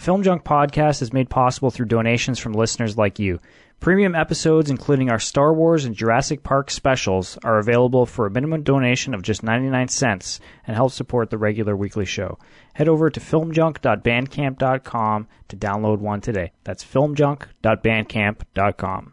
Film Junk Podcast is made possible through donations from listeners like you. Premium episodes, including our Star Wars and Jurassic Park specials, are available for a minimum donation of just 99 cents and help support the regular weekly show. Head over to filmjunk.bandcamp.com to download one today. That's filmjunk.bandcamp.com.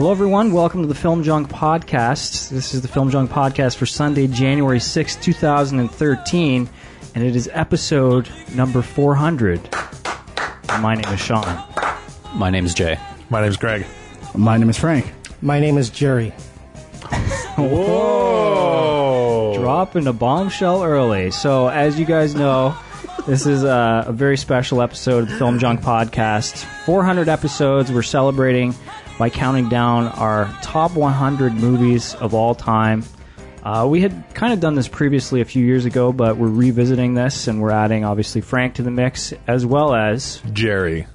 Hello, everyone. Welcome to the Film Junk Podcast. This is the Film Junk Podcast for Sunday, January sixth, 2013, and it is episode number 400. My name is Sean. My name's Jay. My name's Greg. My name is Frank. My name is Jerry. Whoa! Dropping a bombshell early. So, as you guys know, this is a, a very special episode of the Film Junk Podcast. 400 episodes. We're celebrating by counting down our top 100 movies of all time. Uh, we had kind of done this previously a few years ago, but we're revisiting this and we're adding obviously Frank to the mix as well as Jerry.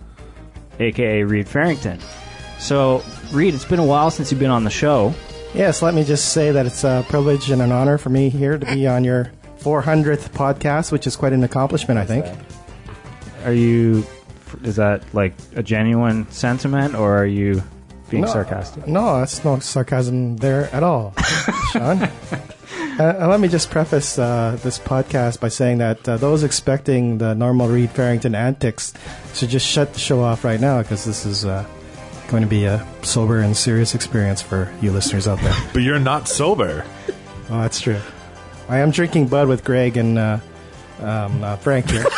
aka Reed Farrington. So, Reed, it's been a while since you've been on the show. Yes, let me just say that it's a privilege and an honor for me here to be on your 400th podcast, which is quite an accomplishment, I think. Are you? Is that like a genuine sentiment, or are you being No. sarcastic? No, that's no sarcasm there at all, Sean. Uh, let me just preface uh, this podcast by saying that uh, those expecting the normal Reed Farrington antics should just shut the show off right now because this is uh, going to be a sober and serious experience for you listeners out there. But you're not sober. Oh, that's true. I am drinking Bud with Greg and uh, um, uh, Frank here.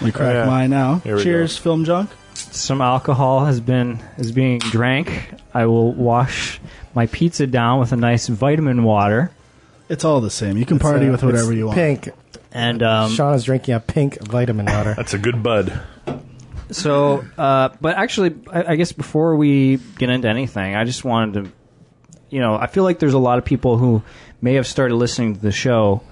We crack Yeah. mine now. Here Cheers, film junk. Some alcohol has been is being drank. I will wash my pizza down with a nice vitamin water, It's all the same. You can party Uh, with whatever it's you want. Pink. and um, Sean is drinking a pink vitamin water. That's a good bud. So, uh, but actually, I, I guess before we get into anything, I just wanted to, you know, I feel like there's a lot of people who may have started listening to the show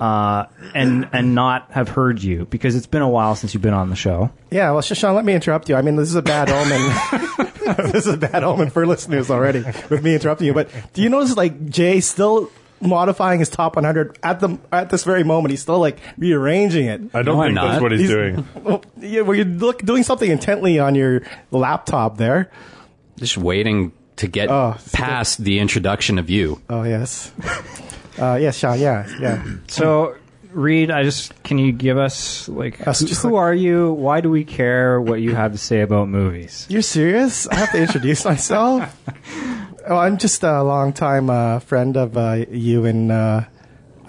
uh, and and not have heard you because it's been a while since you've been on the show. Yeah, well, Sean, let me interrupt you. I mean, this is a bad omen. this is a bad omen for listeners already with me interrupting you. But do you notice, like, Jay still modifying his top 100 at the at this very moment? He's still like rearranging it. I don't No, I'm think that's not. what he's, He's- doing. Well, yeah, well, you look doing something intently on your laptop there? Just waiting to get Oh, so past the introduction of you. Oh yes, uh, yes, Sean. Yeah, yeah. So, Reed, I just can you give us like Us who, just who like- are you? Why do we care what you have to say about movies? You're serious? I have to introduce myself. Oh, I'm just a longtime uh, friend of uh, you and uh,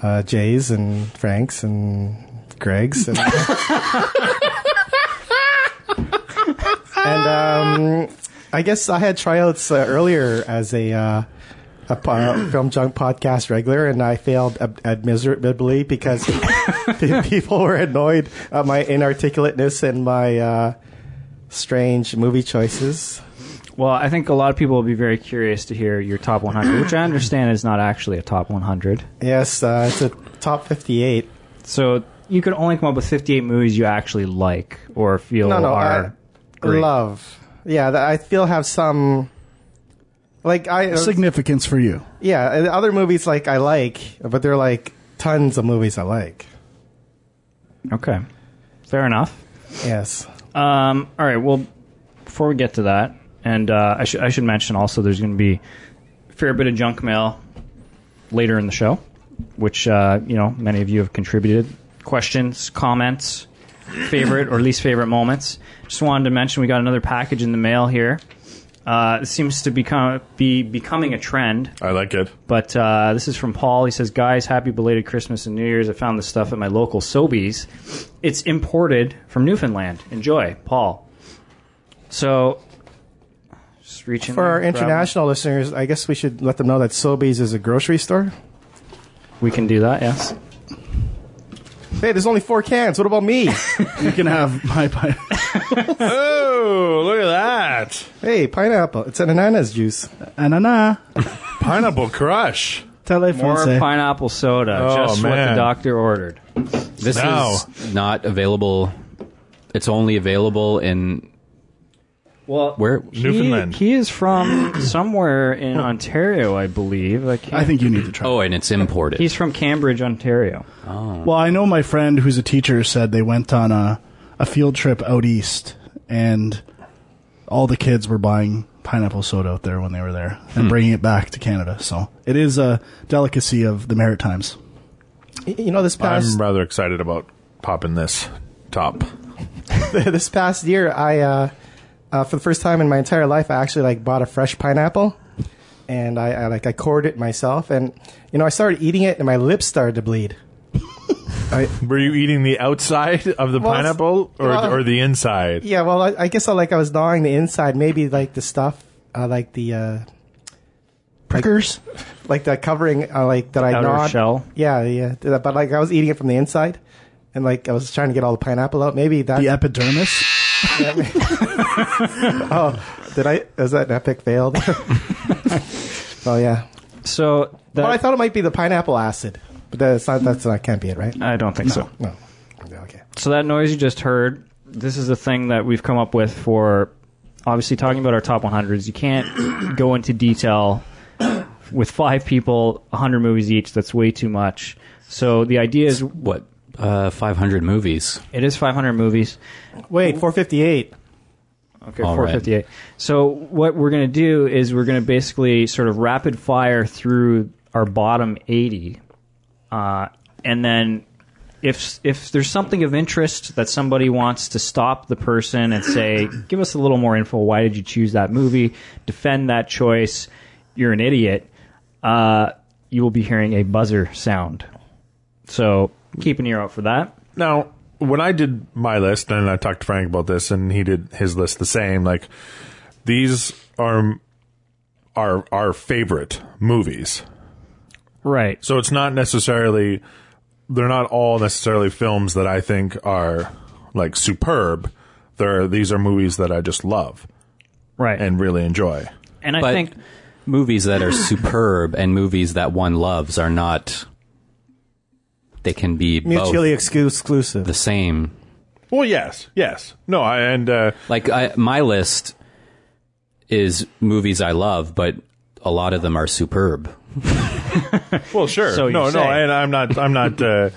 uh, Jay's and Frank's and Greg's and, and um, I guess I had tryouts uh, earlier as a. Uh, a film junk podcast regular, and I failed ab- ab- miserably because people were annoyed at my inarticulateness and my uh, strange movie choices. Well, I think a lot of people will be very curious to hear your top 100, which I understand is not actually a top 100. Yes, uh, it's a top 58. So you could only come up with 58 movies you actually like or feel No, no, are I great. love. Yeah, I feel have some. Like I, Significance for you. yeah, and other movies like I like, but there are like tons of movies I like. Okay, fair enough. Yes. Um, all right. Well, before we get to that, and uh, I should I should mention also there's going to be a fair bit of junk mail later in the show, which uh, you know many of you have contributed questions, comments, favorite or least favorite moments. Just wanted to mention we got another package in the mail here. Uh, it seems to become be becoming a trend. I like it. But uh, this is from Paul. He says, "Guys, happy belated Christmas and New Year's. I found this stuff at my local Sobeys. It's imported from Newfoundland. Enjoy, Paul." So, just reaching For our grab- international listeners, I guess we should let them know that Sobeys is a grocery store. we can do that. Yes. Hey, there's only four cans. What about me? You can have my pine. Oh, look at that. hey, pineapple. It's an ananas juice. Anana. Pineapple Crush. Tele More français. pineapple soda. Oh, just what the man. doctor ordered. This Now. is not available. It's only available in Well, where? he- Newfoundland. He, is from somewhere in Ontario, I believe. I, can't- I think you need to try. Oh, and it's imported. he's from Cambridge, Ontario. Oh. Well, I know my friend who's a teacher said they went on a, a field trip out east and all the kids were buying pineapple soda out there when they were there and bringing it back to Canada. So it is a delicacy of the Maritimes. You know, this past I'm rather excited about popping this top. this past year, I uh, uh, for the first time in my entire life, I actually like bought a fresh pineapple, and I, I like I cored it myself, and you know, I started eating it, and my lips started to bleed. I, Were you eating the outside of the Well, pineapple or, well- or the inside? yeah, well, I, I guess I like I was gnawing the inside, maybe like the stuff, uh, like the uh, Prickers? like the covering, uh, like that I Outer gnawed. shell. Yeah, yeah, but like I was eating it from the inside, and like I was trying to get all the pineapple out. Maybe that The epidermis? did I? Is that an epic fail? oh yeah. So that, Well, I thought it might be the pineapple acid, but that's not. That's not. Can't be it, right? I don't think so. No. Okay. So that noise you just heard, this is a thing that we've come up with for obviously talking about our top 100s. You can't go into detail with five people, 100 movies each. That's way too much. So the idea is what? Uh, 500 movies. it is 500 movies. Wait, 458. Okay, All 458. So what we're going to do is we're going to basically sort of rapid fire through our bottom 80, uh, and then if if there's something of interest that somebody wants to stop the person and say, give us a little more info. Why did you choose that movie? Defend that choice. You're an idiot. Uh, you will be hearing a buzzer sound. So keep an ear out for that. Now, when I did my list, and I talked to Frank about this, and he did his list the same. Like these are our our favorite movies. Right. So it's not necessarily they're not all necessarily films that I think are like superb. They're these are movies that I just love Right. and really enjoy. and I But think movies that are superb and movies that one loves are not. They can be Mutually both exclusive. the same. Well, yes, yes, no, I and uh, Like I, my list is movies I love, but a lot of them are superb. well, sure, So no, no, say. and I'm not, I'm not uh,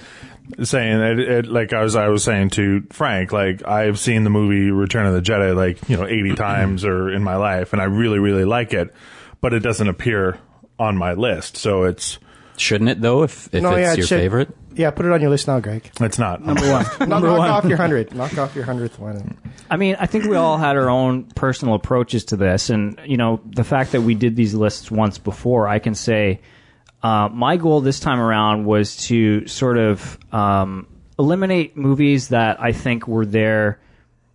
saying it, it. Like I was, I was saying to Frank, like I've seen the movie Return of the Jedi like you know 80 times or in my life, and I really, really like it, but it doesn't appear on my list, so it's Shouldn't it though? If if No, it's yeah, it your should- favorite, yeah, put it on your list now, Greg. it's not Number one. knock Number knock one. off your hundred. Knock off your hundredth one. I mean, I think we all had our own personal approaches to this, and you know, the fact that we did these lists once before, I can say uh, my goal this time around was to sort of um, eliminate movies that I think were there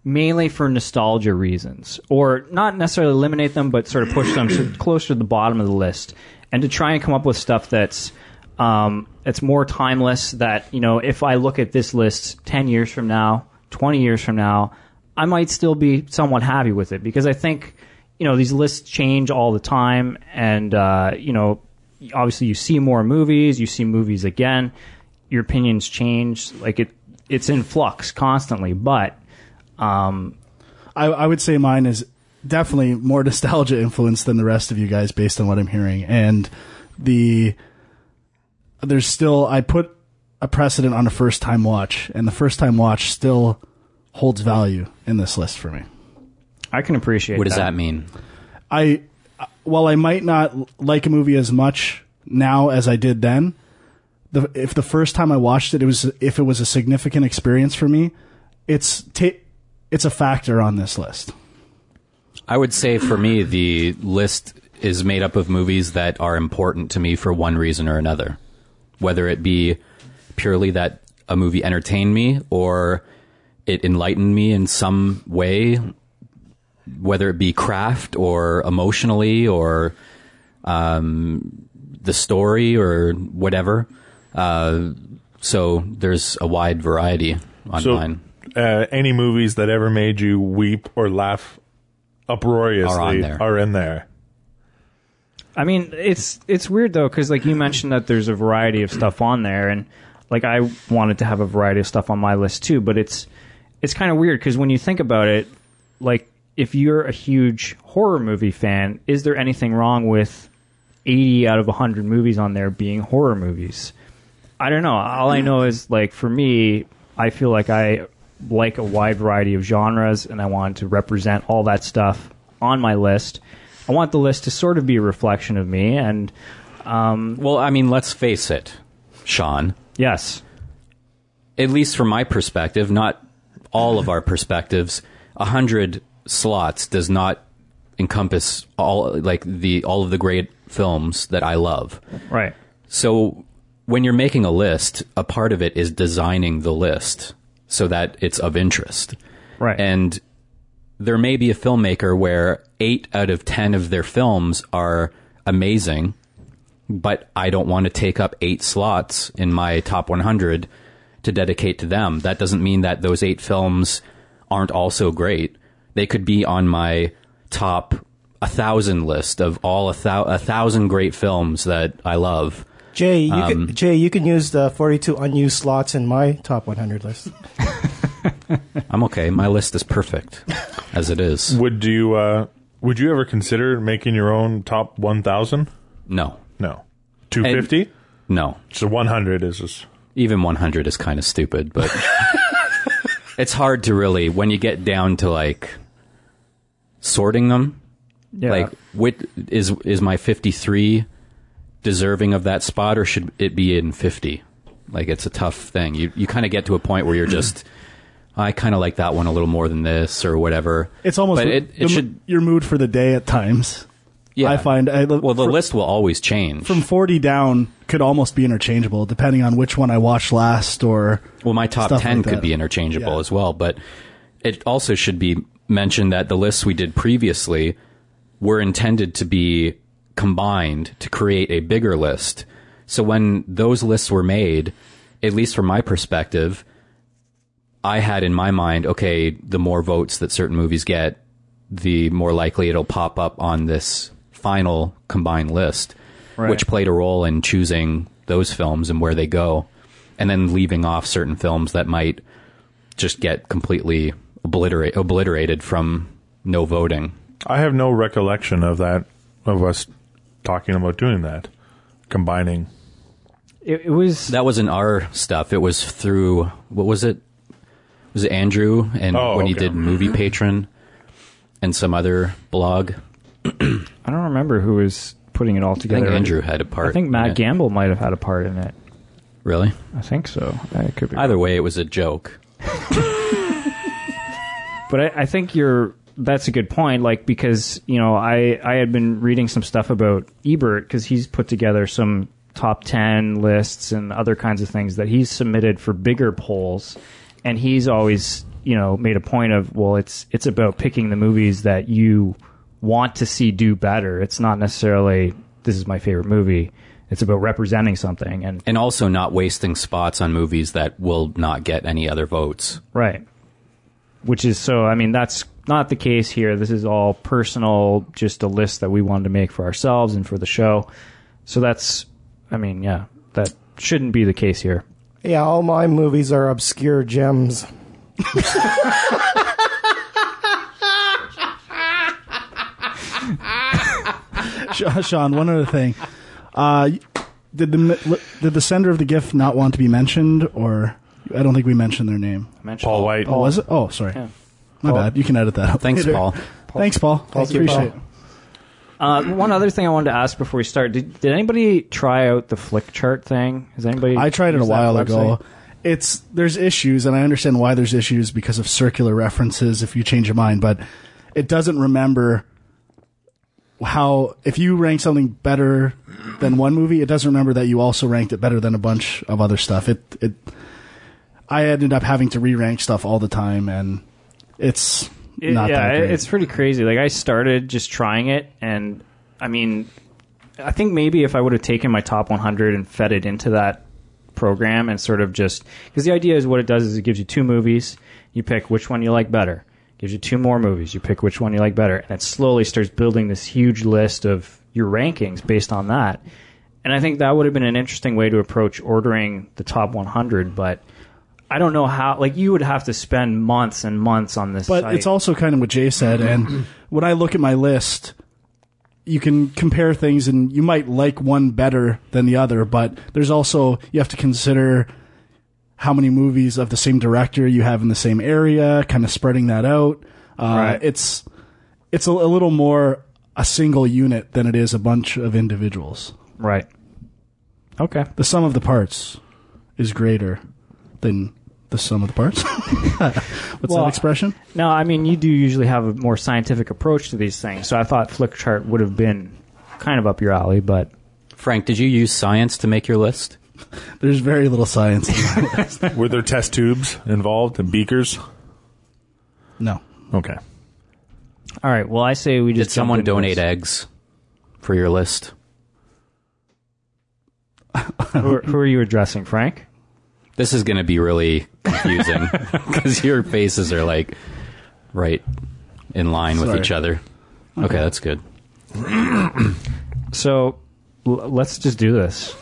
mainly for nostalgia reasons, or not necessarily eliminate them, but sort of push them to closer to the bottom of the list, and to try and come up with stuff that's um, it's more timeless. That you know, if I look at this list ten years from now, twenty years from now, I might still be somewhat happy with it because I think you know these lists change all the time, and uh, you know, obviously you see more movies, you see movies again, your opinions change. Like it, it's in flux constantly, but. Um, I, I would say mine is definitely more nostalgia influenced than the rest of you guys based on what I'm hearing. And the there's still I put a precedent on a first time watch, and the first time watch still holds value in this list for me. I can appreciate. what does that mean? I while I might not like a movie as much now as I did then, the if the first time I watched it, it was if it was a significant experience for me, it's ta- it's a factor on this list. I would say for me, the list is made up of movies that are important to me for one reason or another. Whether it be purely that a movie entertained me or it enlightened me in some way, whether it be craft or emotionally or um, the story or whatever. Uh, so there's a wide variety on So, mine. uh, any movies that ever made you weep or laugh uproariously Are are in there. I mean, it's it's weird though because like you mentioned that there's a variety of stuff on there, and like I wanted to have a variety of stuff on my list too. But it's it's kind of weird because when you think about it, like if you're a huge horror movie fan, is there anything wrong with 80 out of 100 movies on there being horror movies? I don't know. All I know is like for me, I feel like I like a wide variety of genres, and I want to represent all that stuff on my list. I want the list to sort of be a reflection of me, and um, Well, I mean, let's face it, Sean. yes, at least from my perspective, not all of our perspectives, a hundred slots does not encompass all like the all of the great films that I love. right, So when you're making a list, a part of it is designing the list so that it's of interest. right, And there may be a filmmaker where eight out of ten of their films are amazing, but I don't want to take up eight slots in my top 100 to dedicate to them. That doesn't mean that those eight films aren't also great. They could be on my top a thousand list of all a, thou- a thousand great films that I love. Jay, you Um, can, Jay, you can use the 42 unused slots in my top 100 list. I'm okay. My list is perfect as it is. Would you uh, would you ever consider making your own top one thousand? No, No, two fifty. no. So one hundred is just even 100 is kind of stupid, but it's hard to really when you get down to like sorting them. yeah. Like, which is is my 53 deserving of that spot, or should it be in 50? Like, it's a tough thing. You you kind of get to a point where you're just, I kind of like that one a little more than this, or whatever. It's almost but it, the- should. your mood for the day at times. Yeah, I find I, well, the list will always change. from 40 down could almost be interchangeable depending on which one I watched last or Well, my top Stuff 10 like could that. be interchangeable Yeah. as well, but it also should be mentioned that the lists we did previously were intended to be combined to create a bigger list. So when those lists were made, at least from my perspective, I had in my mind, okay, the more votes that certain movies get, the more likely it'll pop up on this final combined list, Right. which played a role in choosing those films and where they go, and then leaving off certain films that might just get completely obliterate, obliterated from no voting. I have no recollection of that of us talking about doing that, combining. it, it was That wasn't our stuff. It was through what was it? Was Andrew and Oh, when he okay. did Movie Patron and some other blog? I don't remember who was putting it all I together. think Andrew had a part. I think in Matt it. Gamble might have had a part in it. Really? I think so. I could be Either way, it was a joke. But I, I think you're. That's a good point. Like because you know I I had been reading some stuff about Ebert because he's put together some top ten lists and other kinds of things that he's submitted for bigger polls, and he's always you know made a point of well it's it's about picking the movies that you want to see do better. It's not necessarily this is my favorite movie. It's about representing something and And also not wasting spots on movies that will not get any other votes. Right. Which is so, I mean, that's not the case here. This is all personal, just a list that we wanted to make for ourselves and for the show. So that's, I mean, yeah, that shouldn't be the case here. Yeah, all my movies are obscure gems. Sean, one other thing. Uh, did the did the sender of the gift not want to be mentioned, or I don't think we mentioned their name. Mentioned Paul White. Oh, was it? Oh, sorry. Yeah. My bad. You can edit that out. Thanks, later. Paul. Thanks, Paul. Thank you, Appreciate Paul. it. Uh, one other thing I wanted to ask before we start: Did, did anybody try out the Flickchart thing? Has anybody? I tried it a used that while website? ago. It's there's issues, and I understand why there's issues because of circular references. If you change your mind, but it doesn't remember how if you rank something better than one movie, it doesn't remember that you also ranked it better than a bunch of other stuff. It it I ended up having to re-rank stuff all the time, and it's It- not yeah, that great. it's pretty crazy. Like I started just trying it, and I mean, I think maybe if I would have taken my top 100 and fed it into that program and sort of just because the idea is what it does is it gives you two movies, you pick which one you like better. Gives you two more movies, you pick which one you like better, and it slowly starts building this huge list of your rankings based on that. And I think that would have been an interesting way to approach ordering the top 100, but. I don't know how. Like you would have to spend months and months on this. But site. it's also kind of what Jay said. And when I look at my list, you can compare things and you might like one better than the other, but there's also, you have to consider how many movies of the same director you have in the same area, kind of spreading that out. Uh, Right. It's, it's a, a little more a single unit than it is a bunch of individuals. Right. Okay. The sum of the parts is greater than the sum of the parts. What's Well, that expression? No, I mean, you do usually have a more scientific approach to these things, so I thought Flickchart would have been kind of up your alley, but Frank, did you use science to make your list? There's very little science. in my list. Were there test tubes involved and beakers? no. Okay. all right. Well, I say we Did just jump someone donate this. eggs for your list? Who, are- who are you addressing, Frank? This is going to be really confusing because your faces are like right in line with Sorry. each other. Okay, that's good. So l- let's just do this.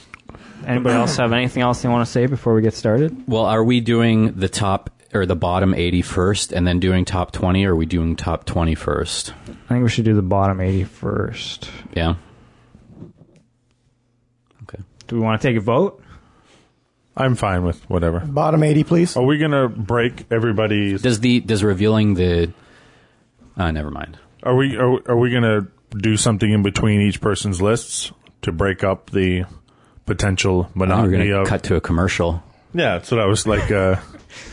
Anybody else have anything else they want to say before we get started? Well, are we doing the top or the bottom 80 first and then doing top 20 or are we doing top 20 first? I think we should do the bottom 80 first. Yeah. Okay. Do we want to take a vote? I'm fine with whatever. Bottom 80, please. Are we gonna break everybody's? Does the does revealing the uh never mind. Are we are, are we gonna do something in between each person's lists to break up the potential We're monotony going to of? cut to a commercial. Yeah, so what I was like. Uh,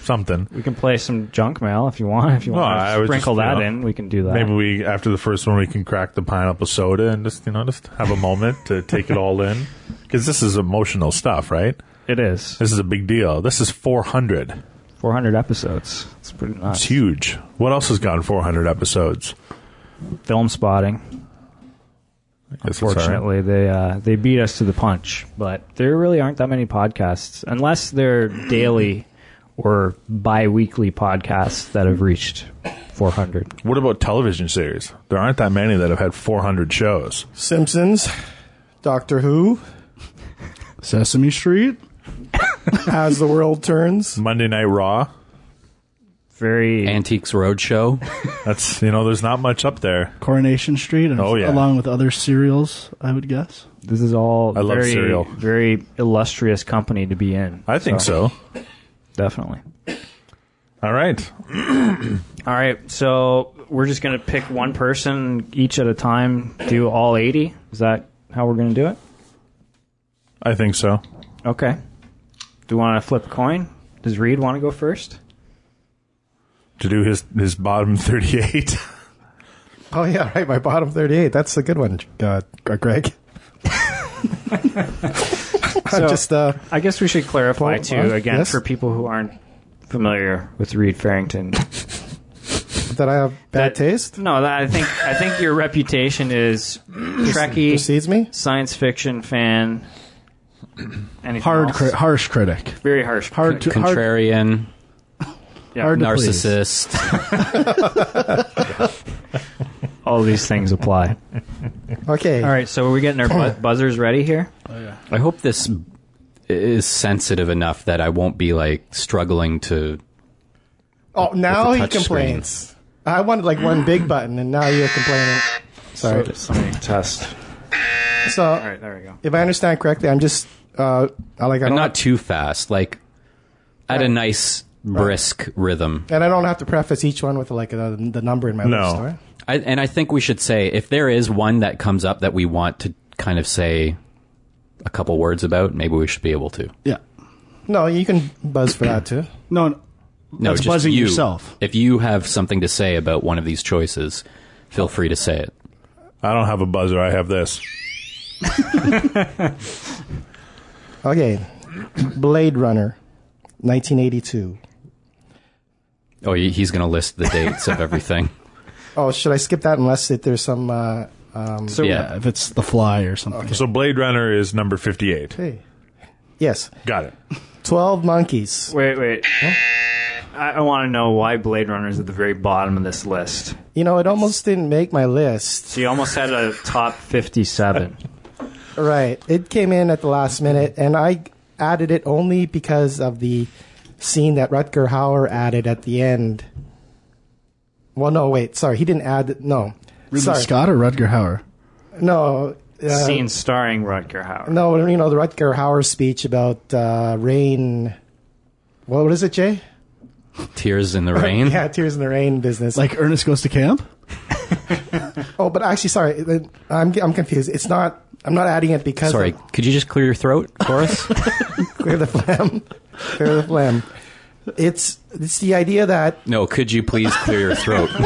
something. We can play some junk mail if you want. If you No, want I to was sprinkle just, you that know, in, we can do that. Maybe we after the first one we can crack the pineapple soda and just you know just have a moment to take it all in because this is emotional stuff, right? It is. This is a big deal. This is 400. 400 episodes. It's pretty nice. It's huge. What else has gone 400 episodes? Filmspotting. I guess it's all right. Fortunately, they uh, they beat us to the punch. But there really aren't that many podcasts, unless they're daily or bi-weekly podcasts that have reached 400. What about television series? There aren't that many that have had 400 shows. Simpsons, Doctor Who, Sesame Street. As the World Turns. Monday Night Raw. Very Antiques Roadshow. That's you know, there's not much up there. Coronation Street, and Oh, yeah. along with other serials, I would guess. This is all I love very, cereal. very illustrious company to be in. I think so. Definitely. All right. All right, so we're just going to pick one person each at a time, do all 80. Is that how we're going to do it? I think so. Okay. Do we want to flip a coin? Does Reed want to go first? To do his his bottom 38. Oh, yeah, right. My bottom 38. That's a good one, uh, Greg. I'm just, uh, I guess we should clarify Well, too uh, again yes. for people who aren't familiar with Reed Farrington. that I have bad That- taste. no, that, I think I think your reputation is Trekkie, Precedes me. science fiction fan. Anything Hard, else? cri- harsh critic. very harsh, Hard to hard, Contrarian. yeah, hard to narcissist. all these things apply. Okay. All right, so are we getting our bu- buzzers ready here? Oh yeah. I hope this is sensitive enough that I won't be like struggling to. Oh, now he the touch complains. I wanted like one big button, and now you're complaining. Sorry. Somebody test. So, All right, there we go. if I understand correctly, I'm just uh, I like I And don't not too fast, like at a nice brisk rhythm. and I don't have to preface each one with like a, the number in my No. list. Right? I, and I think we should say if there is one that comes up that we want to kind of say a couple words about, maybe we should be able to. Yeah. No, you can buzz for that too. No, No, That's just buzzing you. yourself. If you have something to say about one of these choices, feel free to say it. I don't have a buzzer. I have this. Okay, Blade Runner, 1982. Oh, he's going to list the dates of everything. Oh, should I skip that unless it, there's some? Uh, um, So Yeah. yeah, if it's The Fly or something. So Blade Runner is number 58. hey, yes, Got it. 12 Monkeys. Wait, wait. I, I want to know why Blade Runner is at the very bottom of this list. You know, it almost didn't make my list. So you almost had a top 57. Right. It came in at the last minute, and I added it only because of the scene that Rutger Hauer added at the end. Well, no, wait. Sorry, he didn't add. No, Ridley sorry, Scott or Rutger Hauer? no. Uh, Scene starring Rutger Hauer. No, you know the Rutger Hauer speech about uh, rain. What, what is it, Jay? Tears in the Rain. Yeah, tears in the rain business. Like Ernest Goes to Camp? oh, but actually, sorry, I'm I'm confused. It's not. I'm not adding it because Sorry, of- could you just clear your throat for us? clear the phlegm. clear the phlegm. It's it's the idea that no, could you please clear your throat?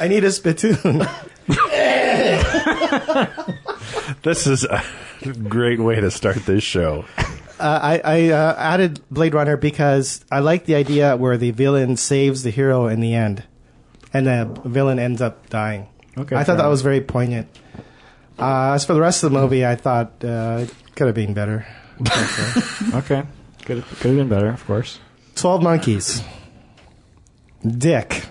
I need a spittoon. This is a great way to start this show. Uh, I, I uh, added Blade Runner because I like the idea where the villain saves the hero in the end, and the villain ends up dying. Okay, I thought that enough. was very poignant. Uh, as for the rest of the movie, I thought uh, it could have been better. Okay. Could, could have been better, of course. Twelve Monkeys. Dick.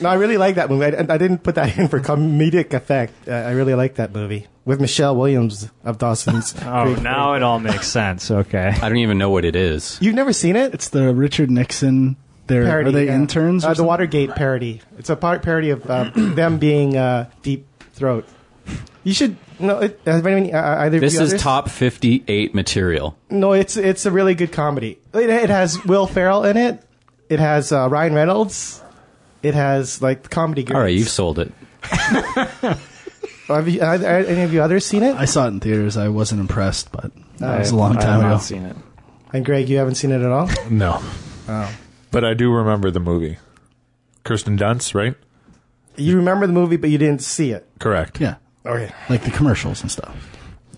no, I really like that movie. I, I didn't put that in for comedic effect. Uh, I really like that movie with Michelle Williams of Dawson's. Oh, Creek. now it all makes sense. Okay. I don't even know what it is. You've never seen it? It's the Richard Nixon. They're, parody. are they yeah. interns? Or Uh, the something? Watergate parody. It's a par- parody of uh, them being uh, deep throat. You should no. It, has anyone, uh, either This is others? top 58 material. No, it's it's a really good comedy. It, it has Will Ferrell in it. It has uh, Ryan Reynolds. It has like comedy. Greats. All right, you've sold it. Have you, are, are any of you others seen it? I saw it in theaters. I wasn't impressed, but that was a long time ago. I time have ago. not seen it. And Greg, you haven't seen it at all. No. Oh. But I do remember the movie. Kirsten Dunst, right? You remember the movie, but you didn't see it. Correct. Yeah, Okay. like the commercials and stuff.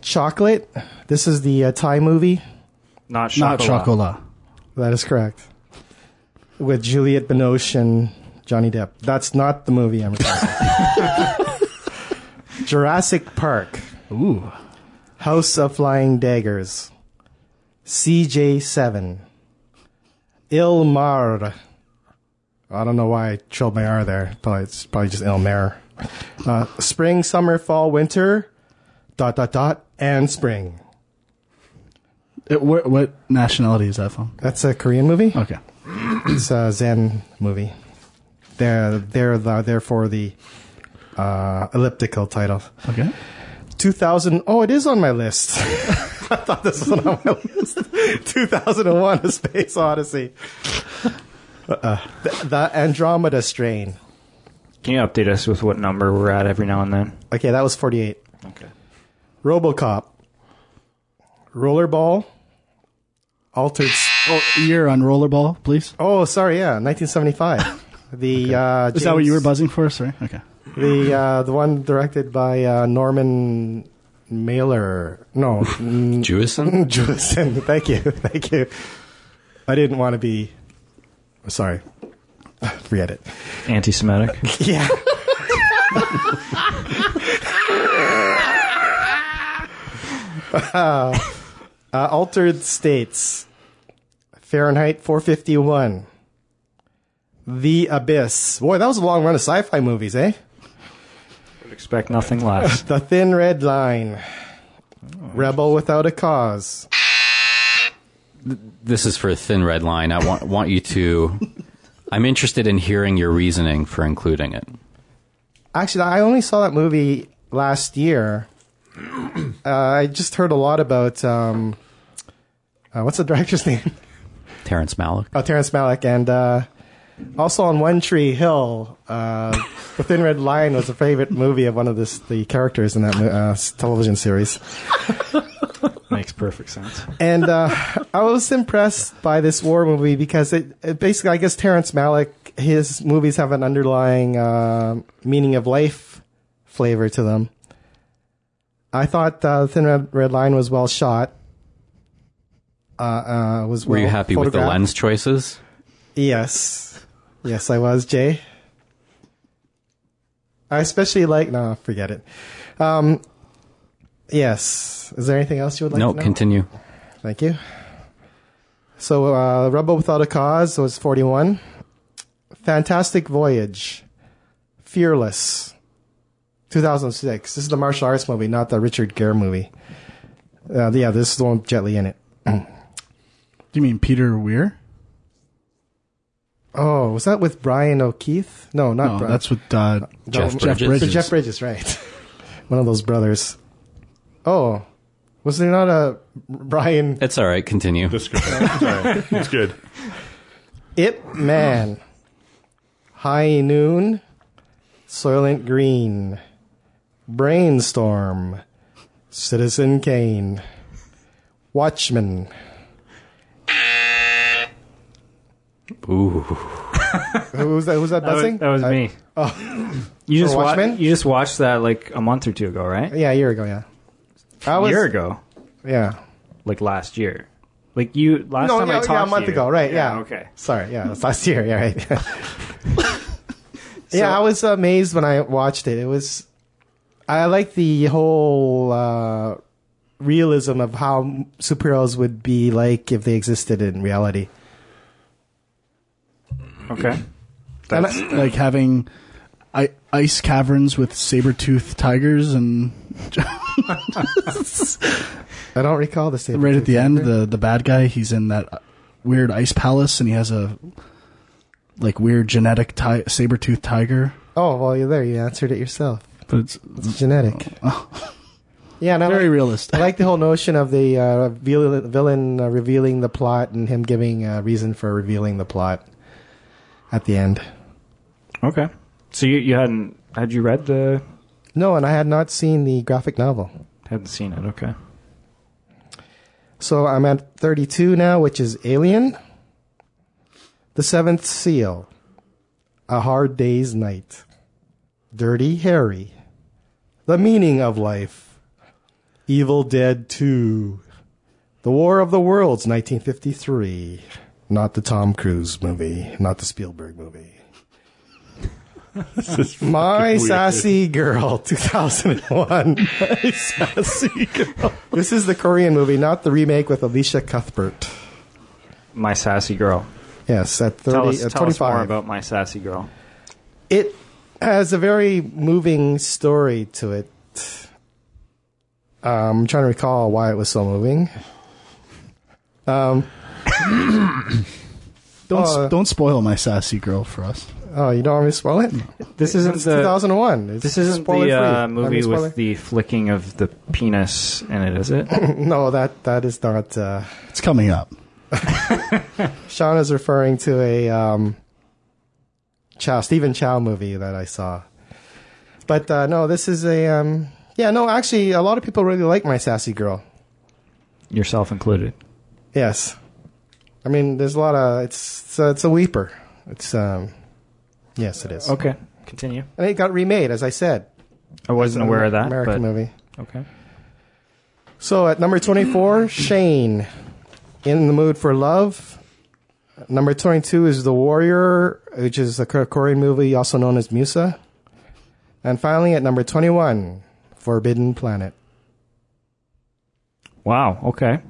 Chocolate. This is the uh, Thai movie. Not chocolate. Not chocolate. That is correct. With Juliette Binoche and Johnny Depp. That's not the movie I'm referring Jurassic Park. Ooh, House of Flying Daggers. CJ7. Il Mar. I don't know why I trilled my R there. Probably, it's probably just Il Mar. Uh, spring, summer, fall, winter. Dot, dot, dot. And spring. It, what, what nationality is that from? That's a Korean movie. Okay, It's a Zen movie. They're they're the, therefore the uh, elliptical title. okay. 2000. Oh, it is on my list. I thought this was on my list. 2001: A Space Odyssey. Uh, the, the Andromeda Strain. Can you update us with what number we're at every now and then? Okay, that was 48. Okay. RoboCop. Rollerball. Altered. Oh, year on rollerball, please. Oh, sorry. Yeah, 1975. The uh, Is that what you were buzzing for? Sorry. Okay. The uh, the one directed by uh, Norman Mailer. No, Jewison? Jewison. Thank you, thank you. I didn't want to be. Sorry, forget it. Anti-Semitic. Yeah. uh, altered states. Fahrenheit 451. The Abyss. Boy, that was a long run of sci-fi movies, eh? Would expect nothing less. The Thin Red Line. Rebel Without a Cause. This is for a thin red line. I want want you to. I'm interested in hearing your reasoning for including it. Actually, I only saw that movie last year. Uh, I just heard a lot about um, uh, what's the director's name? Terrence Malick. Oh, Terrence Malick, and uh, also on One Tree Hill, uh, The Thin Red Line was a favorite movie of one of this, the characters in that uh, television series. Makes makes perfect sense. and uh, I was impressed by this war movie because it, it basically, I guess Terrence Malick, his movies have an underlying uh, meaning of life flavor to them. I thought uh, Thin Red, Red Line was well shot. Uh, uh, was Were you happy with the lens choices? Yes, yes, I was Jay. I especially like no, forget it. Um, yes, is there anything else you would like no, to know? No, continue. Thank you. So, uh, Rebel Without a Cause was 41. Fantastic Voyage. Fearless. 2006. This is the martial arts movie, not the Richard Gere movie. Uh, yeah, this is the one with Jet Li in it. Do you mean Peter Weir? Oh, was that with Brian O'Keefe? No, not No, Brian. that's with uh, Jeff No, Jeff Bridges. Bridges. Jeff Bridges, right. one of those brothers. Oh, was there not a Brian It's all right. Continue. That's good. Sorry. It's good. Ip Man, High Noon, Soylent Green, Brainstorm, Citizen Kane, Watchmen. Ooh. Who was that? Who was that That was, buzzing? that was I- me. Oh, You just For wa- Watchmen? you just watched that like a month or two ago, right? yeah, a year ago. Yeah, I A was. year ago, Yeah. like last year. Like you last no, time I yeah, talked yeah, a to month you. ago, right? Yeah. Okay. Sorry. Yeah, it was last year. Yeah, right. yeah, I was amazed when I watched it. It was. I like the whole uh, realism of how superheroes would be like if they existed in reality. Okay. And I- like having I- ice caverns with saber-toothed tigers and I don't recall the same. right at the end the the bad guy he's in that weird ice palace and he has a like weird genetic ti- saber-toothed tiger Oh well, you're there. You answered it yourself. but it's It's genetic. Yeah, and I very like, realistic I like the whole notion of the uh, villain, villain uh, revealing the plot and him giving a reason for revealing the plot at the end. Okay. So you you hadn't had you read the No, and I had not seen the graphic novel. hadn't seen it? Okay. So I'm at 32 now, which is Alien. The Seventh Seal. A Hard Day's Night. Dirty Harry. The Meaning of Life. Evil Dead 2. The War of the Worlds, 1953. Not the Tom Cruise movie, not the Spielberg movie. My weird. Sassy Girl, 2001. My Sassy Girl. This is the Korean movie, not the remake with Elisha Cuthbert. My sassy girl. Yes, at 30, Tell us, at tell us more about my sassy girl. it has a very moving story to it. Um, I'm trying to recall why it was so moving. Um, don't uh, don't spoil my sassy girl for us oh, you don't want me to spoil it? This isn't It's the 2001. It's this isn't the uh, movie with the flicking of the penis in it, is it? it. No, that that is not. Uh, it's coming up Sean is referring to a um, Chow Stephen Chow movie that I saw. But uh, no, this is a um, yeah. No, actually, a lot of people really like my sassy girl. Yourself included. Yes, I mean, there's a lot of it's it's a, it's a weeper. It's um, yes, it is. Okay. Continue. And it got remade, as I said. I wasn't aware of that. American but, movie. Okay. So at number 24, Shane, In the Mood for Love. Number 22 is The Warrior, which is a Korean movie also known as Musa. And finally at number 21, Forbidden Planet. Wow. Okay.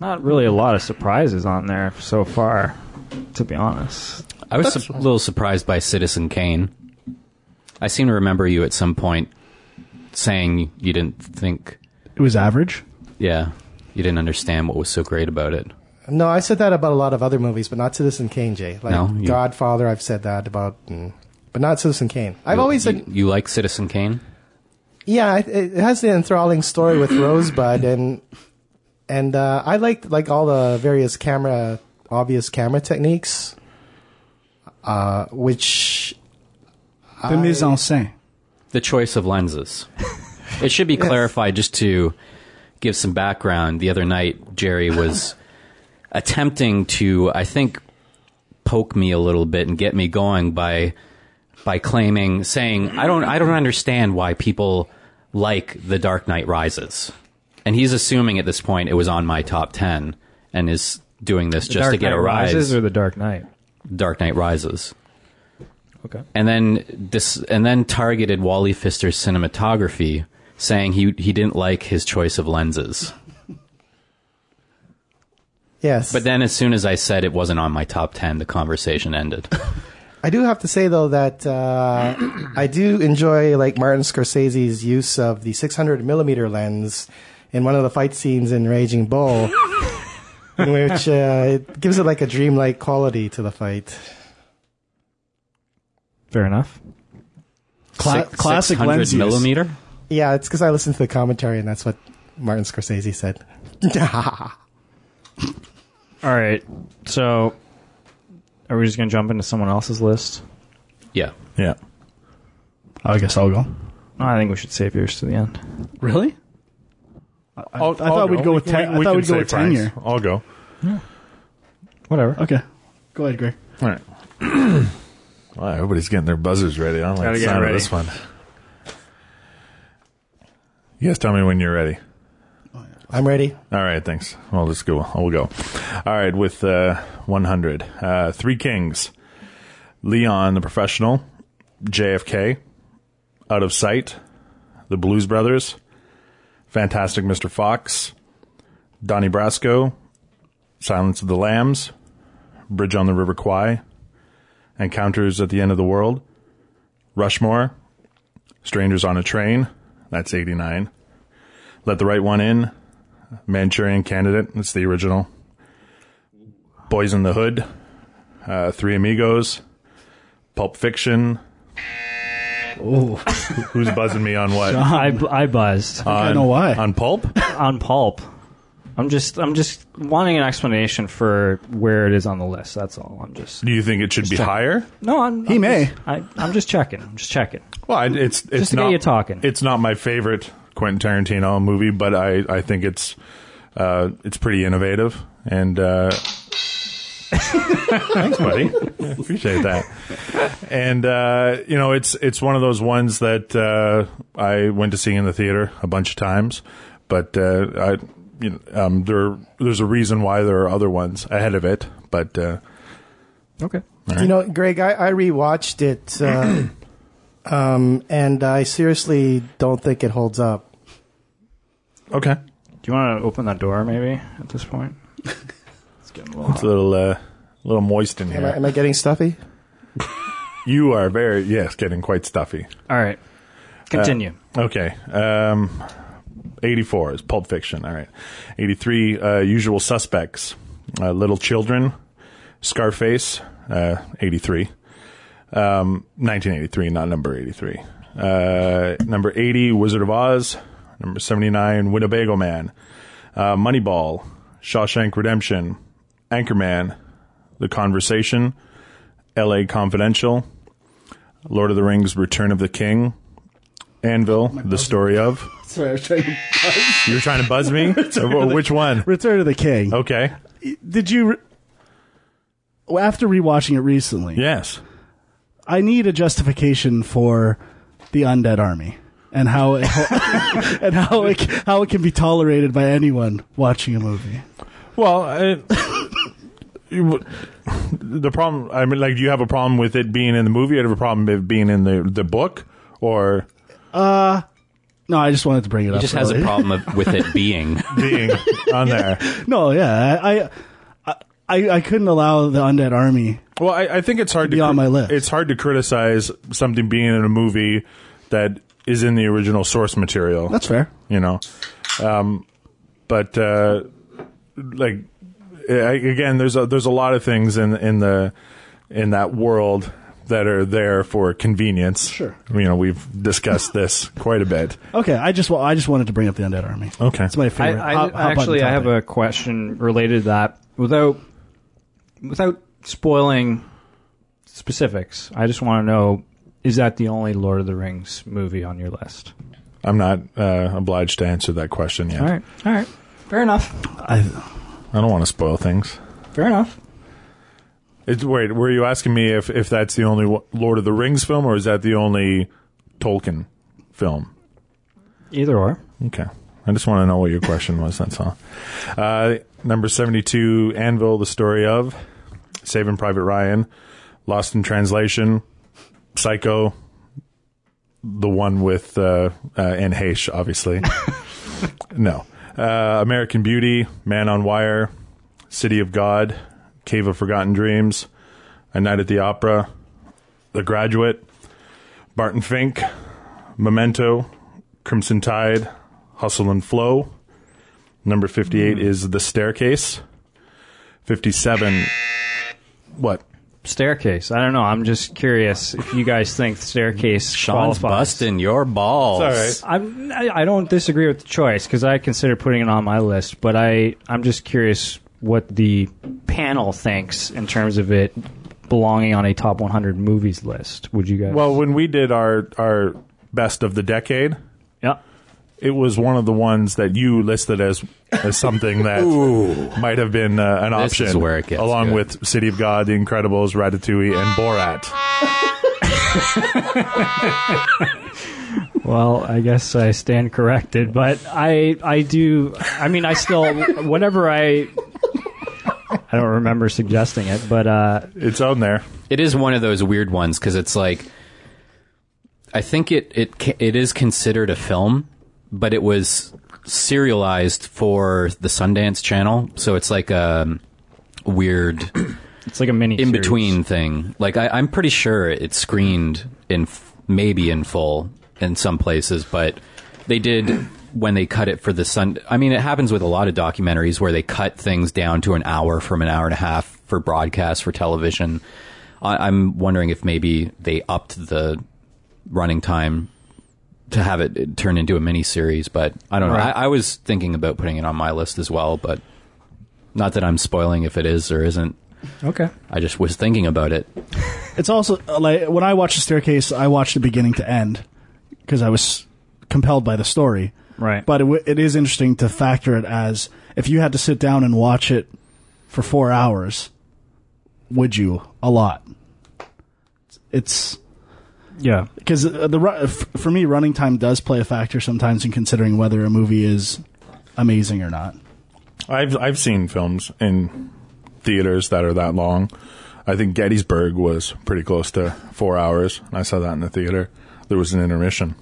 Not really a lot of surprises on there so far, to be honest. I was su- a little surprised by Citizen Kane. I seem to remember you at some point saying you didn't think, it was average yeah, you didn't understand what was so great about it. No, I said that about a lot of other movies, but not Citizen Kane, Jay. Like No, you- Godfather, I've said that about, and, but not Citizen Kane. I've You- always you, said, you like Citizen Kane. yeah, it, it has the enthralling story with Rosebud, and and uh, I liked like all the various camera, obvious camera techniques, uh, which the mise en scène. The choice of lenses. it should be clarified just to give some background, the other night Jerry was attempting to, I think, poke me a little bit and get me going by by claiming, saying, "I don't, I don't understand why people like The Dark Knight Rises," and he's assuming at this point it was on my top ten, and is doing this just Dark to get Knight a rise. Rises or the Dark Knight. Dark Knight Rises Okay. and then this and then targeted Wally Pfister's cinematography, saying he he didn't like his choice of lenses. Yes. But then, as soon as I said it wasn't on my top ten, the conversation ended. I do have to say though that uh, I do enjoy like Martin Scorsese's use of the 600 millimeter lens in one of the fight scenes in Raging Bull, in which uh, it gives it like a dreamlike quality to the fight. Fair enough. Cla- Six- classic 600 lens use. millimeter. Yeah, it's because I listened to the commentary and that's what Martin Scorsese said. All right. So, are we just going to jump into someone else's list? Yeah, Yeah. I guess I'll go. I think we should save yours to the end. Really? I, I, I'll- I thought I'll we'd go with We- ten. we I thought can we'd go say with Frank's. tenure. I'll go. Whatever. Okay, go ahead, Greg. All right. well, everybody's getting their buzzers ready. I don't like Gotta the get sound of ready. this one. You guys tell me when you're ready. I'm ready. All right, thanks. Well, let's go. We'll go. All right, with uh, 100. Uh, Three Kings. Leon, the professional. JFK. Out of Sight. The Blues Brothers. Fantastic Mr. Fox. Donnie Brasco. Silence of the Lambs. Bridge on the River Kwai. Encounters at the End of the World. Rushmore. Strangers on a Train. That's 89. Let the Right One In. Manchurian Candidate. That's the original. Boys in the Hood. Uh, Three Amigos. Pulp Fiction. Oh, Who's buzzing me on what? I, I buzzed I don't know why. On Pulp? on Pulp. I'm just I'm just wanting an explanation for where it is on the list. That's all. I'm just Do you think it should be check. higher? no. I'm, He I'm may. Just, I, I'm just checking. I'm just checking. Well, I- it's it's Just to get not you talking. It's not my favorite Quentin Tarantino movie, but I I think it's uh, it's pretty innovative and. Uh, Thanks, buddy. Appreciate that. And uh, you know, it's it's one of those ones that uh, I went to see in the theater a bunch of times, but uh, I, you know, um, there there's a reason why there are other ones ahead of it. But uh, Okay. You know, Greg, I, I rewatched it, uh, um, and I seriously don't think it holds up. okay, Do you want to open that door maybe at this point? it's getting a little it's a little uh, a little moist in Am I, here. am I getting stuffy? You are very yes, getting quite stuffy. All right. Continue. Okay. Um, 84 is Pulp Fiction. All right. 83, uh, Usual Suspects. Uh, Little Children. Scarface. Uh, 83. Um, 1983, not number 83. Uh, number 80, Wizard of Oz. Number 79, Winnebago Man. Uh, Moneyball. Shawshank Redemption. Anchorman. The Conversation. L.A. Confidential. Lord of the Rings, Return of the King. Anvil, the story of. Sorry, I was trying to You were trying to buzz me? Which one? Return of the King. Okay. Did you? Re- well, after rewatching it recently, Yes. I need a justification for the undead army and how it, and how it, how it can be tolerated by anyone watching a movie. Well, I, the problem. I mean, like, do you have a problem with it being in the movie? Or do you have a problem with it being in the the book? Or uh, No, I just wanted to bring it he up. just has a problem of, with it being. being on there? No, yeah, I, I, I, I couldn't allow the undead army. Well, I, I think it's hard to, be on my list. It's hard to criticize something being in a movie that is in the original source material. That's fair. you know. Um, but uh, like I, again, there's a, there's a lot of things in in the in that world that are there for convenience. Sure. you know we've discussed this quite a bit. Okay, I just wa- I just wanted to bring up the undead army. Okay, It's my I, favorite. I, hot- hot button actually, I have a question related to that without without spoiling specifics. I just want to know: is that the only Lord of the Rings movie on your list? I'm not uh, obliged to answer that question yet. All right. All right. Fair enough. I, I don't want to spoil things. Fair enough. It's, wait, were you asking me if, if that's the only Lord of the Rings film, or is that the only Tolkien film? Either or. Okay. I just want to know what your question was, that's all. Uh, number 72, Anvil, the story of Saving Private Ryan, Lost in Translation, Psycho, the one with uh, uh, Anne Heche, obviously. no. Uh, American Beauty, Man on Wire, City of God, Cave of Forgotten Dreams, A Night at the Opera, The Graduate, Barton Fink, Memento, Crimson Tide, Hustle and Flow. Number 58 is The Staircase. 57. What? Staircase. I don't know. I'm just curious if you guys think staircase Sean's qualifies. busting your balls. It's. I'm, I I don't disagree with the choice because I consider putting it on my list, but I I'm just curious what the panel thinks in terms of it belonging on a top 100 movies list. Would you guys? Well, when we did our, our best of the decade, yeah. It was one of the ones that you listed as as something that might have been uh, an This option, is where it gets along good. with City of God, The Incredibles, Ratatouille, and Borat. Well, I guess I stand corrected, but I I do. I mean, I still whatever I. I don't remember suggesting it, but uh, It's on there. It is one of those weird ones because it's like, I think it it ca- it is considered a film, but it was serialized for the Sundance Channel, so it's like a weird it's like a mini in between thing. Like I, I'm pretty sure it's screened in f- maybe in full in some places, but they did when they cut it for the Sun. I mean, it happens with a lot of documentaries where they cut things down to an hour from an hour and a half for broadcast for television. I, I'm wondering if maybe they upped the running time to have it turn into a mini series, but I don't know. Right. I, I was thinking about putting it on my list as well, but not that I'm spoiling if it is or isn't. Okay. I just was thinking about it. it's also like when I watched the staircase, I watched it beginning to end because I was compelled by the story. Right. But it, w- it is interesting to factor it as if you had to sit down and watch it for four hours, would you? A lot. It's yeah. because the for me, running time does play a factor sometimes in considering whether a movie is amazing or not. I've I've seen films in theaters that are that long. I think Gettysburg was pretty close to four hours. and I saw that in the theater. There was an intermission,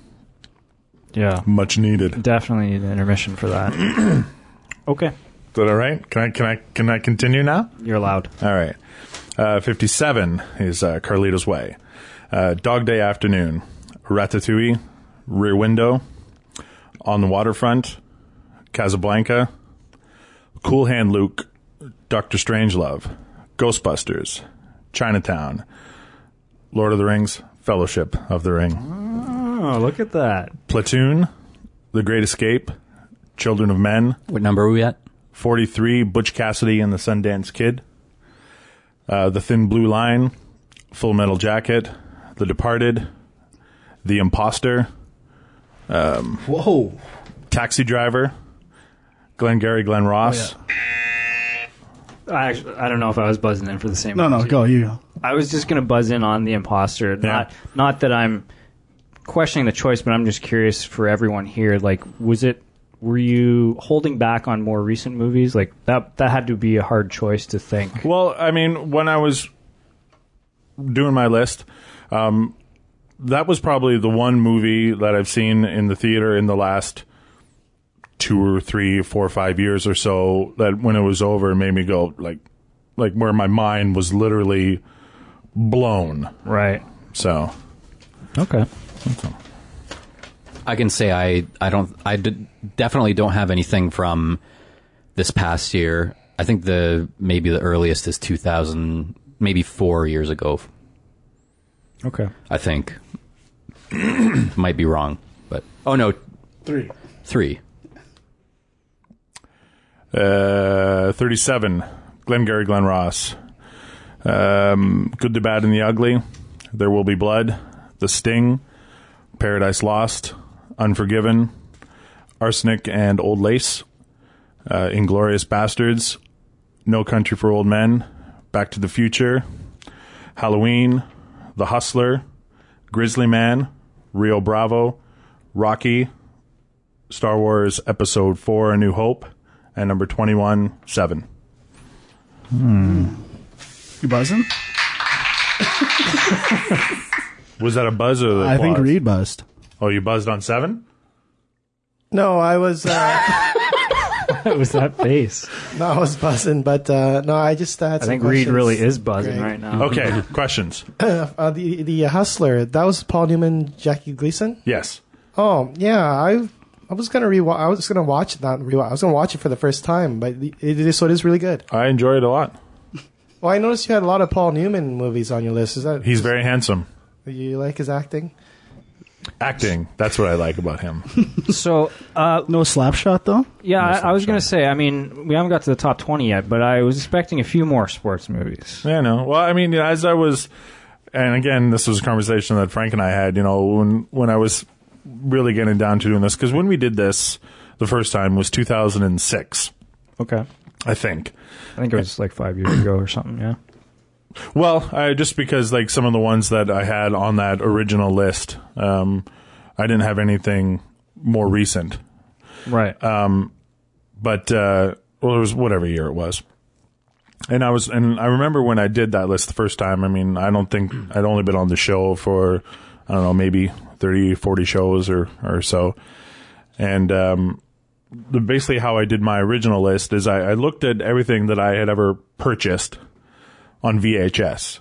Yeah. much needed. Definitely need an intermission for that. okay. Is that all right? Can I can I can I continue now? You're allowed. All right. Uh, 57 is uh, Carlito's Way. Uh, Dog Day Afternoon. Ratatouille. Rear Window. On the Waterfront. Casablanca. Cool Hand Luke. Doctor Strangelove. Ghostbusters. Chinatown. Lord of the Rings. Fellowship of the Ring. Oh, look at that. Platoon. The Great Escape. Children of Men. What number are we at? 43, Butch Cassidy and the Sundance Kid. Uh, the Thin Blue Line, Full Metal Jacket, The Departed, The Imposter, um, Whoa! Taxi Driver, Glengarry Glen Ross. Oh, I actually, I don't know if I was buzzing in for the same. No, no, go you. I was just gonna buzz in on the imposter. Not, not that I'm questioning the choice, but I'm just curious for everyone here. Like, was it? Were you holding back on more recent movies? Like that. That had to be a hard choice to think. Well, I mean, when I was doing my list, um, that was probably the one movie that I've seen in the theater in the last two or three, four or five years or so. That when it was over, it made me go like, like where my mind was literally blown. Right. So Okay. I can say I I don't I d- definitely don't have anything from this past year. I think the maybe the earliest is 2000, maybe four years ago. Okay. I think might be wrong, but oh no, Three. three. Uh, 37, Glengarry Glen Ross. Um, Good, the Bad, and the Ugly. There Will Be Blood. The Sting. Paradise Lost. Unforgiven, Arsenic and Old Lace, uh, Inglourious Basterds, No Country for Old Men, Back to the Future, Halloween, The Hustler, Grizzly Man, Rio Bravo, Rocky, Star Wars Episode 4 A New Hope, and number 21, 7. You buzzing? Was that a buzz or the I think? Reed buzzed. Oh, you buzzed on 7? No, I was uh, What was that face? no, I was buzzing, but uh, no, I just uh, had I some think Reed questions. really is buzzing Greg. right now. Okay, questions. Uh, the the Hustler. That was Paul Newman, Jackie Gleason. Yes. Oh yeah, I I was gonna rewatch. I was gonna watch it, not rewatch. I was gonna watch it for the first time, but it is so it is really good. I enjoy it a lot. Well, I noticed you had a lot of Paul Newman movies on your list. Is that He's very handsome. you like his acting? Acting, that's what I like about him. So, uh, No slap shot though. yeah, I, I was going to say, I mean, we haven't got to the top 20 yet, but I was expecting a few more sports movies. Yeah, no. Well, I mean, as I was, and again, this was a conversation that Frank and I had. You know, when when I was really getting down to doing this, because when we did this the first time was 2006, Okay. I think. I think it was like five years ago or something, yeah. Well, I, just because like some of the ones that I had on that original list, um, I didn't have anything more recent. Right. but uh, well, it was whatever year it was. And I was, and I remember when I did that list the first time. I mean, I don't think I'd only been on the show for, I don't know, maybe 30, 40 shows or or so. And um, the, basically, how I did my original list is I, I looked at everything that I had ever purchased on VHS,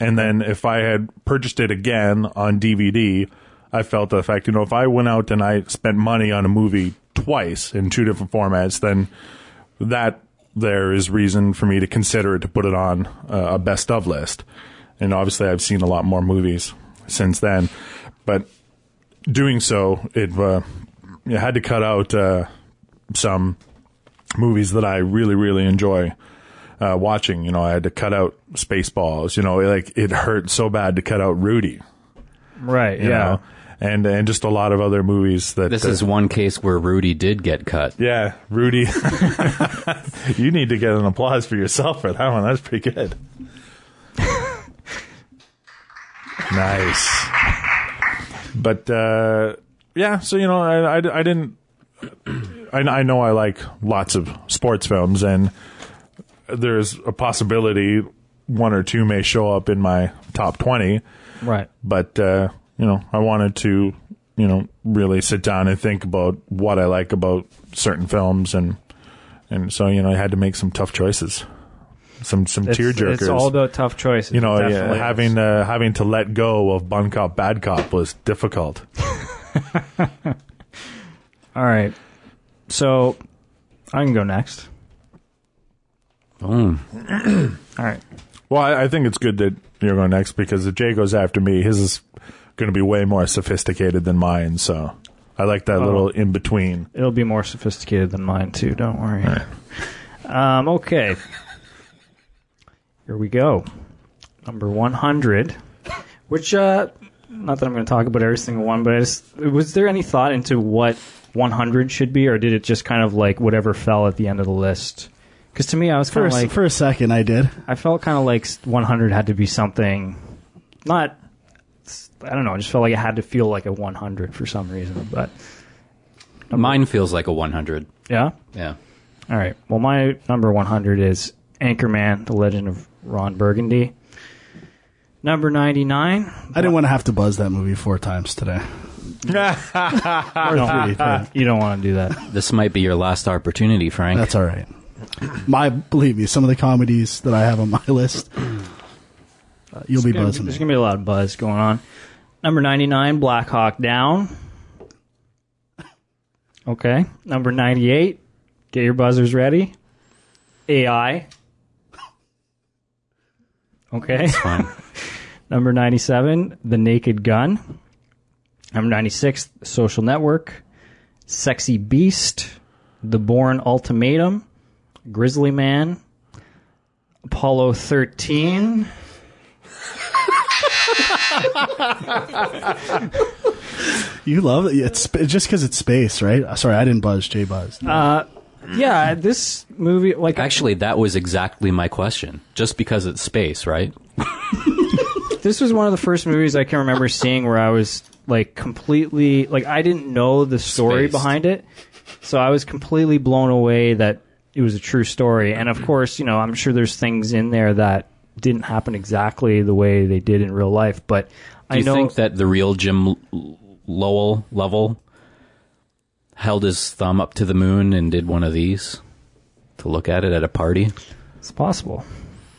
and then if I had purchased it again on DVD, I felt the fact, you know, if I went out and I spent money on a movie twice in two different formats, then that there is reason for me to consider it to put it on uh, a best of list. And obviously, I've seen a lot more movies since then, but doing so, it uh, you had to cut out uh, some movies that I really, really enjoy uh, watching. You know, I had to cut out Spaceballs. You know, like it hurt so bad to cut out Rudy. right, You yeah. know? and and just a lot of other movies that This uh, is one case where Rudy did get cut. yeah, Rudy. you need to get an applause for yourself for that one. That's pretty good. nice. But uh, yeah, so you know, I, I, I didn't. I, I know I like lots of sports films, and there's a possibility one or two may show up in my top twenty Right. but uh, you know, I wanted to, you know, really sit down and think about what I like about certain films, and and so you know, I had to make some tough choices, some some tear jerkers. it's all about tough choices. you know, yeah, having uh, having to let go of Bun Cop Bad Cop was difficult. All right. So, I can go next. Boom. All right. Well, I, I think it's good that you're going next because if Jay goes after me, his is going to be way more sophisticated than mine. So I like that Oh. little in between. It'll be more sophisticated than mine, too. Don't worry. Um, okay. Here we go. Number 100, which, uh, not that I'm going to talk about every single one, but I just, was there any thought into what 100 should be, or did it just kind of like whatever fell at the end of the list? Because to me, I was For kind a, of like, for a second, I did. I felt kind of like 100 had to be something, not, I don't know, I just felt like it had to feel like a 100 for some reason, but Mine feels like a 100. yeah. Yeah. All right. Well, my number 100 is Anchorman: The Legend of Ron Burgundy. Number 99. I didn't want to have to buzz that movie four times today. Or three. but You don't want to do that. This might be your last opportunity, Frank. That's all right. My believe me, some of the comedies that I have on my list, uh, you'll be There's buzzing. There's going to be a lot of buzz going on. Number 99, Black Hawk Down. Okay. Number 98, get your buzzers ready. AI. Okay. Fine. Number 97, The Naked Gun. Number 96, Social Network. Sexy Beast. The Bourne Ultimatum. Grizzly Man. Apollo 13. You love it. It's sp- just because it's space, right? Uh, Sorry, I didn't buzz. Jay buzzed. Yeah, this movie, like, Actually, that was exactly my question. Just because it's space, right? this was one of the first movies I can remember seeing where I was like completely like I didn't know the story Spaced. behind it, so I was completely blown away that it was a true story. And of course, you know, I'm sure there's things in there that didn't happen exactly the way they did in real life, but Do I you know think that the real Jim Lovell level held his thumb up to the moon and did one of these to look at it at a party? it's possible.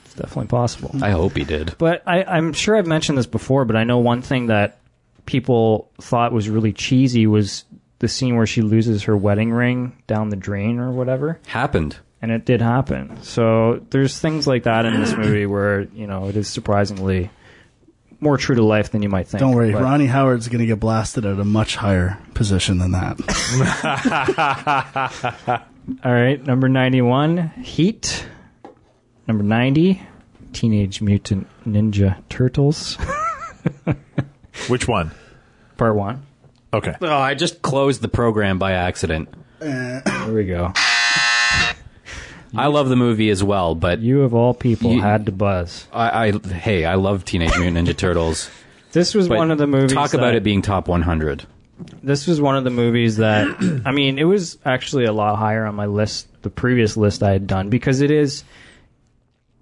It's definitely possible. I hope he did. But I, I'm sure I've mentioned this before, but I know one thing that people thought was really cheesy was the scene where she loses her wedding ring down the drain or whatever. Happened. And it did happen. So there's things like that in this movie where, you know, it is surprisingly more true to life than you might think. Don't worry, But- Ronnie Howard's going to get blasted at a much higher position than that. All right, number 91, Heat. Number 90, Teenage Mutant Ninja Turtles, Which one? part one. Okay. Oh, I just closed the program by accident. Uh, there we go. I love the movie as well, but You of all people You- had to buzz. I, I hey, I love Teenage Mutant Ninja Turtles. This was But one of the movies. Talk about that- it being top 100. This was one of the movies that I mean, it was actually a lot higher on my list, the previous list I had done, because it is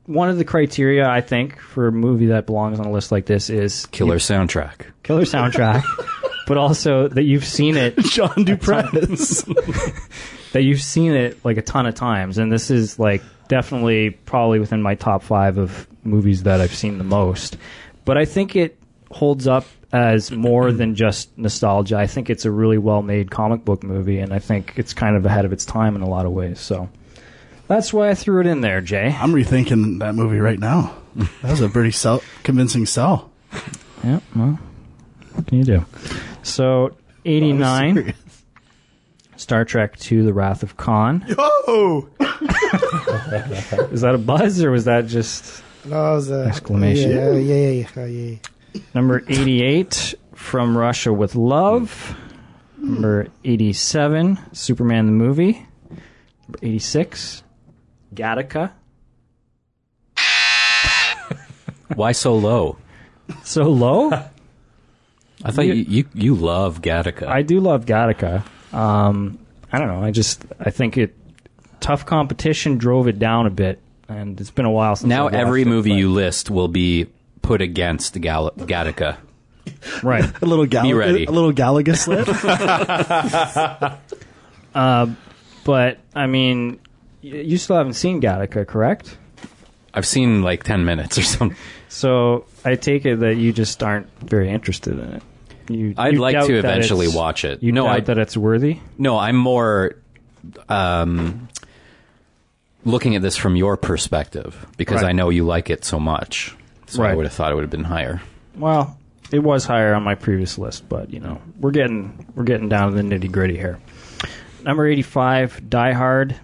one of the criteria I think for a movie that belongs on a list like this is Killer soundtrack. killer soundtrack, but also that you've seen it John Du Prez. that you've seen it like a ton of times, and this is like definitely probably within my top five of movies that I've seen the most. But I think it holds up as more than just nostalgia. I think it's a really well made comic book movie, and I think it's kind of ahead of its time in a lot of ways. So that's why I threw it in there, Jay. I'm rethinking that movie right now. That was a pretty sell- convincing sell. Yeah, well, what can you do? So, 89. Star Trek to The Wrath of Khan. Oh, Is that a buzz or was that just no, it was a Exclamation. Yeah, yeah, yeah, yeah, yeah. number 88 From Russia with Love? Number 87 Superman the Movie. Number 86 Gattaca. Why so low? So low? I thought you you, you love Gattaca. I do love Gattaca. Um, I don't know. I just I think it tough competition drove it down a bit, and it's been a while since now I've watched every it, movie but- you list will be put against Gal- Gattaca. right. A little Gal- Be ready. a little Galaga slip. But I mean, y- you still haven't seen Gattaca, correct? I've seen like 10 minutes or something. So I take it that you just aren't very interested in it. You, I'd you like to eventually watch it. You No, doubt I- that it's worthy. No, I'm more um, looking at this from your perspective because Right. I know you like it so much. So I Right. would have thought it would have been higher. Well, it was higher on my previous list, but you know, we're getting we're getting down to the nitty gritty here. Number eighty-five, Die Hard,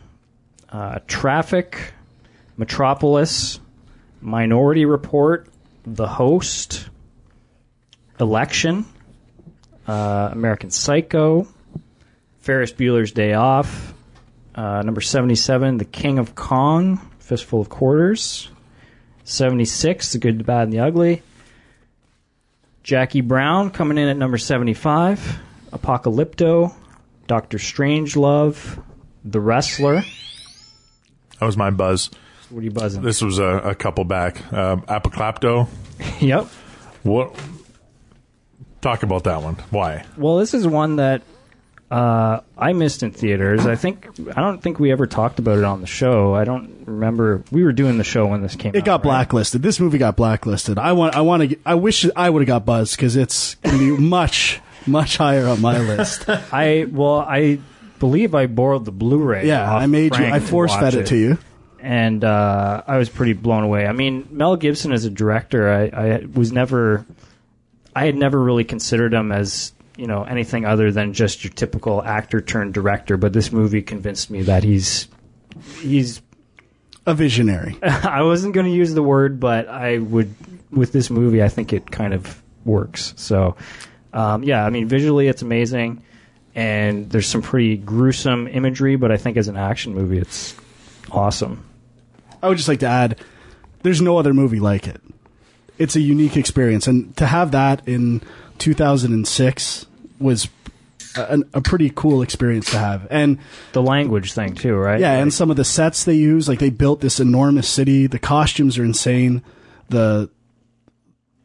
uh, Traffic, Metropolis, Minority Report, The Host, Election, uh, American Psycho, Ferris Bueller's Day Off, uh, number seventy-seven, The King of Kong, Fistful of Quarters, seventy-six, The Good, the Bad, and the Ugly. Jackie Brown coming in at number 75. Apocalypto. Doctor Strangelove. The Wrestler. That was my buzz. What are you buzzing? This was a, a couple back. Um, Apocrypto. yep. What? Talk about that one. Why? Well, this is one that uh, I missed in theaters. I think I don't think we ever talked about it on the show. I don't remember. We were doing the show when this came. It out, got right? blacklisted. This movie got blacklisted. I want. I want to. I wish I would have got buzzed because it's going to be much, much higher on my list. I well, I believe I borrowed the Blu-ray. Yeah, off I made you. I to force watch fed it to you. and uh, I was pretty blown away. I mean, Mel Gibson as a director, I, I was never, I had never really considered him as you know anything other than just your typical actor turned director. But this movie convinced me that he's he's. A visionary. I wasn't going to use the word, but I would with this movie. I think it kind of works. So Um, yeah, I mean, visually it's amazing, and there's some pretty gruesome imagery, but I think as an action movie, it's awesome. I would just like to add, there's no other movie like it. It's a unique experience, and to have that in 2006 was a, a pretty cool experience to have. And The language thing too, right? yeah, Like, and some of the sets they use, like they built this enormous city. The costumes are insane. The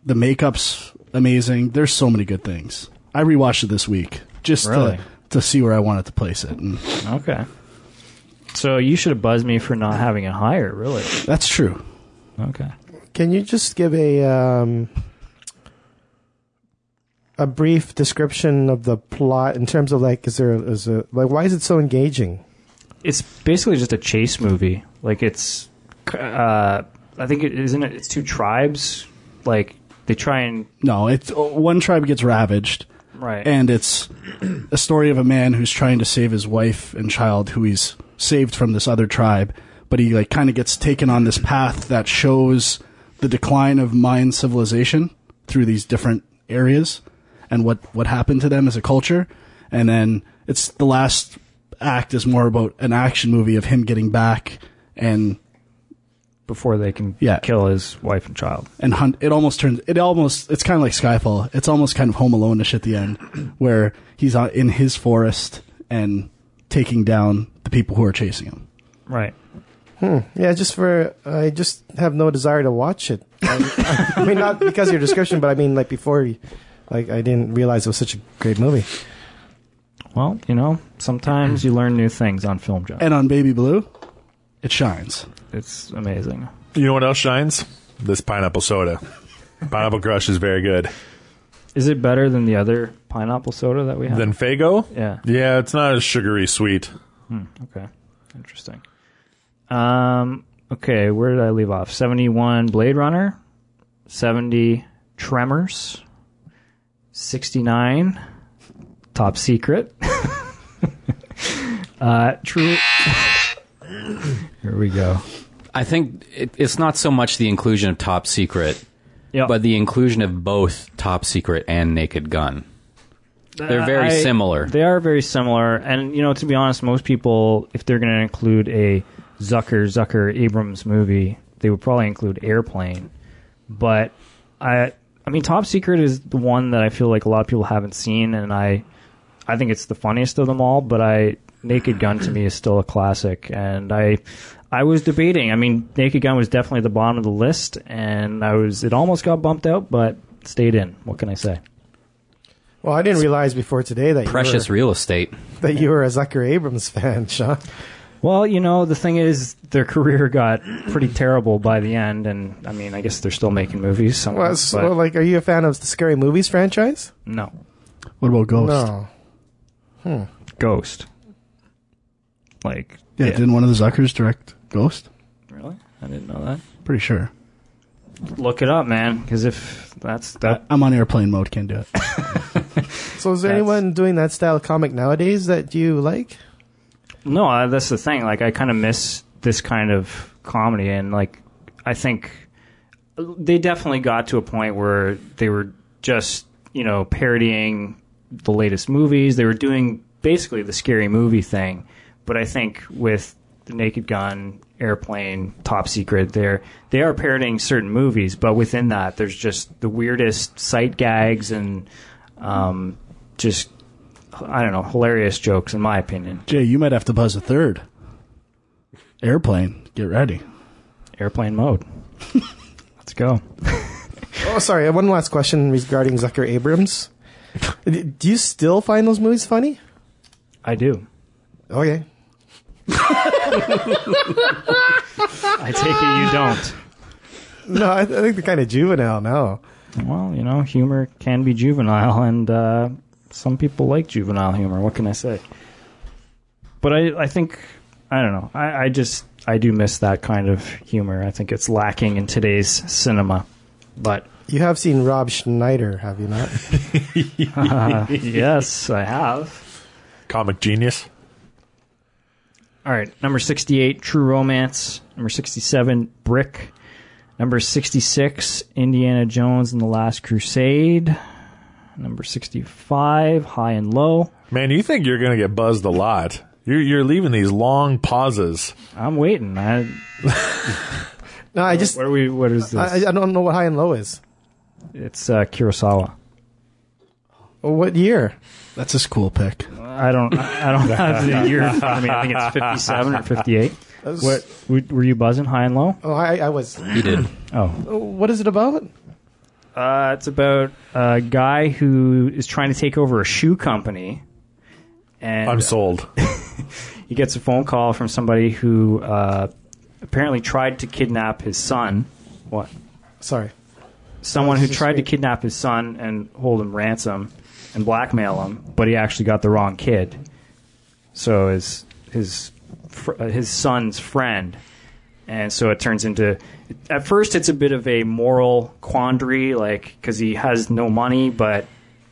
the makeup's amazing. There's so many good things. I rewatched it this week just Really? to to see where I wanted to place it, and okay. So you should have buzzed me for not having it higher. Really? that's true. Okay. Can you just give a um, a brief description of the plot in terms of like, is there is a like why is it so engaging? It's basically just a chase movie. Like it's, uh, I think it isn't. It, it's two tribes. Like they try and No, it's one tribe gets ravaged. right. and it's a story of a man who's trying to save his wife and child who he's saved from this other tribe but he like kind of gets taken on this path that shows the decline of Mayan civilization through these different areas and what what happened to them as a culture and then it's the last act is more about an action movie of him getting back and before they can Yeah. kill his wife and child. and hunt. It almost turns. It almost. It's kind of like Skyfall. It's almost kind of Home Alone-ish at the end, where he's in his forest and taking down the people who are chasing him. Right. Hmm. Yeah, just for I just have no desire to watch it. I, I mean, not because of your description, but I mean like before, like I didn't realize it was such a great movie. Well, you know, sometimes you learn new things on Film Junk. And on Baby Blue, it shines. It's amazing. You know what else shines? This pineapple soda. Pineapple Crush is very good. Is it better than the other pineapple soda that we have? Than Faygo? yeah. Yeah, it's not as sugary sweet. Hmm, okay. Interesting. Um. Okay. Where did I leave off? Seventy-one Blade Runner. Seventy Tremors. Sixty-nine Top Secret. uh. True. Here we go. I think it, it's not so much the inclusion of Top Secret, Yeah. but the inclusion of both Top Secret and Naked Gun. They're very I- similar. They are very similar, and you know, to be honest, most people, if they're going to include a Zucker Zucker Abrahams movie, they would probably include Airplane. But I, I mean, Top Secret is the one that I feel like a lot of people haven't seen, and I, I think it's the funniest of them all. But I, Naked Gun to me is still a classic, and I, I was debating. I mean, Naked Gun was definitely at the bottom of the list, and I was, it almost got bumped out, but stayed in. What can I say? Well, I didn't realize before today that Precious you were, real estate. that you were a Zucker Abrahams fan, Sean. Well, you know, the thing is, their career got pretty terrible by the end, and I mean, I guess they're still making movies. Some, Well, but so, like, are you a fan of the Scary Movies franchise? no, What about Ghost? No. Hmm. Ghost. Like, Yeah, didn't one of the Zuckers direct Ghost? really? I didn't know that. Pretty sure. Look it up, man, because if that's that, I'm on airplane mode. Can't do it. So, is there That's- anyone doing that style of comic nowadays that you like? No, uh, that's the thing. Like, I kind of miss this kind of comedy, and like, I think they definitely got to a point where they were just, you know, parodying the latest movies. They were doing basically the scary movie thing. But I think with the Naked Gun, Airplane, Top Secret, they're they are parodying certain movies, but within that, there's just the weirdest sight gags and um, just I don't know, hilarious jokes in my opinion. Jay, you might have to buzz a third. Airplane, get ready. Airplane mode. Let's go. Oh, sorry. One last question regarding Zucker Abrahams. Do you still find those movies funny? I do. Okay. I take it you don't. No, I, I think they're kind of juvenile now. Well, you know, humor can be juvenile, and uh, some people like juvenile humor. What can I say? But I, I think, I don't know. I, I just, I do miss that kind of humor. I think it's lacking in today's cinema. But You have seen Rob Schneider, have you not? uh, yes, I have. Comic genius. All right, number 68, True Romance. Number 67, Brick. Number 66, Indiana Jones and the Last Crusade. Number 65, High and Low. Man, you think you're going to get buzzed a lot. You're, you're leaving these long pauses. I'm waiting. I, No, I just what are we? What is this? I, I don't know what high and low is. it's uh, Kurosawa. Well, what year? That's a school pick. I don't. I don't have the year in front of me. I think it's 57 or 58. What were were you buzzing? High and low? Oh, I, I was. You did. Oh, What is it about? Uh, it's about a guy who is trying to take over a shoe company, and I'm sold. he gets a phone call from somebody who uh, apparently tried to kidnap his son. What? Sorry. Someone who this is tried to kidnap his son and hold him ransom and blackmail him, but he actually got the wrong kid. So his his fr- uh, his son's friend, and so it turns into. At first, it's a bit of a moral quandary, like because he has no money, but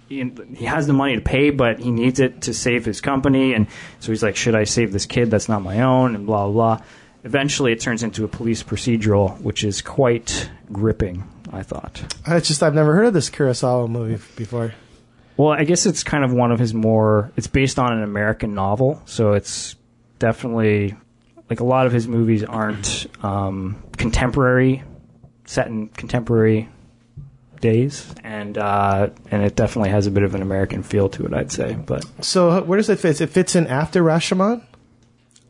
he, he has the money to pay, but he needs it to save his company, and so he's like, "Should I save this kid that's not my own?" And blah blah. blah. Eventually, it turns into a police procedural, which is quite gripping. I thought. It's just I've never heard of this Kurosawa movie before. Well, I guess it's kind of one of his more. It's based on an American novel, so it's definitely like a lot of his movies aren't um, contemporary, set in contemporary days, and uh, and it definitely has a bit of an American feel to it. I'd say, but So where does it fit? It fits in after Rashomon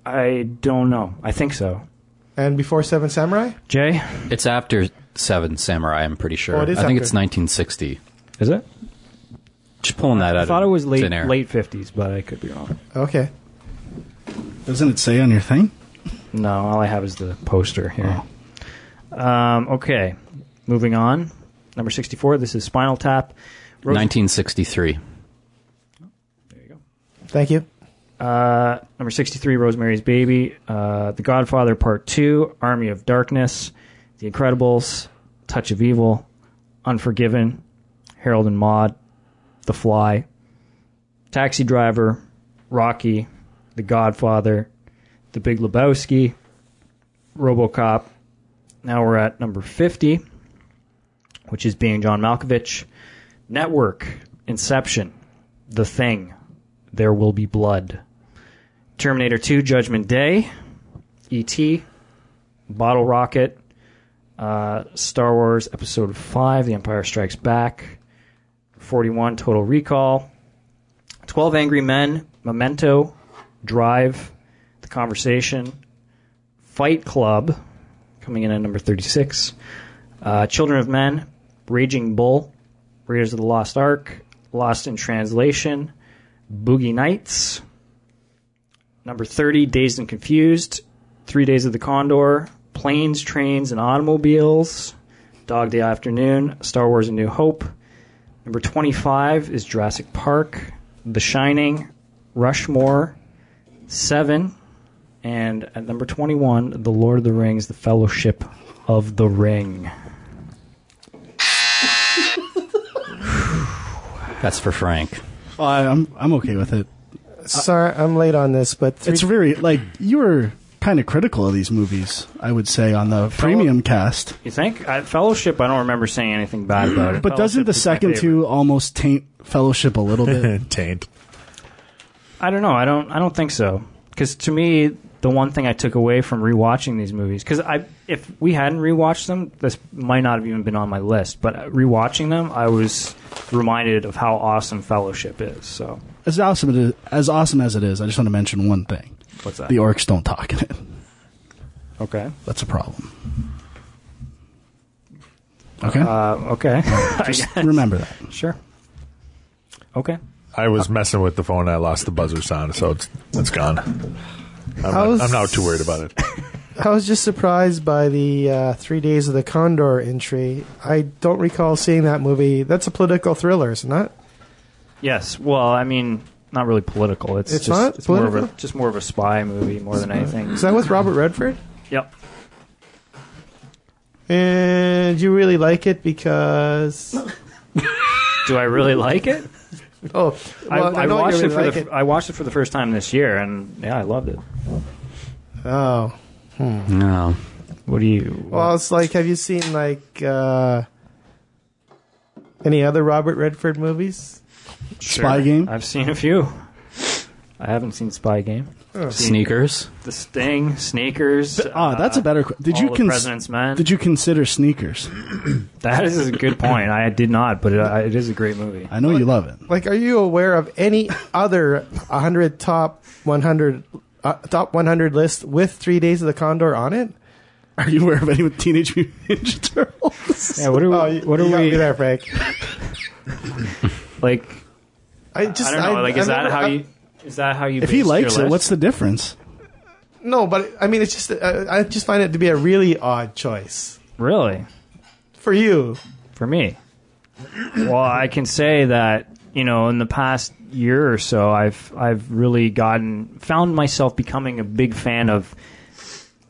I don't know. I think so. and before Seven Samurai. Jay, It's after Seven Samurai. I'm pretty sure. Oh, it is I think after. it's 1960. is it? Just pulling that out. I thought it was late late fifties, but I could be wrong. Okay. Doesn't it say on your thing? No, all I have is the poster here. Um, okay, moving on. Number sixty-four. This is Spinal Tap. Rose- 1963. Thank you. Uh, number 63, Rosemary's Baby. Uh, the Godfather Part 2, Army of Darkness. The Incredibles, Touch of Evil. Unforgiven, Harold and Maude. The Fly. Taxi Driver, Rocky. The Godfather. The Big Lebowski. Robocop. Now we're at number 50, which is being John Malkovich. Network, Inception, The Thing, There Will Be Blood. Terminator 2 Judgment Day, E.T., Bottle Rocket, uh, Star Wars Episode 5, The Empire Strikes Back, 41 Total Recall, 12 Angry Men, Memento, Drive, The Conversation, Fight Club, coming in at number 36, uh, Children of Men, Raging Bull, Raiders of the Lost Ark, Lost in Translation, Boogie Nights, Number 30, Dazed and Confused. Three Days of the Condor. Planes, Trains, and Automobiles. Dog Day Afternoon. Star Wars A New Hope. Number 25 is Jurassic Park. The Shining. Rushmore. Seven. And at number 21, The Lord of the Rings, The Fellowship of the Ring. That's for Frank. Oh, I, I'm I'm okay with it. Sorry, I'm late on this, but three, It's very like you were kind of critical of these movies. I would say on the premium cast, You think? I, Fellowship, I don't remember saying anything bad about it. but doesn't the second two almost taint Fellowship a little bit? Taint. I don't know. I don't. I don't think so. Because to me, the one thing I took away from rewatching these movies, because I, if we hadn't rewatched them, this might not have even been on my list. But rewatching them, I was reminded of how awesome Fellowship is. So as awesome it is, as awesome as it is, I just want to mention one thing: what's that? the orcs don't talk in it. okay. That's a problem. Okay, Uh, okay. I just remember that. Sure. Okay. I was messing with the phone. and I lost the buzzer sound, so it's it's gone. I'm I not, was- I'm not too worried about it. I was just surprised by the uh, Three Days of the Condor entry. I don't recall seeing that movie. That's a political thriller, isn't it? Yes. Well, I mean, not really political. It's, It's just, not it's more of a political? just more of a spy movie more than anything. Is that with Robert Redford? Yep. And you really like it because Do I really like it? oh, well, I, I know you watched really it for like the it. I watched it for the first time this year, and yeah, I loved it. Oh, No. What do you? well, it's like have you seen like uh, Any other Robert Redford movies? Spy Game. I've seen a few. I haven't seen Spy Game. Sneakers. The Sting, Sneakers. Ah, that's a better. que- Did All you the cons- President's Men. Did you consider Sneakers? That is a good point. I did not, but it, it is a great movie. I know you love it. Like, are you aware of any other 100 top 100 uh, top 100 list with Three Days of the Condor on it? Are you aware of any with Teenage Mutant Ninja Turtles? Yeah, what are, Oh, you, what are you got we me there, Frank. like? I just I don't know. like, is I've that never- how I- you? Is that how you? If he based likes your it, list? what's the difference? No, but I mean, it's just uh, I just find it to be a really odd choice really for you. for me? Well, I can say that you know in the past year or so, I've I've really gotten found myself becoming a big fan of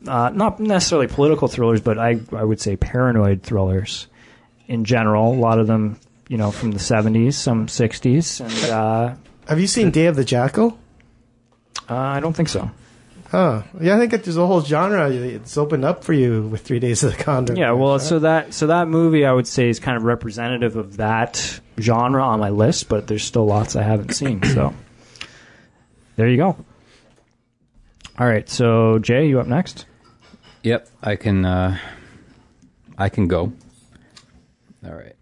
uh, not necessarily political thrillers, but I I would say paranoid thrillers in general. A lot of them, you know, from the seventies, some sixties, and uh, Have you seen Day of the Jackal? uh, I don't think so. Huh. Yeah, I think that there's a whole genre it's opened up for you with Three Days of the Condor. Yeah, well, so that so that movie I would say is kind of representative of that genre on my list, but there's still lots I haven't seen. So there you go. All right, so Jay, you up next? Yep, I can. Uh, I can go. All right.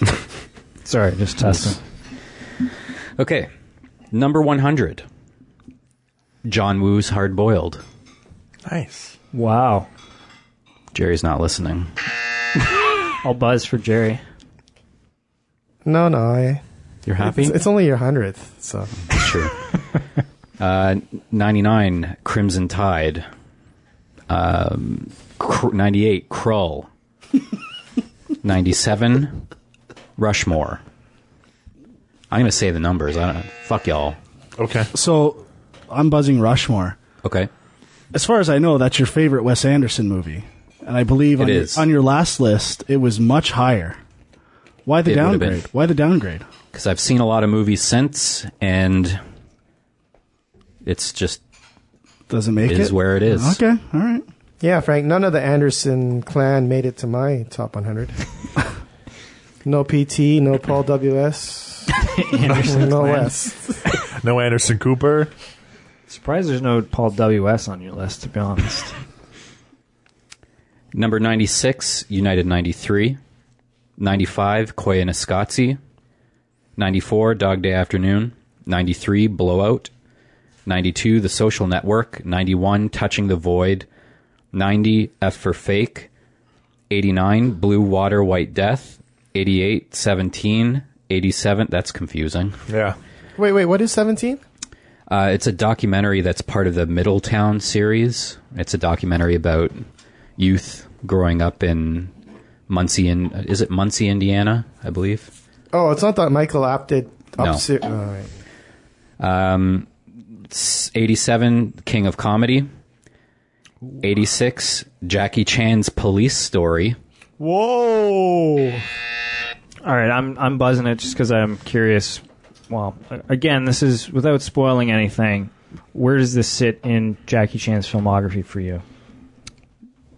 Sorry, just testing. Okay, number one hundred. John Woo's Hard Boiled. Nice. Wow, Jerry's not listening. I'll buzz for Jerry. No, no, I, You're happy? it's, it's only your hundredth, so Sure. uh, 99, Crimson Tide. Um, cr- 98, Krull. 97, Rushmore. I'm going to say the numbers. I don't, fuck y'all. Okay. So I'm buzzing Rushmore. Okay. As far as I know, that's your favorite Wes Anderson movie, and I believe on, It your, on your last list it was much higher. Why the It would've been. downgrade? Why the downgrade? Because I've seen a lot of movies since, and it's just Doesn't make It it is where it is. Okay, all right. yeah, Frank. None of the Anderson clan made it to my top 100. no PT, no Paul W.S., no S. No Anderson Cooper. Surprised there's no Paul W.S. on your list, to be honest. number 96, United 93. 95, Koyaanisqatsi. 94, Dog Day Afternoon. 93, Blowout. 92, The Social Network. 91, Touching the Void. 90, F for Fake. 89, Blue Water, White Death. 88, 17. 87, that's confusing. Yeah. Wait, wait. What is 17? Uh, it's a documentary that's part of the Middletown series. It's a documentary about youth growing up in Muncie, in, is it Muncie, Indiana, I believe. Oh, it's not that Michael Apted up. No. se- all right. Um, 87, King of Comedy. 86, Jackie Chan's Police Story. Whoa. All right, I'm I'm buzzing it just because I'm curious. Well, again, this is without spoiling anything. Where does this sit in Jackie Chan's filmography for you?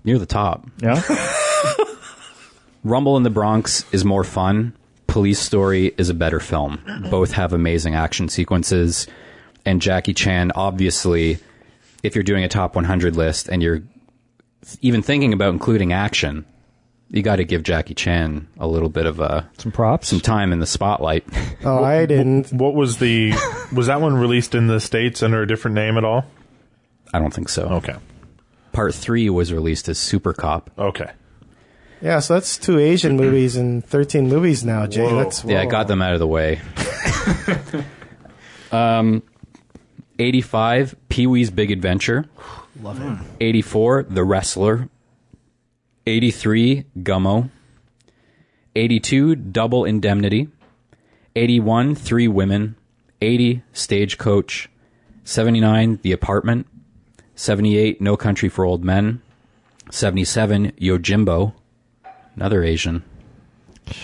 Near the top. Yeah, Rumble in the Bronx is more fun. Police Story is a better film. Both have amazing action sequences. And Jackie Chan, obviously, if you're doing a top 100 list and you're even thinking about including action, you got to give Jackie Chan a little bit of a, some props. some time in the spotlight. Oh, I didn't. What was the? Was that one released in the states under a different name at all? I don't think so. Okay. Part three was released as Super Cop. Okay. Yeah, so that's two Asian movies and 13 movies now, Jay. Whoa. That's Yeah, I got them out of the way. um, 85, Pee Wee's Big Adventure. Love him. 84, The Wrestler. 83, Gummo. 82, Double Indemnity. 81, Three Women. 80, Stagecoach. 79, The Apartment. 78, No Country for Old Men. 77, Yojimbo. Another Asian.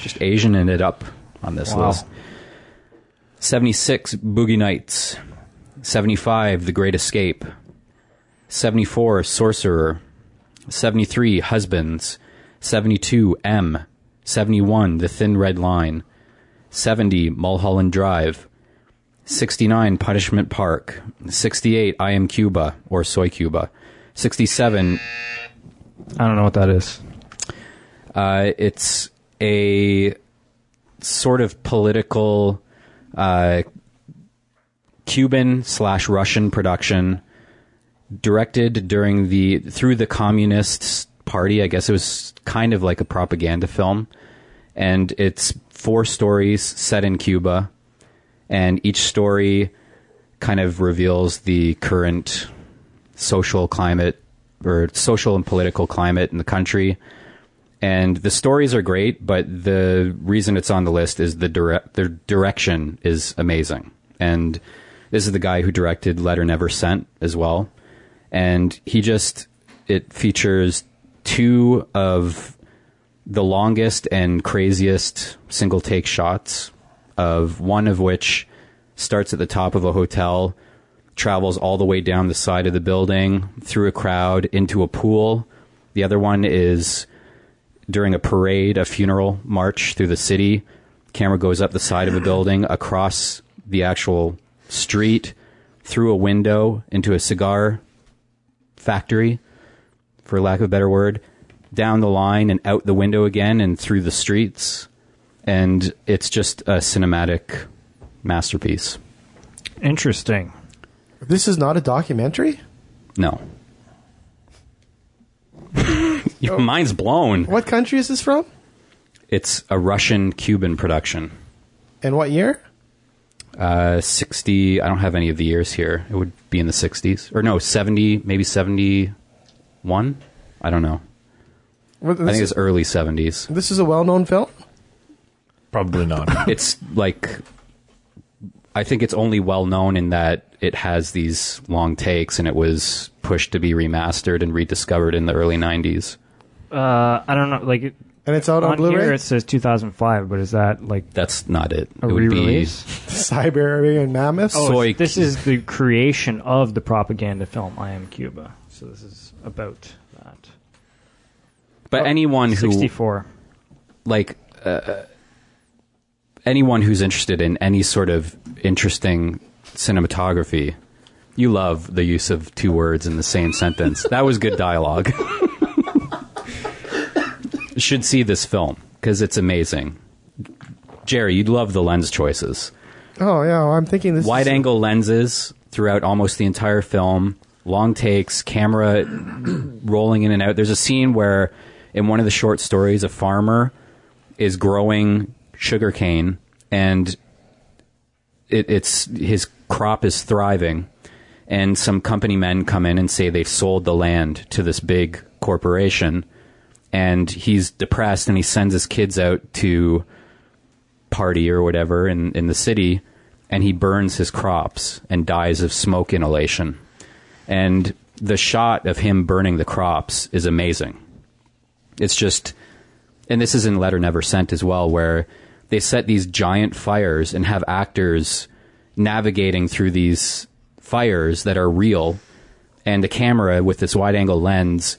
Just Asian and it up on this Wow. list. 76, Boogie Nights. 75, The Great Escape. 74, Sorcerer. 73 Husbands, 72 M, 71 The Thin Red Line, 70 Mulholland Drive, 69 Punishment Park, 68 I Am Cuba or Soy Cuba, 67 I don't know what that is. uh, it's a sort of political uh, Cuban slash Russian production directed during the through the Communist Party. I guess it was kind of like a propaganda film, and it's four stories set in Cuba, and each story kind of reveals the current social climate or social and political climate in the country. And the stories are great, but the reason it's on the list is the direct the direction is amazing. And this is the guy who directed Letter Never Sent as well. And he just it features two of the longest and craziest single take shots of one of which starts at the top of a hotel travels all the way down the side of the building through a crowd into a pool. The other one is during a parade, a funeral march through the city. Camera goes up the side of a building, across the actual street, through a window into a cigar factory, for lack of a better word, down the line and out the window again and through the streets. And it's just a cinematic masterpiece. Interesting. This is not a documentary. No. Your oh. mind's blown. What country is this from? It's a Russian Cuban production. And what year? Uh, 60, I don't have any of the years here. It would be in the 60s. Or no, 70, maybe 71? I don't know. Well, I think This, it's early 70s. this is a well-known film. Probably not. It's like, I think it's only well known in that it has these long takes and it was pushed to be remastered and rediscovered in the early 90s. Uh, I don't know. Like it- And it's out on, on Blu-ray. it says 2005, but is that like That's not it. a it would be re-release? Siberian Mammoth. Oh, Soy- this is the creation of the propaganda film I Am Cuba. So this is about that. But anyone who 64. like uh, anyone who's interested in any sort of interesting cinematography, you love the use of two words in the same sentence. That was good dialogue. Should see this film because it's amazing. Jerry, you'd love the lens choices. Oh yeah, well, I'm thinking this. Wide is, angle lenses throughout almost the entire film, long takes, camera rolling in and out. There's a scene where, in one of the short stories, a farmer is growing sugarcane and it, it's his crop is thriving, and some company men come in and say they've sold the land to this big corporation, and he's depressed and he sends his kids out to party or whatever in, in the city and he burns his crops and dies of smoke inhalation. And the shot of him burning the crops is amazing. It's just, and this is in Letter Never Sent as well, where they set these giant fires and have actors navigating through these fires that are real, and the camera with this wide angle lens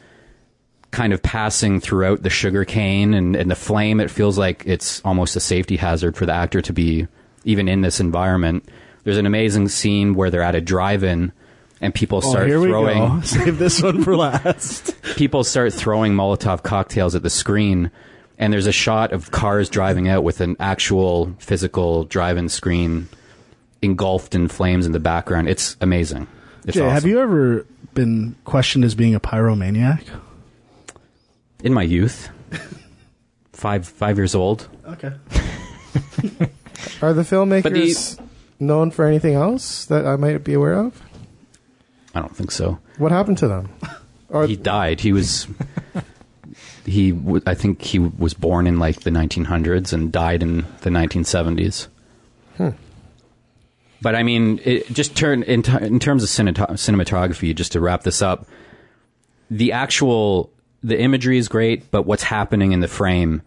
kind of passing throughout the sugar cane and, and the flame. It feels like it's almost a safety hazard for the actor to be even in this environment. There's an amazing scene where they're at a drive-in and people Oh, start throwing. Save this one for last. people start throwing Molotov cocktails at the screen, and there's a shot of cars driving out with an actual physical drive-in screen engulfed in flames in the background. It's amazing. It's Jay, awesome. have you ever been questioned as being a pyromaniac? In my youth, five five years old, Okay. Are the filmmakers known for anything else that I might be aware of? I don't think so. What happened to them? Or He died. He was. He, w- I think he was born in like the 1900s and died in the 1970s. Hmm. But I mean, it just turn in, t- in terms of cineto- cinematography. Just to wrap this up, the actual the imagery is great, but what's happening in the frame,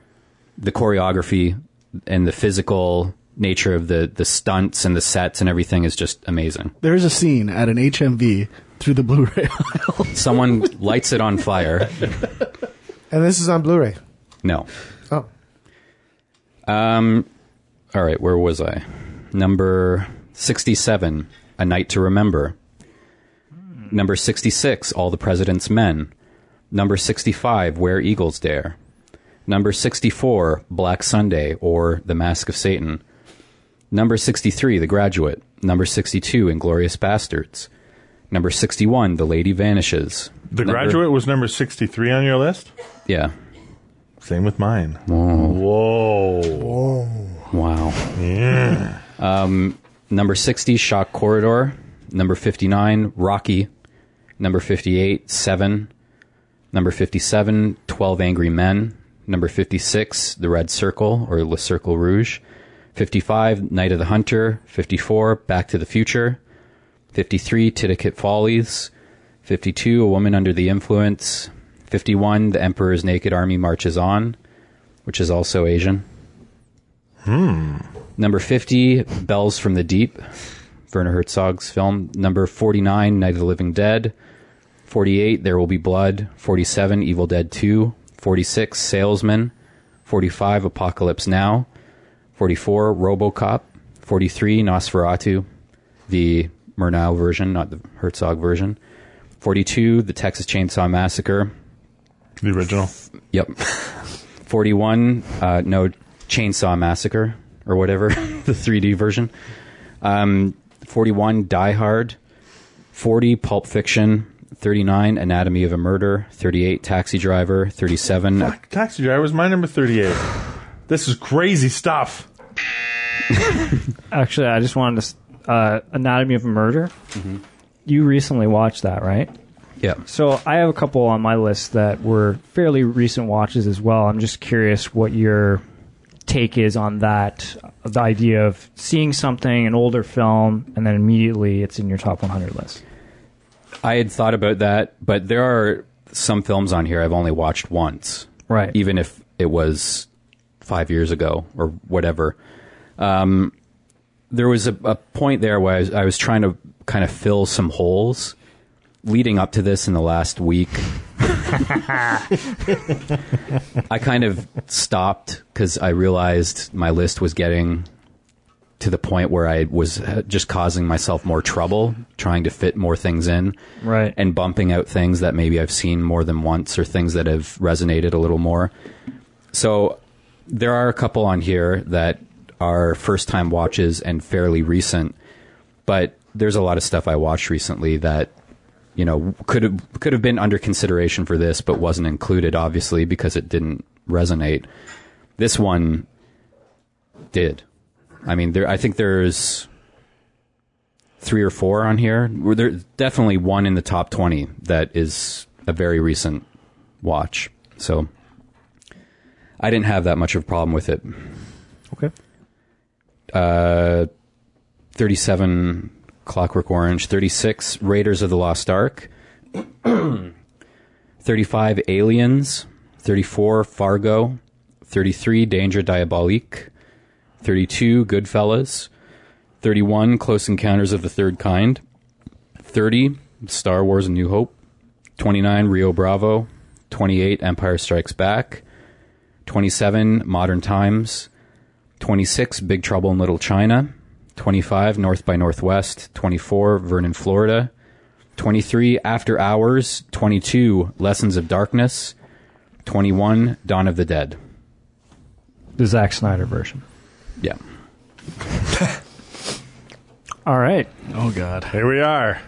the choreography and the physical nature of the the stunts and the sets and everything is just amazing. There is a scene at an HMV through the Blu-ray. aisle. Someone lights it on fire. And this is on Blu-ray. No. Oh, Um, all right, where was I? Number 67, A Night to Remember. Number 66, All the President's Men. Number 65, Where Eagles Dare. Number 64, Black Sunday or The Mask of Satan. Number 63, The Graduate. Number 62, Inglourious Basterds. Number 61, The Lady Vanishes. The Number- Graduate was number 63 on your list? Yeah. Same with mine. Whoa. Whoa! Wow. Yeah. Um, number 60, Shock Corridor. Number 59, Rocky. Number 58, Seven. Number 57, 12 Angry Men. Number 56, The Red Circle or Le Cercle Rouge. 55, Night of the Hunter. 54, Back to the Future. 53, Titicut Follies. 52, A Woman Under the Influence. 51, The Emperor's Naked Army Marches On, which is also Asian. Hmm. Number 50, Bells from the Deep, Werner Herzog's film. Number 49, Night of the Living Dead. 48, There Will Be Blood. 47, Evil Dead 2. 46, Salesman. 45, Apocalypse Now. 44, Robocop. 43, Nosferatu, the Murnau version, not the Herzog version. 42, The Texas Chainsaw Massacre. The original. Yep. 41, uh, no, Chainsaw Massacre, or whatever, the 3D version. Um, 41, Die Hard. 40, Pulp Fiction. 39, Anatomy of a Murder. 38, Taxi Driver. 37, Taxi Driver was my number 38. This is crazy stuff. Actually, I just wanted to. Uh, Anatomy of a Murder. You recently watched that, right? yeah. So I have a couple on my list that were fairly recent watches as well. I'm just curious what your take is on that. The idea of seeing something, an older film, and then immediately it's in your top 100 list. I had thought about that, but there are some films on here I've only watched once. Right. even if it was five years ago or whatever. Um, there was a, a point there where I was, I was trying to kind of fill some holes leading up to this in the last week. I kind of stopped because I realized my list was getting to the point where I was uh, just causing myself more trouble trying to fit more things in Right. and bumping out things that maybe I've seen more than once or things that have resonated a little more. So there are a couple on here that are first time watches and fairly recent, but there's a lot of stuff I watched recently that you know could have could have been under consideration for this but wasn't included obviously because it didn't resonate. This one did. I mean there I think there's three or four on here. There's definitely one in the top 20 that is a very recent watch. So I didn't have that much of a problem with it. Okay. Uh, 37 Clockwork Orange, 36 Raiders of the Lost Ark, 35 Aliens, 34 Fargo, 33 Danger Diabolik, 32 Goodfellas, 31 Close Encounters of the Third Kind, 30 Star Wars A New Hope, 29 Rio Bravo, 28 Empire Strikes Back, 27 Modern Times, 26 Big Trouble in Little China, 25 North by Northwest, 24 Vernon, Florida, 23 After Hours, 22 Lessons of Darkness, 21 Dawn of the Dead. The Zack Snyder version. Yeah. All right. oh God. Here we are.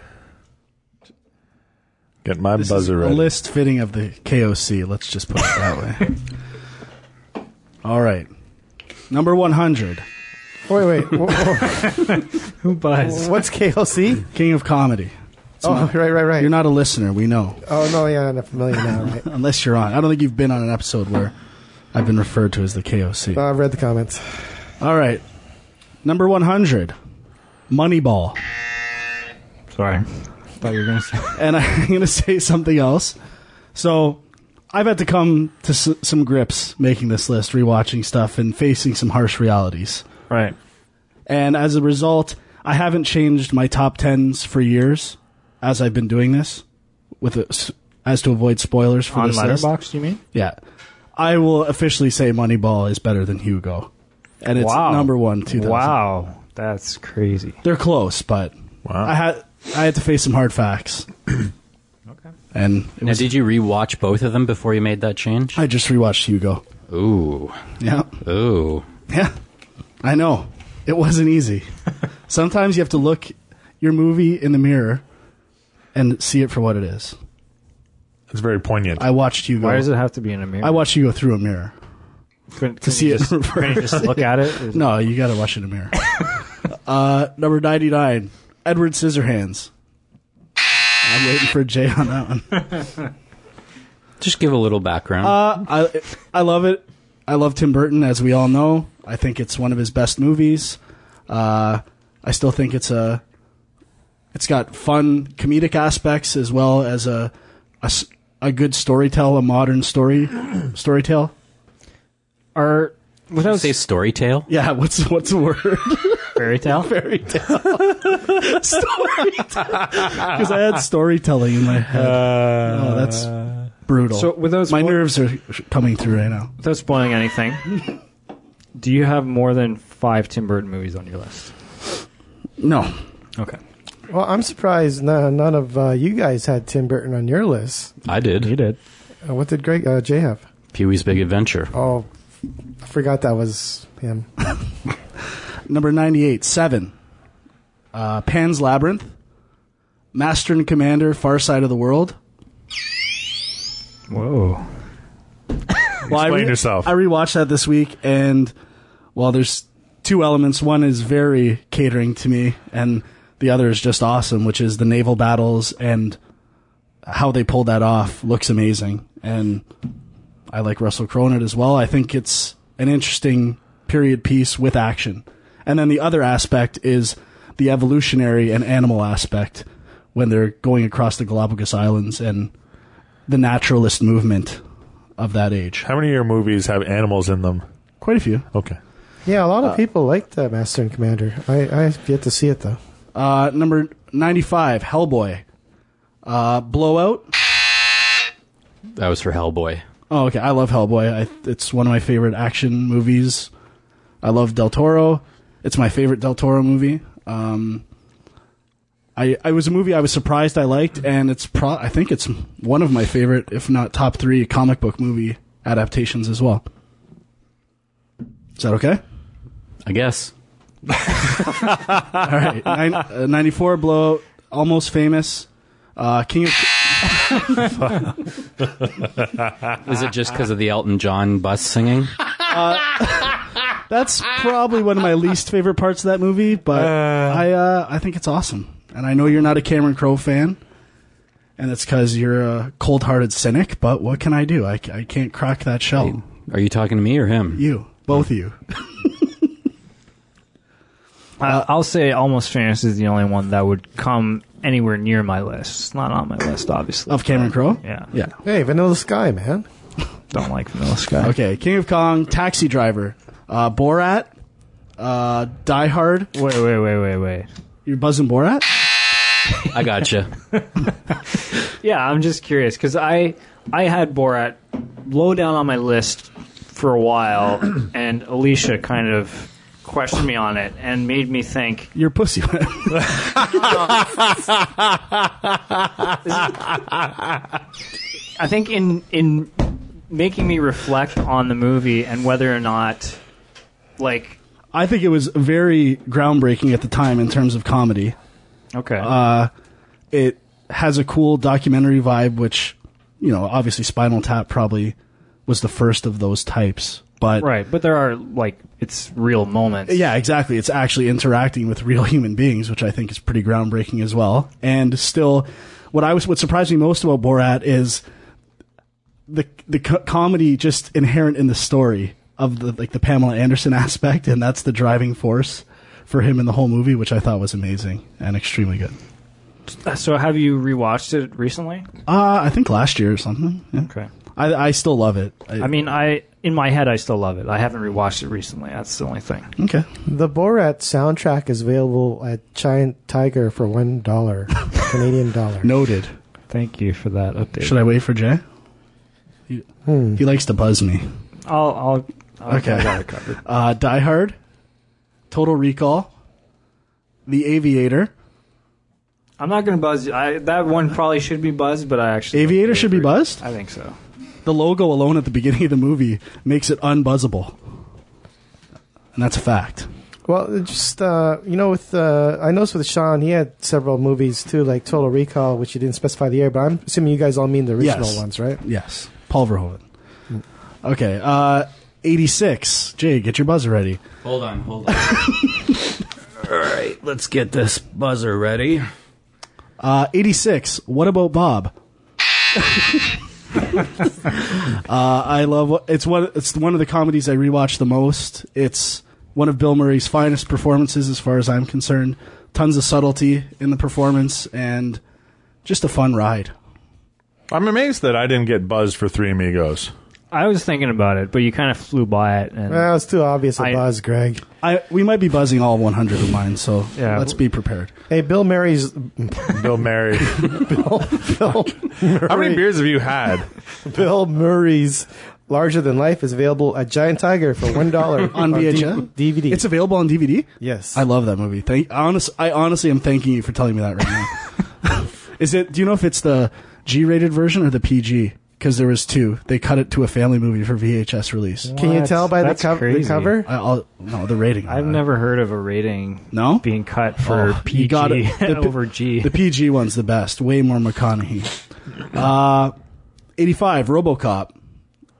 Get my This is buzzer a ready. list fitting of the KOC. Let's just put it that way. All right. Number 100, wait, wait. Wh- Who wh- buys? What's KLC? King of Comedy. Oh, right, right, right. You're not a listener, we know. Oh no, yeah, I'm familiar now. Right. Unless you're on. I don't think you've been on an episode where I've been referred to as the KOC. Uh, I've read the comments. All right. Number 100, Moneyball. Sorry. Thought you were going to say. and I'm going to say something else. So, I've had to come to s- some grips making this list, rewatching stuff, and facing some harsh realities. Right. And as a result, I haven't changed my top tens for years. as I've been doing this, with a, as to avoid spoilers for On this list. Letterboxd, you mean? Yeah, I will officially say Moneyball is better than Hugo, and it's wow. number one. Two thousand. Wow, that's crazy. They're close, but Wow. I had I had to face some hard facts, Okay. and it Now, was, did you rewatch both of them before you made that change? I just rewatched Hugo. Ooh, Yeah, ooh. yeah, I know it wasn't easy. Sometimes you have to look your movie in the mirror and see it for what it is. It's very poignant. I watched Hugo. Why does it have to be in a mirror? I watched Hugo through a mirror. Couldn't, to see you it Just, couldn't you just look at it. No, you got to watch it in a mirror. uh, number ninety nine, Edward Scissorhands. I'm waiting for Jay on that one. Just give a little background. Uh, I I love it. I love Tim Burton, as we all know. I think it's one of his best movies. Uh, I still think it's a. It's got fun comedic aspects as well as a a good storytell, a modern story storytell. Are without Say story tale. Yeah, what's what's the word? fairy tale. Fairy tale. storytell. Because I had storytelling in my head. oh, that's brutal. So without my spo- nerves are coming through right now. without spoiling anything, do you have more than five Tim Burton movies on your list? No, Okay, Well, I'm surprised no, none of uh, you guys had Tim Burton on your list. I did. you did. Uh, what did Greg uh, Jay have? Pee Wee's Big Adventure. Oh, I forgot that was him. number ninety-eight, seven. Uh, Pan's Labyrinth, Master and Commander, Far Side of the World. Whoa. Well, I Explain yourself. I rewatched that this week, and well, there's two elements. One is very catering to me, and the other is just awesome, which is the naval battles and how they pulled that off looks amazing. And I like Russell Crowe in it as well. I think it's an interesting period piece with action. And then the other aspect is the evolutionary and animal aspect when they're going across the Galapagos Islands and the naturalist movement of that age. How many of your movies have animals in them? Quite a few. Okay. Yeah, a lot of people like uh, Master and Commander. I, I have yet to see it though. Uh, number 95, Hellboy. Uh, Blowout. That was for Hellboy. Oh, okay. I love Hellboy. I, it's one of my favorite action movies. I love Del Toro. It's my favorite Del Toro movie. Um, I, I was a movie I was surprised I liked, and it's pro. I think it's one of my favorite, if not top three, comic book movie adaptations as well. Is that okay? I guess. All right. Uh, 94 Blowout, Almost Famous. Uh, King of Is it just because of the Elton John bus singing? That's probably one of my least favorite parts of that movie, but I uh, I think it's awesome. And I know you're not a Cameron Crowe fan, and it's because you're a cold-hearted cynic. But what can I do? I, I can't crack that shell. Are you talking to me or him? You, both of you. Uh, I'll say Almost Famous is the only one that would come anywhere near my list. It's not on my list, obviously. Of Cameron Crowe? Yeah. Yeah. Hey, Vanilla Sky, man. Don't like Vanilla Sky. Okay, King of Kong, Taxi Driver, uh, Borat, uh, Die Hard. Wait, wait, wait, wait, wait. You're buzzing Borat? I gotcha. Yeah, I'm just curious because I I had Borat low down on my list for a while, and Alicia kind of questioned me on it and made me think. You're pussy. I think in in making me reflect on the movie and whether or not, like, I think it was very groundbreaking at the time in terms of comedy. okay, Uh, it has a cool documentary vibe, which, you know, obviously Spinal Tap probably was the first of those types. But right, but there are like it's real moments. yeah, exactly. It's actually interacting with real human beings, which I think is pretty groundbreaking as well. And still, what I was what surprised me most about Borat is the the co- comedy just inherent in the story of the like the Pamela Anderson aspect, and that's the driving force for him in the whole movie, which I thought was amazing and extremely good. So have you rewatched it recently? Uh, I think last year or something. Yeah. Okay. I, I still love it. I mean, I in my head I still love it. I haven't rewatched it recently. That's the only thing. okay. The Borat soundtrack is available at Giant Tiger for one dollar. Canadian dollar. Noted. Thank you for that update. Should I wait for Jay? He, he likes to buzz me. I'll. I'll I'll Okay. I got it covered. Uh, Die Hard, Total Recall, The Aviator. I'm not gonna buzz. you. I, that one probably should be buzzed, but I actually Aviator should be buzzed? I think so. The logo alone at the beginning of the movie makes it unbuzzable. And that's a fact. Well, it just uh, you know, with uh, I noticed with Sean, he had several movies too, like Total Recall, which you didn't specify the year, but I'm assuming you guys all mean the original Yes. ones, right? Yes. Paul Verhoeven. Okay. Uh, 86. Jay, get your buzzer ready. Hold on, hold on. All right, let's get this buzzer ready. Uh, 86. What about Bob? uh, I love it's one. It's one of the comedies I rewatch the most. It's one of Bill Murray's finest performances, as far as I'm concerned. Tons of subtlety in the performance, and just a fun ride. I'm amazed that I didn't get buzzed for Three Amigos. I was thinking about it, but you kind of flew by it, and Well, it's too obvious a I- buzz, Greg. I we might be buzzing all 100 of mine, so Yeah. let's be prepared. Hey, Bill Murray's Bill Murray. Bill, Bill, How many beers have you had? Bill Murray's Larger Than Life is available at Giant Tiger for one dollar On VHS? DVD. It's available on DVD. yes. I love that movie. Thank honest. I honestly am thanking you for telling me that right now. Is it? Do you know if it's the G-rated version or the PG? Because there was two. They cut it to a family movie for VHS release. Can you What? tell by the, That's cov- the crazy. cover? I, I'll, no, the rating. on I've that. never heard of a rating No? being cut for Oh, PG you got it. The P- over G. The PG one's the best. Way more McConaughey. Uh, 85, RoboCop.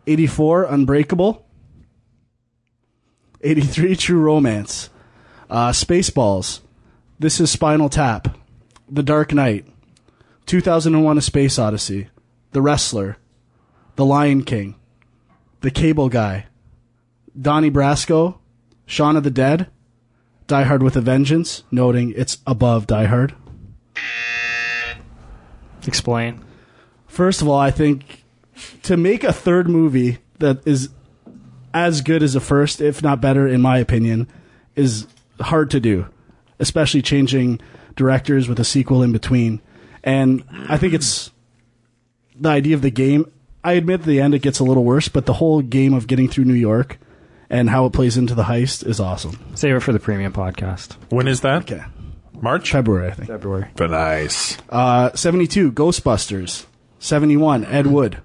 84, Unbreakable. 83, True Romance. Uh, Spaceballs. This is Spinal Tap. The Dark Knight. 2001 A Space Odyssey. The Wrestler. The Lion King. The Cable Guy. Donnie Brasco. Shaun of the Dead. Die Hard with a Vengeance, noting it's above Die Hard. Explain. First of all, I think to make a third movie that is as good as the first, if not better, in my opinion, is hard to do, especially changing directors with a sequel in between. And I think it's the idea of the game. I admit at the end it gets a little worse, but the whole game of getting through New York and how it plays into the heist is awesome. Save it for the premium podcast. When is that? Okay. March? February, I think. February. But nice. Uh, 72, Ghostbusters. 71, Ed Wood.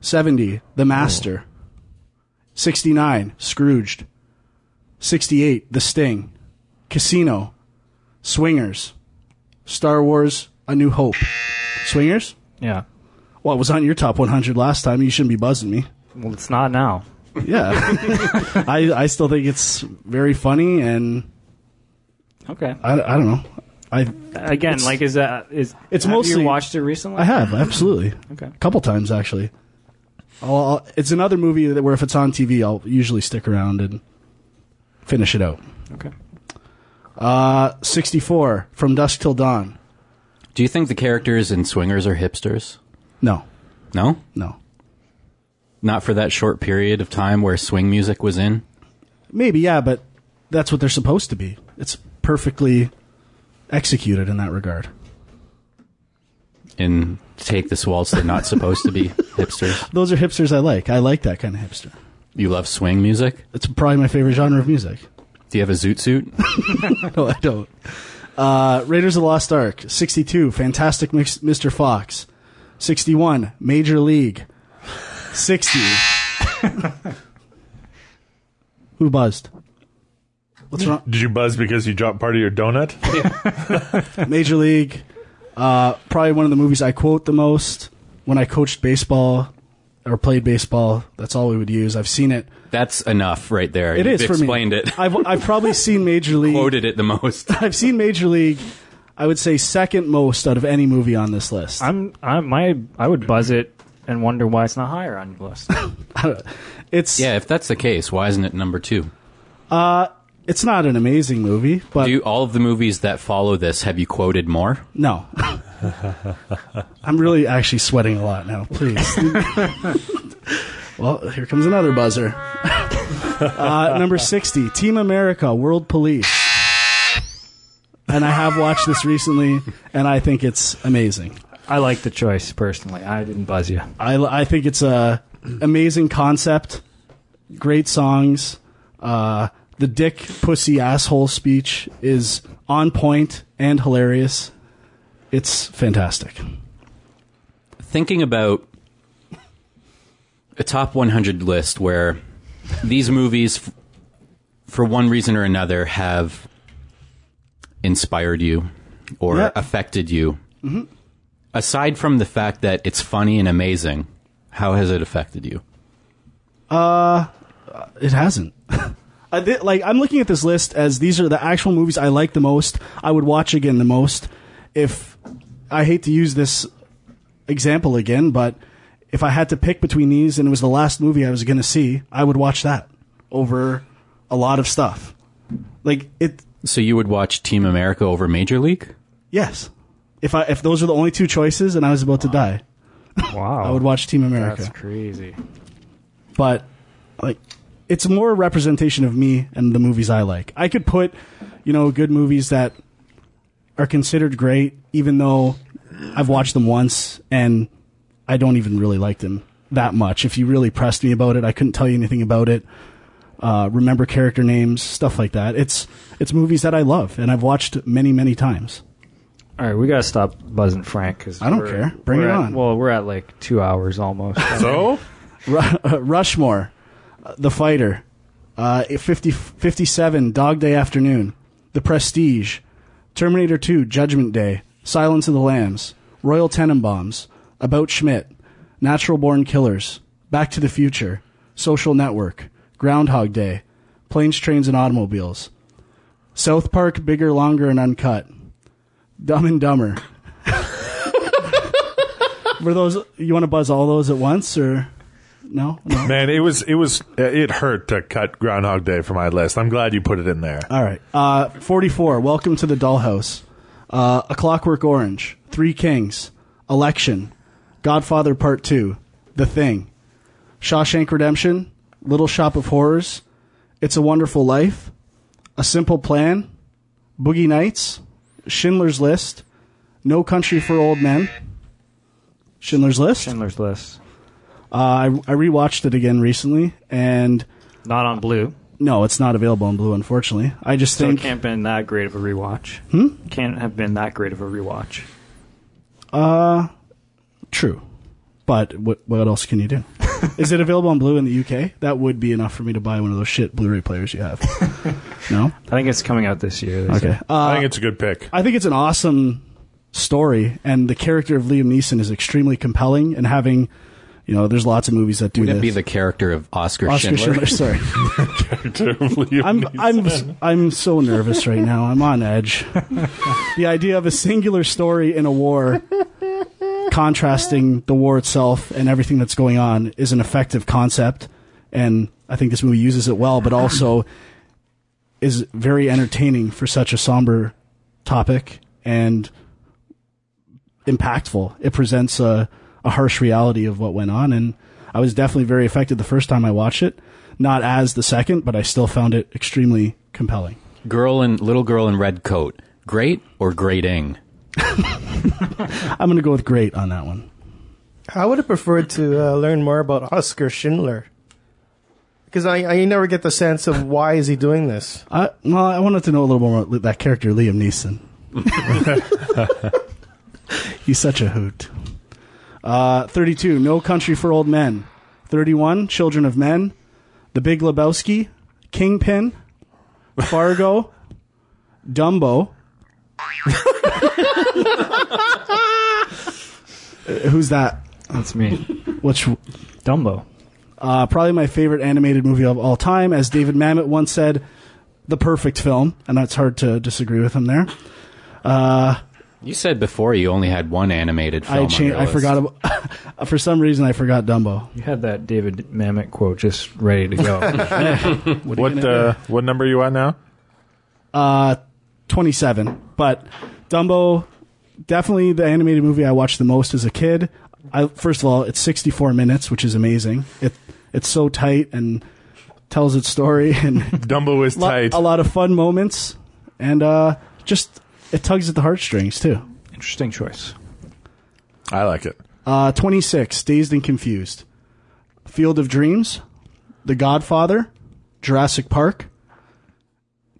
70, The Master. 69, Scrooged. 68, The Sting. Casino. Swingers. Star Wars, A New Hope. Swingers? Yeah. Well, it was on your top 100 last time. You shouldn't be buzzing me. Well, it's not now. Yeah. I, I still think it's very funny, and Okay. I, I don't know. I, Again, It's- like is that is it's have mostly- you watched it recently? I have, absolutely. Okay. A couple times, actually. I'll, I'll- it's another movie that where if it's on TV, I'll usually stick around and finish it out. Okay. Uh, 64, From Dusk Till Dawn. Do you think the characters in Swingers are hipsters? No, No? no. Not for that short period of time where swing music was in? Maybe, yeah, but that's what they're supposed to be. It's perfectly executed in that regard. In Take This Waltz, they're not supposed to be hipsters. Those are hipsters I like. I like that kind of hipster. You love swing music? It's probably my favorite genre of music. Do you have a zoot suit? no, I don't. Uh, Raiders of the Lost Ark, 62, Fantastic Mix- Mr. Fox. 61, Major League. 60. Who buzzed? What's wrong? Did you buzz because you dropped part of your donut? Major League. Uh, probably one of the movies I quote the most. When I coached baseball or played baseball, that's all we would use. I've seen it. That's enough right there. It You've is for explained me. it. I've, I've probably seen Major League. Quoted it the most. I've seen Major League. I would say second most out of any movie on this list. I'm I my I would buzz it and wonder why it's not higher on your list. It's Yeah, if that's the case, why isn't it number two? it's not an amazing movie, but Do you, all of the movies that follow this have you quoted more? no. I'm really actually sweating a lot now. Please. well, here comes another buzzer. uh, number sixty, Team America: World Police. And I have watched this recently, and I think it's amazing. I like the choice personally. I didn't buzz you. I, I think it's a amazing concept, great songs. Uh, the dick pussy asshole speech is on point and hilarious. It's fantastic. Thinking about a top 100 list where these movies, f- for one reason or another, have inspired you or Yeah. affected you. Aside from the fact that it's funny and amazing, how has it affected you? Uh, It hasn't. I like I'm looking at this list as these are the actual movies I like the most. I would watch again the most. If I hate to use this example again, but if I had to pick between these and it was the last movie I was going to see, I would watch that over a lot of stuff. Like it. So you would watch Team America over Major League? Yes. If I if those were the only two choices and I was about to die, Wow. I would watch Team America. That's crazy. but like it's more a representation of me and the movies I like. I could put, you know, good movies that are considered great, even though I've watched them once and I don't even really like them that much. If you really pressed me about it, I couldn't tell you anything about it. Uh, remember character names, stuff like that. It's it's movies that I love and I've watched many many times. All right, we gotta stop buzzing Frank because I don't care. Bring it on. Well, we're at like two hours almost. So Rushmore, uh, The Fighter, uh, 50, 57, Dog Day Afternoon, The Prestige, Terminator 2, Judgment Day, Silence of the Lambs, Royal Tenenbaums, About Schmidt, Natural Born Killers, Back to the Future, Social Network, Groundhog Day, Planes, Trains, and Automobiles, South Park, Bigger, Longer, and Uncut, Dumb and Dumber. Were those you want to buzz all those at once or no? No. man, it was it was it hurt to cut Groundhog Day from my list. I'm glad you put it in there. All right. Uh, 44. Welcome to the Dollhouse. Uh, A Clockwork Orange. Three Kings. Election. Godfather Part 2. The Thing. Shawshank Redemption. Little Shop of Horrors. It's a Wonderful Life. A Simple Plan. Boogie Nights. Schindler's List. No Country for Old Men. Schindler's List. Schindler's List. Uh, I, I rewatched it again recently, and Not on blue. no, it's not available in blue, unfortunately. I just So it think can't have been that great of a rewatch. Hmm? Can't have been that great of a rewatch. True. But what what else can you do? Is it available on Blue in the UK? That would be enough for me to buy one of those shit Blu-ray players you have. no? I think it's coming out this year. Okay. Uh, I think it's a good pick. I think it's an awesome story, and the character of Liam Neeson is extremely compelling. And having, you know, there's lots of movies that do Would this. it be the character of Oskar, Oskar Schindler? Schindler. Sorry, I'm I'm I'm so nervous right now. I'm on edge. the idea of a singular story in a war contrasting the war itself and everything that's going on is an effective concept and I think this movie uses it well but also is very entertaining for such a somber topic and impactful. It presents a, a harsh reality of what went on and I was definitely very affected the first time I watched it. Not as the second, but I still found it extremely compelling. Girl in little girl in red coat. Great or grating? I'm going to go with great on that one. I would have preferred to uh, learn more about Oskar Schindler. Because I, I never get the sense of why is he doing this. I, well, I wanted to know a little more about that character, Liam Neeson. He's such a hoot. Uh, 32, No Country for Old Men. 31, Children of Men. The Big Lebowski. Kingpin. Fargo. Dumbo. Uh, Who's that? That's me. Which Dumbo. uh, probably my favorite animated movie of all time. As David Mamet once said, the perfect film, and that's hard to disagree with him there. You said before you only had one animated film. I on your I list. forgot about. for some reason, I forgot Dumbo. You had that David Mamet quote just ready to go. What uh, what number are you at now? Uh, twenty-seven. But Dumbo, definitely the animated movie I watched the most as a kid. I first of all, it's sixty-four minutes, which is amazing. It it's so tight and tells its story and Dumbo is lo- tight. a lot of fun moments and uh, just It tugs at the heartstrings too. Interesting choice. I like it. Uh, 26, Dazed and Confused. Field of Dreams, The Godfather, Jurassic Park,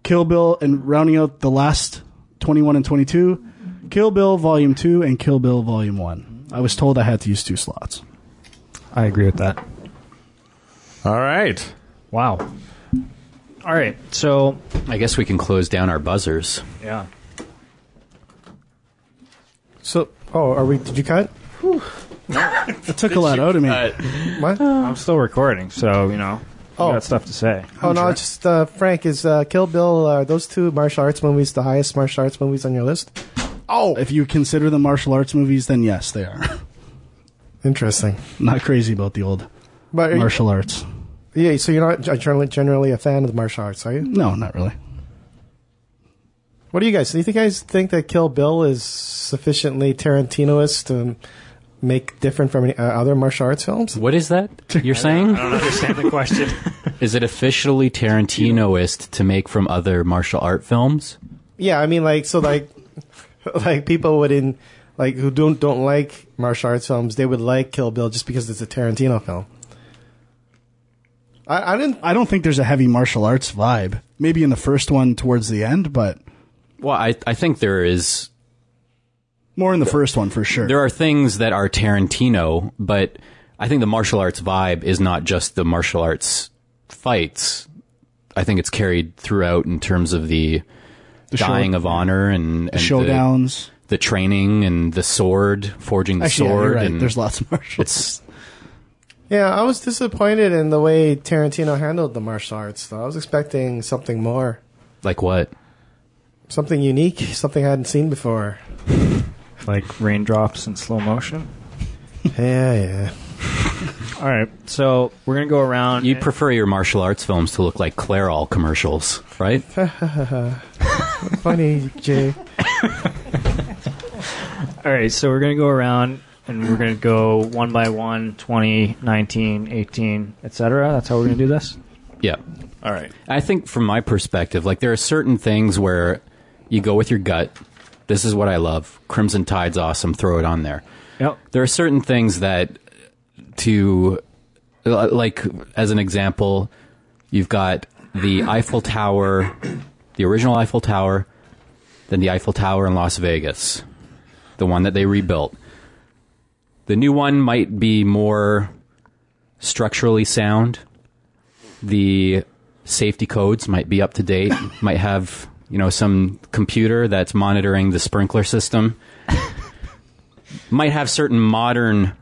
Kill Bill, and rounding out the last 21 and 22, Kill Bill Volume 2 and Kill Bill Volume 1. I was told I had to use two slots. I agree with that. All right. Wow. All right. So I guess we can close down our buzzers. yeah. So, oh, are we? Did you cut? It took a lot out of me. What? I'm still recording, so you know, Oh. I got stuff to say. Oh no, it's just uh, Frank. Is uh, Kill Bill uh, those two martial arts movies the highest martial arts movies on your list? oh, if you consider the martial arts movies, then yes, they are. Interesting. Not crazy about the old But are you- martial arts. yeah, so you're not generally generally a fan of the martial arts, are you? No, not really. What do you guys? Do you think guys think that Kill Bill is sufficiently Tarantinoist to make different from any, uh, other martial arts films? What is that you're saying? I don't understand the question. Is it officially Tarantinoist to make from other martial art films? Yeah, I mean, like so, like like people would in like who don't don't like martial arts films, they would like Kill Bill just because it's a Tarantino film. I, I didn't. I don't think there's a heavy martial arts vibe. Maybe in the first one towards the end, but Well, I, I think there is more in the first one for sure. there are things that are Tarantino, but I think the martial arts vibe is not just the martial arts fights. I think it's carried throughout in terms of the, The show- dying of honor and, and showdowns. the, the training and the sword, forging the Actually, sword. you're right. and There's lots of martial. it's Yeah, I was disappointed in the way Tarantino handled the martial arts. Though I was expecting something more, like what? something unique, something I hadn't seen before. like raindrops in slow motion. Yeah, yeah. All right. So we're gonna go around. You'd prefer your martial arts films to look like Clairol commercials, right? Funny, Jay. All right, so we're going to go around and we're going to go one by one 20, 19, 18, etc. That's how we're going to do this? Yeah. All right. I think from my perspective, like there are certain things where you go with your gut. This is what I love. Crimson Tide's awesome. Throw it on there. Yep. There are certain things that to like as an example, you've got the Eiffel Tower, the original Eiffel Tower, then the Eiffel Tower in Las Vegas, the one that they rebuilt. The new one might be more structurally sound. The safety codes might be up to date, might have, you know, some computer that's monitoring the sprinkler system. might have certain modern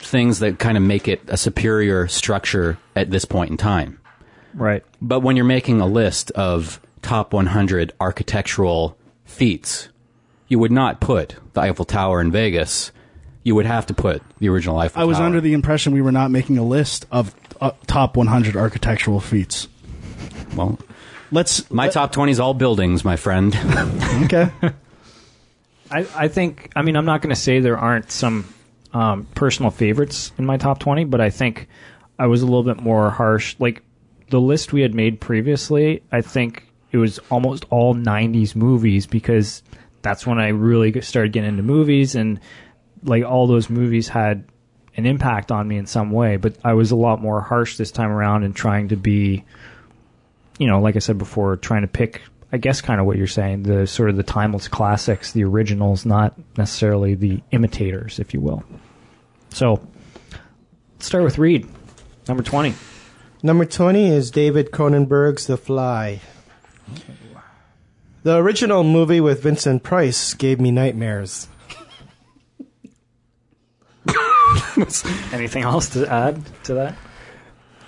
things that kind of make it a superior structure at this point in time. Right. But when you're making a list of top 100 architectural feats, you would not put the Eiffel Tower in Vegas. You would have to put the original Eiffel Tower. I was Tower. under the impression we were not making a list of uh, top 100 architectural feats. well, Let's my top 20 is all buildings, my friend. okay. I, I think, I mean, I'm not going to say there aren't some um, personal favorites in my top 20, but I think I was a little bit more harsh. Like the list we had made previously, I think it was almost all 90s movies because that's when I really started getting into movies and like all those movies had an impact on me in some way, but I was a lot more harsh this time around and trying to be, you know, like I said before, trying to pick, I guess, kind of what you're saying, the sort of the timeless classics, the originals, not necessarily the imitators, if you will. So, let's start with Reed, number 20. Number 20 is David Cronenberg's The Fly. The original movie with Vincent Price gave me nightmares. Anything else to add to that?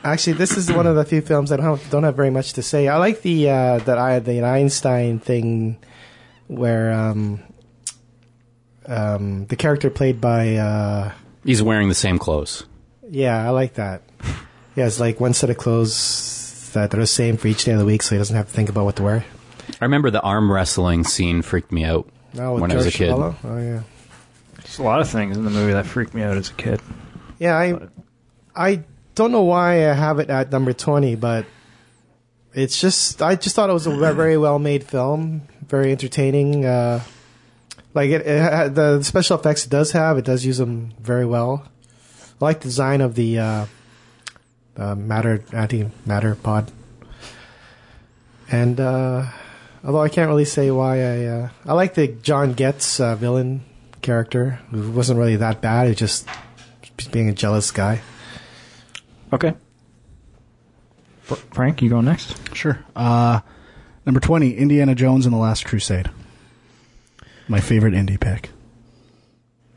Actually, this is one of the few films I don't, don't have very much to say. I like the uh, that I the Einstein thing, where um, um, the character played by uh, He's wearing the same clothes. yeah, I like that. He has like one set of clothes that are the same for each day of the week, so he doesn't have to think about what to wear. I remember the arm wrestling scene freaked me out No, with when I was a kid. Chavala? Oh yeah. There's a lot of things in the movie that freaked me out as a kid. Yeah, I I don't know why I have it at number twenty, but it's just I just thought it was a very well made film, very entertaining. Uh, like it, it, the special effects it does have, it does use them very well. I like the design of the uh, uh, matter anti matter pod, and uh, although I can't really say why I uh, I like the John Getz uh, villain character who wasn't really that bad. Just just being a jealous guy. Okay. Fr- Frank, you go next. Sure. Uh, number 20, Indiana Jones and the Last Crusade. My favorite indie pick.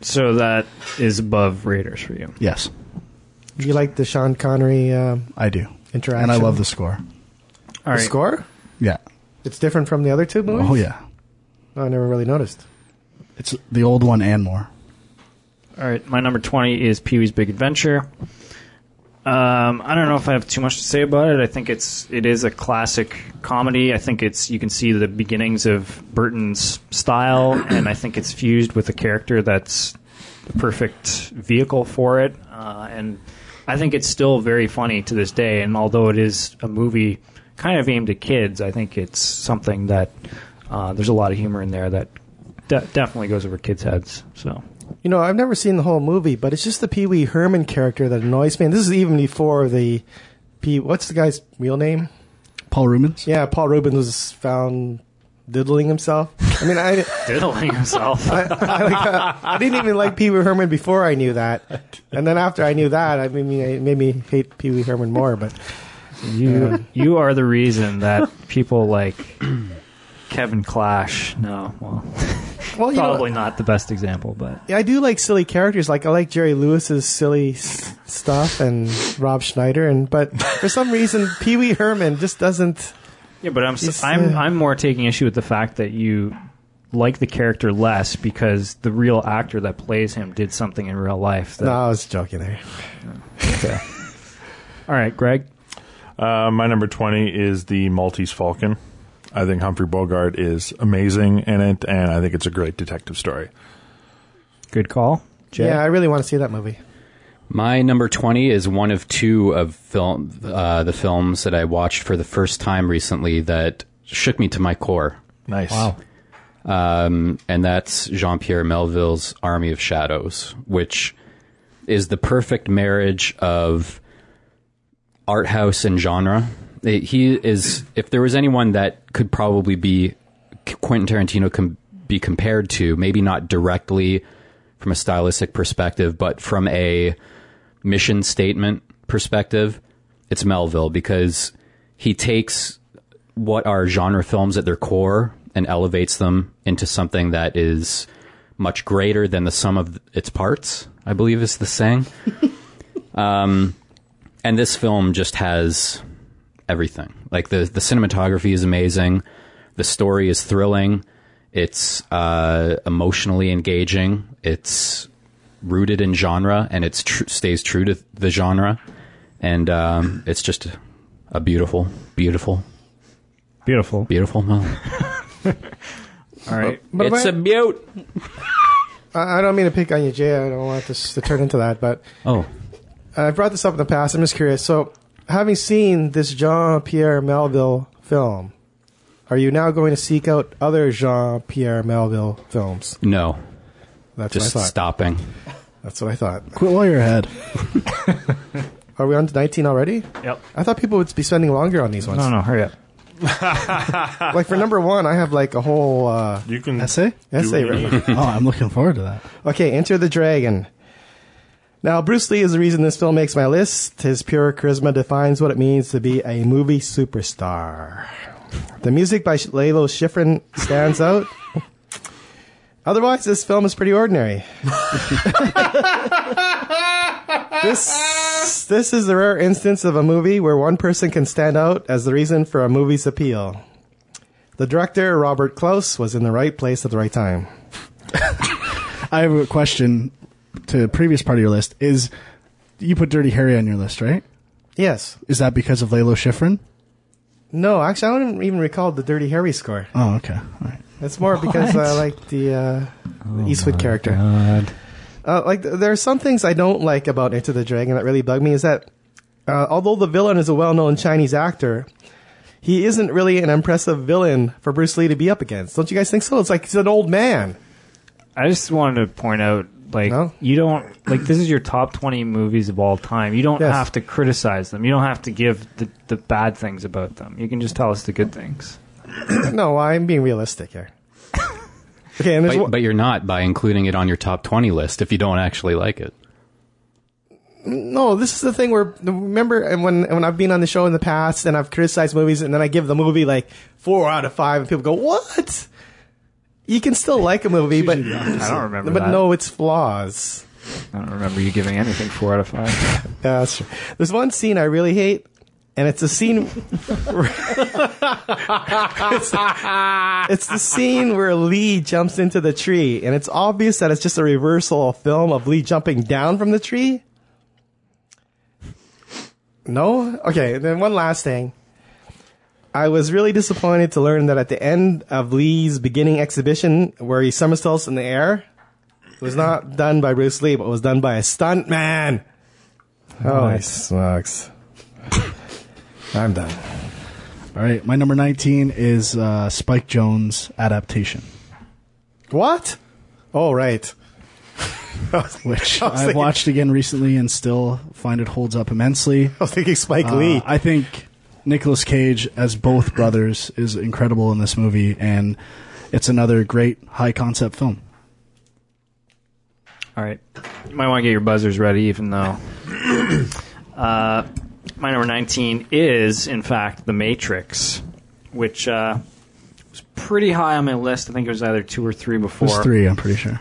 So that is above Raiders for you. Yes, Do you like the Sean Connery um, I do. interaction? And I love the score. All The score. Yeah. It's different from the other two movies. Oh, yeah. Oh, I never really noticed. It's the old one and more. All right, my number 20 is Pee Wee's Big Adventure. Um, I don't know if I have too much to say about it. I think it's it is a classic comedy. I think it's you can see the beginnings of Burton's style, and I think it's fused with a character that's the perfect vehicle for it. Uh, and I think it's still very funny to this day. And although it is a movie kind of aimed at kids, I think it's something that uh, there's a lot of humor in there that de- definitely goes over kids' heads. So. You know, I've never seen the whole movie, but it's just the Pee Wee Herman character that annoys me. And this is even before the Pee. What's the guy's real name? Paul Reubens? Yeah, Paul Reubens was found diddling himself. I mean, I, diddling himself. I, I, like, uh, I didn't even like Pee Wee Herman before I knew that, and then after I knew that, I made me it made me hate Pee Wee Herman more. But you you are the reason that people like Kevin Clash. No, well, well, you probably know, not the best example, but I do like silly characters. Like I like Jerry Lewis's silly s- stuff and Rob Schneider, and but for some reason Pee Wee Herman just doesn't. yeah. But I'm He's, I'm uh, I'm more taking issue with the fact that you like the character less because the real actor that plays him did something in real life. That, No, I was joking there. Okay. All right, Greg. Uh, my number 20 is the Maltese Falcon. I think Humphrey Bogart is amazing in it, and I think it's a great detective story. Good call. Jay? Yeah, I really want to see that movie. My number 20 is one of two of film, uh, the films that I watched for the first time recently that shook me to my core. Nice. Wow. Um, and that's Jean Pierre Melville's Army of Shadows, which is the perfect marriage of art house and genre. He is, if there was anyone that could probably be Quentin Tarantino can be compared to, maybe not directly from a stylistic perspective, but from a mission statement perspective, it's Melville because he takes what are genre films at their core and elevates them into something that is much greater than the sum of its parts, I believe is the saying. um, and this film just has everything. Like the the cinematography is amazing, the story is thrilling, it's uh, emotionally engaging, it's rooted in genre, and it tr- stays true to the genre, and um, it's just a, a beautiful, beautiful, Beautiful. beautiful film. All right. But it's my- a beaut. I I don't mean to pick on you, Jay. I don't want this to turn into that, but Oh, I brought this up in the past. I'm just curious. So, having seen this Jean Pierre Melville film, are you now going to seek out other Jean Pierre Melville films? no, That's just what I thought. stopping. That's what I thought. Quit while you're ahead. Are we on to 19 already? Yep. I thought people would be spending longer on these ones. No, no, hurry up. Like for number one, I have like a whole uh, You can Essay? essay. Do written. oh, I'm looking forward to that. Okay, Enter the Dragon. Now, Bruce Lee is the reason this film makes my list. His pure charisma defines what it means to be a movie superstar. The music by Lalo Schifrin stands out. Otherwise, this film is pretty ordinary. this, this is the rare instance of a movie where one person can stand out as the reason for a movie's appeal. The director, Robert Clouse, was in the right place at the right time. I have a question to the previous part of your list. Is you put Dirty Harry on your list, right? Yes. Is that because of Lalo Schifrin? No, actually, I don't even recall the Dirty Harry score. Oh, okay. All right. It's more because I like the, uh, the Eastwood character. Uh, like, there are some things I don't like about Enter the Dragon that really bug me. Is that uh, although the villain is a well-known Chinese actor, he isn't really an impressive villain for Bruce Lee to be up against. Don't you guys think so? It's like he's an old man. I just wanted to point out, like, No? you don't like this is your top twenty movies of all time. You don't Yes. have to criticize them. You don't have to give the, the bad things about them. You can just tell us the good things. no, I'm being realistic here. Okay, and But, one, but you're not by including it on your top 20 list if you don't actually like it. no. This is the thing where remember and when when I've been on the show in the past and I've criticized movies and then I give the movie like four out of five and people go, "What?" You can still like a movie, but I don't remember but that. know its flaws. I don't remember you giving anything four out of five. Yeah, that's true. There's one scene I really hate, and it's a scene. it's, it's the scene where Lee jumps into the tree, and it's obvious that it's just a reversal of film of Lee jumping down from the tree. No? Okay, then one last thing. I was really disappointed to learn that at the end of Lee's beginning exhibition, where he somersaults in the air, it was not done by Bruce Lee, but was done by a stunt man. Holy smokes. I'm done. All right, my number 19 is uh, Spike Jonze adaptation, What? Oh, right. which I was I've thinking- watched again recently and still find it holds up immensely. I was thinking Spike Uh, Lee. I think Nicolas Cage as both brothers is incredible in this movie, and it's another great high concept film. All right. You might want to get your buzzers ready, even though. uh, my number 19 is, in fact, The Matrix, which uh, was pretty high on my list. I think it was either two or three before. There's three, I'm pretty sure.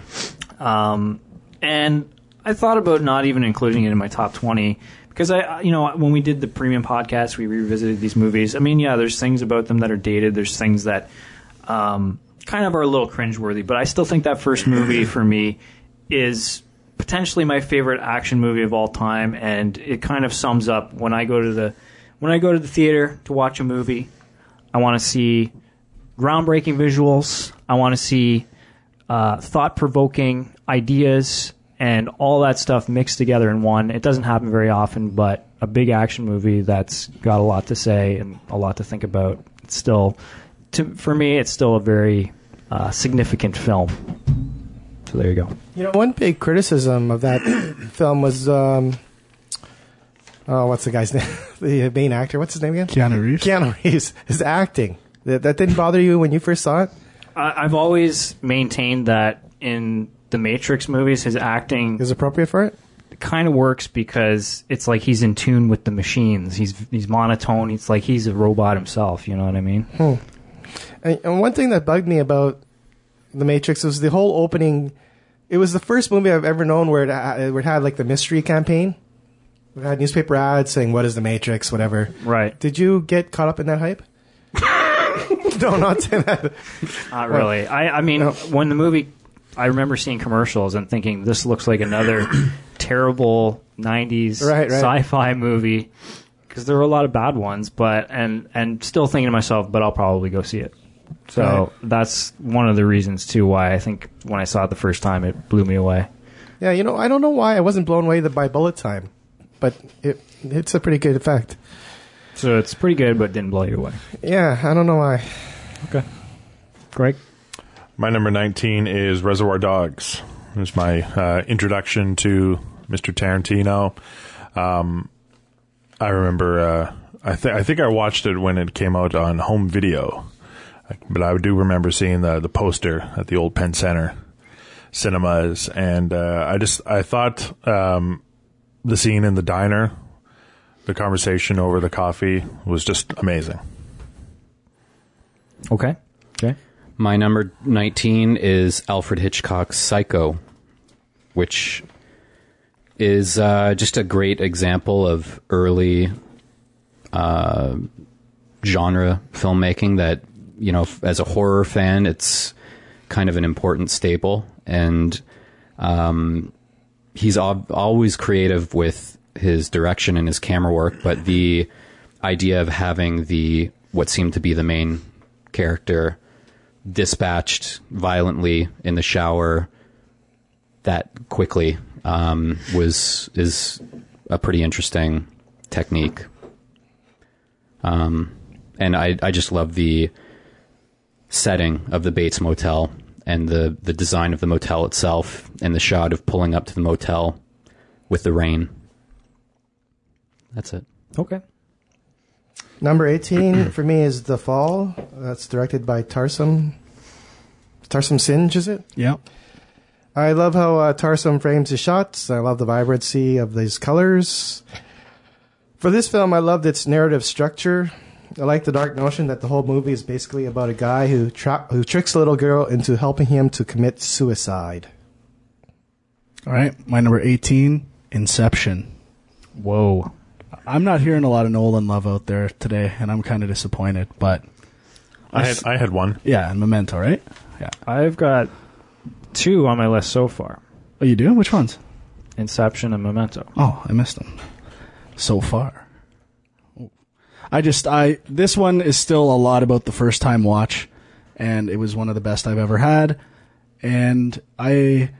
Um, and I thought about not even including it in my top 20 because I, you know, when we did the premium podcast, we revisited these movies. I mean, yeah, there's things about them that are dated. There's things that um, kind of are a little cringeworthy, but I still think that first movie for me is potentially my favorite action movie of all time, and it kind of sums up when I go to the when I go to the theater to watch a movie. I want to see groundbreaking visuals. I want to see uh, thought provoking ideas and all that stuff mixed together in one. It doesn't happen very often, but a big action movie that's got a lot to say and a lot to think about. It's still, to, for me, it's still a very uh, significant film. So there you go. You know, one big criticism of that film was, um, oh, what's the guy's name? the main actor. What's his name again? Keanu Reeves. Keanu Reeves. His acting. That, that didn't bother you when you first saw it? I, I've always maintained that in the Matrix movies, his acting Is appropriate for it? kind of works because it's like he's in tune with the machines. He's he's monotone. It's like he's a robot himself. You know what I mean? Hmm. And, and one thing that bugged me about The Matrix was the whole opening. It was the first movie I've ever known where it, where it had like the mystery campaign. It had newspaper ads saying, What is the Matrix? Whatever. Right. Did you get caught up in that hype? no, not saying that. Not really. I, I mean, when the movie, I remember seeing commercials and thinking this looks like another terrible '90s Right, right. sci-fi movie because there were a lot of bad ones. But and and still thinking to myself, but I'll probably go see it. So Right. that's one of the reasons too why I think when I saw it the first time, it blew me away. Yeah, you know, I don't know why I wasn't blown away by bullet time, but it it's a pretty good effect. So it's pretty good, but didn't blow you away. Yeah, I don't know why. Okay, Greg. My number 19 is Reservoir Dogs. It was my uh, introduction to Mr. Tarantino. Um, I remember, uh, I, th- I think I watched it when it came out on home video, but I do remember seeing the, the poster at the old Penn Center cinemas. And uh, I just, I thought um, the scene in the diner, the conversation over the coffee was just amazing. Okay. Okay. My number 19 is Alfred Hitchcock's Psycho, which is uh, just a great example of early uh, genre filmmaking that, you know, as a horror fan, it's kind of an important staple. And um, he's al- always creative with his direction and his camera work, but the idea of having the what seemed to be the main character dispatched violently in the shower that quickly um, was is a pretty interesting technique. Um, and I I just love the setting of the Bates Motel and the the design of the motel itself and the shot of pulling up to the motel with the rain. That's it. Okay. Number 18 for me is The Fall. That's directed by Tarsem. Tarsem Singh, is it? Yeah. I love how uh, Tarsem frames his shots. I love the vibrancy of these colors. For this film, I loved its narrative structure. I like the dark notion that the whole movie is basically about a guy who tra- who tricks a little girl into helping him to commit suicide. All right. My number 18, Inception. Whoa. I'm not hearing a lot of Nolan love out there today, and I'm kind of disappointed. But I had I had one. yeah, and Memento, right? Yeah. I've got two on my list so far Oh, you do? Which ones? Inception and Memento. Oh, I missed them. So far. I just I this one is still a lot about the first time watch and it was one of the best I've ever had and I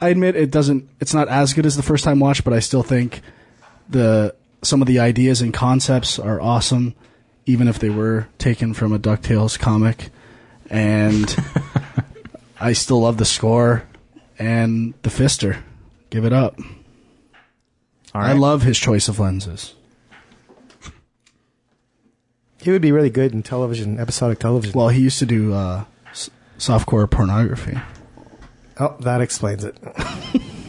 I admit it doesn't it's not as good as the first time watch but I still think the some of the ideas and concepts are awesome even if they were taken from a DuckTales comic and I still love the score and the Pfister. Give it up. All I love his choice of lenses. He would be really good in television, episodic television. Well, he used to do uh, softcore pornography. oh, that explains it.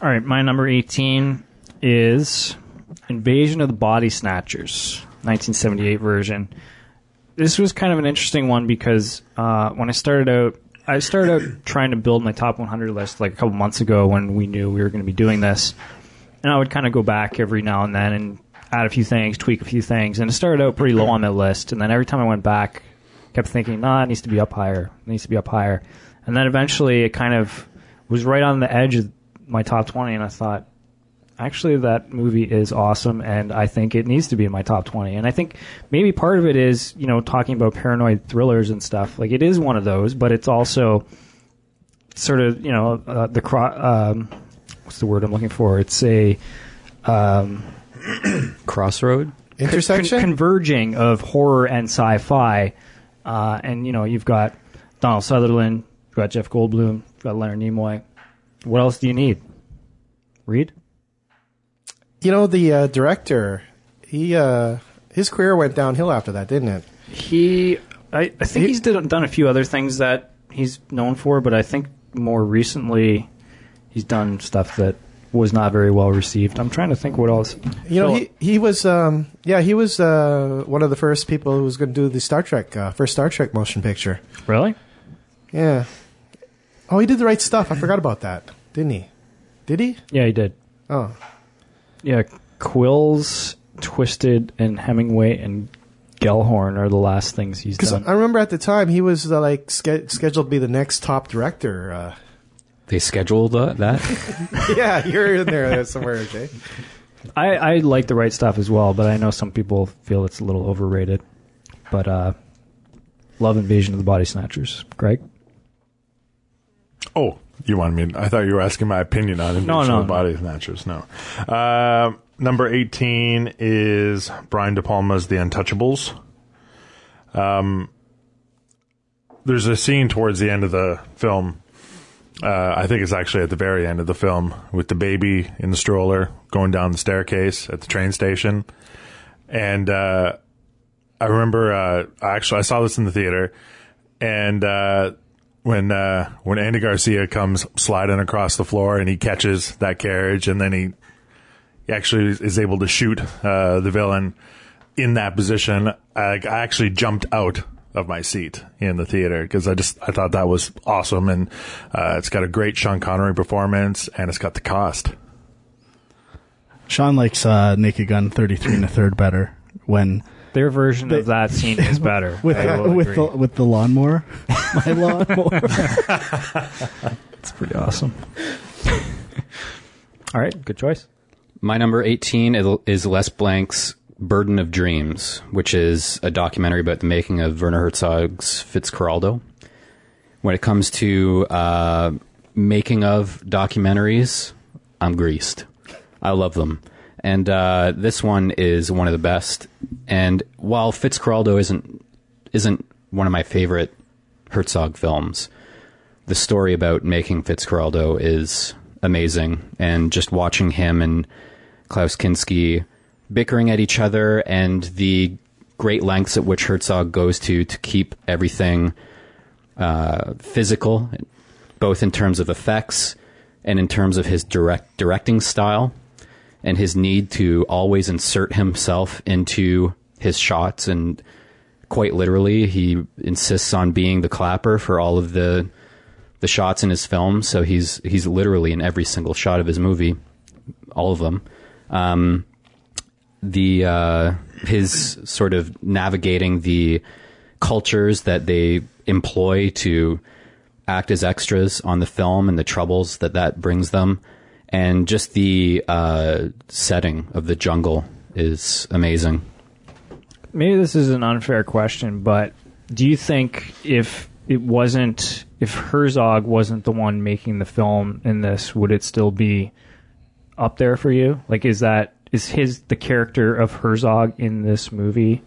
All right, my number 18 is Invasion of the Body Snatchers, 1978 version. This was kind of an interesting one because uh, when I started out, I started out trying to build my top 100 list like a couple months ago when we knew we were going to be doing this. And I would kind of go back every now and then and add a few things, tweak a few things. And it started out pretty low on my list. And then every time I went back, kept thinking, nah, it needs to be up higher. It needs to be up higher. And then eventually it kind of was right on the edge of my top 20 and I thought actually that movie is awesome and I think it needs to be in my top 20 and I think maybe part of it is you know talking about paranoid thrillers and stuff. Like it is one of those but it's also sort of you know uh, the cro- um, what's the word I'm looking for? It's a um, Crossroad. Intersection? con- converging of horror and sci-fi. Uh, and you know you've got Donald Sutherland you've got Jeff Goldblum you've got Leonard Nimoy what else do you need Reed you know, the uh, director, he uh, his career went downhill after that, didn't it? He, I, I think he's did, done a few other things that he's known for, but I think more recently he's done stuff that was not very well received. I'm trying to think what else. You know, he he was um, yeah, he was uh, one of the first people who was going to do the Star Trek uh, first Star Trek motion picture. really? Yeah. Oh, he did the right stuff. I forgot about that, didn't he? Did he? Yeah, he did. Oh, Yeah, Quills, Twisted, and Hemingway and Gellhorn are the last things he's because done. I remember at the time he was uh, like ske- scheduled to be the next top director. Uh, They scheduled uh, that. yeah, you're in there somewhere, Jay. I, I like the right stuff as well, but I know some people feel it's a little overrated. But uh, love Invasion of the Body Snatchers. Greg? Oh, you wanted me? I thought you were asking my opinion on No, Invasion no, no. Body Snatchers. No. Uh, number eighteen is Brian De Palma's The Untouchables. Um, there's a scene towards the end of the film. Uh, I think it's actually at the very end of the film with the baby in the stroller going down the staircase at the train station, and uh, I remember uh, actually I saw this in the theater, and uh, when uh, when Andy Garcia comes sliding across the floor and he catches that carriage, and then he, he actually is able to shoot uh, the villain in that position. I, I actually jumped out of my seat in the theater because I just I thought that was awesome, and uh, it's got a great Sean Connery performance, and it's got the cost. Sean likes uh, Naked Gun 33 and a third better when Their version of that scene is better. with I will with agree. the with the lawnmower. My lawnmower. It's pretty awesome. All right, good choice. My number 18 is- is Les Blank's Burden of Dreams, which is a documentary about the making of Werner Herzog's Fitzcarraldo. When it comes to uh, making of documentaries, I'm greased. I love them. And uh, this one is one of the best. And while Fitzcarraldo isn't isn't one of my favorite Herzog films, the story about making Fitzcarraldo is amazing, and just watching him and Klaus Kinski bickering at each other, and the great lengths at which Herzog goes to to keep everything uh, physical, both in terms of effects and in terms of his direct directing style and his need to always insert himself into his shots. And quite literally he insists on being the clapper for all of the the shots in his film. So he's he's literally in every single shot of his movie all of them. Um, the uh, his sort of navigating the cultures that they employ to act as extras on the film and the troubles that that brings them and just the uh, setting of the jungle is amazing maybe this is an unfair question, but do you think if it wasn't if Herzog wasn't the one making the film in this, would it still be up there for you? Like is that is his the character of Herzog in this movie?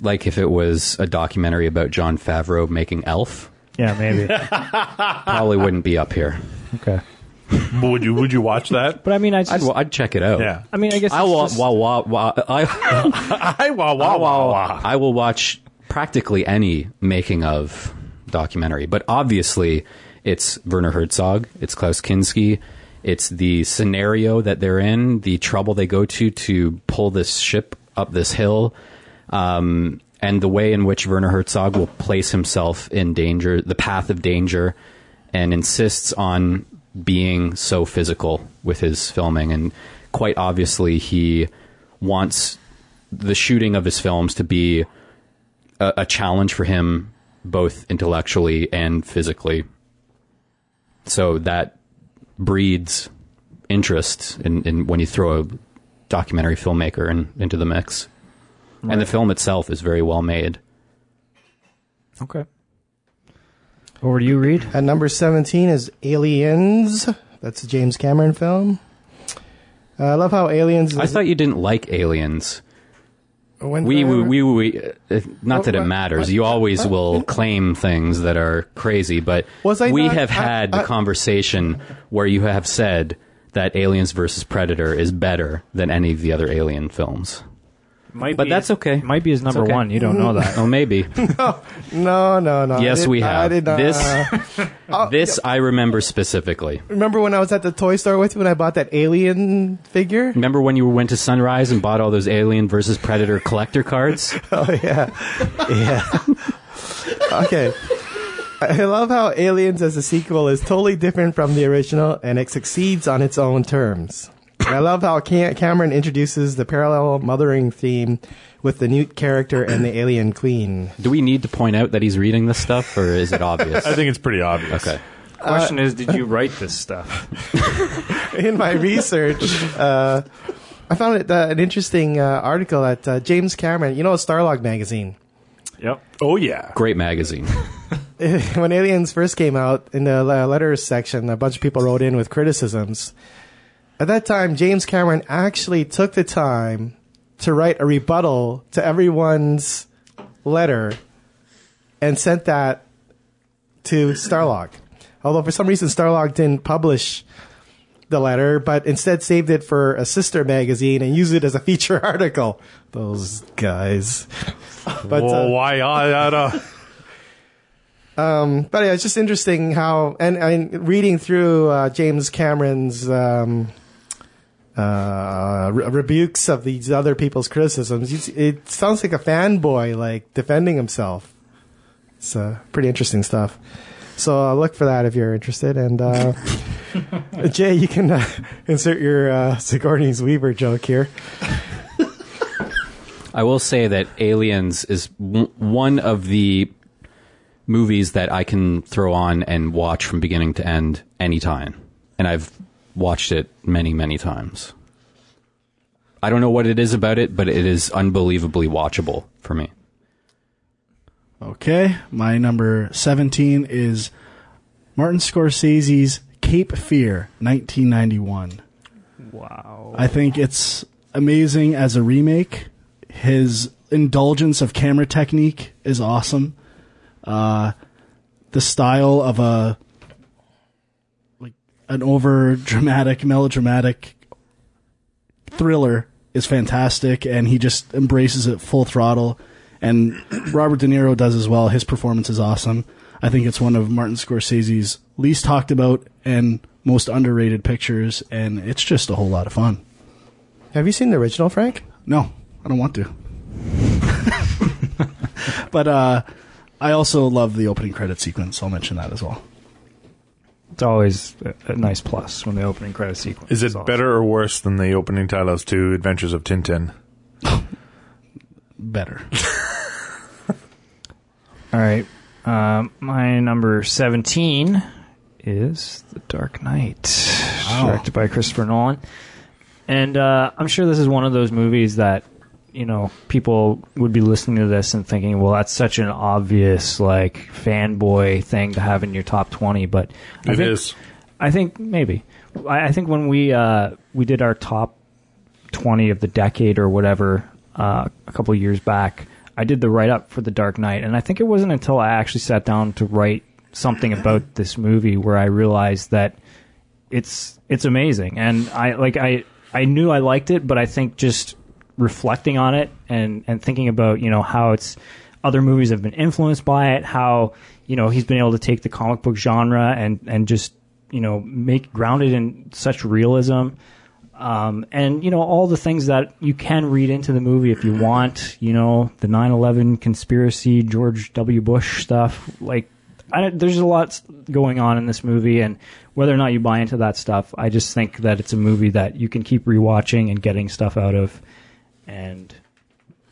like if it was a documentary about Jon Favreau making Elf Yeah, maybe. probably wouldn't be up here okay. Would you would you watch that? But I mean I just, I'd, I'd check it out Yeah. I mean I guess I will, just- wa- wa- wa- I, I wah wah wah wah. I will watch practically any making of documentary, but obviously it's Werner Herzog, it's Klaus Kinski, it's the scenario that they're in, the trouble they go to to pull this ship up this hill, um, and the way in which Werner Herzog will place himself in danger, the path of danger, and insists on being so physical with his filming. And quite obviously, he wants the shooting of his films to be a, a challenge for him, both intellectually and physically. So that breeds interest in, in when you throw a documentary filmmaker in, into the mix. And the film itself is very well made. Okay. Over to you, Reed. At number 17 is Aliens. That's a James Cameron film. Uh, I love how Aliens. I thought you didn't like Aliens. when, We, we, we, we uh, not that it What- matters. You always will claim things that are crazy, but Was I we not- have I- had the I- conversation where you have said that Aliens versus Predator is better than any of the other Alien films. Might But be- that's okay. Might be his number okay. one. You don't know mm. that. Oh, maybe. No, no, no. I Yes, did- we I have. did not. This- oh, this I remember specifically. Remember when I was at the toy store with you when I bought that alien figure? Remember when you went to Sunrise and bought all those Alien versus Predator collector cards? Oh yeah, yeah. okay. I love how Aliens as a sequel is totally different from the original, and it succeeds on its own terms. I love how Cam- Cameron introduces the parallel mothering theme with the Newt character and the alien queen. Do we need to point out that he's reading this stuff, or is it obvious? I think it's pretty obvious. Okay. Question is, did you write this stuff? in my research, uh, I found it, uh, an interesting uh, article at uh, James Cameron, you know, Starlog magazine. Yep. Oh yeah. Great magazine. when Aliens first came out, in the uh, letters section, a bunch of people wrote in with criticisms. At that time, James Cameron actually took the time to write a rebuttal to everyone's letter and sent that to Starlog. Although for some reason Starlog didn't publish the letter, but instead saved it for a sister magazine and used it as a feature article. Those guys. But uh, why? I, I don't- um, but yeah, it's just interesting how, and mean, reading through uh, James Cameron's um, uh, re- rebukes of these other people's criticisms, it's- it sounds like a fanboy, like defending himself. It's uh, pretty interesting stuff. So uh, look for that if you're interested. And uh, Jay, you can uh, insert your uh, Sigourney's Weaver joke here. I will say that Aliens is w- one of the movies that I can throw on and watch from beginning to end anytime. And I've watched it many, many times. I don't know what it is about it, but it is unbelievably watchable for me. Okay, my number 17 is Martin Scorsese's Cape Fear, 1991. Wow. I think it's amazing as a remake. His indulgence of camera technique is awesome. Uh, the style of a like an over dramatic, melodramatic thriller is fantastic, and he just embraces it full throttle. And Robert De Niro does as well. His performance is awesome. I think it's one of Martin Scorsese's least talked about and most underrated pictures, and it's just a whole lot of fun. Have you seen the original, Frank? No, I don't want to. but uh, I also love the opening credit sequence. I'll mention that as well. It's always a, a nice plus when the opening credit sequence. Is it awesome. better or worse than the opening titles to Adventures of Tintin? Better. All right. Um, my number 17 is The Dark Knight, directed by Christopher Nolan. And uh, I'm sure this is one of those movies that, you know, people would be listening to this and thinking, well, that's such an obvious, like, fanboy thing to have in your top 20. But I It think, is. I think maybe. I, I think when we uh, we did our top twenty of the decade or whatever uh, a couple of years back, I did the write up for The Dark Knight, and I think it wasn't until I actually sat down to write something about this movie where I realized that it's it's amazing, and I like I I knew I liked it, but I think just reflecting on it and and thinking about you know how it's other movies have been influenced by it, how you know he's been able to take the comic book genre and and just you know make grounded in such realism. Um, and you know all the things that you can read into the movie if you want. You know the 9/11 conspiracy, George W. Bush stuff. Like, I, there's a lot going on in this movie, and whether or not you buy into that stuff, I just think that it's a movie that you can keep rewatching and getting stuff out of, and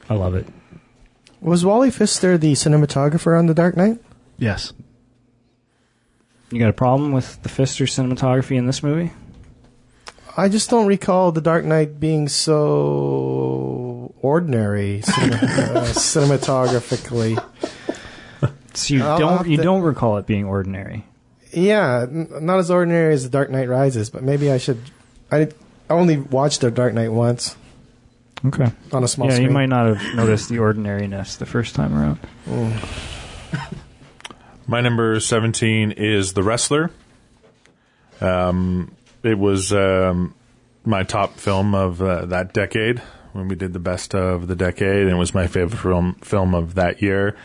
I love it. Was Wally Pfister the cinematographer on The Dark Knight? Yes. You got a problem with the Pfister cinematography in this movie? I just don't recall The Dark Knight being so ordinary cine- uh, cinematographically. So you I'll don't you to- don't recall it being ordinary. Yeah, n- not as ordinary as The Dark Knight Rises, but maybe I should. I, I only watched The Dark Knight once Okay. on a small yeah, screen. you might not have noticed the ordinariness the first time around. My number 17 is The Wrestler. Um, it was um, my top film of uh, that decade when we did the best of the decade, and it was my favorite film film of that year.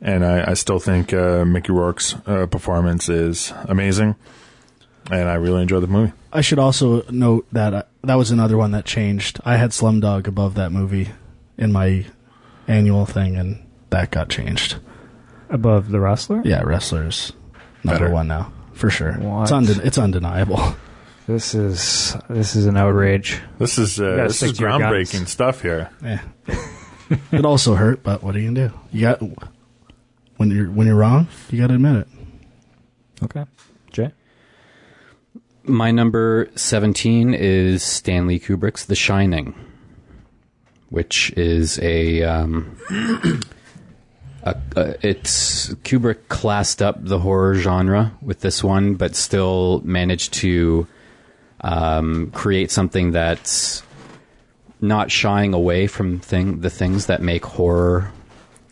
And I, I still think uh, Mickey Rourke's uh, performance is amazing, and I really enjoyed the movie. I should also note that uh, that was another one that changed. I had Slumdog above that movie in my annual thing, and that got changed. Above the wrestler? Yeah, Wrestlers number Better. one now for sure. What? It's, unden- it's undeniable. This is this is an outrage. This is uh, this is to your guns. groundbreaking stuff here. Yeah. it also hurt, but what are you gonna do? You got when you're when you're wrong, you got to admit it. Okay. My number 17 is Stanley Kubrick's The Shining, which is a. Um, it's Kubrick classed up the horror genre with this one, but still managed to um, create something that's not shying away from thing the things that make horror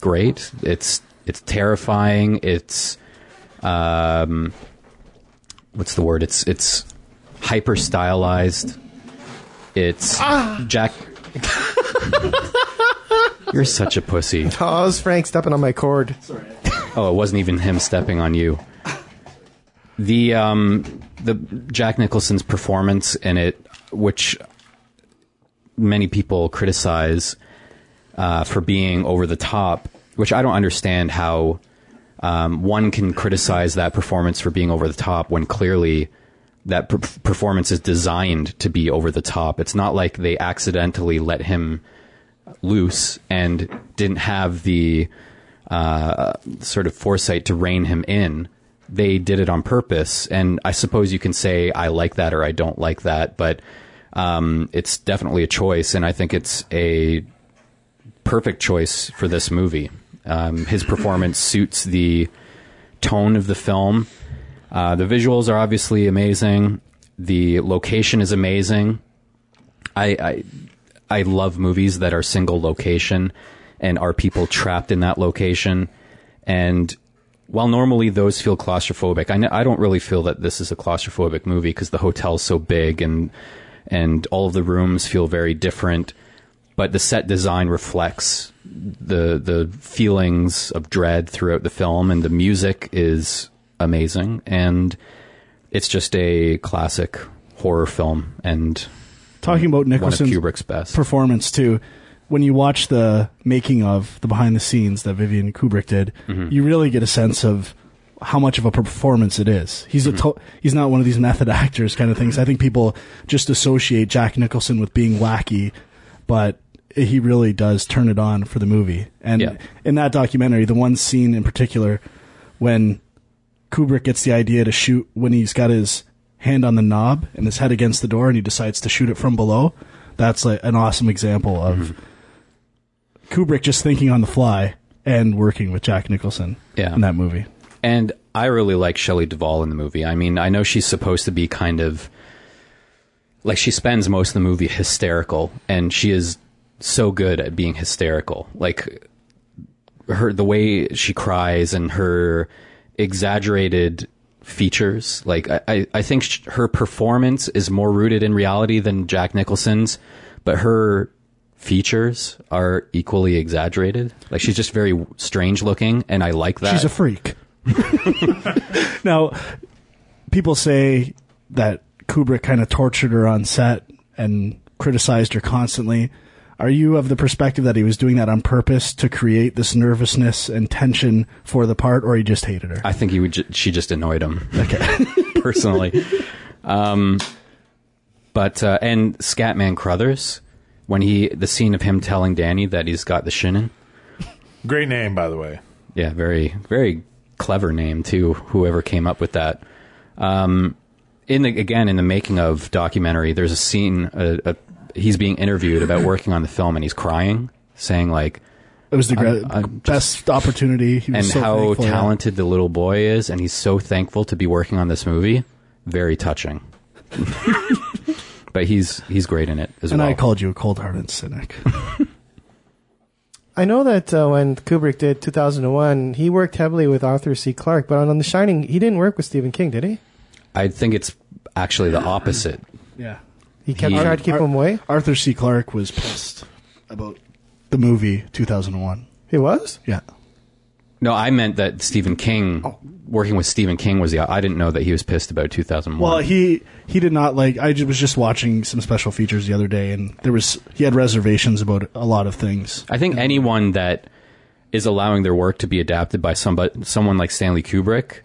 great. It's it's terrifying. It's um, what's the word? It's it's hyper stylized. It's Jack. You're such a pussy. Oh, it was Frank stepping on my cord. Oh, it wasn't even him stepping on you. The um the Jack Nicholson's performance in it, which many people criticize uh, for being over the top, which I don't understand how um, one can criticize that performance for being over the top when clearly that per- performance is designed to be over the top. It's not like they accidentally let him loose and didn't have the uh, sort of foresight to rein him in. They did it on purpose, and I suppose you can say I like that or I don't like that, but um, it's definitely a choice, and I think it's a perfect choice for this movie. Um, his performance suits the tone of the film. Uh, the visuals are obviously amazing. The location is amazing. I, I I love movies that are single location and are people trapped in that location. And while normally those feel claustrophobic, I, I don't really feel that this is a claustrophobic movie because the hotel's so big and and all of the rooms feel very different. But the set design reflects the the feelings of dread throughout the film, and the music is amazing, and it's just a classic horror film and Talking about Nicholson's Kubrick's best. performance too. When you watch the making of the behind the scenes that Vivian Kubrick did, Mm-hmm. you really get a sense of how much of a performance it is. He's Mm-hmm. a to- he's not one of these method actors kind of things. I think people just associate Jack Nicholson with being wacky, but he really does turn it on for the movie. And Yeah. in that documentary, the one scene in particular when Kubrick gets the idea to shoot when he's got his hand on the knob and his head against the door and he decides to shoot it from below. That's like an awesome example of Mm-hmm. Kubrick just thinking on the fly and working with Jack Nicholson Yeah. in that movie. And I really like Shelley Duvall in the movie. I mean, I know she's supposed to be kind of like she spends most of the movie hysterical, and she is so good at being hysterical. Like her, the way she cries and her exaggerated features. Like I, I, think sh- her performance is more rooted in reality than Jack Nicholson's, but her features are equally exaggerated. Like she's just very strange looking, and I like that. She's a freak. now, people say that Kubrick kind of tortured her on set and criticized her constantly. Are you of the perspective that he was doing that on purpose to create this nervousness and tension for the part, or he just hated her? I think he would. Ju- she just annoyed him. personally. Um, but uh, and Scatman Crothers, when he the scene of him telling Danny that he's got the shinin. Great name, by the way. Yeah, very very clever name too. Whoever came up with that. Um, in the again in the making of documentary, there's a scene. A, a, he's being interviewed about working on the film, and he's crying, saying like. it was the gra- I'm- I'm best opportunity. He was and so how thankful, yeah. talented the little boy is, and he's so thankful to be working on this movie. Very touching. but he's he's great in it as And well. I called you a cold-hearted cynic. I know that uh, when Kubrick did 2001, he worked heavily with Arthur C. Clarke, but on The Shining, he didn't work with Stephen King, did he? I think it's actually the opposite. yeah. He kept He- trying to keep Ar- him away. Arthur C. Clarke was pissed about the movie 2001. He was. Yeah. No, I meant that Stephen King oh. working with Stephen King was the. I didn't know that he was pissed about 2001. Well, he he did not like. I ju- was just watching some special features the other day, and there was he had reservations about a lot of things. I think anyone that is allowing their work to be adapted by somebody, someone like Stanley Kubrick,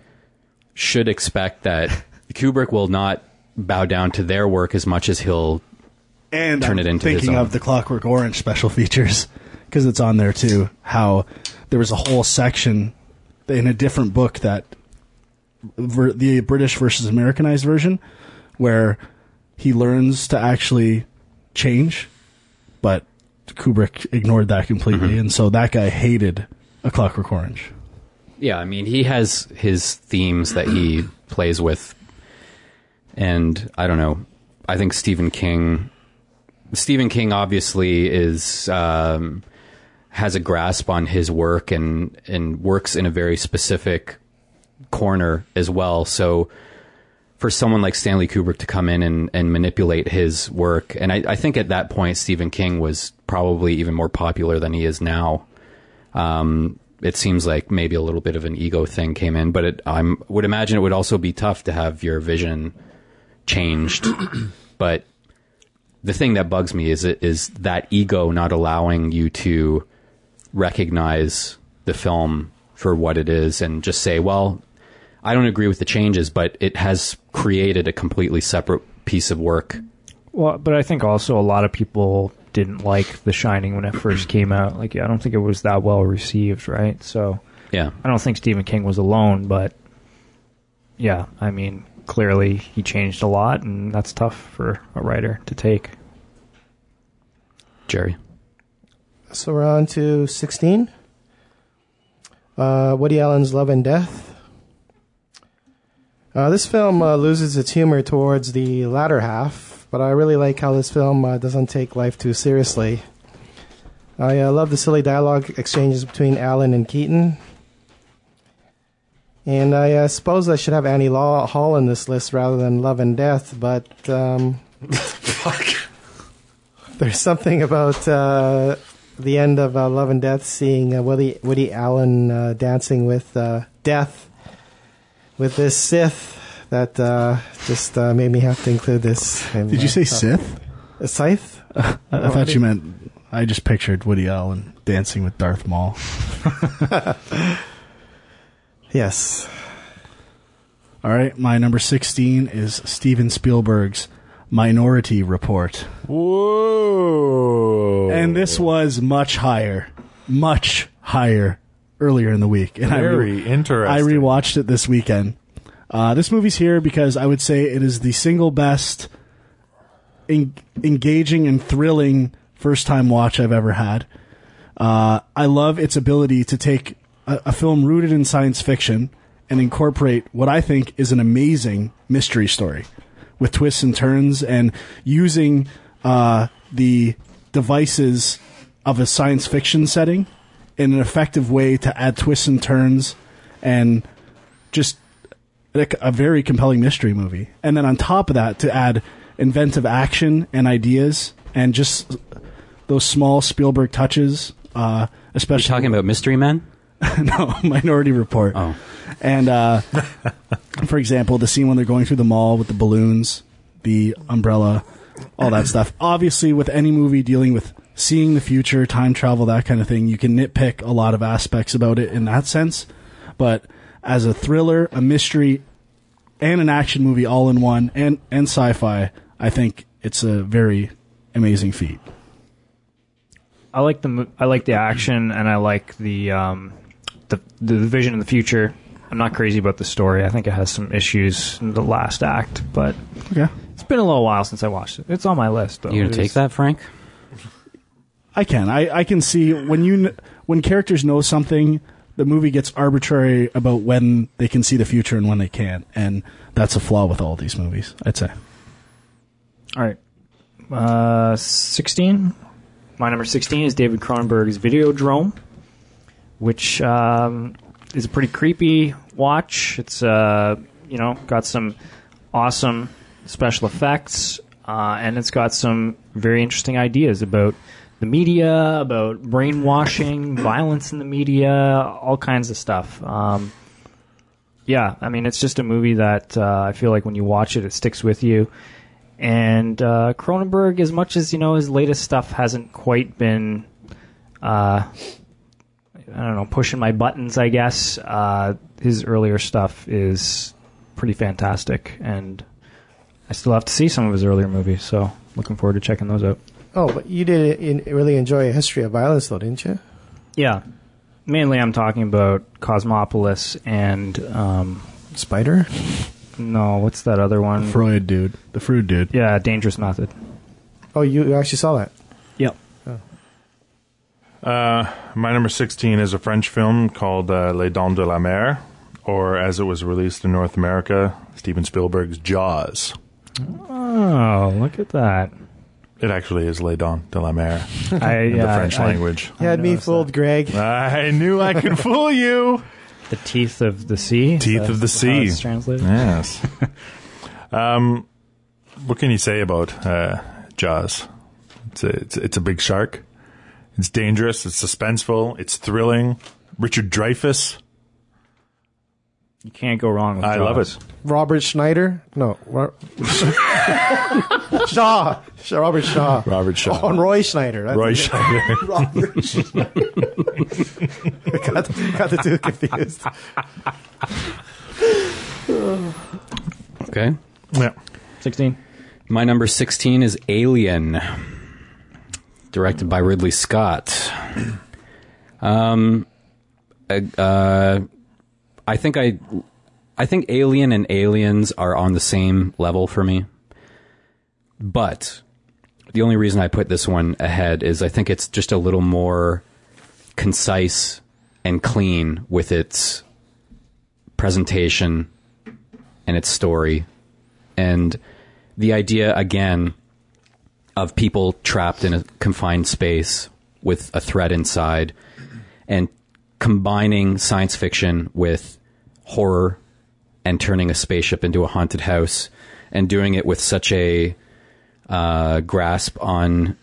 should expect that Kubrick will not bow down to their work as much as he'll And Turn I'm it into his thinking of the Clockwork Orange special features because it's on there too. How there was a whole section in a different book that ver- the British versus Americanized version, where he learns to actually change, but Kubrick ignored that completely, Mm-hmm. and so that guy hated a Clockwork Orange. Yeah, I mean, he has his themes that he plays with, and I don't know. I think Stephen King, Stephen King obviously is um, has a grasp on his work and and works in a very specific corner as well. So for someone like Stanley Kubrick to come in and, and manipulate his work, and I, I think at that point Stephen King was probably even more popular than he is now. Um, it seems like maybe a little bit of an ego thing came in, but it, I would imagine it would also be tough to have your vision changed. but the thing that bugs me is it is that ego not allowing you to recognize the film for what it is and just say, well, I don't agree with the changes, but it has created a completely separate piece of work. Well, but I think also a lot of people didn't like The Shining when it first came out. Like, I don't think it was that well received, right? So Yeah. I don't think Stephen King was alone, but yeah, I mean, clearly he changed a lot, and that's tough for a writer to take. Jerry. So we're on to 16. Uh, Woody Allen's Love and Death. Uh, this film uh, loses its humor towards the latter half, but I really like how this film uh, doesn't take life too seriously. I uh, love the silly dialogue exchanges between Allen and Keaton. And I uh, suppose I should have Annie Law Hall in this list rather than Love and Death, but um, there's something about uh, the end of uh, Love and Death, seeing uh, Woody, Woody Allen uh, dancing with uh, death, with this Sith, that uh, just uh, made me have to include this. in Did you say top- Sith? A scythe? I, I thought you meant. I just pictured Woody Allen dancing with Darth Maul. Yes. All right, my number 16 is Steven Spielberg's Minority Report. Whoa! And this was much higher, much higher earlier in the week. And I very interesting. I rewatched it this weekend. Uh, this movie's here because I would say it is the single best en- engaging and thrilling first time watch I've ever had. Uh, I love its ability to take a, a film rooted in science fiction and incorporate what I think is an amazing mystery story with twists and turns and using uh, the devices of a science fiction setting in an effective way to add twists and turns and just a very compelling mystery movie. And then on top of that, to add inventive action and ideas and just those small Spielberg touches, uh, You're especially talking about Mystery Men? no Minority Report. Oh. And uh, for example, the scene when they're going through the mall with the balloons, the umbrella, all that stuff. Obviously, with any movie dealing with seeing the future, time travel, that kind of thing, you can nitpick a lot of aspects about it in that sense. But as a thriller, a mystery, and an action movie all in one, and and sci-fi, I think it's a very amazing feat. I like the I like the action and I like the um, the the vision in the future. I'm not crazy about the story. I think it has some issues in the last act, but Okay. it's been a little while since I watched it. It's on my list. Though. You gonna It take is- that, Frank? I can. I, I can see when you kn- when characters know something, the movie gets arbitrary about when they can see the future and when they can't, and that's a flaw with all these movies. I'd say. All right. Uh, 16. My number 16 is David Cronenberg's Videodrome, which um, is a pretty creepy watch. It's, uh, you know, got some awesome special effects, uh, and it's got some very interesting ideas about the media, about brainwashing, violence in the media, all kinds of stuff. Um, yeah, I mean, it's just a movie that uh, I feel like when you watch it, it sticks with you. And uh, Cronenberg, as much as you know, his latest stuff hasn't quite been, uh, I don't know, pushing my buttons. I guess uh, his earlier stuff is pretty fantastic, and I still have to see some of his earlier movies. So looking forward to checking those out. Oh, but you did in, really enjoy A History of Violence, though, didn't you? Yeah, mainly I'm talking about Cosmopolis and um, Spider? no, what's that other one? Freud dude, the Freud dude. yeah, Dangerous Method. Oh, you, you actually saw that? Yep. Uh, my number 16 is a French film called uh, Les Dents de la Mer, or as it was released in North America, Steven Spielberg's Jaws. Oh, look at that. It actually is Les Dents de la Mer I, in yeah, the French I- language. You had me noticed fooled, Greg. I knew I could fool you. The teeth of the sea. Teeth That's of the how sea. it's translated. Yes. um, what can you say about uh, Jaws? It's a, it's, it's a big shark. It's dangerous. It's suspenseful. It's thrilling. Richard Dreyfuss. You can't go wrong with I love it. Robert Schneider? No. Ro- Shaw. Sh- Robert Shaw. Robert Shaw. Oh, and Roy Schneider. That's Roy it. Schneider. Robert Schneider. got, got the two confused. Okay. yeah. 16. My number 16 is Alien, directed by Ridley Scott. Um, uh, uh, I think I, I think Alien and Aliens are on the same level for me. But the only reason I put this one ahead is I think it's just a little more concise and clean with its presentation and its story and the idea again of people trapped in a confined space with a threat inside and combining science fiction with horror and turning a spaceship into a haunted house and doing it with such a uh, grasp on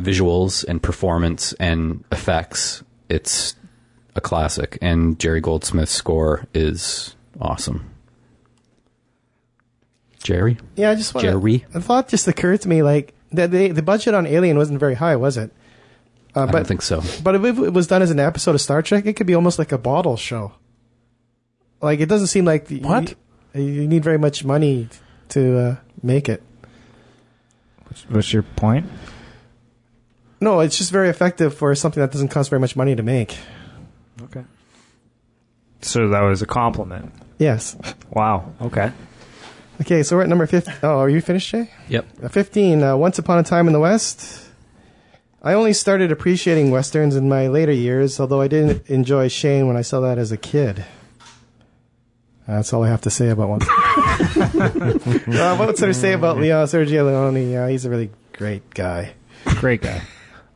visuals and performance and effects. It's a classic, and Jerry Goldsmith's score is awesome. Jerry? Yeah, I just want Jerry? A thought just occurred to me, like the the, the budget on Alien wasn't very high, was it? Uh, I don't think so. but if it was done as an episode of Star Trek, it could be almost like a bottle show. Like it doesn't seem like you- What? you, you need very much money to uh, make it. What's your point? No, it's just very effective for something that doesn't cost very much money to make. Okay. So that was a compliment. Yes. Wow. Okay. Okay, so we're at number 15. Oh, are you finished, Jay? Yep. Uh, 15. Uh, Once Upon a Time in the West. I only started appreciating westerns in my later years, although I didn't enjoy Shane when I saw that as a kid. That's all I have to say about one. uh, what's there to say about Leon Sergio Leone? Uh, he's a really great guy. Great guy.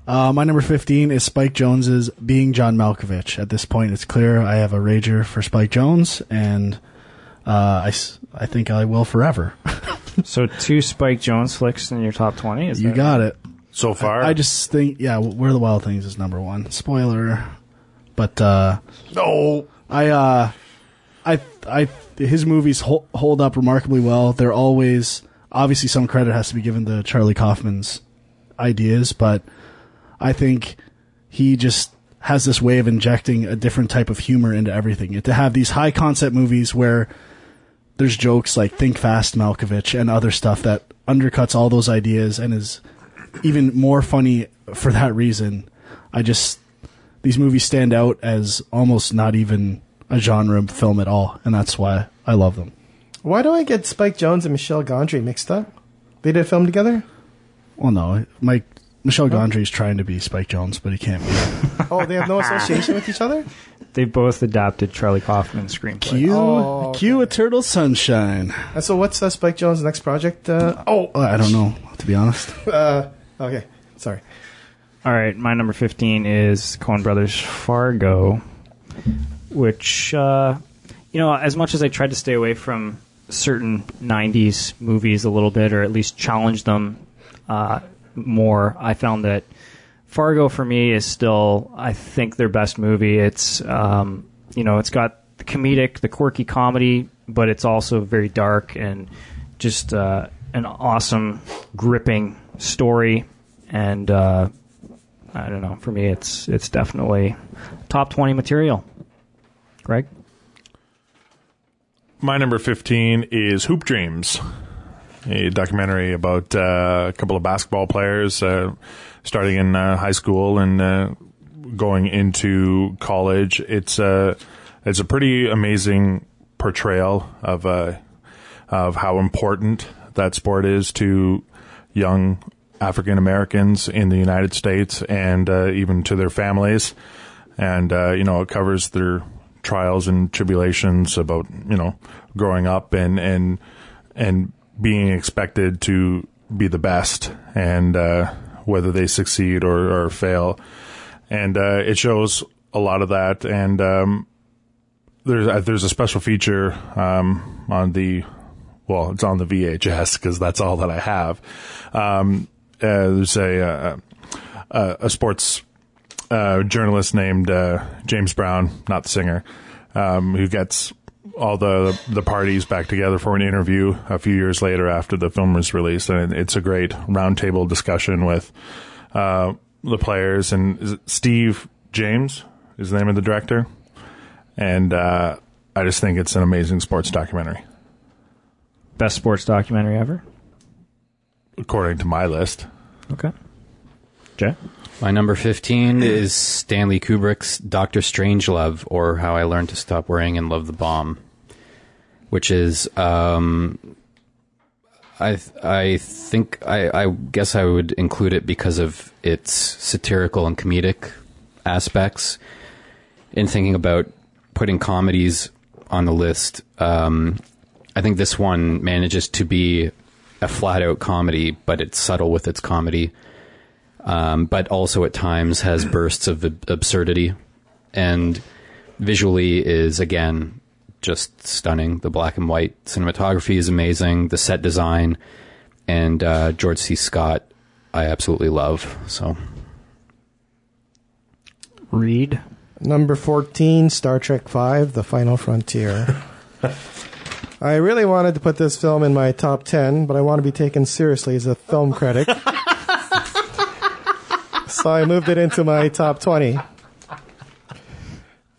Uh, my number 15 is Spike Jonze's Being John Malkovich. At this point, it's clear I have a rager for Spike Jonze, and uh, I, s- I think I will forever. So two Spike Jonze flicks in your top twenty. Is you that- got it. So far, I just think, yeah, Where the Wild Things is number one. Spoiler. But, uh, no. I, uh, I, I, his movies hold, hold up remarkably well. They're always, obviously some credit has to be given to Charlie Kaufman's ideas, but I think he just has this way of injecting a different type of humor into everything. To have these high concept movies where there's jokes like Think Fast Malkovich and other stuff that undercuts all those ideas and is even more funny for that reason. I just these movies stand out as almost not even a genre film at all, and that's why I love them. Why do I get Spike Jonze and Michel Gondry mixed up? They did a film together? Well, no, Mike Michel Gondry's trying to be Spike Jonze, but he can't be. Oh, they have no association with each other? They both adapted Charlie Kaufman's screenplay. Cue, Oh, okay. cue Eternal Sunshine. And so what's uh, Spike Jonze' next project? Uh, oh, Uh, I don't know, to be honest. uh, okay. Sorry. All right, my number 15 is Coen Brothers Fargo, which, uh, you know, as much as I tried to stay away from certain 90s movies a little bit, or at least challenge them uh, more, I found that Fargo for me is still, I think, their best movie. It's, um, you know, it's got the comedic, the quirky comedy, but it's also very dark and just uh, an awesome, gripping story. And, uh, I don't know. For me, it's it's definitely top twenty material. Greg, My number 15 is Hoop Dreams, a documentary about uh, a couple of basketball players uh, starting in uh, high school and uh, going into college. It's a it's a pretty amazing portrayal of uh, of how important that sport is to young African Americans in the United States and uh, even to their families. And uh, you know, it covers their trials and tribulations about you know growing up and and and being expected to be the best and uh, whether they succeed or, or fail. And uh, it shows a lot of that. And um, there's uh, there's a special feature um, on the well, it's on the VHS because that's all that I have. Um, uh, there's a uh, a, a sports uh, journalist named uh, James Brown, not the singer, um, who gets all the the parties back together for an interview a few years later after the film was released, and it's a great roundtable discussion with uh, the players and Steve James is the name of the director, and uh, I just think it's an amazing sports documentary, best sports documentary ever. according to my list. Okay, Jay. My number 15 is Stanley Kubrick's Doctor Strangelove, or How I Learned to Stop Worrying and Love the Bomb, which is, um, I I think I, I guess I would include it because of its satirical and comedic aspects. In thinking about putting comedies on the list, um, I think this one manages to be a flat out comedy, but it's subtle with its comedy. Um, but also at times has bursts of absurdity, and visually is again just stunning. The black and white cinematography is amazing. The set design and uh, George C. Scott, I absolutely love. So Reed. Number 14, Star Trek V, The Final Frontier. I really wanted to put this film in my top 10, but I want to be taken seriously as a film critic. so I moved it into my top 20.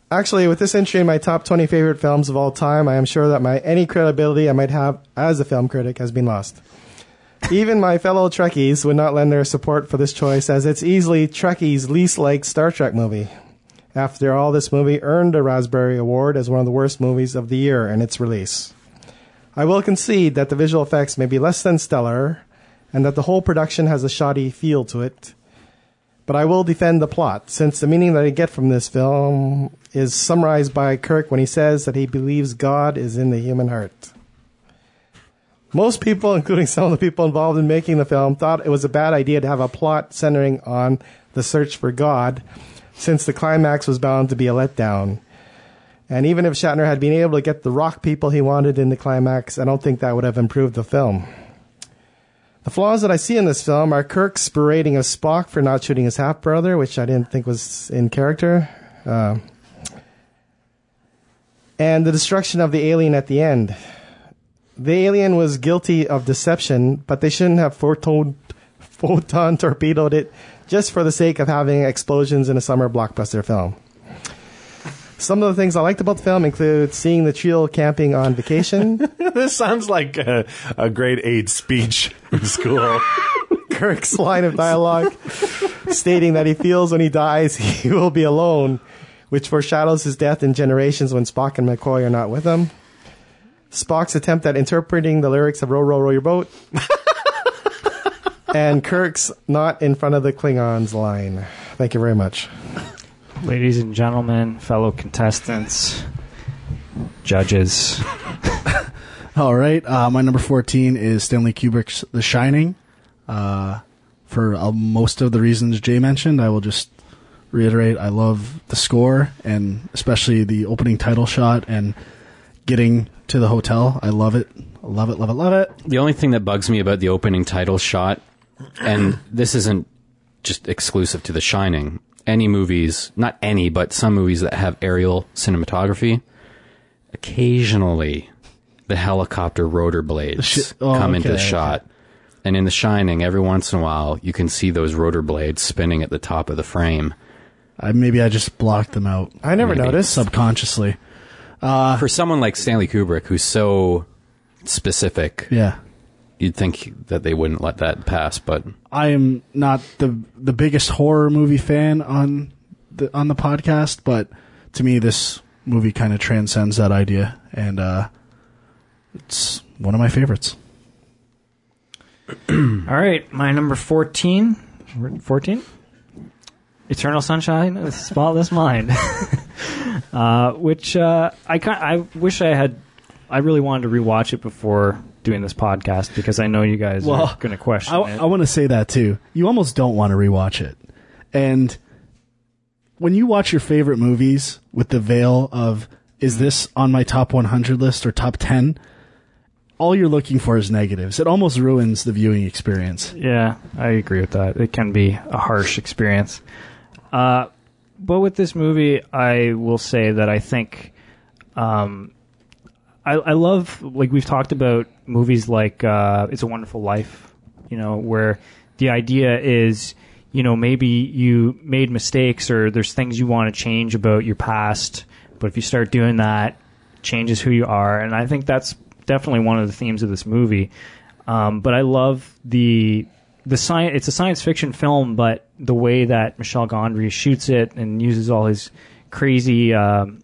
Actually, with this entry in my top 20 favorite films of all time, I am sure that my any credibility I might have as a film critic has been lost. Even my fellow Trekkies would not lend their support for this choice, as it's easily Trekkie's least liked Star Trek movie. After all, this movie earned a Raspberry Award as one of the worst movies of the year in its release. I will concede that the visual effects may be less than stellar, and that the whole production has a shoddy feel to it. But I will defend the plot, since the meaning that I get from this film is summarized by Kirk when he says that he believes God is in the human heart. Most people, including some of the people involved in making the film, thought it was a bad idea to have a plot centering on the search for God, since the climax was bound to be a letdown. And even if Shatner had been able to get the rock people he wanted in the climax, I don't think that would have improved the film. The flaws that I see in this film are Kirk's berating of Spock for not shooting his half brother, which I didn't think was in character, uh, and the destruction of the alien at the end. The alien was guilty of deception, but they shouldn't have foretold, photon torpedoed it just for the sake of having explosions in a summer blockbuster film. Some of the things I liked about the film include seeing the trio camping on vacation, this sounds like a, a grade eight speech in school. Kirk's line of dialogue stating that he feels when he dies he will be alone, which foreshadows his death in generations when Spock and McCoy are not with him. Spock's attempt at interpreting the lyrics of Row, Row, Row Your Boat. and Kirk's not in front of the Klingons line. Thank you very much. Ladies and gentlemen, fellow contestants, judges. All right. Uh, my number 14 is Stanley Kubrick's The Shining. Uh, for uh, most of the reasons Jay mentioned, I will just reiterate I love the score and especially the opening title shot and getting to the hotel. I love it. Love it, love it, love it. The only thing that bugs me about the opening title shot, and this isn't just exclusive to The Shining, any movies, not any, but some movies that have aerial cinematography, occasionally the helicopter rotor blades shi- oh, come into the okay, shot. And in The Shining, every once in a while, you can see those rotor blades spinning at the top of the frame. I, maybe I just blocked them out I never Maybe. noticed. subconsciously. For someone like Stanley Kubrick, who's so specific, Yeah. You'd think that they wouldn't let that pass, but I am not the the biggest horror movie fan on the on the podcast, but to me, this movie kind of transcends that idea, and uh, it's one of my favorites. All right, my number 14. 14? Eternal Sunshine of the Spotless Mind. uh, which uh, I kind I wish I had I really wanted to rewatch it before doing this podcast because I know you guys Well, are going to question I, it. I want to say that too. You almost don't want to rewatch it, and when you watch your favorite movies with the veil of "Is this on my top 100 list or top 10?" All you're looking for is negatives. It almost ruins the viewing experience. Yeah, I agree with that. It can be a harsh experience. Uh, but with this movie, I will say that I think um, I, I love, like we've talked about movies like uh, It's a Wonderful Life, you know, where the idea is, you know, maybe you made mistakes or there's things you want to change about your past, but if you start doing that, changes who you are. And I think that's definitely one of the themes of this movie. Um, but I love the the science. It's a science fiction film, but the way that Michel Gondry shoots it and uses all his crazy, um,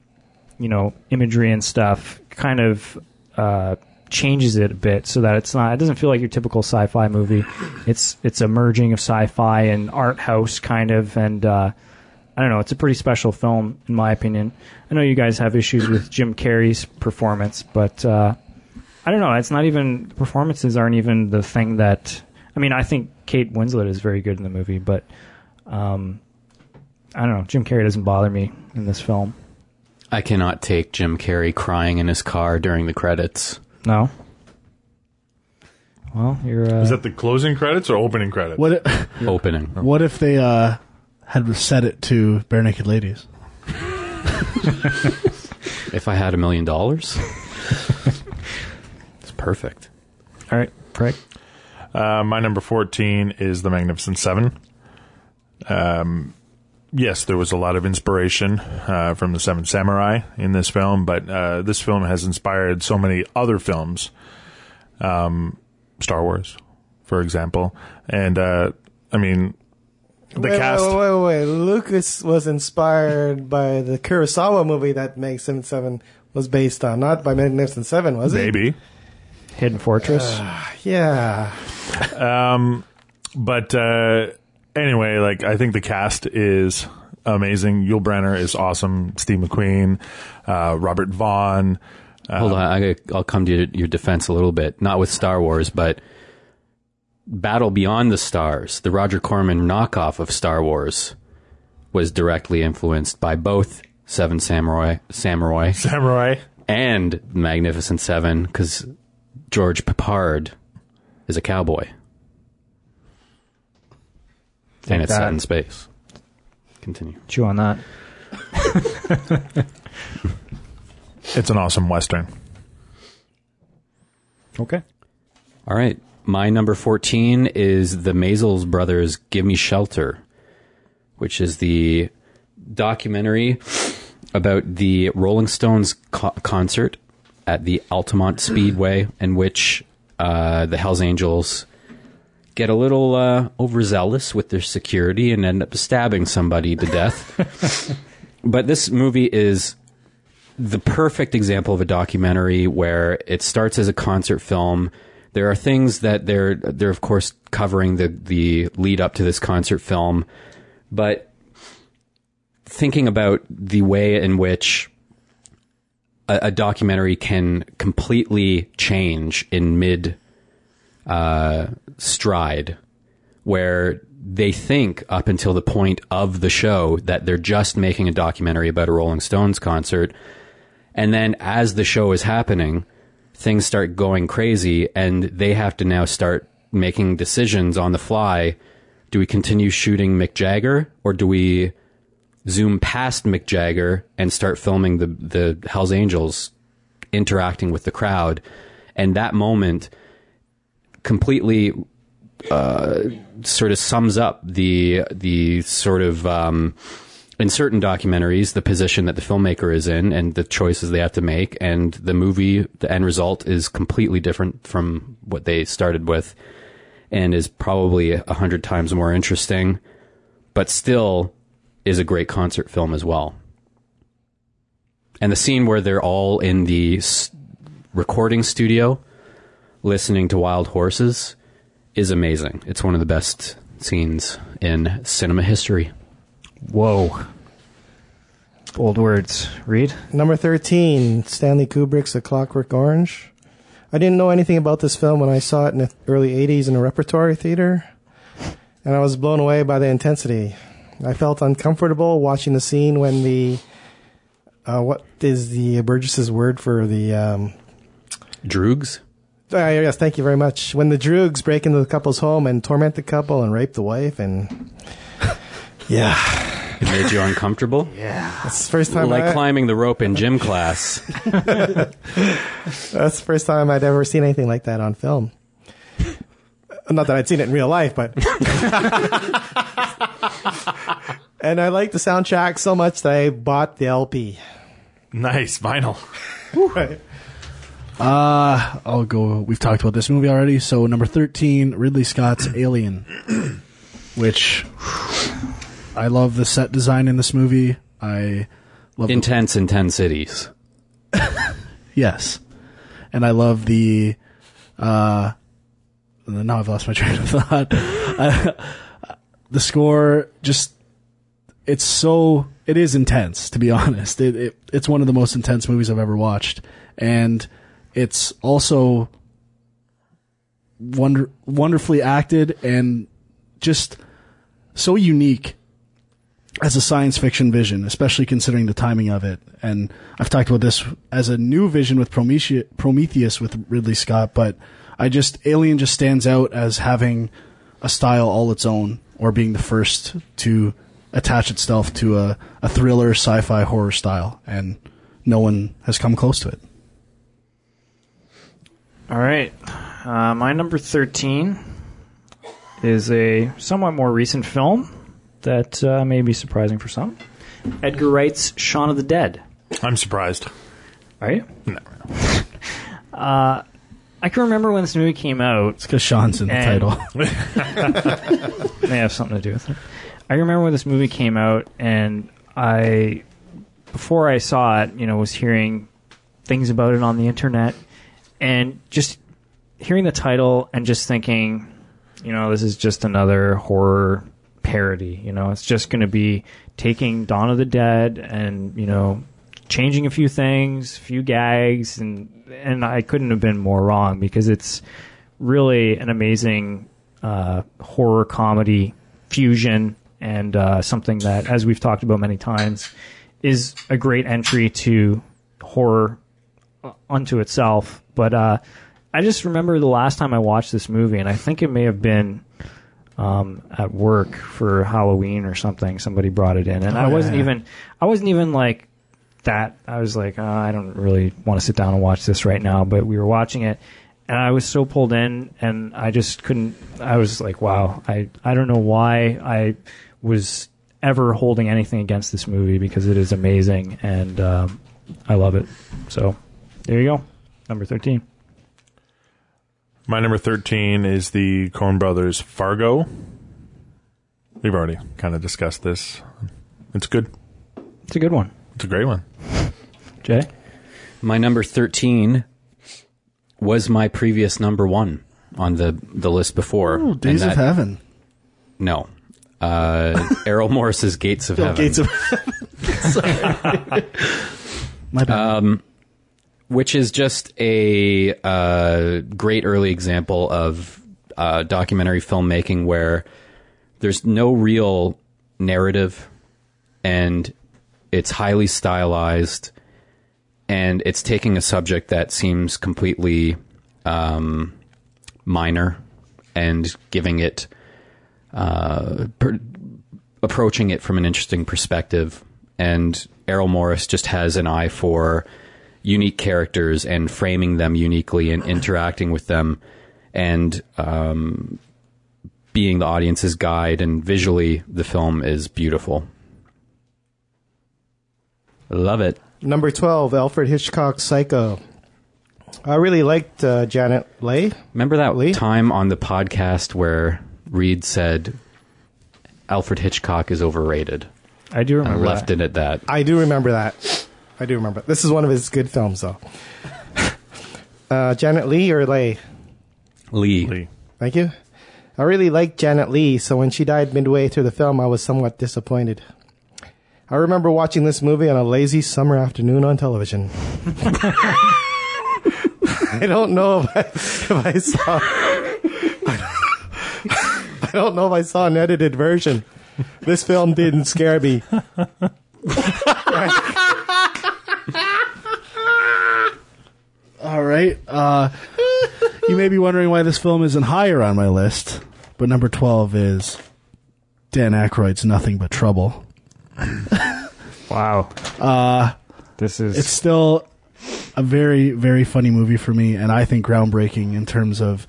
you know, imagery and stuff, kind of uh, changes it a bit so that it's not. It doesn't feel like your typical sci-fi movie. It's it's a merging of sci-fi and art house kind of, and uh, I don't know. It's a pretty special film in my opinion. I know you guys have issues with Jim Carrey's performance, but uh, I don't know. It's not even performances aren't even the thing that. I mean, I think Kate Winslet is very good in the movie, but um, I don't know. Jim Carrey doesn't bother me in this film. I cannot take Jim Carrey crying in his car during the credits. No. Well, you're. Uh, Is that the closing credits or opening credits? What if, Opening. what if they uh, had set it to Barenaked Ladies? If I had a million dollars, it's perfect. all right, Craig. Uh, my number 14 is The Magnificent Seven. Um, yes, there was a lot of inspiration uh, from The Seven Samurai in this film, but uh, this film has inspired so many other films. Um, Star Wars, for example. And, uh, I mean, the wait, cast. Wait, wait, wait, wait. Lucas was inspired by the Kurosawa movie that Magnificent Seven Seven was based on, not by Magnificent Seven, was it? Maybe. Hidden Fortress. Yeah. But uh, anyway, like I think the cast is amazing. Yul Brynner is awesome. Steve McQueen, uh, Robert Vaughn. Hold on, I, I'll come to your, your defense a little bit. Not with Star Wars, but Battle Beyond the Stars, the Roger Corman knockoff of Star Wars, was directly influenced by both Seven Samurai, Samurai, Samurai. and Magnificent Seven, because George Peppard is a cowboy, and it's set in space. Continue. Chew on that. It's an awesome western. Okay. All right. My number 14 is the Maysles brothers Gimme Shelter, which is the documentary about the Rolling Stones co- concert at the Altamont Speedway, in which uh, the Hells Angels get a little uh, overzealous with their security and end up stabbing somebody to death. but this movie is the perfect example of a documentary where it starts as a concert film. There are things that they're they're of course covering the the lead up to this concert film, but thinking about the way in which a, a documentary can completely change in mid uh, stride, where they think up until the point of the show that they're just making a documentary about a Rolling Stones concert. And then as the show is happening, things start going crazy and they have to now start making decisions on the fly. Do we continue shooting Mick Jagger or do we zoom past Mick Jagger and start filming the, the Hells Angels interacting with the crowd? And that moment completely uh, sort of sums up the the sort of um, in certain documentaries the position that the filmmaker is in and the choices they have to make. And the movie the end result is completely different from what they started with and is probably a hundred times more interesting but still is a great concert film as well. And the scene where they're all in the recording studio listening to wild horses is amazing it's one of the best scenes in cinema history Whoa. Old words. Reed. Number 13, Stanley Kubrick's A Clockwork Orange. I didn't know anything about this film when I saw it in the early 80s in a repertory theater, and I was blown away by the intensity. I felt uncomfortable watching the scene when the. Uh, what is the Burgess's word for the. Um, droogs Ah, yes, thank you very much. When the Droogs break into the couple's home and torment the couple and rape the wife, and. yeah. It made you uncomfortable? yeah, That's the first time like I, climbing the rope in gym class. That's the first time I'd ever seen anything like that on film. Not that I'd seen it in real life, but. and I liked the soundtrack so much that I bought the LP. Nice vinyl. Uh, I'll go. We've talked about this movie already. So number thirteen, Ridley Scott's Alien, which I love the set design in this movie. I love the Intense cities. Yes. And I love the uh now I've lost my train of thought. The score just it's so it is intense to be honest. It, it it's one of the most intense movies I've ever watched. And it's also wonder wonderfully acted and just so unique as a science fiction vision, especially considering the timing of it. And I've talked about this as a new vision with Prometheus, Prometheus with Ridley Scott, but I just Alien just stands out as having a style all its own, or being the first to attach itself to a, a thriller, sci-fi, horror style, and no one has come close to it. All right. Uh, my number 13 is a somewhat more recent film that uh, may be surprising for some. Edgar Wright's Shaun of the Dead. I'm surprised. Are you? No. I can remember when this movie came out. It's because Sean's in the And- title. may have something to do with it. I remember when this movie came out, and I, before I saw it, you know, was hearing things about it on the internet, and just hearing the title and just thinking, you know, this is just another horror parody. You know, it's just going to be taking Dawn of the Dead and you know, changing a few things, a few gags, and and I couldn't have been more wrong because it's really an amazing uh, horror comedy fusion and uh, something that, as we've talked about many times, is a great entry to horror unto itself. But uh, I just remember the last time I watched this movie, and I think it may have been um, at work for Halloween or something. Somebody brought it in, and I wasn't yeah. even I wasn't even like that. I was like, oh, I don't really want to sit down and watch this right now. But we were watching it, and I was so pulled in, and I just couldn't. I was like, wow, I I don't know why I was ever holding anything against this movie because it is amazing and um, I love it. So there you go, number thirteen. My number 13 is the Coen Brothers Fargo. We've already kind of discussed this. It's good. It's a good one, It's a great one. Jay. My number 13 was my previous number one on the, the list before. Ooh, Days And of that- Heaven. No. Uh, Errol Morris's Gates of Oh, Heaven. Gates of Heaven. Sorry. My bad. Which is just a uh, great early example of uh, documentary filmmaking where there's no real narrative and it's highly stylized and it's taking a subject that seems completely um, minor and giving it uh, per- approaching it from an interesting perspective. And Errol Morris just has an eye for unique characters and framing them uniquely and interacting with them and um, being the audience's guide. And visually, the film is beautiful. Love it. Number 12, Alfred Hitchcock's Psycho. I really liked uh, Janet Leigh. Remember that Lee? time on the podcast where Reed said Alfred Hitchcock is overrated? I do And I remember left that. it at that. I do remember that. I do remember. This is one of his good films, though. Uh, Janet Lee or Leigh? Lee. Lee. Thank you. I really liked Janet Lee, so when she died midway through the film, I was somewhat disappointed. I remember watching this movie on a lazy summer afternoon on television. I don't know if I, if I saw. I don't know if I saw an edited version. This film didn't scare me. All right. Uh, you may be wondering why this film isn't higher on my list, but number 12 is Dan Aykroyd's Nothing But Trouble. Wow. Uh, this is It's still a very, very funny movie for me, and I think groundbreaking in terms of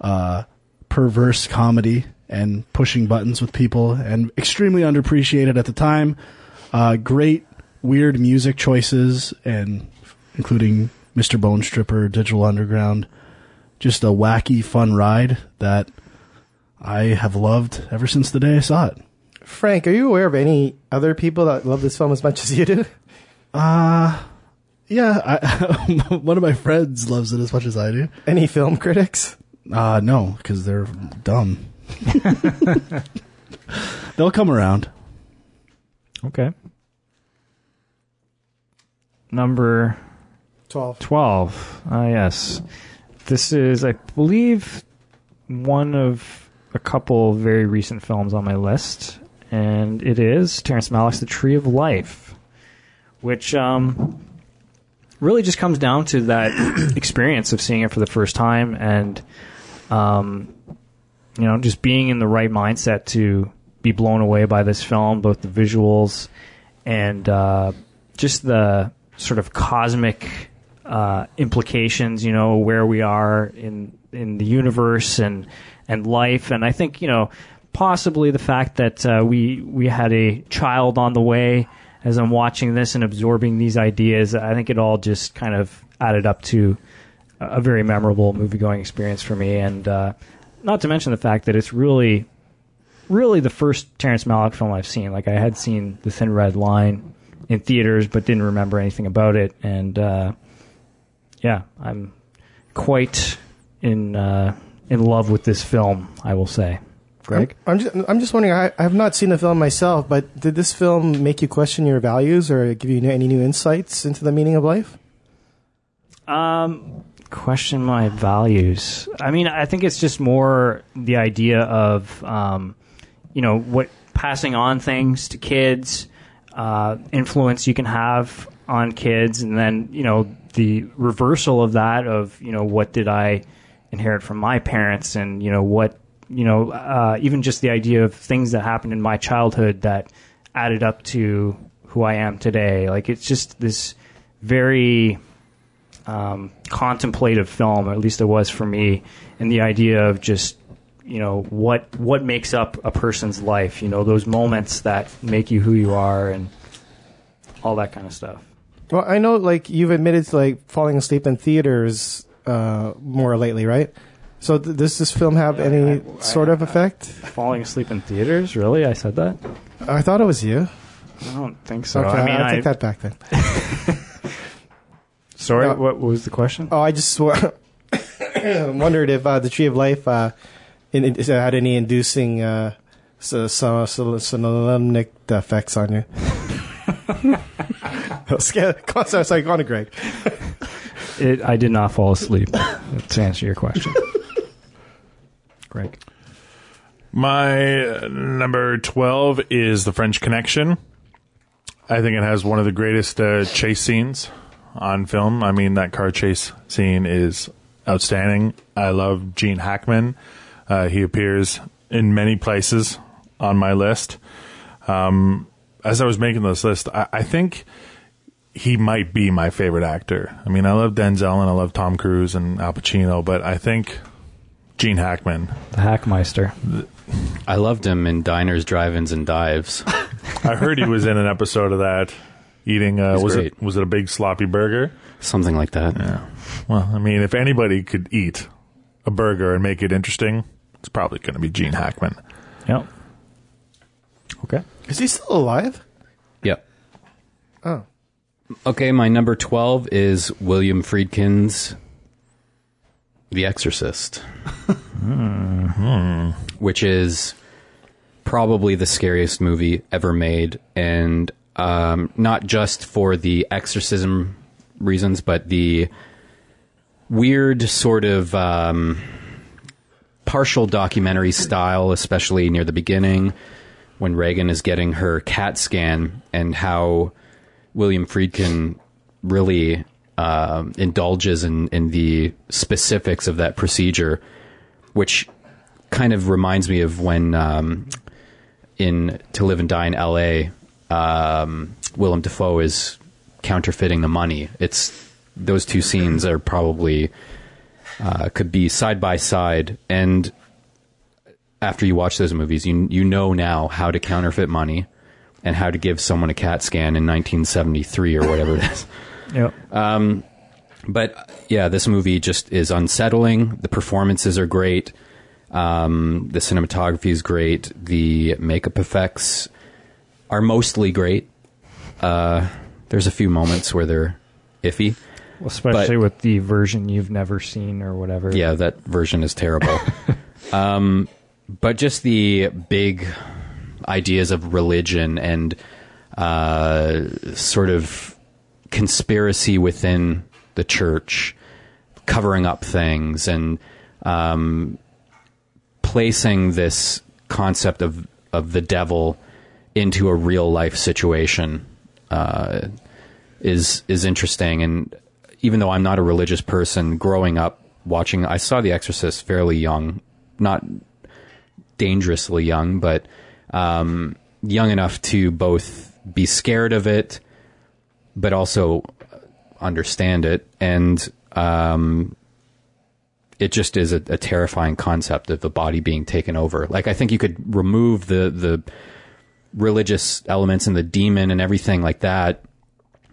uh, perverse comedy and pushing buttons with people, and extremely underappreciated at the time. Uh, great, weird music choices, and including Mr. Bone Stripper, Digital Underground. Just a wacky, fun ride that I have loved ever since the day I saw it. Frank, are you aware of any other people that love this film as much as you do? Yeah, I, one of my friends loves it as much as I do. Any film critics? Uh, no, because they're dumb. They'll come around. okay. Number 12. 12. Ah, yes. This is, I believe, one of a couple very recent films on my list, and it is Terrence Malick's The Tree of Life, which um, really just comes down to that experience of seeing it for the first time and, um, you know, just being in the right mindset to be blown away by this film, both the visuals and uh, just the sort of cosmic uh, implications, you know, where we are in in the universe and and life, and I think you know possibly the fact that uh, we we had a child on the way as I'm watching this and absorbing these ideas. I think it all just kind of added up to a very memorable movie going experience for me, and uh, not to mention the fact that it's really really the first Terrence Malick film I've seen. Like I had seen The Thin Red Line in theaters, but didn't remember anything about it. And uh, yeah, I'm quite in uh, in love with this film. I will say, Greg. I'm just, I'm just wondering. I, I have not seen the film myself, but did this film make you question your values or give you any new insights into the meaning of life? Um, question my values. I mean, I think it's just more the idea of, um, you know, what passing on things to kids, uh, influence you can have on kids, and then you know the reversal of that of you know what did I inherit from my parents, and you know what you know uh, even just the idea of things that happened in my childhood that added up to who I am today. Like it's just this very um, contemplative film, or at least it was for me, and the idea of just you know what what makes up a person's life. You know those moments that make you who you are, and all that kind of stuff. Well, I know, like you've admitted to like falling asleep in theaters uh, more lately, right? So th- does this film have any sort of effect? Falling asleep in theaters? Really? I said that? I thought it was you. I don't think so. okay, I mean, I'll I, take that back then. sorry. No. What was the question? Oh, I just wondered if uh, the Tree of Life uh, in, in, had any inducing uh, so, so, so, effects on you. Sorry, sorry, go on to Greg. It, I did not fall asleep. to answer your question, Greg. My number 12 is The French Connection. I think it has one of the greatest uh, chase scenes on film. I mean, that car chase scene is outstanding. I love Gene Hackman. Uh, he appears in many places on my list. Um, as I was making this list, I, I think he might be my favorite actor. I mean, I love Denzel and I love Tom Cruise and Al Pacino, but I think Gene Hackman The Hackmeister. I loved him in diners, drive-ins, and dives. I heard he was in an episode of that eating. Uh, was great. it was it a big sloppy burger? Something like that. Yeah. Well, I mean, if anybody could eat a burger and make it interesting, it's probably going to be Gene Hackman. Yep. Okay. Is he still alive? Yep. Oh. Okay, my number 12 is William Friedkin's The Exorcist. Which is probably the scariest movie ever made. And um, not just for the exorcism reasons, but the weird sort of um, partial documentary style, especially near the beginning when Regan is getting her CAT scan and how William Friedkin really um, indulges in, in the specifics of that procedure, which kind of reminds me of when um, in To Live and Die in L.A., um, Willem Dafoe is counterfeiting the money. It's those two scenes are probably uh, could be side by side, and after you watch those movies, you you know now how to counterfeit money and how to give someone a CAT scan in 1973 or whatever it is. Yep. But uh, yeah, this movie just is unsettling. The performances are great. Um, the cinematography is great. The makeup effects are mostly great. Uh, there's a few moments where they're iffy. Especially But- with the version you've never seen or whatever. Yeah, that version is terrible. um, but just the big ideas of religion and uh, sort of conspiracy within the church covering up things and um, placing this concept of of the devil into a real life situation uh, is is interesting. And even though I'm not a religious person, growing up watching, I saw The Exorcist fairly young, not dangerously young, but um, young enough to both be scared of it, but also understand it. And um, it just is a, a terrifying concept of the body being taken over. Like I think you could remove the the religious elements and the demon and everything like that,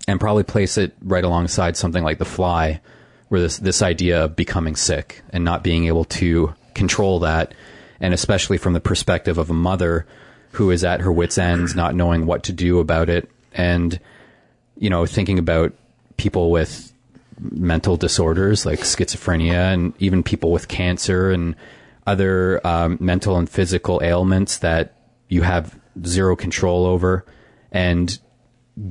and probably place it right alongside something like The Fly, where this this idea of becoming sick and not being able to control that, and especially from the perspective of a mother who is at her wits' ends, not knowing what to do about it, and you know thinking about people with mental disorders like schizophrenia and even people with cancer and other um, mental and physical ailments that you have zero control over and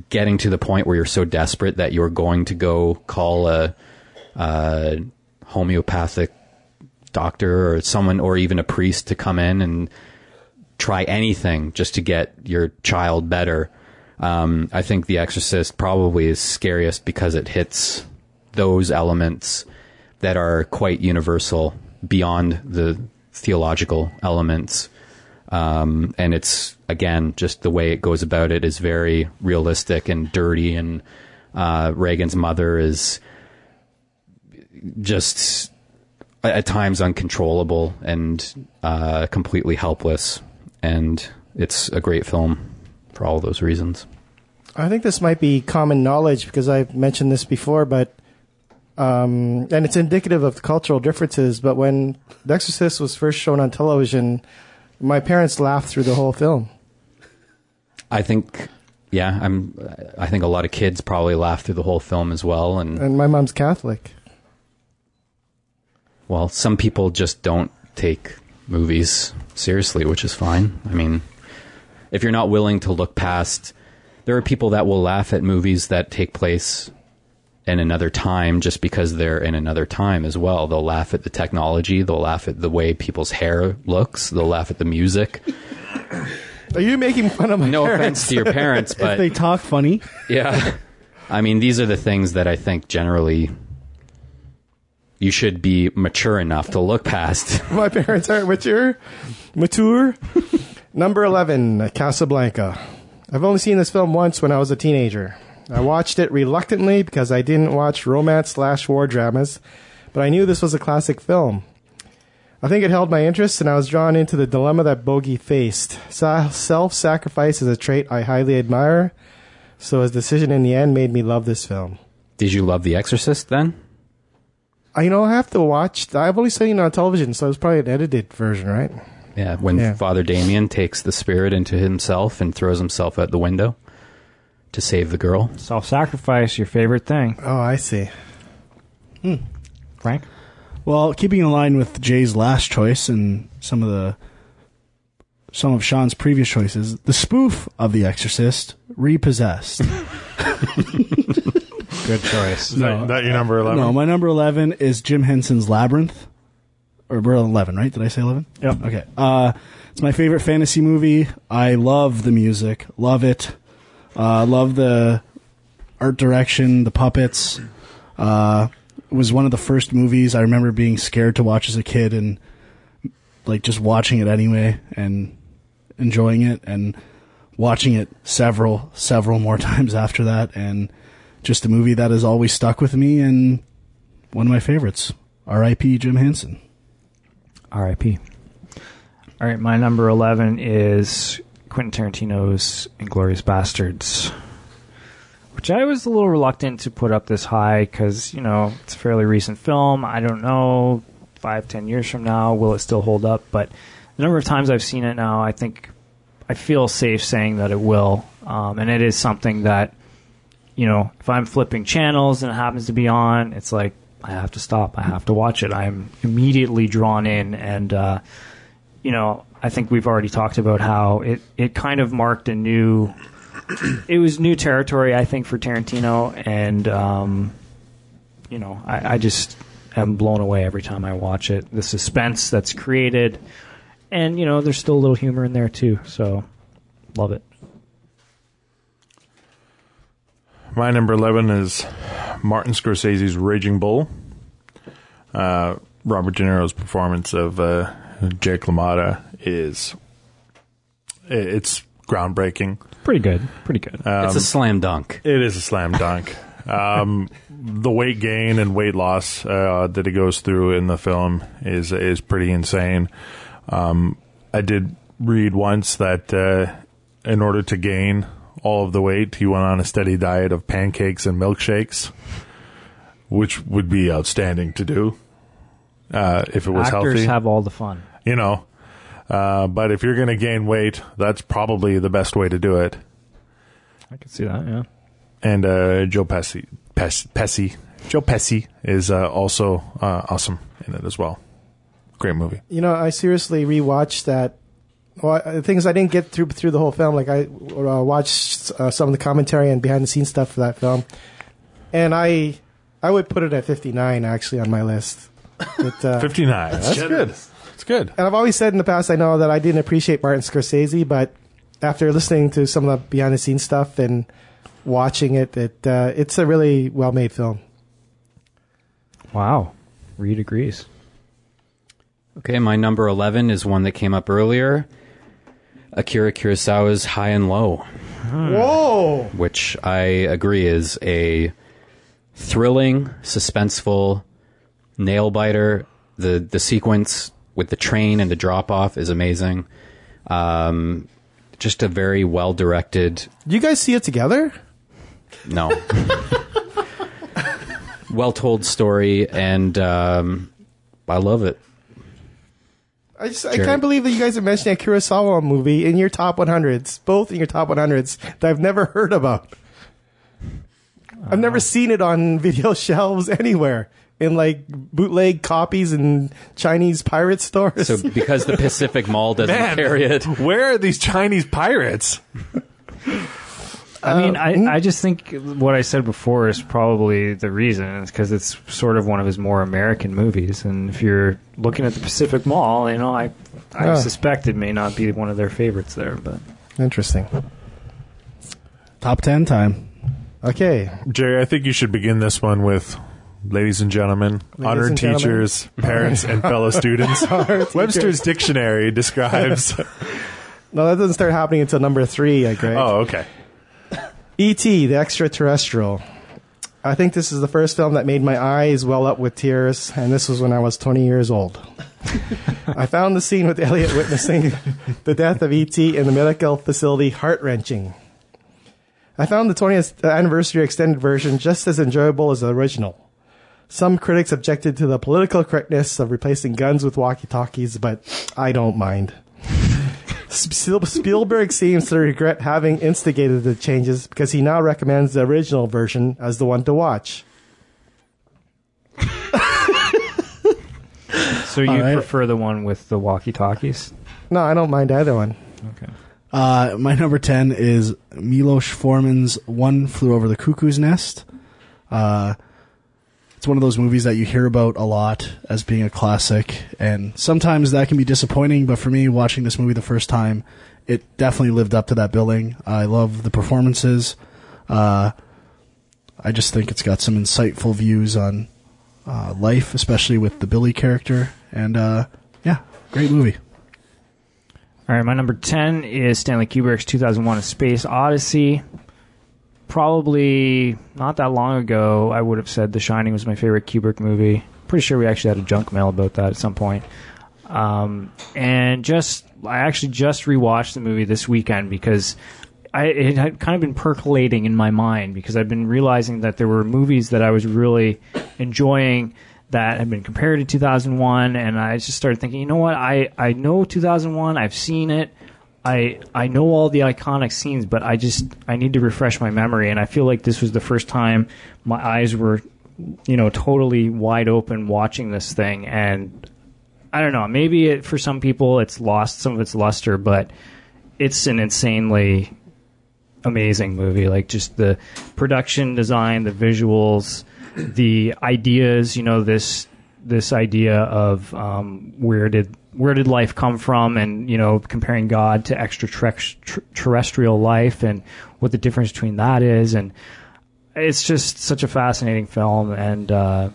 getting to the point where you're so desperate that you're going to go call a, a homeopathic doctor or someone or even a priest to come in and try anything just to get your child better. Um, I think The Exorcist probably is scariest because it hits those elements that are quite universal beyond the theological elements. Um, and it's again just the way it goes about it is very realistic and dirty. And uh, Regan's mother is just at times uncontrollable and uh, completely helpless. And it's a great film for all those reasons. I think this might be common knowledge because I've mentioned this before, but um, and it's indicative of the cultural differences. But when The Exorcist was first shown on television, my parents laughed through the whole film. I think, yeah, I'm. I think a lot of kids probably laughed through the whole film as well, and And my mom's Catholic. well, some people just don't take movies seriously, which is fine. I mean, if you're not willing to look past, there are people that will laugh at movies that take place in another time just because they're in another time as well. They'll laugh at the technology, they'll laugh at the way people's hair looks, they'll laugh at the music. Are you making fun of my No parents? offense to your parents, if they talk funny, yeah. I mean, these are the things that I think generally you should be mature enough to look past. my parents aren't mature. Mature. Number 11, Casablanca. I've only seen this film once when I was a teenager. I watched it reluctantly because I didn't watch romance slash war dramas, but I knew this was a classic film. I think it held my interest, and I was drawn into the dilemma that Bogey faced. Self sacrifice is a trait I highly admire, so his decision in the end made me love this film. Did you love The Exorcist then? I, you know, I have to watch. I've only seen it on television, so it's probably an edited version, right? Yeah, when Yeah. Father Damien takes the spirit into himself and throws himself out the window to save the girl. Self sacrifice, your favorite thing, Oh, I see. Hmm. Frank? well, keeping in line with Jay's last choice and some of the some of Sean's previous choices, the spoof of The Exorcist, Repossessed. Good choice. Is that, that your number 11? No, my number 11 is Jim Henson's Labyrinth. Or we're on 11, right? Did I say 11? Yep. Okay. Uh, it's my favorite fantasy movie. I love the music. Love it. Uh, love the art direction, the puppets. Uh, it was one of the first movies I remember being scared to watch as a kid and like just watching it anyway and enjoying it and watching it several, several more times after that. And just a movie that has always stuck with me and one of my favorites. R.I.P. Jim Henson. R.I.P. All right, my number 11 is Quentin Tarantino's Inglourious Basterds, which I was a little reluctant to put up this high because, you know, it's a fairly recent film. I don't know, five, ten years from now, will it still hold up? But the number of times I've seen it now, I think I feel safe saying that it will. Um, and it is something that, you know, if I'm flipping channels and it happens to be on, it's like, I have to stop. I have to watch it. I'm immediately drawn in, and uh, you know, I think we've already talked about how it it kind of marked a new. It was new territory, I think, for Tarantino, and um, you know, I, I just am blown away every time I watch it. The suspense that's created, and you know, there's still a little humor in there too. So, love it. My number 11 is Martin Scorsese's Raging Bull. Uh, Robert De Niro's performance of uh, Jake LaMotta is it's groundbreaking. Pretty good. Pretty good. it's a slam dunk. It is a slam dunk. Um, the weight gain and weight loss uh, that he goes through in the film is is pretty insane. Um, I did read once that uh, in order to gain all of the weight, he went on a steady diet of pancakes and milkshakes, which would be outstanding to do uh, if it was Actors healthy. have all the fun. you know, uh, but if you're going to gain weight, that's probably the best way to do it. I can see that. Yeah. and uh, Joe Pesci, Pes, Pesci, Joe Pesci is uh, also uh, awesome in it as well. Great movie. You know, I seriously rewatched that. Well, I- the things I didn't get through through the whole film, like I uh, watched uh, some of the commentary and behind the scenes stuff for that film, and I I would put it at 59 actually on my list. But, uh, Fifty nine. That's good. It's good. and I've always said in the past, I know that I didn't appreciate Martin Scorsese, but after listening to some of the behind the scenes stuff and watching it, it uh, it's a really well made film. Wow. Reed agrees. Okay, my number 11 is one that came up earlier. Akira Kurosawa's High and Low, Whoa! which I agree is a thrilling, suspenseful nail biter. The the sequence with the train and the drop off is amazing. Um, just a very well directed Do you guys see it together? No. well told story, and um, I love it. I just I can't believe that you guys are mentioning a Kurosawa movie in your top 100s, both in your top 100s that I've never heard about. I've never seen it on video shelves anywhere in like bootleg copies in Chinese pirate stores. So because the Pacific Mall doesn't Man. carry it, Where are these Chinese pirates? I mean, I, uh, I just think what I said before is probably the reason. It's because it's sort of one of his more American movies, and if you're looking at the Pacific Mall, you know, I I suspect it may not be one of their favorites there, but Interesting. Top 10 time. Okay. Jerry, I think you should begin this one with, ladies and gentlemen, honored and gentlemen. teachers, parents, and fellow students. Webster's dictionary describes. No, that doesn't start happening until number three, I Greg. oh, okay. E.T., the extraterrestrial. I think this is the first film that made my eyes well up with tears, and this was when I was 20 years old. I found the scene with Elliot witnessing the death of E.T. in the medical facility heart wrenching. I found the 20th anniversary extended version just as enjoyable as the original. Some critics objected to the political correctness of replacing guns with walkie talkies, but I don't mind. Spiel- Spielberg seems to regret having instigated the changes because he now recommends the original version as the one to watch. so you All right. prefer the one with the walkie talkies? No, I don't mind either one. Okay. Uh, my number 10 is Milos Forman's One Flew Over the Cuckoo's Nest. Uh, it's one of those movies that you hear about a lot as being a classic, and sometimes that can be disappointing, but for me, watching this movie the first time, it definitely lived up to that billing. I love the performances. Uh, I just think it's got some insightful views on uh, life, especially with the Billy character, and uh, yeah, great movie. All right, my number 10 is Stanley Kubrick's 2001 A Space Odyssey. Probably not that long ago, I would have said The Shining was my favorite Kubrick movie. Pretty sure we actually had a junk mail about that at some point. Um, and just, I actually just rewatched the movie this weekend because I, it had kind of been percolating in my mind because I've been realizing that there were movies that I was really enjoying that had been compared to 2001 and I just started thinking, you know what? I, I know 2001, I've seen it. I I know all the iconic scenes, but I just I need to refresh my memory and I feel like this was the first time my eyes were you know totally wide open watching this thing and I don't know, maybe it, for some people it's lost some of its luster, but it's an insanely amazing movie. Like just the production design, the visuals, the ideas, you know, this this idea of um, where did where did life come from, and you know, comparing God to extraterrestrial life, and what the difference between that is, and it's just such a fascinating film, and uh,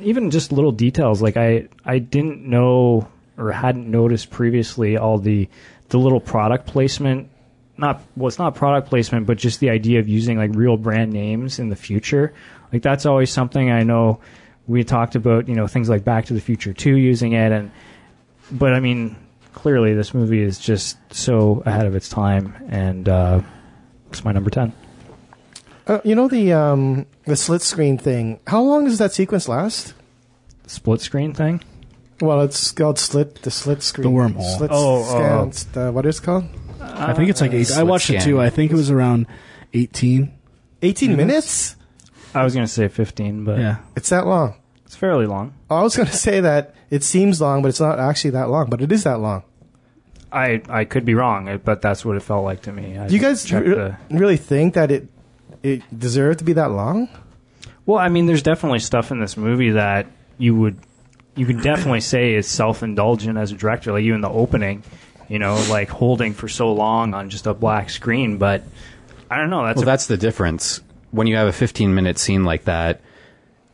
even just little details like I I didn't know or hadn't noticed previously all the the little product placement not well it's not product placement but just the idea of using like real brand names in the future. Like that's always something i know we talked about you know things like back to the future 2 using it and but i mean clearly this movie is just so ahead of its time and uh it's my number 10 Uh, you know the um, the slit screen thing. How long does that sequence last? split screen thing Well, it's called slit the slit screen. The wormhole. Slit Oh, oh, scans. The, what is it called? I think it's like eight. I Slit watched it too. I think it was around eighteen. 18 minutes. i was going to say 15 but Yeah. It's that long. It's fairly long oh, I was going to say that it seems long, but it's not actually that long. But it is that long. I I could be wrong, but that's what it felt like to me. I Do you guys checked re- the- really think that it it deserved to be that long? well, I mean, there's definitely stuff in this movie that you would you could definitely say is self indulgent as a director, like you in the opening, you know, like holding for so long on just a black screen. But I don't know. That's Well, a, that's the difference. When you have a 15 minute scene like that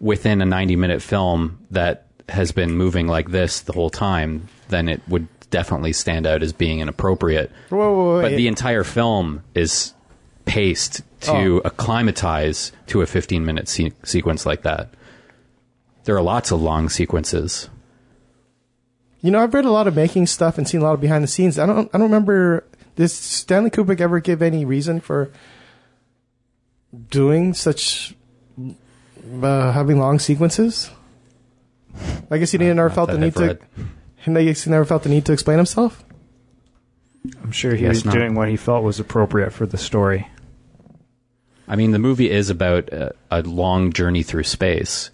within a 90 minute film that has been moving like this the whole time, then it would definitely stand out as being inappropriate. Whoa, whoa, whoa, But it- the entire film is paced to oh. acclimatize to a 15 minute se- sequence like that. There are lots of long sequences. You know, I've read a lot of making stuff and seen a lot of behind the scenes. I don't, I don't remember. Did Stanley Kubrick ever give any reason for doing such, uh, having long sequences? I guess he didn't never felt the need to. read. I guess he never felt the need to explain himself. I'm sure he Yes, was not. doing what he felt was appropriate for the story. I mean, the movie is about a, a long journey through space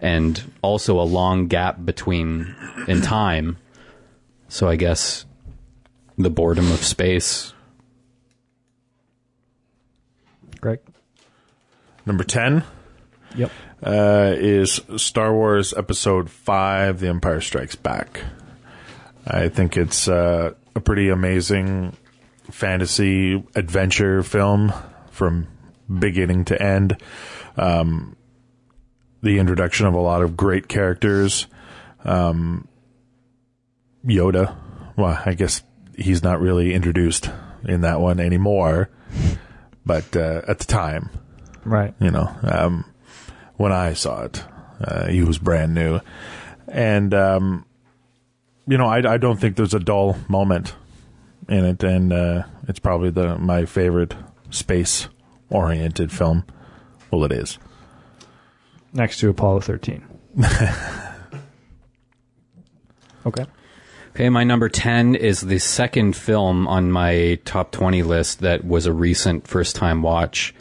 and also a long gap between in time. So I guess the boredom of space. Greg. Number 10 Yep. uh, is Star Wars Episode 5 The Empire Strikes Back. I think it's uh, a pretty amazing fantasy adventure film from beginning to end. Um, the introduction of a lot of great characters. Um, Yoda, well, I guess he's not really introduced in that one anymore, but uh, at the time, Right. you know, um, when I saw it, uh, he was brand new, and um, you know, I, I don't think there's a dull moment in it, and uh, it's probably the my favorite space oriented film. Well, it is. Next to Apollo 13. okay. Okay, my number 10 is the second film on my top 20 list that was a recent first time watch.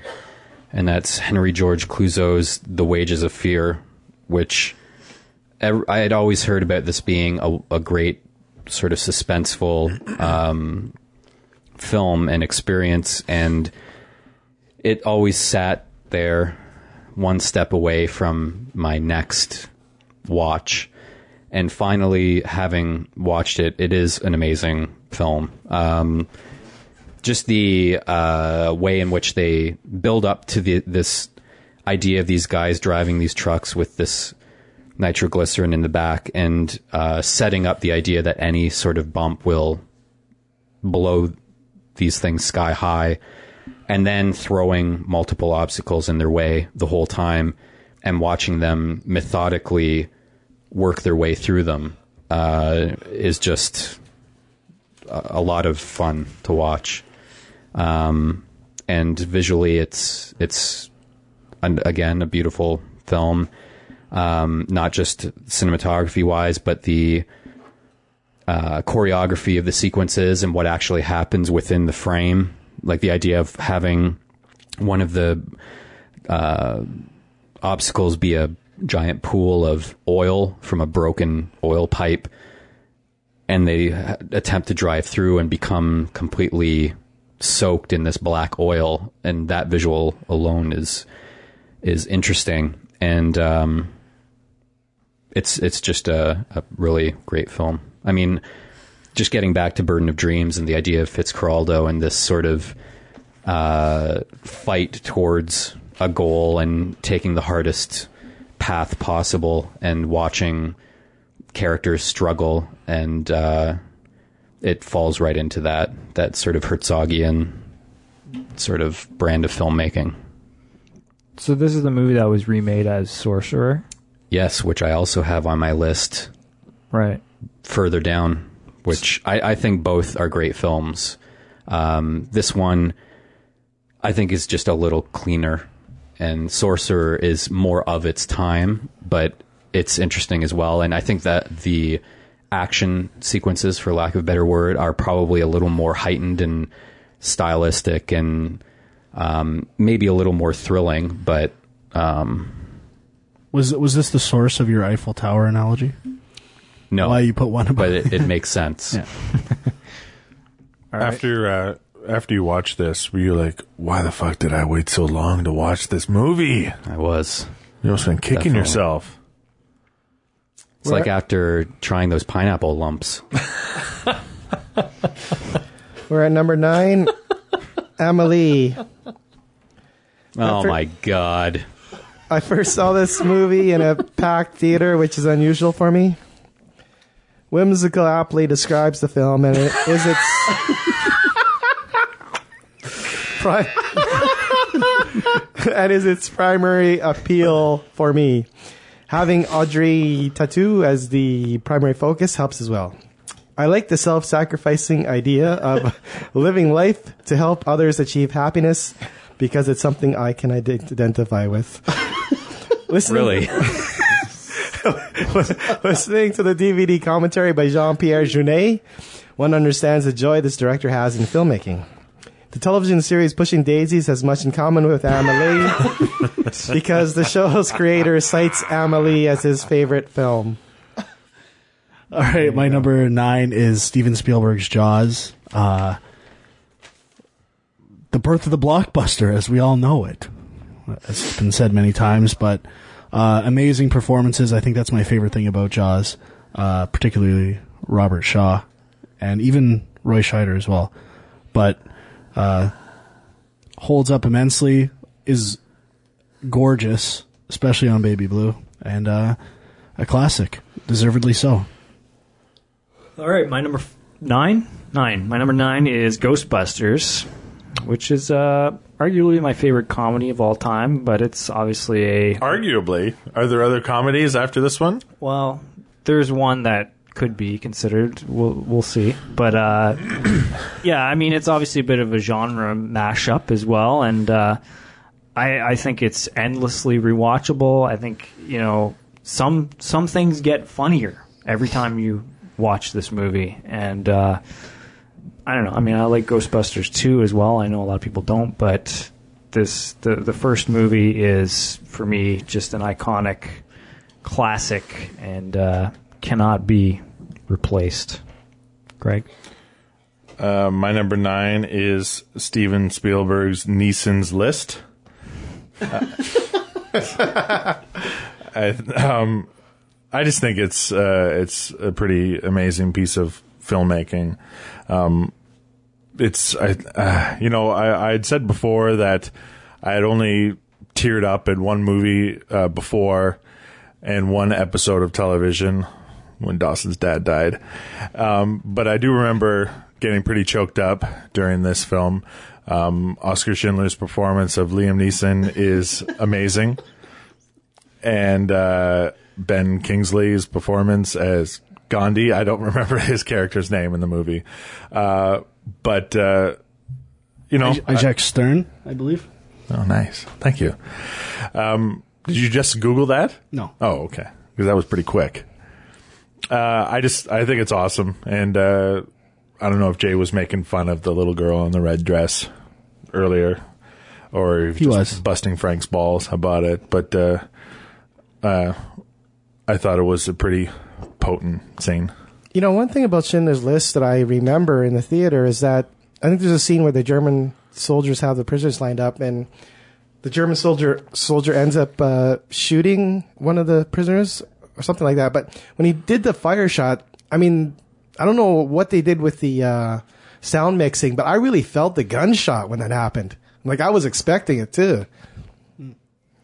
And that's Henri-Georges Clouzot's The Wages of Fear, which I had always heard about this being a, a great sort of suspenseful um, film and experience. And it always sat there one step away from my next watch and finally having watched it, it is an amazing film. Um, just the uh, way in which they build up to the, this idea of these guys driving these trucks with this nitroglycerin in the back and uh, setting up the idea that any sort of bump will blow these things sky high and then throwing multiple obstacles in their way the whole time and watching them methodically work their way through them uh, is just a, a lot of fun to watch. Um, and visually, it's it's an, again a beautiful film. Um, not just cinematography wise, but the uh, choreography of the sequences and what actually happens within the frame. Like the idea of having one of the uh, obstacles be a giant pool of oil from a broken oil pipe and they attempt to drive through and become completely soaked in this black oil and that visual alone is is interesting, and um, it's it's just a, a really great film. I mean, just getting back to Burden of Dreams and the idea of Fitzcarraldo and this sort of uh, fight towards a goal and taking the hardest path possible and watching characters struggle and uh, it falls right into that that sort of Herzogian sort of brand of filmmaking. So this is the movie that was remade as Sorcerer, Yes, which I also have on my list right? further down, which I, I think both are great films. Um, this one, I think, is just a little cleaner, and Sorcerer is more of its time, but it's interesting as well. And I think that the action sequences, for lack of a better word, are probably a little more heightened and stylistic and um, maybe a little more thrilling, but Was was this the source of your Eiffel Tower analogy? no. Why you put one above? but it, it makes sense. Yeah. All right. After uh, after you watch this, were you like, "Why the fuck did I wait so long to watch this movie?" I was. You must have been kicking Definitely. yourself. It's like after trying those pineapple lumps. We're at number nine. Amelie. Oh my god. I first saw this movie in a packed theater, which is unusual for me. Whimsical aptly describes the film, and it is its. pri- and is its primary appeal for me. Having Audrey Tautou as the primary focus helps as well. I like the self sacrificing idea of living life to help others achieve happiness because it's something I can ident- identify with. Listening, Really? listening to the DVD commentary by Jean Pierre Jeunet, one understands the joy this director has in filmmaking. The television series Pushing Daisies has much in common with Amelie because the show's creator cites Amelie as his favorite film. All right, my number nine is Steven Spielberg's Jaws. Uh, the birth of the blockbuster, as we all know it. It's been said many times, but uh, amazing performances. I think that's my favorite thing about Jaws, uh, particularly Robert Shaw and even Roy Scheider as well. But uh, holds up immensely, is gorgeous, especially on Baby Blue, and uh, a classic, deservedly so. All right, my number f- nine, nine. My number nine is Ghostbusters, which is uh, arguably my favorite comedy of all time. But it's obviously a Arguably, are there other comedies after this one? well. There's one that could be considered. We'll we'll see. But uh, yeah, I mean, it's obviously a bit of a genre mashup as well, and uh, I I think it's endlessly rewatchable. I think you know some some things get funnier every time you watch this movie, and uh, I don't know. I mean, I like Ghostbusters 2 as well. I know a lot of people don't, but this the the first movie is for me just an iconic classic and uh, cannot be replaced. Greg, Uh, my number nine is Steven Spielberg's Neeson's List. Uh, I, um, I just think it's uh, it's a pretty amazing piece of filmmaking. Um, it's I, uh, you know I I'd said before that I had only teared up at one movie uh, before and one episode of television when Dawson's dad died. Um, but I do remember getting pretty choked up during this film. Um, Oskar Schindler's performance of Liam Neeson is amazing. And uh, Ben Kingsley's performance as Gandhi, I don't remember his character's name in the movie. Uh, but, uh, you know. Jack Stern, I believe. oh, nice. Thank you. Um, did you just Google that? No. Oh, okay. Because that was pretty quick. Uh, I just, I think it's awesome. And, uh, I don't know if Jay was making fun of the little girl in the red dress earlier or if He was. busting Frank's balls about it. But, uh, uh, I thought it was a pretty potent scene. You know, one thing about Schindler's List that I remember in the theater is that I think there's a scene where the German soldiers have the prisoners lined up, and the the German soldier soldier ends up uh, shooting one of the prisoners or something like that. But when he did the fire shot, I mean, I don't know what they did with the uh, sound mixing, but I really felt the gunshot when that happened. Like I was expecting it too.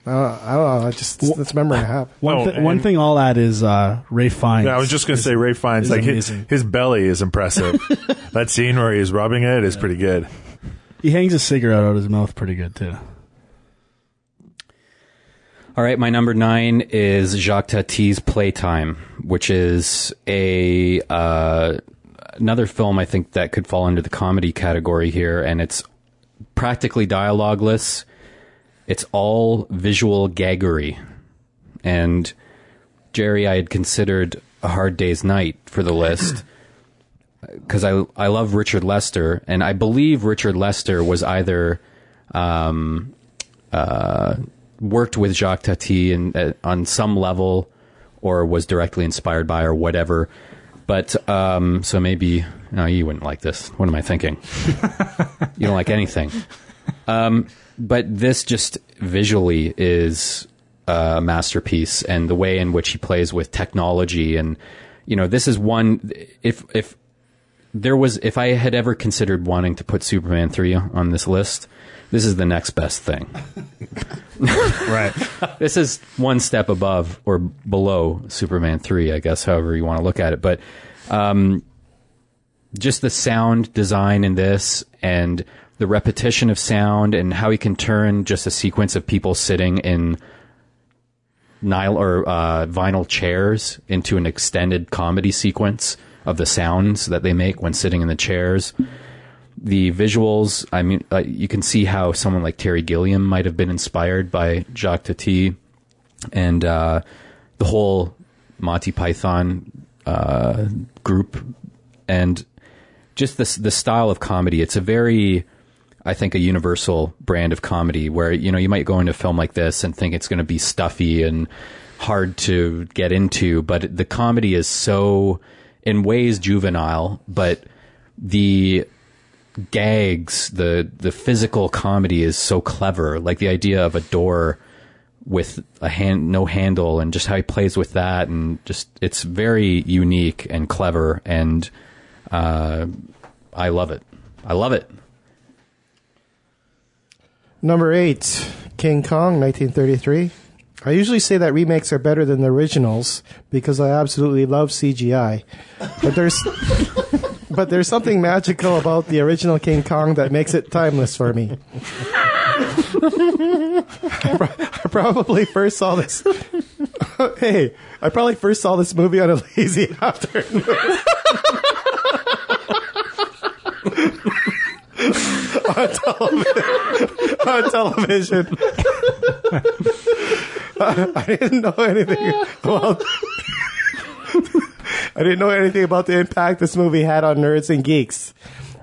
Uh, I don't know. I just this memory I have. One, Oh, thi- one thing I'll add is uh, Ralph Fiennes. Yeah, I was just going to say Ralph Fiennes, like his, his belly is impressive. that scene where he's rubbing it is pretty good. He hangs a cigarette out of his mouth pretty good too. All right, my number nine is Jacques Tati's Playtime, which is a uh, another film I think that could fall under the comedy category here, and it's practically dialogueless. It's all visual gaggery, and Jerry, I had considered A Hard Day's Night for the list because I I love Richard Lester, and I believe Richard Lester was either um, uh, worked with Jacques Tati and uh, on some level, or was directly inspired by, or whatever. But um, so maybe no, you wouldn't like this. What am I thinking? you don't like anything. Um, but this just visually is a masterpiece, and the way in which he plays with technology, and you know, this is one. If if there was, if I had ever considered wanting to put Superman three on this list, this is the next best thing. Right. this is one step above or below Superman 3, I guess, however you want to look at it. But um, just the sound design in this and the repetition of sound and how he can turn just a sequence of people sitting in nile or uh, vinyl chairs into an extended comedy sequence of the sounds that they make when sitting in the chairs the visuals, I mean, uh, you can see how someone like Terry Gilliam might have been inspired by Jacques Tati, and uh, the whole Monty Python uh, group, and just this the style of comedy. It's a very, I think, a universal brand of comedy where you know you might go into a film like this and think it's going to be stuffy and hard to get into, but the comedy is so, in ways, juvenile, but the gags, the the physical comedy is so clever. Like the idea of a door with a hand no handle and just how he plays with that and just it's very unique and clever and uh, I love it. I love it. Number eight, King Kong, 1933. I usually say that remakes are better than the originals because I absolutely love CGI, but there's but there's something magical about the original King Kong that makes it timeless for me. I pro- I probably first saw this. hey, I probably first saw this movie on a lazy afternoon. on television. on television. I didn't know anything about. I didn't know anything about the impact this movie had on nerds and geeks.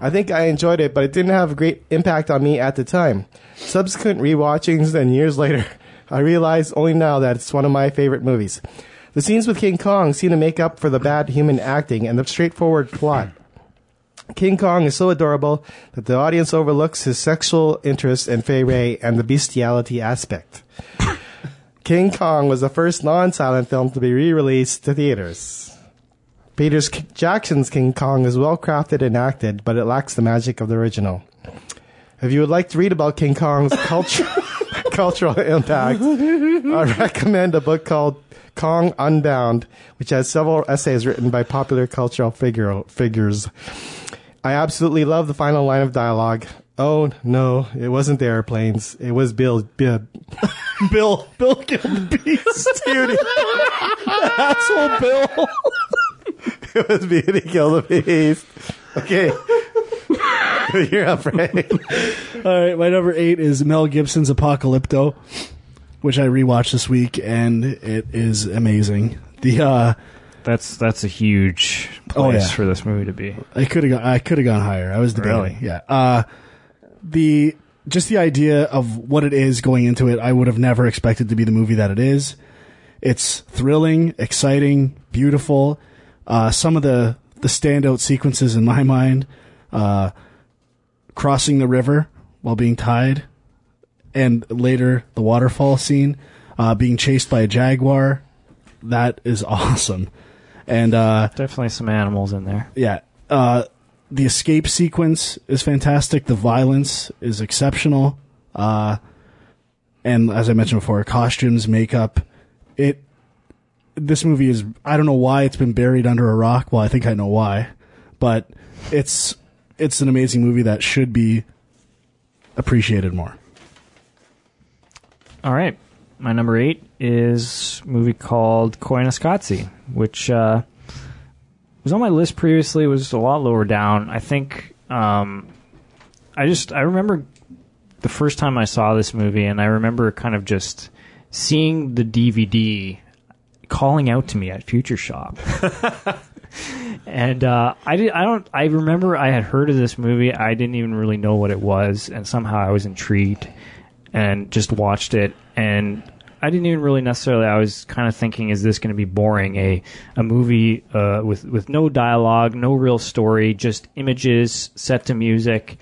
I think I enjoyed it, but it didn't have a great impact on me at the time. Subsequent rewatchings and years later, I realized only now that it's one of my favorite movies. The scenes with King Kong seem to make up for the bad human acting and the straightforward plot. King Kong is so adorable that the audience overlooks his sexual interest in Fay Wray and the bestiality aspect. King Kong was the first non-silent film to be re-released to theaters. Peter Jackson's King Kong is well crafted and acted, but it lacks the magic of the original. If you would like to read about King Kong's culture, cultural impact, I recommend a book called Kong Unbound, which has several essays written by popular cultural figure, figures. I absolutely love the final line of dialogue. Oh no, it wasn't the airplanes. It was Bill. Bill. Bill. Bill killed the beast. Beauty. Asshole Bill. It was Beauty killed the beast. Okay. You're up, Frank. All right, my number eight is Mel Gibson's Apocalypto, which I rewatched this week, and it is amazing. The uh, That's that's a huge place Oh, yeah. for this movie to be. I could have gone. I could have gone higher. I was debating. Really? Yeah. Uh, the just the idea of what it is going into it, I would have never expected to be the movie that it is. It's thrilling, exciting, beautiful. Uh, some of the the standout sequences in my mind, uh, crossing the river while being tied, and later the waterfall scene, uh, being chased by a jaguar, that is awesome. And uh, Definitely some animals in there. yeah, uh, the escape sequence is fantastic. The violence is exceptional. Uh, and as I mentioned before, costumes, makeup, it. This movie is. I don't know why it's been buried under a rock. Well, I think I know why, but it's it's an amazing movie that should be appreciated more. All right. My number eight is a movie called Koyaanisqatsi, which uh, was on my list previously. It was a lot lower down. I think um, I just I remember the first time I saw this movie, and I remember kind of just seeing the DVD calling out to me at Future Shop. and uh, I did. I don't. I remember I had heard of this movie. I didn't even really know what it was, and somehow I was intrigued and just watched it. And I didn't even really necessarily. I was kind of thinking, is this going to be boring? A a movie uh, with with no dialogue, no real story, just images set to music,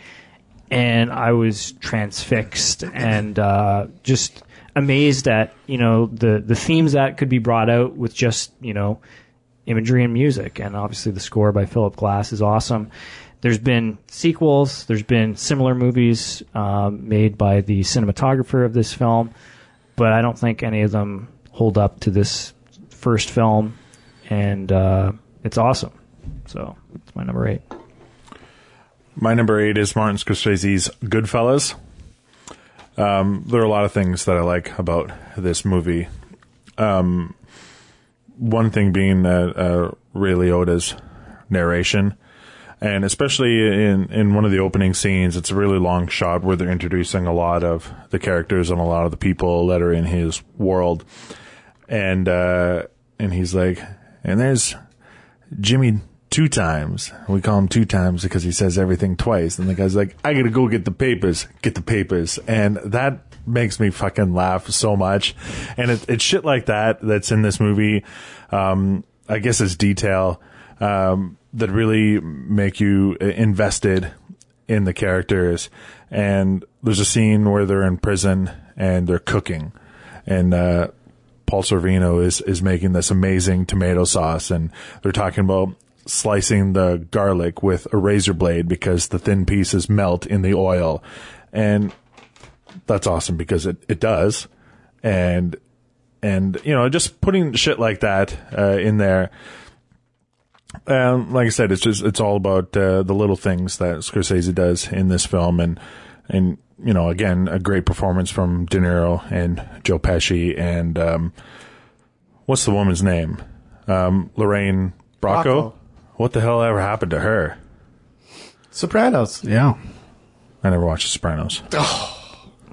and I was transfixed and uh, just amazed at you know the the themes that could be brought out with just you know imagery and music, and obviously the score by Philip Glass is awesome. There's been sequels. There's been similar movies um, made by the cinematographer of this film, but I don't think any of them hold up to this first film, and uh, it's awesome. So it's my number eight. My number eight is Martin Scorsese's Goodfellas. Um, there are a lot of things that I like about this movie. Um, one thing being uh, uh, Ray Liotta's narration, and especially in in one of the opening scenes, it's a really long shot where they're introducing a lot of the characters and a lot of the people that are in his world, and uh, and he's like, and there's Jimmy two times. We call him two times because he says everything twice. And the guy's like, I gotta go get the papers, get the papers. And that makes me fucking laugh so much. And it, it's shit like that that's in this movie. Um, I guess it's detail, um, that really make you invested in the characters. And there's a scene where they're in prison and they're cooking. And, uh, Paul Sorvino is, is making this amazing tomato sauce and they're talking about slicing the garlic with a razor blade because the thin pieces melt in the oil. And that's awesome because it, it does. And, and, you know, just putting shit like that, uh, in there. Like I said, it's just, it's all about, uh, the little things that Scorsese does in this film and, and, you know, again, a great performance from De Niro and Joe Pesci and, um, what's the woman's name? Um, Lorraine Bracco. Bracco. What the hell ever happened to her? Sopranos. Yeah. I never watched The Sopranos.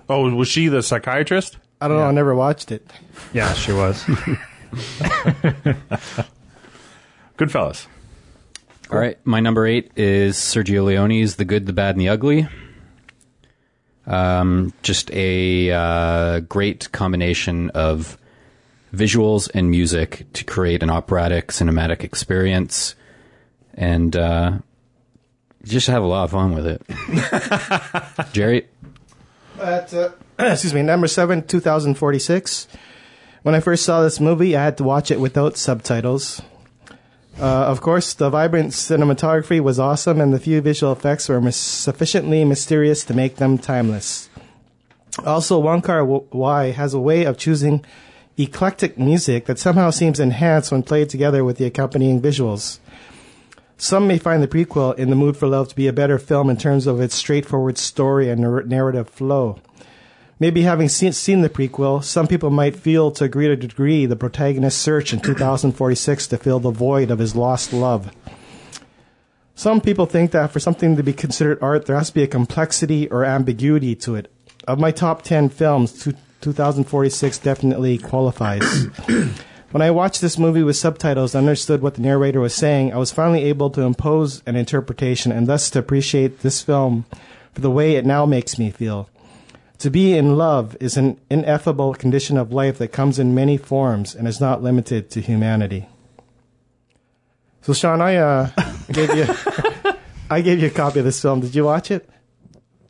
Oh, was she the psychiatrist? I don't know. I never watched it. Yeah, she was. Goodfellas. All right, my number eight is Sergio Leone's The Good, the Bad, and the Ugly. Um, just a uh, great combination of visuals and music to create an operatic cinematic experience, and uh, just have a lot of fun with it. Jerry, At, uh, excuse me, number seven, 2046. When I first saw this movie, I had to watch it without subtitles. Uh, of course, the vibrant cinematography was awesome, and the few visual effects were mis- sufficiently mysterious to make them timeless. Also, Wong Kar Wai has a way of choosing eclectic music that somehow seems enhanced when played together with the accompanying visuals. Some may find the prequel, In the Mood for Love, to be a better film in terms of its straightforward story and nar- narrative flow. Maybe having seen, seen the prequel, some people might feel to a greater degree the protagonist's search in 2046 to fill the void of his lost love. Some people think that for something to be considered art, there has to be a complexity or ambiguity to it. Of my top 10 films, two- 2046 definitely qualifies. When I watched this movie with subtitles and understood what the narrator was saying, I was finally able to impose an interpretation and thus to appreciate this film for the way it now makes me feel. To be in love is an ineffable condition of life that comes in many forms and is not limited to humanity. So, Sean, I uh, gave you I gave you a copy of this film. Did you watch it?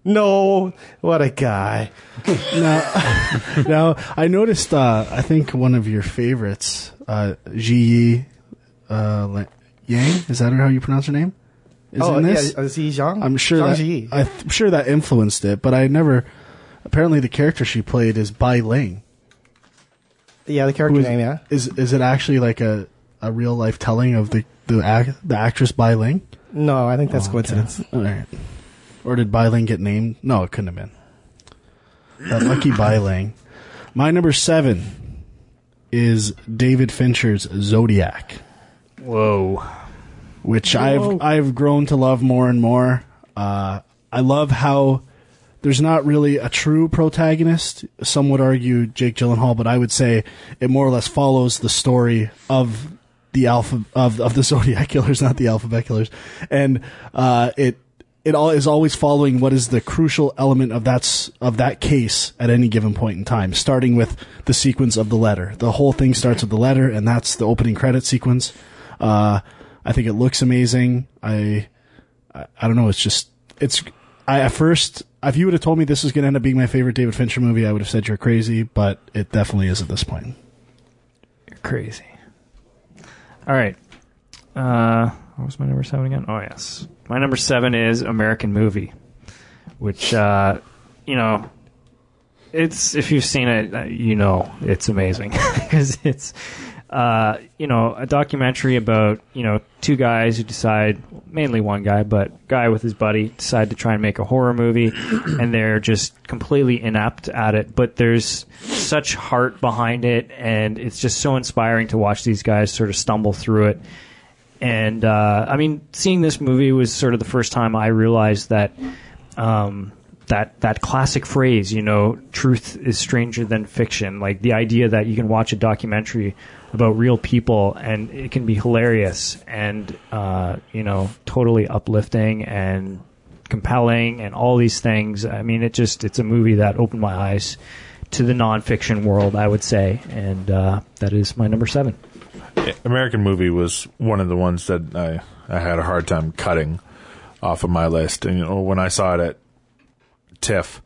No, what a guy. now, now I noticed. Uh, I think one of your favorites, uh, Ji Yi, uh, Yang. Is that how you pronounce her name? Is oh, in this? yeah, is Zhang? I'm sure Zhang that Ji. I'm sure that influenced it, but I never. Apparently, the character she played is Bai Ling. yeah, the character is, name, yeah. is is it actually like a, a real life telling of the the act, the actress Bai Ling? No, I think that's Oh, coincidence. okay. All right. Or did Bai Ling get named? No, it couldn't have been. That lucky Bai Ling. My number seven is David Fincher's Zodiac, Whoa. which I've I've grown to love more and more. Uh, I love how there's not really a true protagonist. Some would argue Jake Gyllenhaal, but I would say it more or less follows the story of the alpha of of the Zodiac killers, not the alphabet killers, and uh, it it all is always following what is the crucial element of that's of that case at any given point in time, starting with the sequence of the letter. The whole thing starts with the letter, and that's the opening credit sequence. Uh, I think it looks amazing. I I, I don't know. It's just it's. I at first, if you would have told me this was going to end up being my favorite David Fincher movie, I would have said you're crazy. But it definitely is at this point. You're crazy. All right. Uh, what was my number seven again? Oh, yes. My number seven is American Movie, which, uh, you know, it's, if you've seen it, uh, you know, it's amazing. Because it's, uh, you know, a documentary about, you know, two guys who decide, mainly one guy, but guy with his buddy decide to try and make a horror movie, and they're just completely inept at it. But there's such heart behind it, and it's just so inspiring to watch these guys sort of stumble through it. And uh, I mean, seeing this movie was sort of the first time I realized that um, that that classic phrase, you know, truth is stranger than fiction. Like the idea that you can watch a documentary about real people and it can be hilarious and uh, you know totally uplifting and compelling and all these things. I mean, it just it's a movie that opened my eyes to the nonfiction world, I would say, and uh, that is my number seven. American movie was one of the ones that I, I had a hard time cutting off of my list. And you know, when I saw it at TIFF,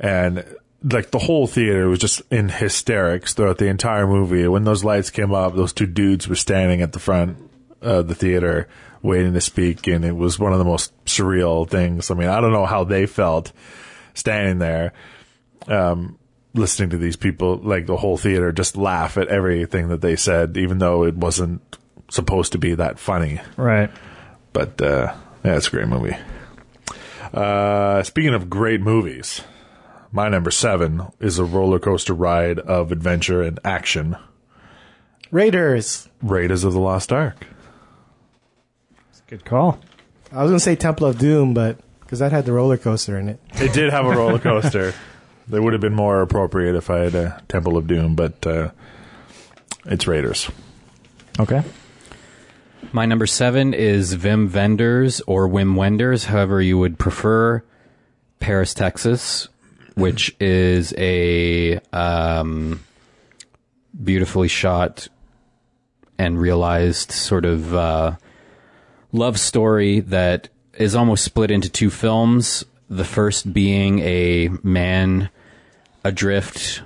and like the whole theater was just in hysterics throughout the entire movie. When those lights came up, those two dudes were standing at the front of the theater waiting to speak, and it was one of the most surreal things. I mean, I don't know how they felt standing there. Um, listening to these people, like the whole theater, just laugh at everything that they said, even though it wasn't supposed to be that funny. Right. But uh, yeah, it's a great movie. Uh, speaking of great movies, my number seven is a roller coaster ride of adventure and action. Raiders. Raiders of the Lost Ark. Good call. I was going to say Temple of Doom, but because that had the roller coaster in it. It did have a roller coaster. That would have been more appropriate if I had a Temple of Doom, but uh, it's Raiders. Okay. My number seven is Vim Vendors or Wim Wenders, however you would prefer. Paris, Texas, which is a um, beautifully shot and realized sort of uh, love story that is almost split into two films. The first being a man adrift,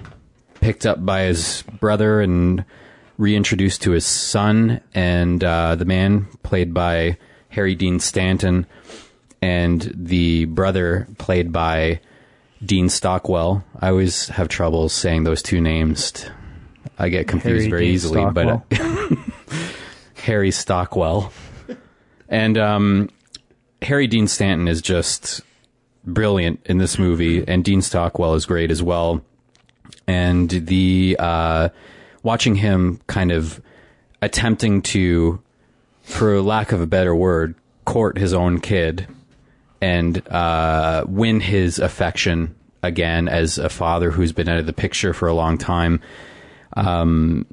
picked up by his brother and reintroduced to his son, and uh, the man played by Harry Dean Stanton, and the brother played by Dean Stockwell. I always have trouble saying those two names. I get confused Harry very Dean easily, but Harry Stockwell. And um, Harry Dean Stanton is just brilliant in this movie, and Dean Stockwell is great as well. And the uh, watching him kind of attempting to, for lack of a better word, court his own kid and uh, win his affection again as a father who's been out of the picture for a long time. Um,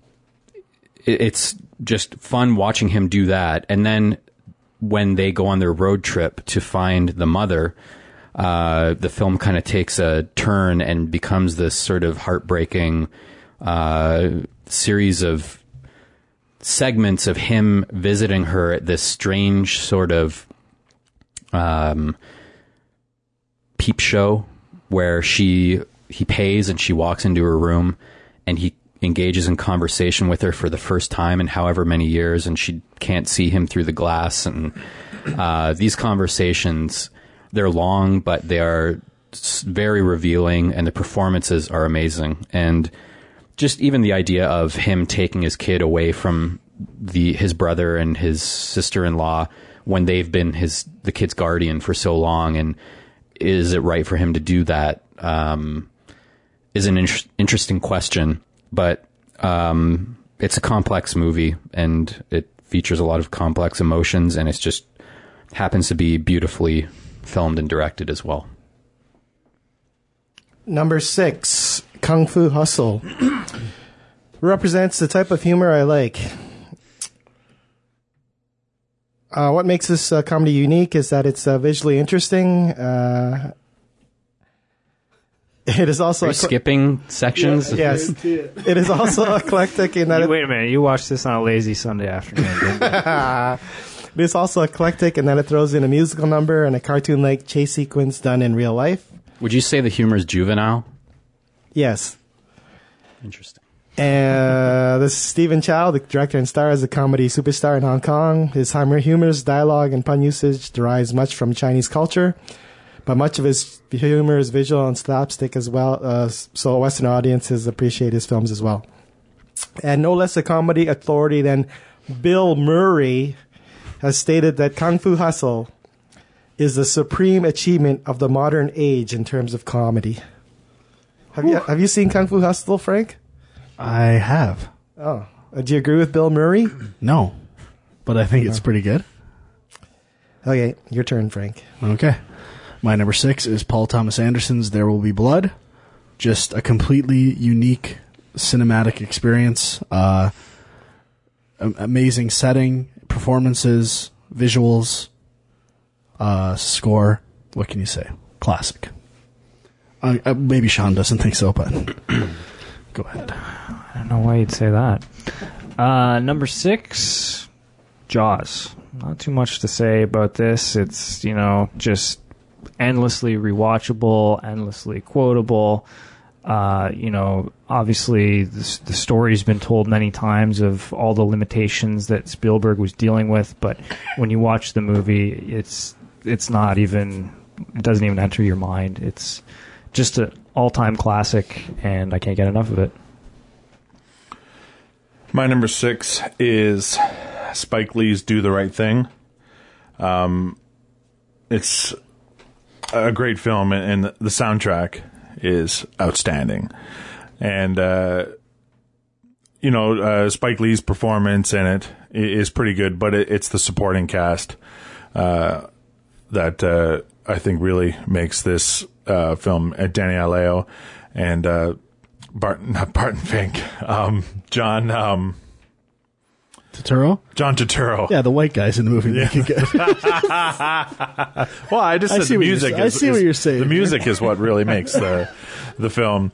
it- it's just fun watching him do that. And then when they go on their road trip to find the mother, uh, the film kind of takes a turn and becomes this sort of heartbreaking uh, series of segments of him visiting her at this strange sort of um, peep show where she he pays and she walks into her room and he engages in conversation with her for the first time in however many years and she can't see him through the glass and uh, these conversations they're long but they are very revealing and the performances are amazing. And just even the idea of him taking his kid away from the his brother and his sister-in-law when they've been his the kid's guardian for so long and is it right for him to do that um, is an inter- interesting question. But um, it's a complex movie and it features a lot of complex emotions and it's just happens to be beautifully filmed and directed as well Number six, Kung Fu Hustle. Represents the type of humor I like. Uh, what makes this uh, comedy unique is that it's uh, visually interesting. Uh, it is also Are you ecle- skipping sections yes, it is also eclectic in that You- it, wait a minute. You watched this on a lazy Sunday afternoon. Didn't it is also eclectic in that it throws in a musical number and a cartoon-like chase sequence done in real life. would you say the humor is juvenile Yes, interesting And this is Stephen Chow, the director and star, is a comedy superstar in Hong Kong. His humor, humorous dialogue and pun usage derives much from Chinese culture, but much of his humor is visual and slapstick as well. Uh, so Western audiences appreciate his films as well. And no less a comedy authority than Bill Murray has stated that Kung Fu Hustle is the supreme achievement of the modern age in terms of comedy. Have you have you seen Kung Fu Hustle, Frank? I have. Oh, uh, do you agree with Bill Murray? No. But I think it's pretty good. Okay, your turn, Frank. Okay. My number six is Paul Thomas Anderson's There Will Be Blood. Just a completely unique cinematic experience. Uh, amazing setting, performances, visuals, uh, score. What can you say? Classic. Uh, uh, maybe Sean doesn't think so, but go ahead. I don't know why you'd say that. Uh, number six, Jaws. Not too much to say about this. It's you know just endlessly rewatchable, endlessly quotable. Uh, you know, obviously the, the story's been told many times of all the limitations that Spielberg was dealing with, but when you watch the movie, it's it's not even it doesn't even enter your mind. It's just an all-time classic, and I can't get enough of it. My number six is Spike Lee's "Do the Right Thing." Um, it's a great film, and the soundtrack is outstanding. And uh, you know, uh, Spike Lee's performance in it is pretty good, but it, it's the supporting cast uh, that uh, I think really makes this uh, film. Uh, Danny Aiello and uh, Barton, not Barton Fink, um, John. Um, Totoro? John Turturro. Yeah, the white guys in the movie it. Well, I just I see the music. sa- I is, see what is- you're saying. The music is what really makes the the film,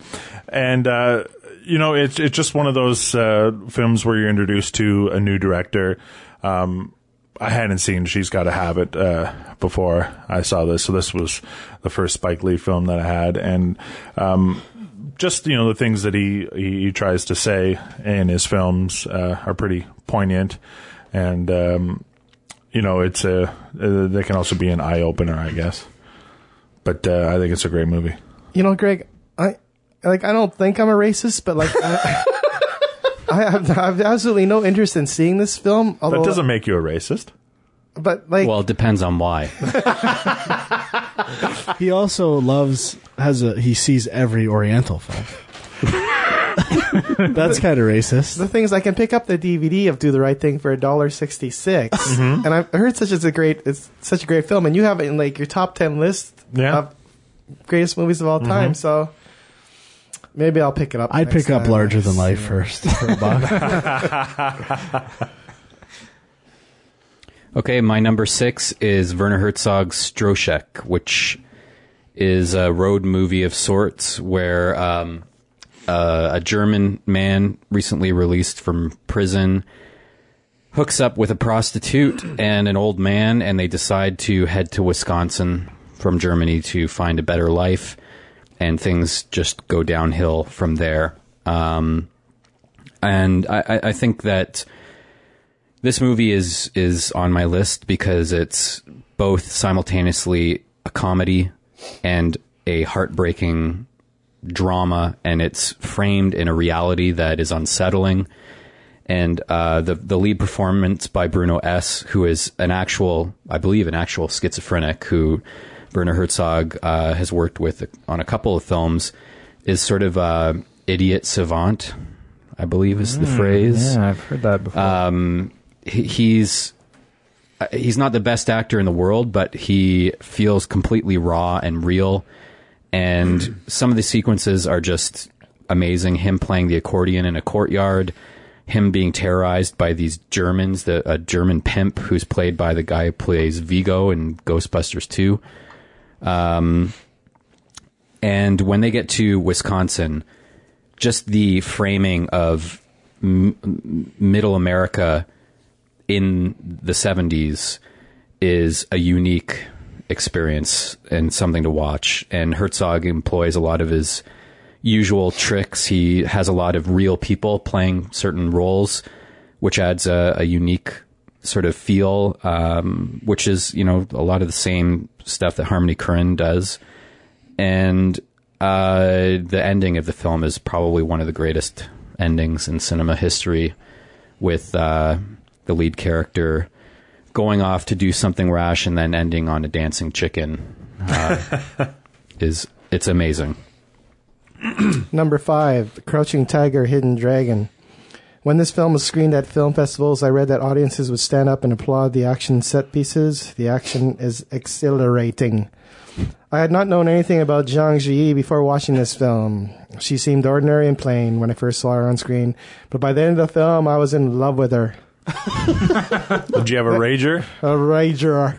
and uh, you know, it's it's just one of those uh, films where you're introduced to a new director. Um, I hadn't seen She's Got to Have It uh, before I saw this, so this was the first Spike Lee film that I had, and um, just you know the things that he he, he tries to say in his films uh, are pretty poignant, and um, you know it's a uh, they can also be an eye opener, I guess. But uh, I think it's a great movie. You know, Greg, I like. I don't think I'm a racist, but like, I, I, have, I have absolutely no interest in seeing this film. Although, That doesn't make you a racist. But like, Well, it depends on why. he also loves has a he sees every Oriental film. That's kind of racist. the thing is, I can pick up the DVD of Do the Right Thing for a dollar sixty Mm-hmm. and I've heard such as a great, it's such a great film, and you have it in like your top ten list Yeah. Mm-hmm. of greatest movies of all time. So maybe I'll pick it up. I'd next pick up time. Larger Than Life first for a buck. Okay, my number six is Werner Herzog's Stroszek, which is a road movie of sorts where um, uh, a German man recently released from prison hooks up with a prostitute and an old man, and they decide to head to Wisconsin from Germany to find a better life, and things just go downhill from there. Um, and I, I- I think that this movie is is on my list because it's both simultaneously a comedy and a heartbreaking drama, and it's framed in a reality that is unsettling. And uh, the the lead performance by Bruno S, who is an actual, I believe, an actual schizophrenic, who Werner Herzog uh, has worked with on a couple of films, is sort of a idiot savant. I believe is the phrase Yeah, I've heard that before. um, he, he's uh, he's not the best actor in the world, but he feels completely raw and real. And some of the sequences are just amazing. Him playing the accordion in a courtyard, him being terrorized by these Germans, the a German pimp who's played by the guy who plays Vigo in Ghostbusters 2. Um, and when they get to Wisconsin, just the framing of m- middle America in the 70s is a unique experience and something to watch. And Herzog employs a lot of his usual tricks. He has a lot of real people playing certain roles, which adds a, a unique sort of feel, um, which is, you know, a lot of the same stuff that Harmony Korine does. And uh, the ending of the film is probably one of the greatest endings in cinema history, with uh, the lead character going off to do something rash and then ending on a dancing chicken. Uh, is it's amazing. Number five, Crouching Tiger, Hidden Dragon. When this film was screened at film festivals, I read that audiences would stand up and applaud the action set pieces. The action is exhilarating. I had not known anything about Zhang Ziyi before watching this film. She seemed ordinary and plain when I first saw her on screen, but by the end of the film, I was in love with her. Did you have a rager? A rager.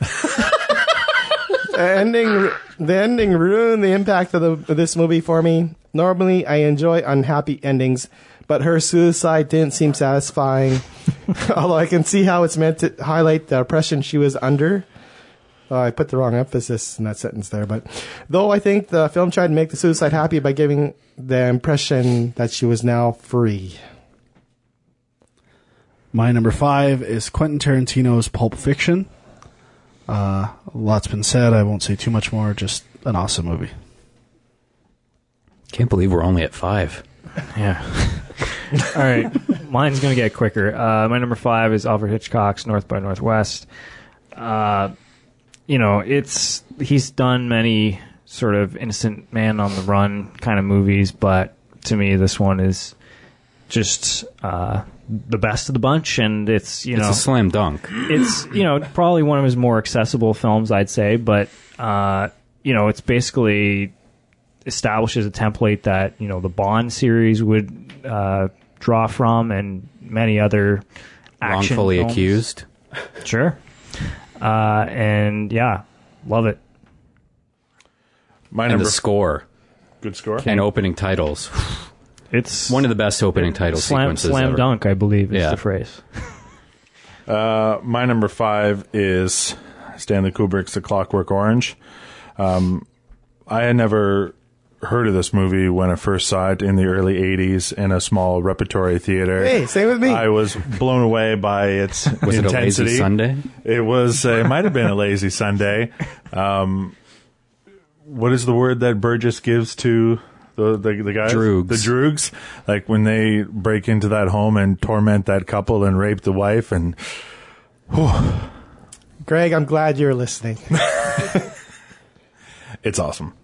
the ending, the ending ruined the impact of, the, this movie for me. Normally, I enjoy unhappy endings, but her suicide didn't seem satisfying. Although I can see how it's meant to highlight the oppression she was under. Oh, I put the wrong emphasis in that sentence there, but though I think the film tried to make the suicide happy by giving the impression that she was now free. My number five is Quentin Tarantino's Pulp Fiction. Uh, a lot's been said. I won't say too much more. Just an awesome movie. Can't believe we're only at five. Yeah. All right. Mine's going to get quicker. Uh, my number five is Alfred Hitchcock's North by Northwest. Uh, you know, it's he's done many sort of innocent man on the run kind of movies, but to me, this one is just uh, the best of the bunch, and it's you It's know a slam dunk. it's you know probably one of his more accessible films, I'd say. But uh, you know, it's basically establishes a template that you know the Bond series would uh, draw from, and many other action Wrongfully films. accused. Sure, uh, and yeah, love it. My And number the score good score. and opening titles. It's One of the best opening title slam sequences slam ever. dunk, I believe is Yeah. the phrase. Uh, my number five is Stanley Kubrick's The Clockwork Orange. Um, I had never heard of this movie when I first saw it in the early 80s in a small repertory theater. Hey, same with me. I was blown away by its Was it a intensity. lazy Sunday? It was. Uh, it might have been a lazy Sunday. Um, what is the word that Burgess gives to the the, the guys? Droogs. The droogs. Like when they break into that home and torment that couple and rape the wife and Greg, I'm glad you're listening. it's awesome.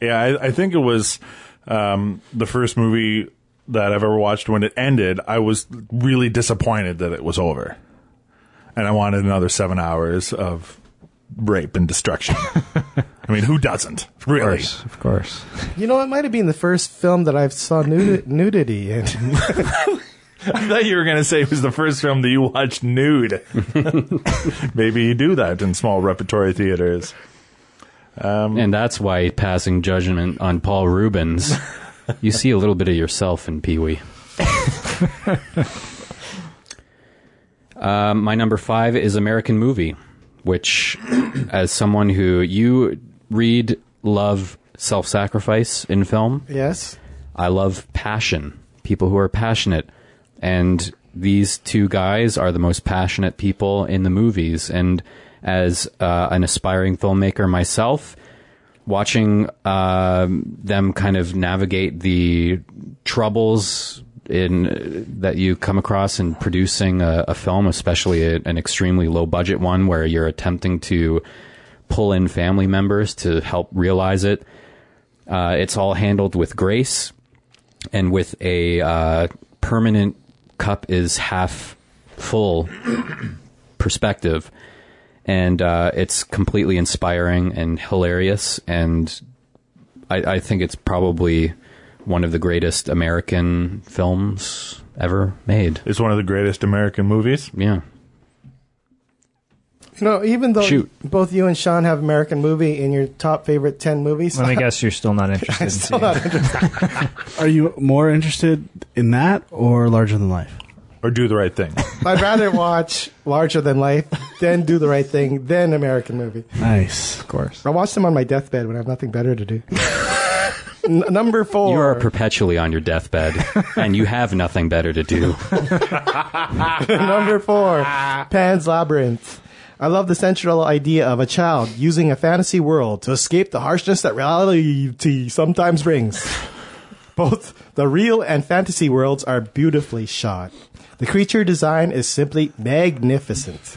Yeah, I, I think it was um, the first movie that I've ever watched. When it ended, I was really disappointed that it was over, and I wanted another seven hours of rape and destruction. I mean, who doesn't? Really? of course. You know, it might have been the first film that I saw nudi- nudity in. I thought you were going to say it was the first film that you watched nude. Maybe you do that in small repertory theaters. And that's why passing judgment on Paul Reubens, you see a little bit of yourself in Pee Wee. um, my number five is American Movie, which, as someone who you read, love self-sacrifice in film. Yes. I love passion, people who are passionate. And these two guys are the most passionate people in the movies. And as uh, an aspiring filmmaker myself, watching um them kind of navigate the troubles in that you come across in producing a, a film, especially a, an extremely low budget one where you're attempting to pull in family members to help realize it. Uh, it's all handled with grace and with a uh, permanent cup is half full perspective. And uh, it's completely inspiring and hilarious. And I, I think it's probably one of the greatest American films ever made. It's one of the greatest American movies. Yeah. You know, even though Shoot. both you and Sean have American movie in your top favorite 10 movies, Let me guess, you're still not interested in still seeing not it. interested. Are you more interested in that or Larger Than Life? Or do the right thing. I'd rather watch Larger Than Life, than Do the Right Thing, than American movie. Nice. Of course. I watch them on my deathbed when I have nothing better to do. N- number four. You are perpetually on your deathbed, and you have nothing better to do. Number four, Pan's Labyrinth. I love the central idea of a child using a fantasy world to escape the harshness that reality sometimes brings. Both the real and fantasy worlds are beautifully shot. The creature design is simply magnificent.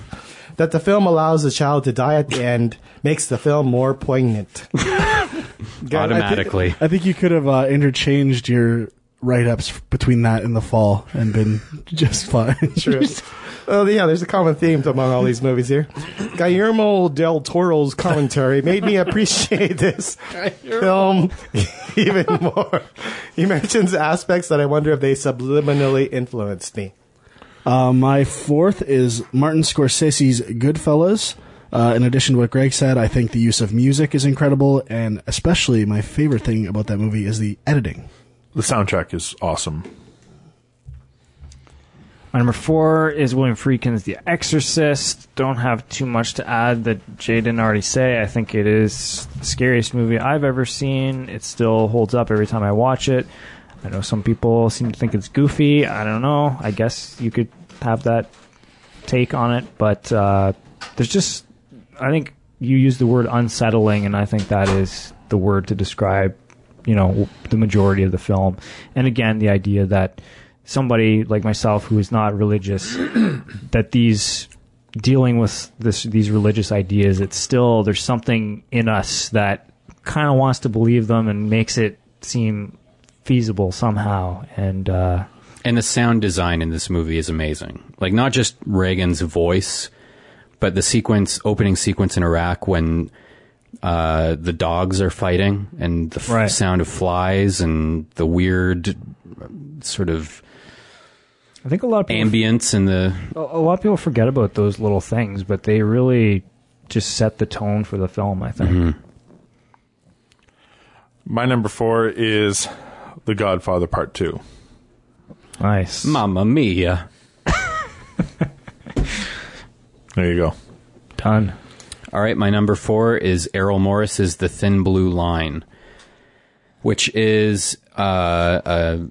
That the film allows the child to die at the end makes the film more poignant. Automatically. I think you could have uh, interchanged your write ups between that and The Fall and been just fine. True. Well, yeah, there's a common theme among all these movies here. Guillermo del Toro's commentary made me appreciate this film even more. He mentions aspects that I wonder if they subliminally influenced me. Uh, my fourth is Martin Scorsese's Goodfellas. Uh, in addition to what Greg said, I think the use of music is incredible, and especially my favorite thing about that movie is the editing. The soundtrack is awesome. My number four is William Friedkin's The Exorcist. Don't have too much to add that Jay didn't already say. I think it is the scariest movie I've ever seen. It still holds up every time I watch it. I know some people seem to think it's goofy. I don't know. I guess you could have that take on it, but uh, there's just, I think you use the word unsettling, and I think that is the word to describe, you know, the majority of the film. And again, the idea that somebody like myself who is not religious, that these dealing with this these religious ideas, it's still there's something in us that kind of wants to believe them and makes it seem feasible somehow. And uh, And the sound design in this movie is amazing. Like not just Regan's voice, but the sequence, opening sequence in Iraq when uh, the dogs are fighting and the f- Right. sound of flies and the weird sort of I think a lot of people ambience in the a a lot of people forget about those little things, but they really just set the tone for the film. I think. My number four is The Godfather Part 2. Nice. Mamma Mia. There you go. Done. All right, my number four is Errol Morris's The Thin Blue Line, which is uh, a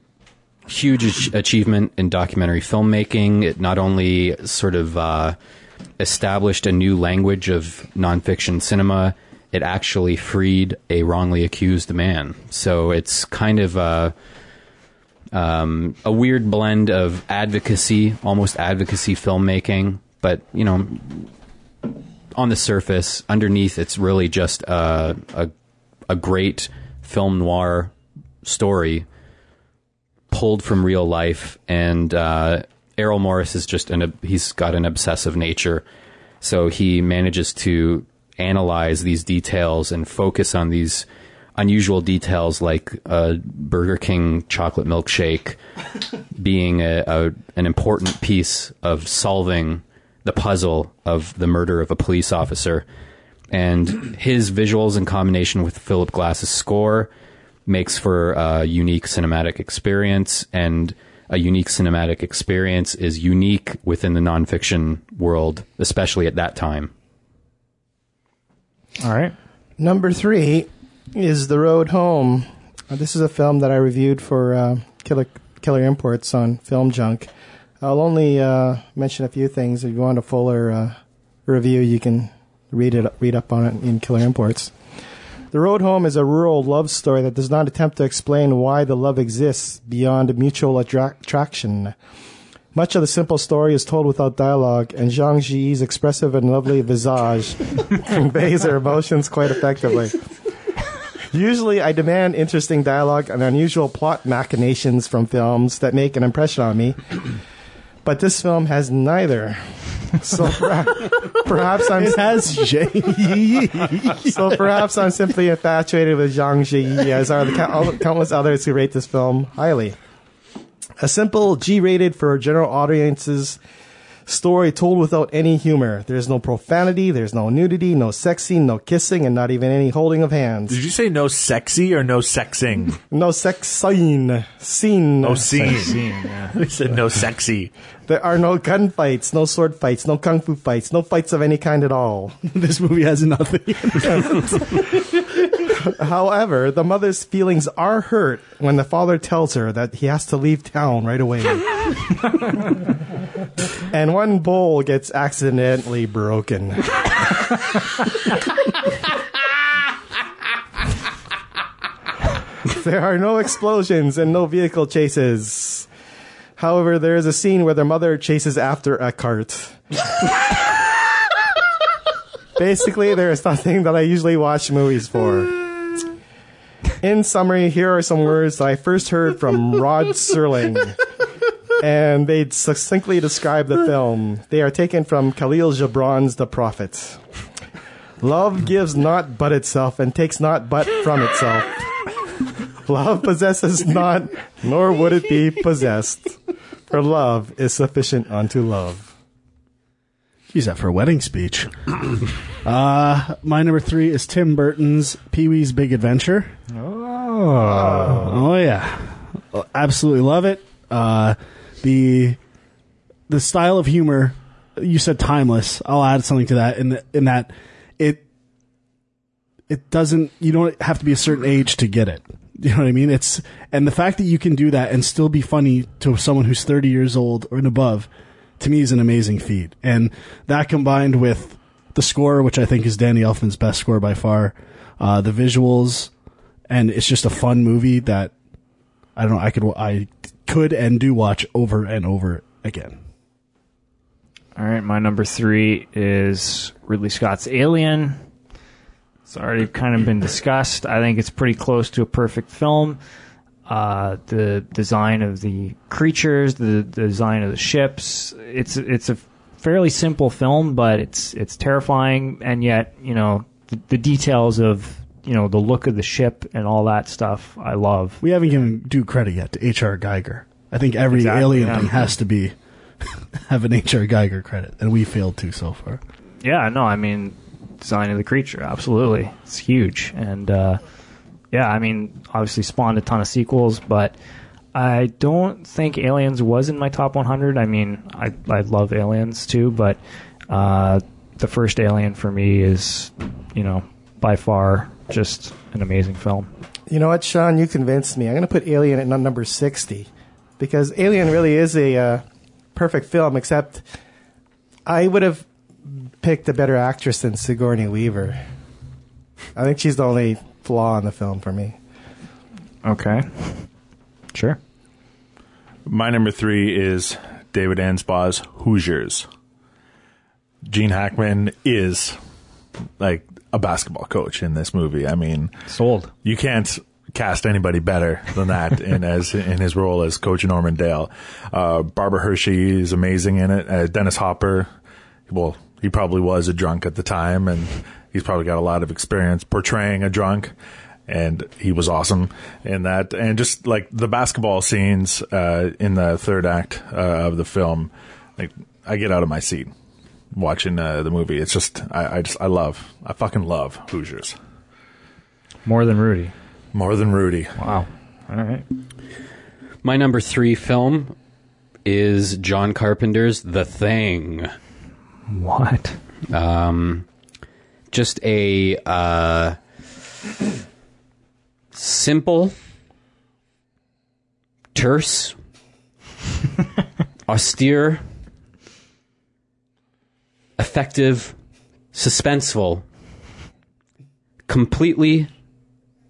huge ach- achievement in documentary filmmaking. It not only sort of uh, established a new language of nonfiction cinema, it actually freed a wrongly accused man. So it's kind of a, um, a weird blend of advocacy, almost advocacy filmmaking, but, you know, on the surface, underneath, it's really just a, a, a great film noir story pulled from real life. And uh, Errol Morris is just an he's got an obsessive nature, so he manages to analyze these details and focus on these unusual details like a Burger King chocolate milkshake being a, a an important piece of solving the puzzle of the murder of a police officer. And his visuals in combination with Philip Glass's score makes for a unique cinematic experience. And a unique cinematic experience is unique within the nonfiction world, especially at that time. All right. Number three is The Road Home. Uh, this is a film that I reviewed for uh, Killer, Killer Imports on Film Junk. I'll only uh, mention a few things. If you want a fuller uh, review, you can read it read up on it in Killer Imports. The Road Home is a rural love story that does not attempt to explain why the love exists beyond mutual attra- attraction. Much of the simple story is told without dialogue, and Zhang Ziyi's expressive and lovely visage conveys her emotions quite effectively. Usually, I demand interesting dialogue and unusual plot machinations from films that make an impression on me, but this film has neither. So perhaps, perhaps I'm It has so perhaps I'm simply infatuated with Zhang Ziyi, as are the count- countless others who rate this film highly. A simple G-rated for a general audiences story told without any humor. There's no profanity, there's no nudity, no sex scene, no kissing, and not even any holding of hands. Did you say no sexy or no sexing? No sex scene. Scene. No scene. Scene, yeah. I said no sexy. There are no gunfights, no sword fights, no kung fu fights, no fights of any kind at all. this movie has nothing. However, the mother's feelings are hurt when the father tells her that he has to leave town right away. and one bowl gets accidentally broken. there are no explosions and no vehicle chases. However, there is a scene where the mother chases after a cart. Basically, there is nothing that I usually watch movies for. In summary, here are some words that I first heard from Rod Serling. And they succinctly describe the film. They are taken from Khalil Gibran's The Prophet. Love gives not but itself and takes not but from itself. Love possesses not, nor would it be possessed. For love is sufficient unto love. Use that for a wedding speech. uh, my number three is Tim Burton's Pee Wee's Big Adventure. Oh, oh yeah, absolutely love it. Uh, the the style of humor you said timeless. I'll add something to that in the, in that it it doesn't you don't have to be a certain age to get it. You know what I mean? It's and the fact that you can do that and still be funny to someone who's 30 years old or and above to me is an amazing feat. And that combined with the score, which I think is Danny Elfman's best score by far, uh, the visuals, and it's just a fun movie that I don't know. I could I could and do watch over and over again. All right, my number three is Ridley Scott's Alien. It's already kind of been discussed. I think it's pretty close to a perfect film. Uh, the design of the creatures, the, the design of the ships. It's it's a fairly simple film, but it's it's terrifying, and yet you know the, the details of you know the look of the ship and all that stuff. I love. We haven't given due credit yet to H.R. Giger. I think every Exactly, alien yeah. thing has to be have an H.R. Giger credit, and we failed to so far. Yeah, no, I mean, design of the creature, absolutely, it's huge, and uh, yeah, I mean, obviously spawned a ton of sequels, but I don't think Aliens was in my top 100. I mean, I I love Aliens too, but uh, the first Alien for me is, you know, by far just an amazing film. You know what, Sean? You convinced me. I'm going to put Alien at number 60 because Alien really is a uh, perfect film, except I would have picked a better actress than Sigourney Weaver. I think she's the only flaw in the film for me. Okay, sure. My number three is David Anspaugh's Hoosiers. Gene Hackman is like a basketball coach in this movie. I mean, Sold. you can't cast anybody better than that in as in his role as Coach Norman Dale. Uh, Barbara Hershey is amazing in it. Uh, Dennis Hopper, well, he probably was a drunk at the time, and he's probably got a lot of experience portraying a drunk. And he was awesome in that, and just like the basketball scenes uh, in the third act uh, of the film, like I get out of my seat watching uh, the movie. It's just I, I just I love I fucking love Hoosiers More than Rudy. more than Rudy. Wow. All right. My number three film is John Carpenter's The Thing. What? Um, just a uh, simple, terse, austere, effective, suspenseful, completely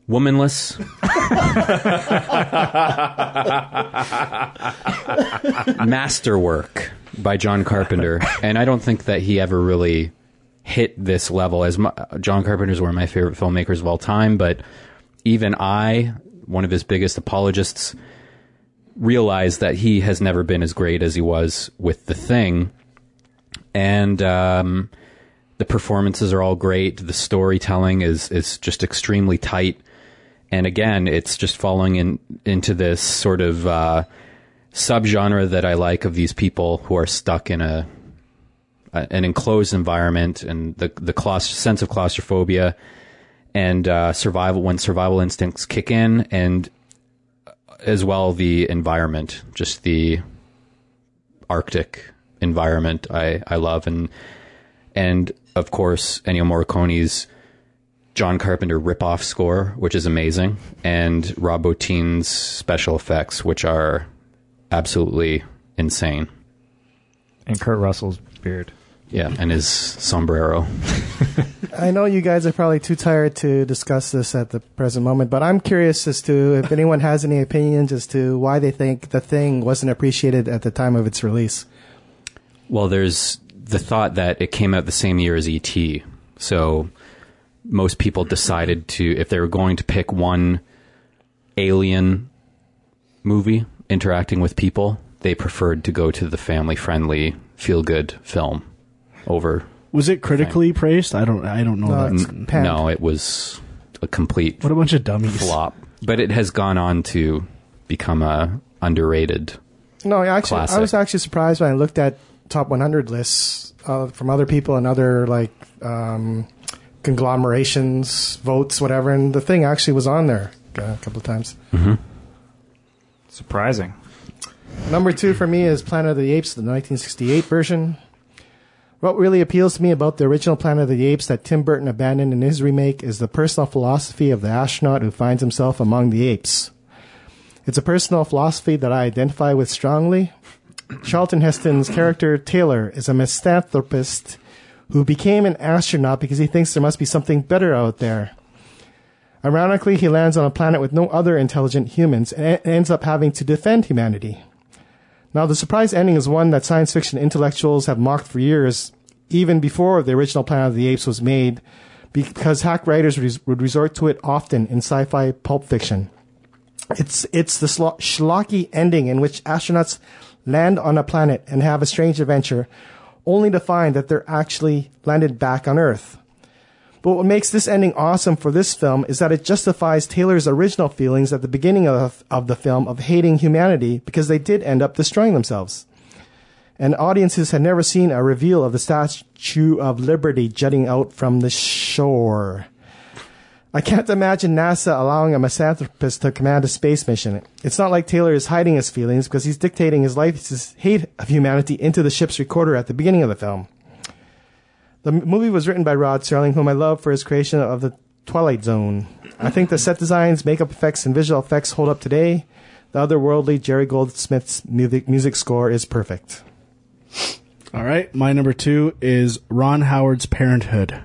womanless. Masterwork by John Carpenter, and I don't think that he ever really hit this level. As mu John Carpenter is one of my favorite filmmakers of all time, but even I, one of his biggest apologists, realize that he has never been as great as he was with The Thing. And um, the performances are all great. The storytelling is is just extremely tight. And again, it's just falling in into this sort of uh, subgenre that I like of these people who are stuck in a, a an enclosed environment and the the claustro- sense of claustrophobia and uh, survival when survival instincts kick in, and as well the environment, just the Arctic environment. I I love and and of course Ennio Morricone's John Carpenter ripoff score, which is amazing, and Rob Bottin's special effects, which are absolutely insane. And Kurt Russell's beard. Yeah, and his sombrero. I know you guys are probably too tired to discuss this at the present moment, but I'm curious as to if anyone has any opinions as to why they think the thing wasn't appreciated at the time of its release. Well, there's the thought that it came out the same year as ET. So most people decided to, if they were going to pick one alien movie interacting with people, they preferred to go to the family friendly, feel good film over. Was it critically praised? I don't. I don't know No, that. N- No, it was a complete What a bunch of dummies. flop. But it has gone on to become a underrated. No, actually, I was actually surprised when I looked at top 100 lists uh, from other people and other like um, conglomerations, votes, whatever, and the thing actually was on there uh, a couple of times. Surprising. Number two for me is Planet of the Apes, the 1968 version. What really appeals to me about the original Planet of the Apes that Tim Burton abandoned in his remake is the personal philosophy of the astronaut who finds himself among the apes. It's a personal philosophy that I identify with strongly. Charlton Heston's character, Taylor, is a misanthropist who became an astronaut because he thinks there must be something better out there. Ironically, he lands on a planet with no other intelligent humans and ends up having to defend humanity. Now, the surprise ending is one that science fiction intellectuals have mocked for years, even before the original Planet of the Apes was made, because hack writers would resort to it often in sci-fi pulp fiction. It's it's the schlo- schlocky ending in which astronauts land on a planet and have a strange adventure, only to find that they're actually landed back on Earth. But what makes this ending awesome for this film is that it justifies Taylor's original feelings at the beginning of, of the film of hating humanity because they did end up destroying themselves. And audiences had never seen a reveal of the Statue of Liberty jutting out from the shore. I can't imagine NASA allowing a misanthropist to command a space mission. It's not like Taylor is hiding his feelings because he's dictating his life's hate of humanity into the ship's recorder at the beginning of the film. The movie was written by Rod Serling, whom I love for his creation of the Twilight Zone. I think the set designs, makeup effects, and visual effects hold up today. The otherworldly Jerry Goldsmith's music, music score is perfect. All right, my number two is Ron Howard's Parenthood,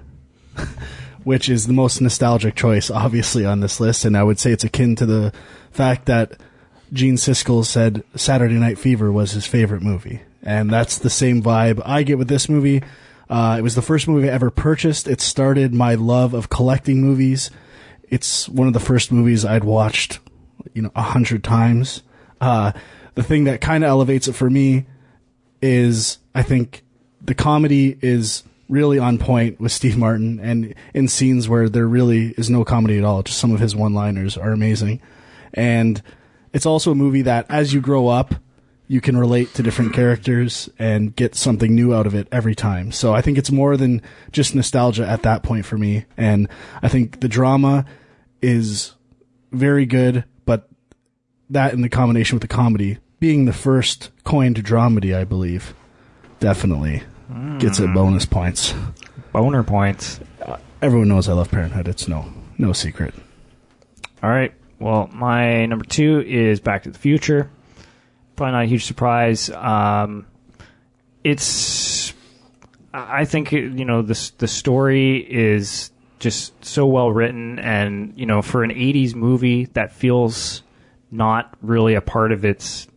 which is the most nostalgic choice, obviously, on this list, and I would say it's akin to the fact that Gene Siskel said Saturday Night Fever was his favorite movie, and that's the same vibe I get with this movie. Uh, it was the first movie I ever purchased. It started my love of collecting movies. It's one of the first movies I'd watched, you know, a hundred times. Uh, the thing that kind of elevates it for me is I think the comedy is really on point with Steve Martin and in scenes where there really is no comedy at all. Just some of his one liners are amazing. And it's also a movie that as you grow up, you can relate to different characters and get something new out of it every time. So I think it's more than just nostalgia at that point for me. And I think the drama is very good, but that in the combination with the comedy being the first coined dramedy, I believe, definitely gets it bonus points. Boner points. Everyone knows I love Parenthood. It's no, no secret. All right. Well, my number two is Back to the Future. Probably not a huge surprise. Um, it's, I think you know the the story is just so well written, and you know for an '80s movie that feels not really a part of its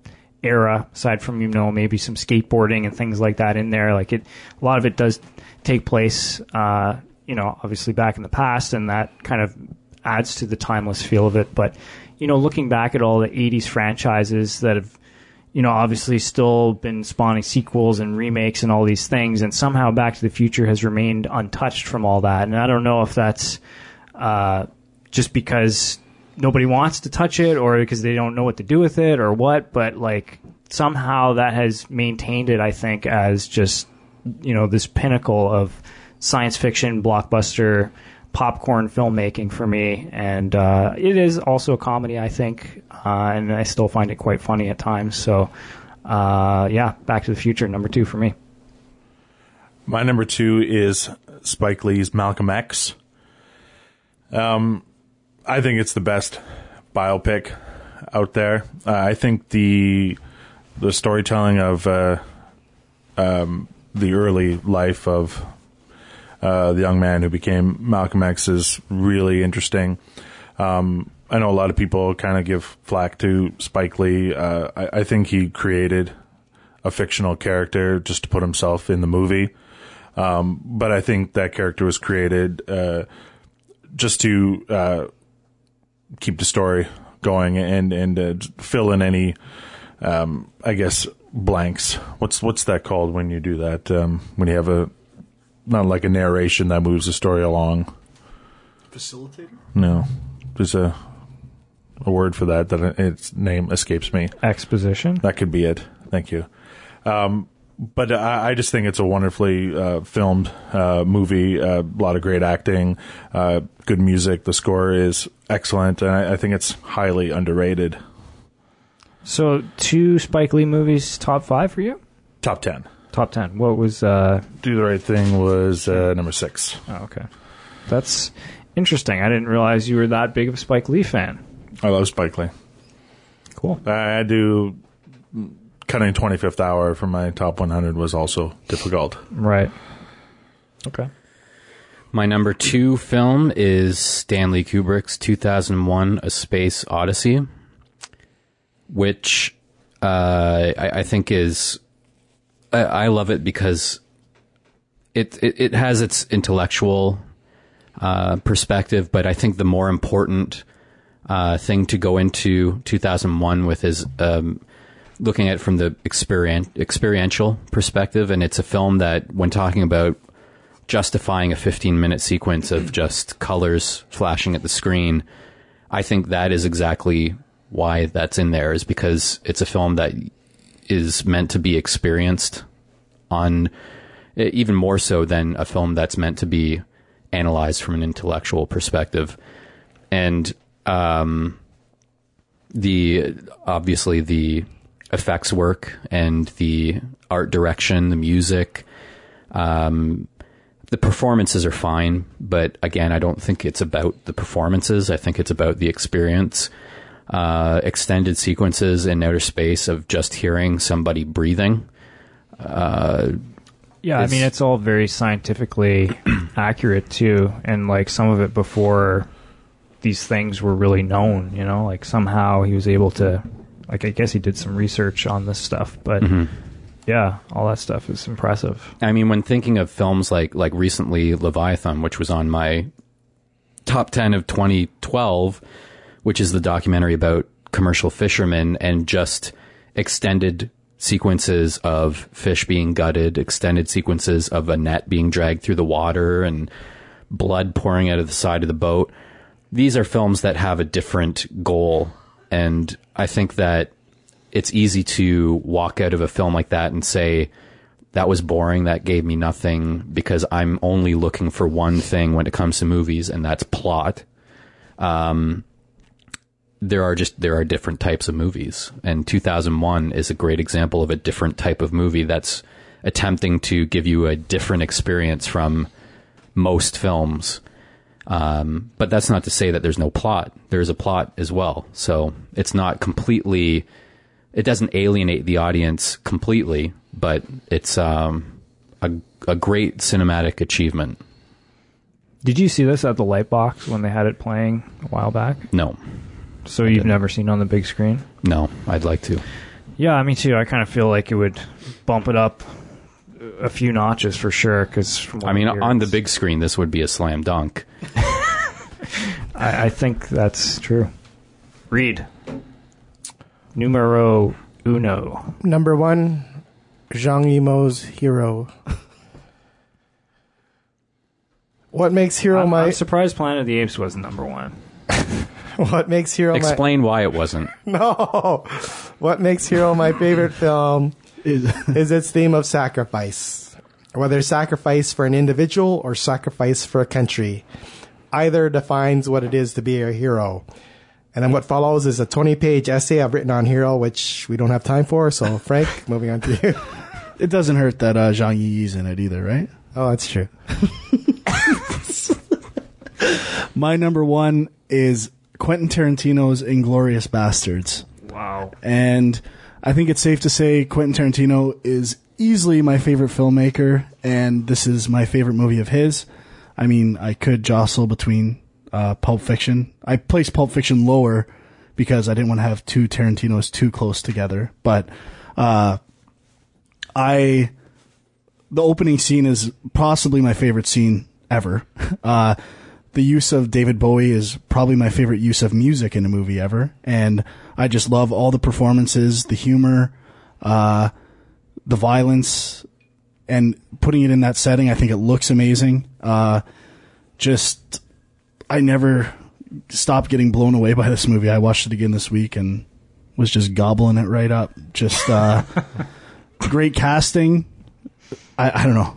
era, aside from you know maybe some skateboarding and things like that in there. Like it, a lot of it does take place, uh, you know, obviously back in the past, and that kind of adds to the timeless feel of it. But you know, looking back at all the '80s franchises that have you know, obviously still been spawning sequels and remakes and all these things, and somehow Back to the Future has remained untouched from all that. And I don't know if that's uh, just because nobody wants to touch it or because they don't know what to do with it or what, but like somehow that has maintained it, I think, as just, you know, this pinnacle of science fiction blockbuster popcorn filmmaking for me, and uh, it is also a comedy, I think, uh, and I still find it quite funny at times. So, uh, yeah, Back to the Future, number two for me. My number two is Spike Lee's Malcolm X. Um, I think it's the best biopic out there. Uh, I think the the storytelling of uh, um, the early life of uh, the young man who became Malcolm X is really interesting. Um, I know a lot of people kind of give flack to Spike Lee. Uh, I, I, think he created a fictional character just to put himself in the movie. Um, but I think that character was created uh, just to uh, keep the story going and and uh, fill in any, um, I guess, blanks. What's what's that called when you do that? Um, when you have a not like a narration that moves the story along. Facilitator? No, there's a a word for that that its name escapes me. Exposition. That could be it. Thank you. Um, but I, I, just think it's a wonderfully uh, filmed uh, movie. A uh, lot of great acting, uh, good music. The score is excellent, and I, I, think it's highly underrated. So, two Spike Lee movies, top five for you? Top ten. Top ten. What was? Uh, Do the right thing was uh, number six. Oh, okay. That's interesting. I didn't realize you were that big of a Spike Lee fan. I love Spike Lee. Cool. I do cutting 25th hour from my top 100 was also difficult. Right. Okay. My number two film is Stanley Kubrick's 2001 A Space Odyssey, which uh, I, I, think is. I, I, love it because it, it, it has its intellectual uh, perspective, but I think the more important uh, thing to go into 2001 with is um, looking at it from the experience, experiential perspective. And it's a film that, when talking about justifying a 15 minute sequence of just colors flashing at the screen, I think that is exactly why that's in there, is because it's a film that is meant to be experienced on even more so than a film that's meant to be analyzed from an intellectual perspective. And um, the obviously the effects work and the art direction, the music, um, the performances are fine, but again, I don't think it's about the performances. I think it's about the experience. Uh, extended sequences in outer space of just hearing somebody breathing. Uh, yeah, I mean it's all very scientifically accurate too, and like some of it before these things were really known. You know, like somehow he was able to, like I guess he did some research on this stuff, but. Mm-hmm. Yeah, all that stuff is impressive. I mean, when thinking of films like like recently Leviathan, which was on my top 10 of 2012, which is the documentary about commercial fishermen and just extended sequences of fish being gutted, extended sequences of a net being dragged through the water and blood pouring out of the side of the boat these are films that have a different goal. And I think that it's easy to walk out of a film like that and say, that was boring. That gave me nothing because I'm only looking for one thing when it comes to movies, and that's plot. Um, there are just there are different types of movies, and 2001 is a great example of a different type of movie that's attempting to give you a different experience from most films Um, but that's not to say that there's no plot. There's a plot as well. So it's not completely, it doesn't alienate the audience completely, but it's um, a, a great cinematic achievement. Did you see this at the Lightbox when they had it playing a while back? No, So you've never seen it on the big screen? no, I'd like to. Yeah, me too. I kind of feel like it would bump it up a few notches for sure. Because I mean, on the big screen, this would be a slam dunk. I, I think that's true. Read numero uno. Number one, Zhang Yimou's Hero. What makes Hero I'm, my I'm surprised Planet of the Apes was number one. What makes Hero my Explain why it wasn't. No. What makes Hero my favorite film Is- is its theme of sacrifice. Whether sacrifice for an individual or sacrifice for a country. Either defines what it is to be a hero. And then what follows is a 20 page essay I've written on Hero, which we don't have time for. So, Frank, moving on to you. it doesn't hurt that uh, Zhang Ziyi's in it either, right? Oh, that's true. My number one is Quentin Tarantino's Inglourious Basterds. Wow. And I think it's safe to say Quentin Tarantino is easily my favorite filmmaker, and this is my favorite movie of his. I mean, I could jostle between uh, Pulp Fiction. I placed Pulp Fiction lower because I didn't want to have two Tarantinos too close together. But uh, I, the opening scene is possibly my favorite scene ever. Uh, the use of David Bowie is probably my favorite use of music in a movie ever. And I just love all the performances, the humor, uh, the violence, and putting it in that setting. I think it looks amazing. Uh, just, I never stopped getting blown away by this movie. I watched it again this week and was just gobbling it right up. Just, uh, great casting. I, I don't know.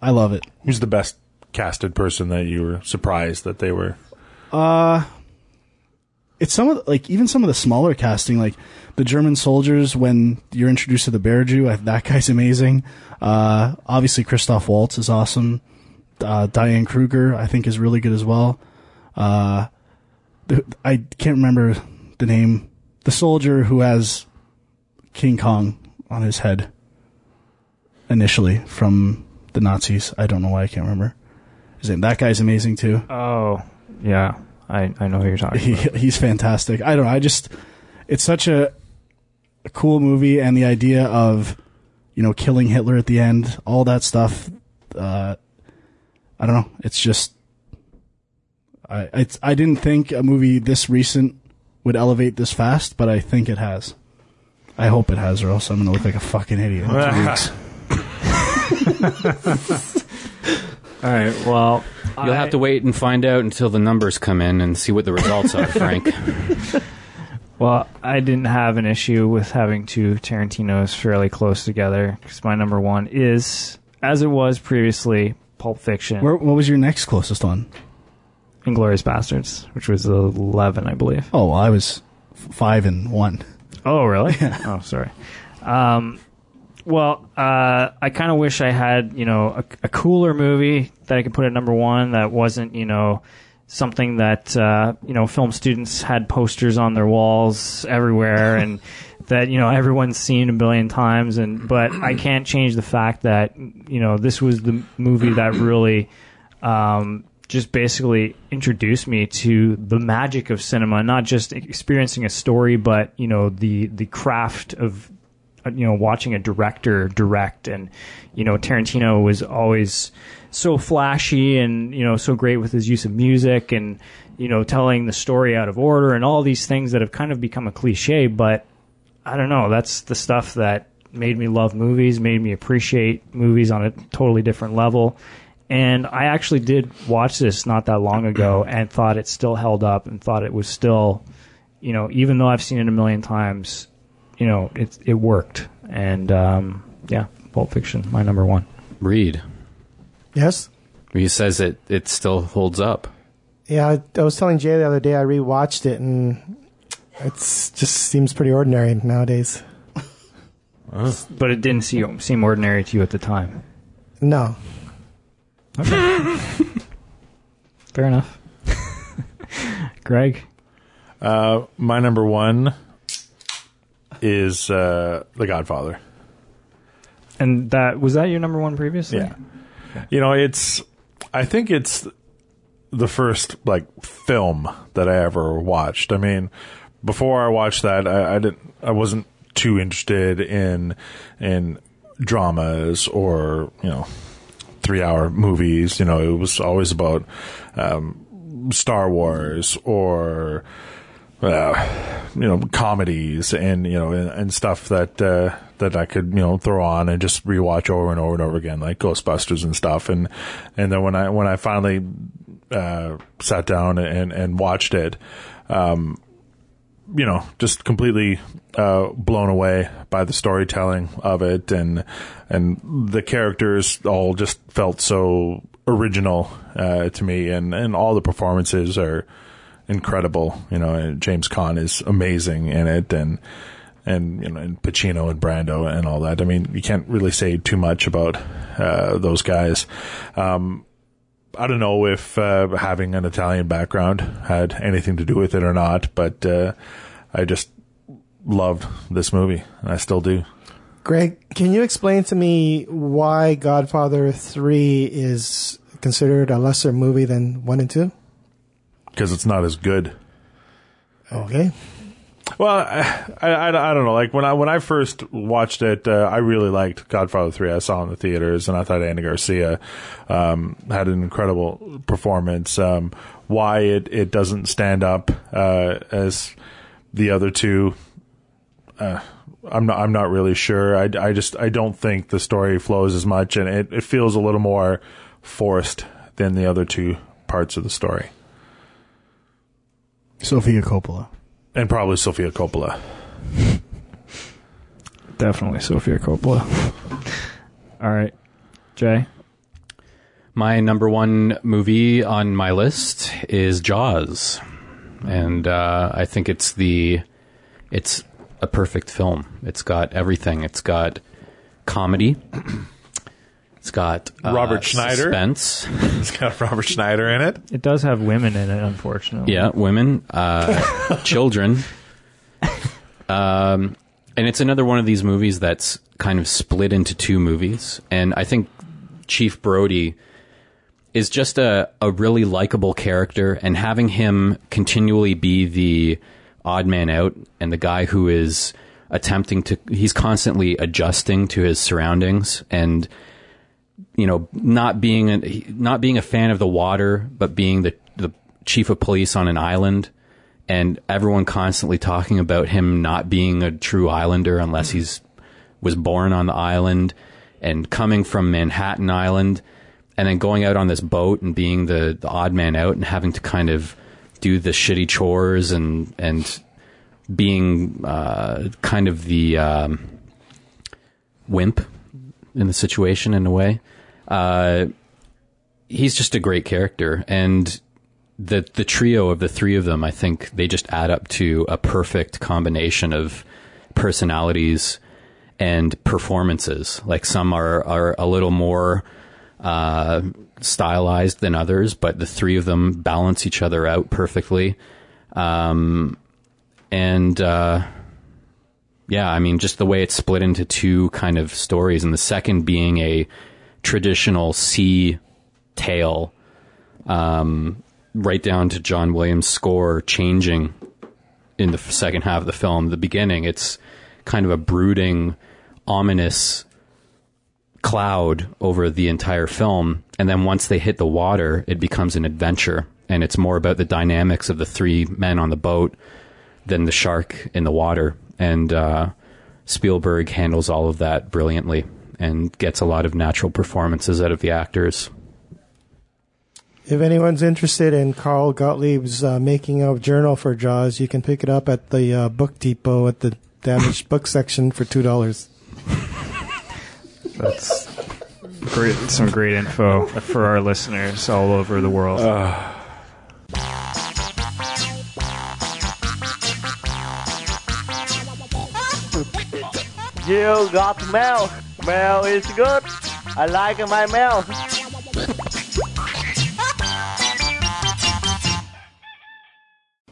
I love it. Who's the best casted person that you were surprised that they were? It's some of like even some of the smaller casting, like the German soldiers when you're introduced to the Bear Jew, I, that guy's amazing. Uh, obviously Christoph Waltz is awesome. Uh, Diane Kruger, I think, is really good as well. Uh, the, I can't remember the name. The soldier who has King Kong on his head initially from the Nazis. I don't know why I can't remember his name. That guy's amazing too. Oh, yeah. I, I know who you're talking he, about. he's fantastic. I don't know. I just, it's such a, a cool movie, and the idea of, you know, killing Hitler at the end, all that stuff. Uh, I don't know. It's just, I it's, I didn't think a movie this recent would elevate this fast, but I think it has. I hope it has, or else I'm gonna look like a fucking idiot in two weeks. All right. Well, You'll have to wait and find out until the numbers come in and see what the results are, Frank. Well, I didn't have an issue with having two Tarantinos fairly close together because my number one is, as it was previously, Pulp Fiction, Where, what was your next closest one? Inglourious Basterds, which was 11, I believe. Oh, well, I was f- five and one. Oh, really? oh, sorry. Um, well, uh, I kind of wish I had, you know, a, a cooler movie that I could put at number one that wasn't, you know, something that, uh, you know, film students had posters on their walls everywhere and that, you know, everyone's seen a billion times. And, but I can't change the fact that, you know, this was the movie that really, um, just basically introduced me to the magic of cinema, not just experiencing a story, but you know the the craft of Uh, you know watching a director direct, and you know Tarantino was always so flashy and you know so great with his use of music and you know telling the story out of order and all these things that have kind of become a cliche, but I don't know. That's the stuff that made me love movies, made me appreciate movies on a totally different level. And I actually did watch this not that long ago and thought it still held up and thought it was still, you know, even though I've seen it a million times, you know, it it worked. And um, yeah, Pulp Fiction, my number one. Reed. Yes? He says it, it still holds up. Yeah, I, I was telling Jay the other day I rewatched it and it just seems pretty ordinary nowadays. But it didn't seem seem ordinary to you at the time. No. Okay. Fair enough. Greg, Uh, my number one is uh, The Godfather. and that was that your number one previously? Yeah. You know, it's I think it's the first like film that I ever watched. I mean, before I watched that, I, I didn't I wasn't too interested in in dramas or, you know, 3-hour movies, you know, it was always about um, Star Wars or uh, you know comedies and you know and, and stuff that uh, that I could you know throw on and just rewatch over and over and over again like Ghostbusters and stuff. And and then when I when I finally uh, sat down and and watched it um, you know just completely uh, blown away by the storytelling of it and and the characters all just felt so original uh, to me. And and all the performances are incredible. You know, James Caan is amazing in it, and and you know, and Pacino and Brando and all that. I mean, you can't really say too much about uh, those guys. Um, I don't know if uh, having an Italian background had anything to do with it or not, but uh, I just loved this movie, and I still do. Greg, can you explain to me why Godfather 3 is considered a lesser movie than 1 and 2? Because it's not as good. Okay. Well, I, I, I don't know. Like when I when I first watched it, uh, I really liked Godfather Three. I saw it in the theaters, and I thought Andy Garcia um, had an incredible performance. Um, why it it doesn't stand up uh, as the other two, uh, I'm not I'm not really sure. I, I just I don't think the story flows as much, and it, it feels a little more forced than the other two parts of the story, Sofia Coppola. and probably Sofia Coppola. Definitely Sofia Coppola. All right, Jay. My number one movie on my list is Jaws, and uh, I think it's the it's a perfect film. It's got everything. It's got comedy. It's got uh, Robert Schneider? suspense. It's got Robert Schneider in it. It does have women in it, unfortunately. Yeah, women, uh, children. Um, and it's another one of these movies that's kind of split into two movies. And I think Chief Brody is just a, a really likable character, and having him continually be the odd man out and the guy who is attempting to, he's constantly adjusting to his surroundings and you know, not being a, not being a fan of the water, but being the the chief of police on an island, and everyone constantly talking about him not being a true islander unless he's was born on the island, and coming from Manhattan Island, and then going out on this boat and being the the odd man out and having to kind of do the shitty chores and and being uh, kind of the um, wimp in the situation in a way. Uh, he's just a great character, and the the trio of the three of them, I think they just add up to a perfect combination of personalities and performances. Like some are are a little more uh, stylized than others, but the three of them balance each other out perfectly. Um, and uh, yeah, I mean, just the way it's split into two kind of stories, and the second being a traditional sea tale, um, right down to John Williams' score changing in the second half of the film. The beginning, it's kind of a brooding, ominous cloud over the entire film, and then once they hit the water, it becomes an adventure, and it's more about the dynamics of the three men on the boat than the shark in the water. And uh, Spielberg handles all of that brilliantly and gets a lot of natural performances out of the actors. If anyone's interested in Carl Gottlieb's uh, making of journal for Jaws, you can pick it up at the uh, Book Depot at the damaged book section for two dollars. That's great. Some great info for our listeners all over the world. You got mail. Mail is good. I like my mail.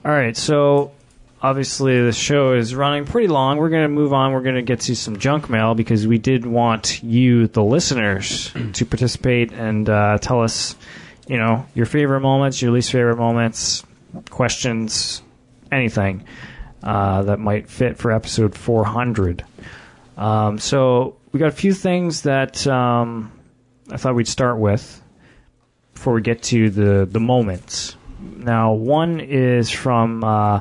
All right, so obviously the show is running pretty long. We're going to move on. We're going to get to some junk mail because we did want you, the listeners, to participate and uh, tell us, you know, your favorite moments, your least favorite moments, questions, anything uh, that might fit for episode 400. Um, so we got a few things that um, I thought we'd start with before we get to the the moments. Now, one is from uh,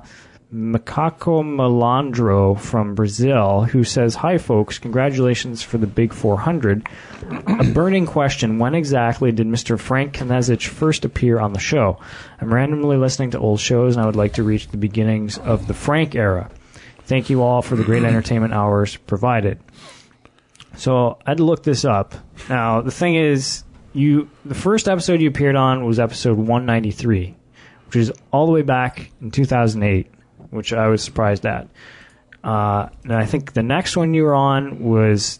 Macaco Melandro from Brazil, who says, "Hi, folks! Congratulations for the big 400. A burning question: When exactly did Mr. Frank Knezich first appear on the show? I'm randomly listening to old shows, and I would like to reach the beginnings of the Frank era. Thank you all for the great entertainment hours provided." So I had to look this up. Now the thing is, you the first episode you appeared on was episode 193, which is all the way back in 2008, which I was surprised at. Uh, and I think the next one you were on was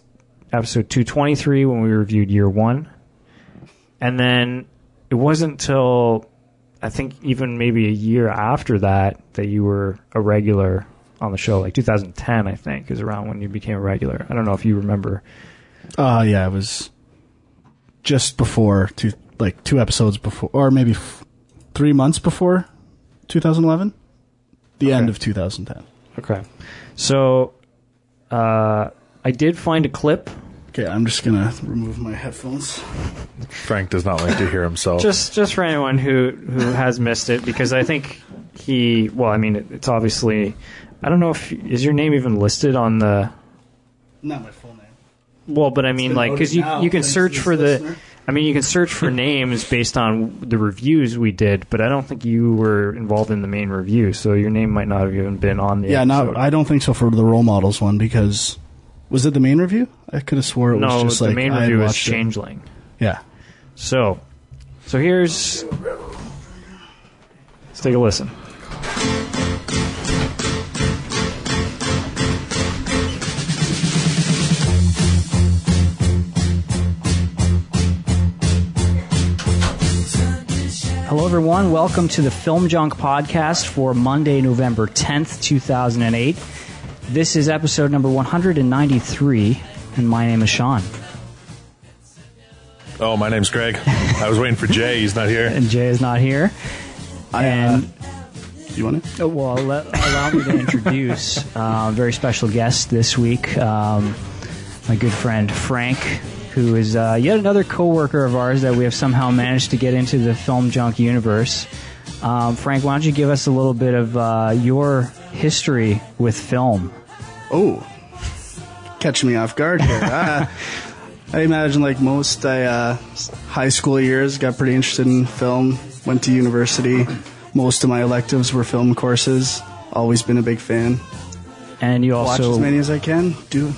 episode 223 when we reviewed year one, and then it wasn't until I think even maybe a year after that that you were a regular on the show, like 2010, I think, is around when you became a regular. I don't know if you remember. Uh, yeah, it was just before two, like two episodes before, or maybe f- three months before 2011, the end of 2010. Okay. So, uh, I did find a clip. Okay, I'm just gonna remove my headphones. Frank does not like to hear himself. Just, just for anyone who who has missed it, because I think he. Well, I mean, it, it's obviously. I don't know if is your name even listed on the. Not my full name. Well, but I mean, like, because you you can search for the. listener. I mean, you can search for names based on the reviews we did, but I don't think you were involved in the main review, so your name might not have even been on the. Yeah, no, I don't think so for the role models one because was it the main review? I could have swore it was no, just the like main review was watched it. Changeling. Yeah, So, so here's. Let's take a listen. Hello, everyone. Welcome to the Film Junk podcast for Monday, November 10th, 2008. This is episode number 193, and my name is Sean. oh, my name's Greg. I was waiting for Jay. He's not here. And Jay is not here. and you want it? Oh, Well, let, allow me to introduce uh, a very special guest this week, um, my good friend Frank, who is uh, yet another coworker of ours that we have somehow managed to get into the film junk universe. Um, Frank, why don't you give us a little bit of uh, your history with film? Oh, catch me off guard here. uh, I imagine, like most, I uh, high school years got pretty interested in film. Went to university. Most of my electives were film courses. Always been a big fan. And you also Watch as many as I can. Do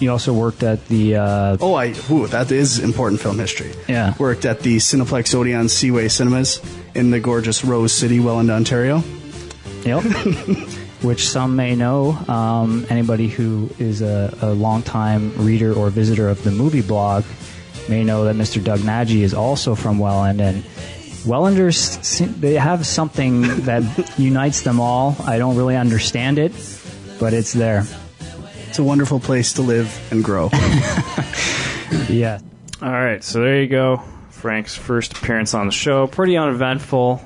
you also worked at the uh, oh, I ooh, that is important film history. Yeah. worked at the Cineplex Odeon Seaway Cinemas in the gorgeous Rose City, Welland, Ontario. Yep. Which some may know. Um, anybody who is a, a longtime reader or visitor of the movie blog may know that Mr. Doug Nagy is also from Welland, and Wellanders they have something that unites them all. I don't really understand it, but it's there. It's a wonderful place to live and grow. Yeah. All right, so there you go. Frank's first appearance on the show. Pretty uneventful,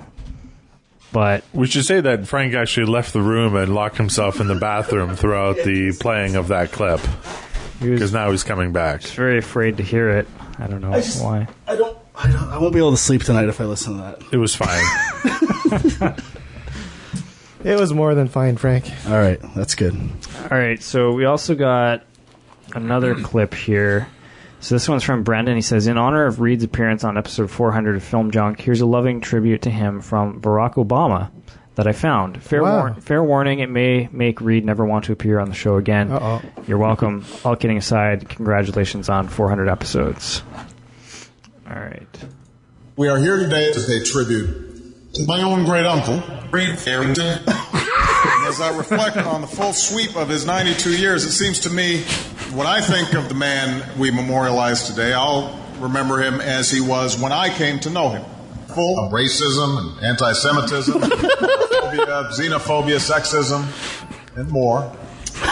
but We should say that Frank actually left the room and locked himself in the bathroom throughout the playing of that clip because now he's coming back. He's very afraid to hear it. I don't know why. I don't, I don't. I won't be able to sleep tonight if I listen to that. It was fine. It was more than fine, Frank. All right, that's good. All right, so we also got another clip here. So this one's from Brendan. He says, "In honor of Reed's appearance on episode 400 of Film Junk, here's a loving tribute to him from Barack Obama that I found. Fair, Wow. war- fair warning: it may make Reed never want to appear on the show again. Uh-oh. You're welcome. All kidding aside, congratulations on 400 episodes. All right. We are here today to pay tribute to my own great uncle, Reed. As I reflect on the full sweep of his 92 years, it seems to me when I think of the man we memorialize today, I'll remember him as he was when I came to know him. full of racism and anti-Semitism, xenophobia, xenophobia, sexism, and more.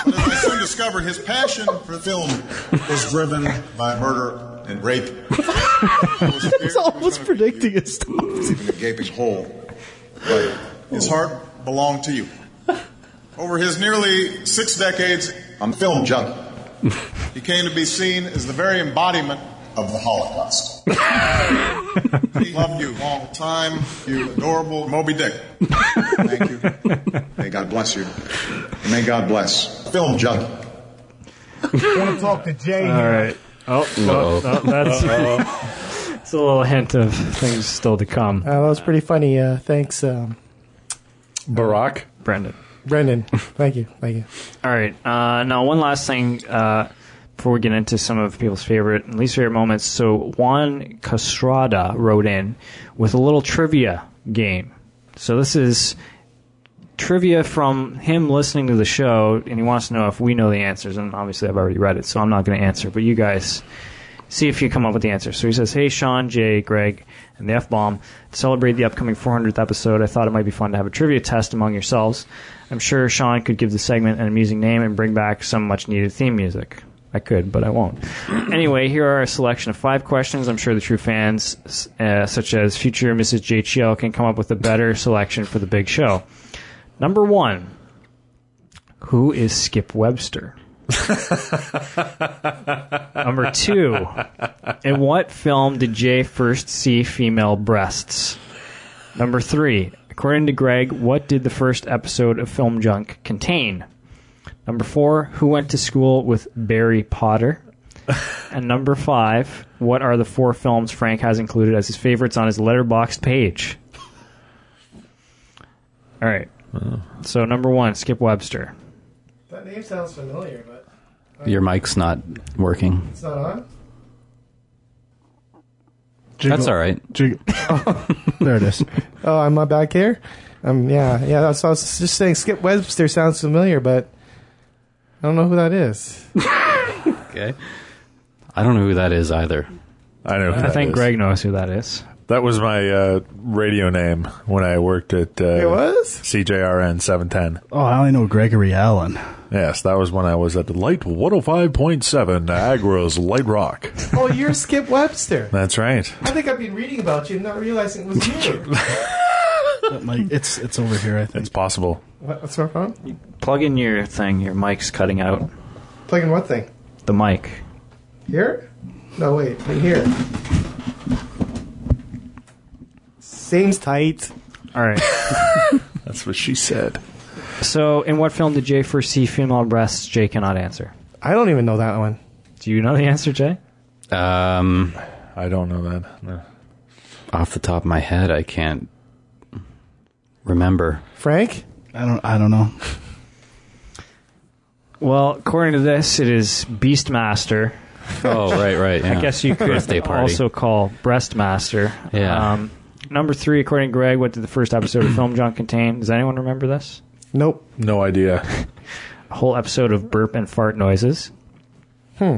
But as I soon discovered, his passion for film was driven by murder and rape. It's almost predicting his stuff. in a gaping hole. But his heart belonged to you. Over his nearly six decades on film junkie, he came to be seen as the very embodiment of the Holocaust. he loved you all the time, you adorable Moby Dick. Thank you. May God bless you. And may God bless film junkie. I want to talk to Jay All here. right. Oh, no, no, that's it's a little hint of things still to come. Uh, that was pretty funny. Uh, thanks, um, Barack. Brendan. Brendan. Thank you. Thank you. All right. Uh, now, one last thing uh, before we get into some of people's favorite and least favorite moments. So, Juan Castrada wrote in with a little trivia game. So, this is trivia from him listening to the show, and he wants to know if we know the answers. And obviously, I've already read it, so I'm not going to answer. But you guys see if you come up with the answer. So he says, Hey, Sean, Jay, Greg, and the F Bomb, to celebrate the upcoming 400th episode, I thought it might be fun to have a trivia test among yourselves. I'm sure Sean could give the segment an amusing name and bring back some much needed theme music. I could, but I won't. anyway, here are a selection of five questions. I'm sure the true fans, uh, such as future Mrs. JHL, can come up with a better selection for the big show. Number one Who is Skip Webster? Number two, in what film did Jay first see female breasts? Number three, according to Greg, what did the first episode of Film Junk contain? Number four, who went to school with Barry Potter? and number five, what are the four films Frank has included as his favorites on his Letterboxd page? All right. So number one, Skip Webster. That name sounds familiar, but Your mic's not working. it's not on. That's all right. Jig- there it is. Oh, I'm not back here. Um, yeah, yeah. That's what I was just saying. Skip Webster sounds familiar, but I don't know who that is. Okay. I don't know who that is either. I know. Who I that think is. Greg knows who that is. That was my uh, radio name when I worked at uh, It was. CJRN 710. Oh, I only know Gregory Allen. Yes, that was when I was at the Light 105.7 Niagara's Light Rock. Oh, you're Skip Webster. That's right. I think I've been reading about you and not realizing it was you. That mic- it's it's over here. I think. It's possible. What- What's wrong? Plug in your thing. Your mic's cutting out. Plugging what thing? The mic. Here? No, wait. Right here. Seems tight. All right. That's what she said. so, in what film did Jay first see female breasts? Jay cannot answer. I don't even know that one. Do you know the answer, Jay? Um, I don't know that. No. off the top of my head, I can't remember. Frank? I don't. I don't know. Well, according to this, it is Beastmaster. Oh, right, right. I guess you could Birthday party. also call Breastmaster. Yeah. Um, number three, according to Greg, what did the first episode of Film Junk contain? Does anyone remember this? Nope. No idea. A whole episode of burp and fart noises. Hmm.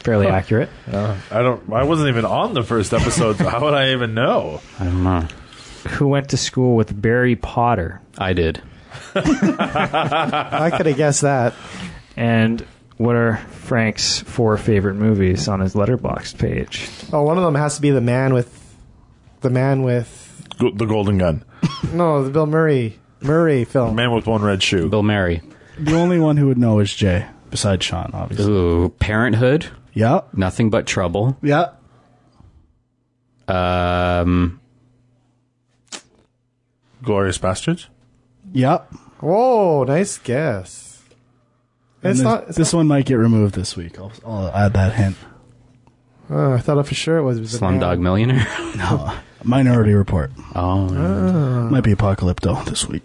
Fairly accurate. Uh, I don't. I wasn't even on the first episode. so how would I even know? I don't know. Who went to school with Barry Potter? I did. I could have guessed that. And what are Frank's four favorite movies on his letterbox page? Oh, one of them has to be the man with the man with Go- The Golden Gun. no, the Bill Murray Murray film. Man with one red shoe. Bill Murray. The only one who would know is Jay, besides Sean, obviously. Ooh, Parenthood. Yeah. Nothing but trouble. Yeah. Um, Glorious Bastards. Yeah. Whoa, nice guess. And It's this, not. It's this one might get removed this week. I'll, I'll add that hint. Oh, I thought for sure it was. the man. Slumdog Millionaire. No. Minority Report. Oh, Might be Apocalypto this week.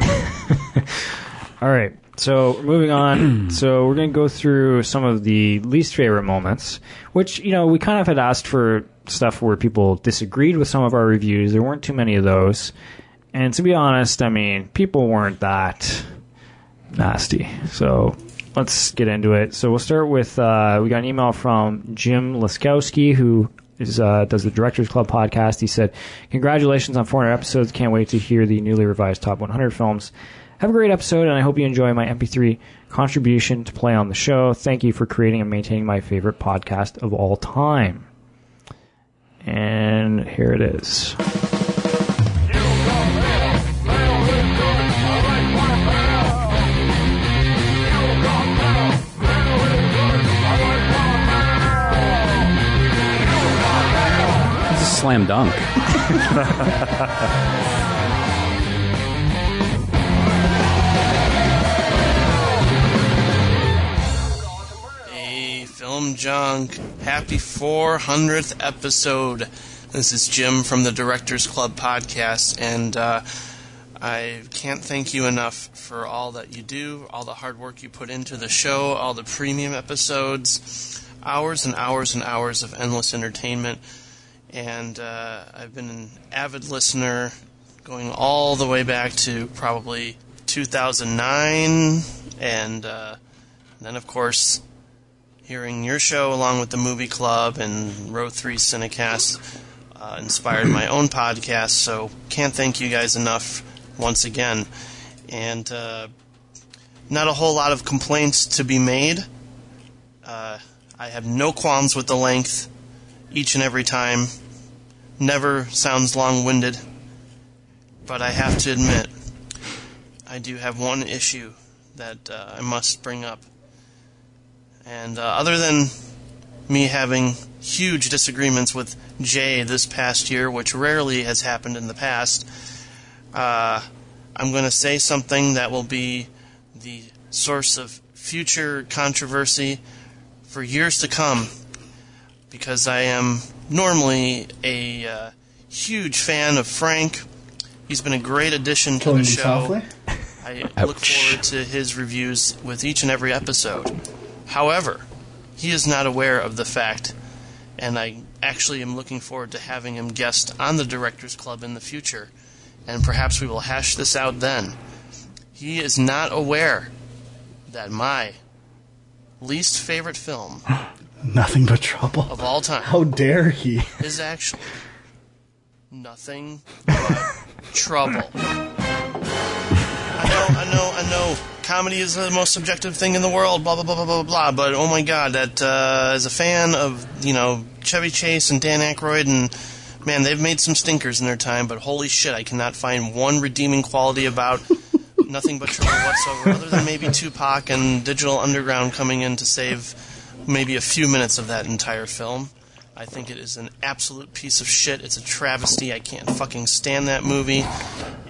All right. So moving on. so we're going to go through some of the least favorite moments, which you know we kind of had asked for stuff where people disagreed with some of our reviews. There weren't too many of those, and to be honest, I mean people weren't that nasty. So let's get into it. So we'll start with uh, we got an email from Jim Laskowski who is uh, does the Directors Club podcast. He said, "Congratulations on 400 episodes. Can't wait to hear the newly revised top 100 films. Have a great episode, and I hope you enjoy my MP3 contribution to play on the show. Thank you for creating and maintaining my favorite podcast of all time." And here it is. Slam dunk. Hey, Film Junk. Happy 400th episode. This is Jim from the Directors Club podcast, and uh, I can't thank you enough for all that you do, all the hard work you put into the show, all the premium episodes, hours and hours and hours of endless entertainment. And uh, I've been an avid listener going all the way back to probably 2009, and uh, then, of course, hearing your show along with the movie club and row 3 cinecast uh, inspired my own podcast so can't thank you guys enough once again. And uh, not a whole lot of complaints to be made. Uh, i have no qualms with the length each and every time never sounds long-winded but i have to admit i do have one issue that uh, i must bring up. And uh, other than me having huge disagreements with Jay this past year, which rarely has happened in the past, uh, I'm going to say something that will be the source of future controversy for years to come because I am normally a uh, huge fan of Frank. He's been a great addition to Killing the show. softly. I look forward to his reviews with each and every episode. However, he is not aware of the fact, and I actually am looking forward to having him guest on the Directors Club in the future, and perhaps we will hash this out then. He is not aware that my least favorite film Nothing but trouble. of all time How dare he? is actually nothing but trouble. I know, I know, I know. Comedy is the most subjective thing in the world. Blah blah blah blah blah blah. But oh my god, that uh, as a fan of you know Chevy Chase and Dan Aykroyd and man, they've made some stinkers in their time. But holy shit, I cannot find one redeeming quality about nothing but trouble whatsoever, other than maybe Tupac and Digital Underground coming in to save maybe a few minutes of that entire film. I think it is an absolute piece of shit. It's a travesty. I can't fucking stand that movie.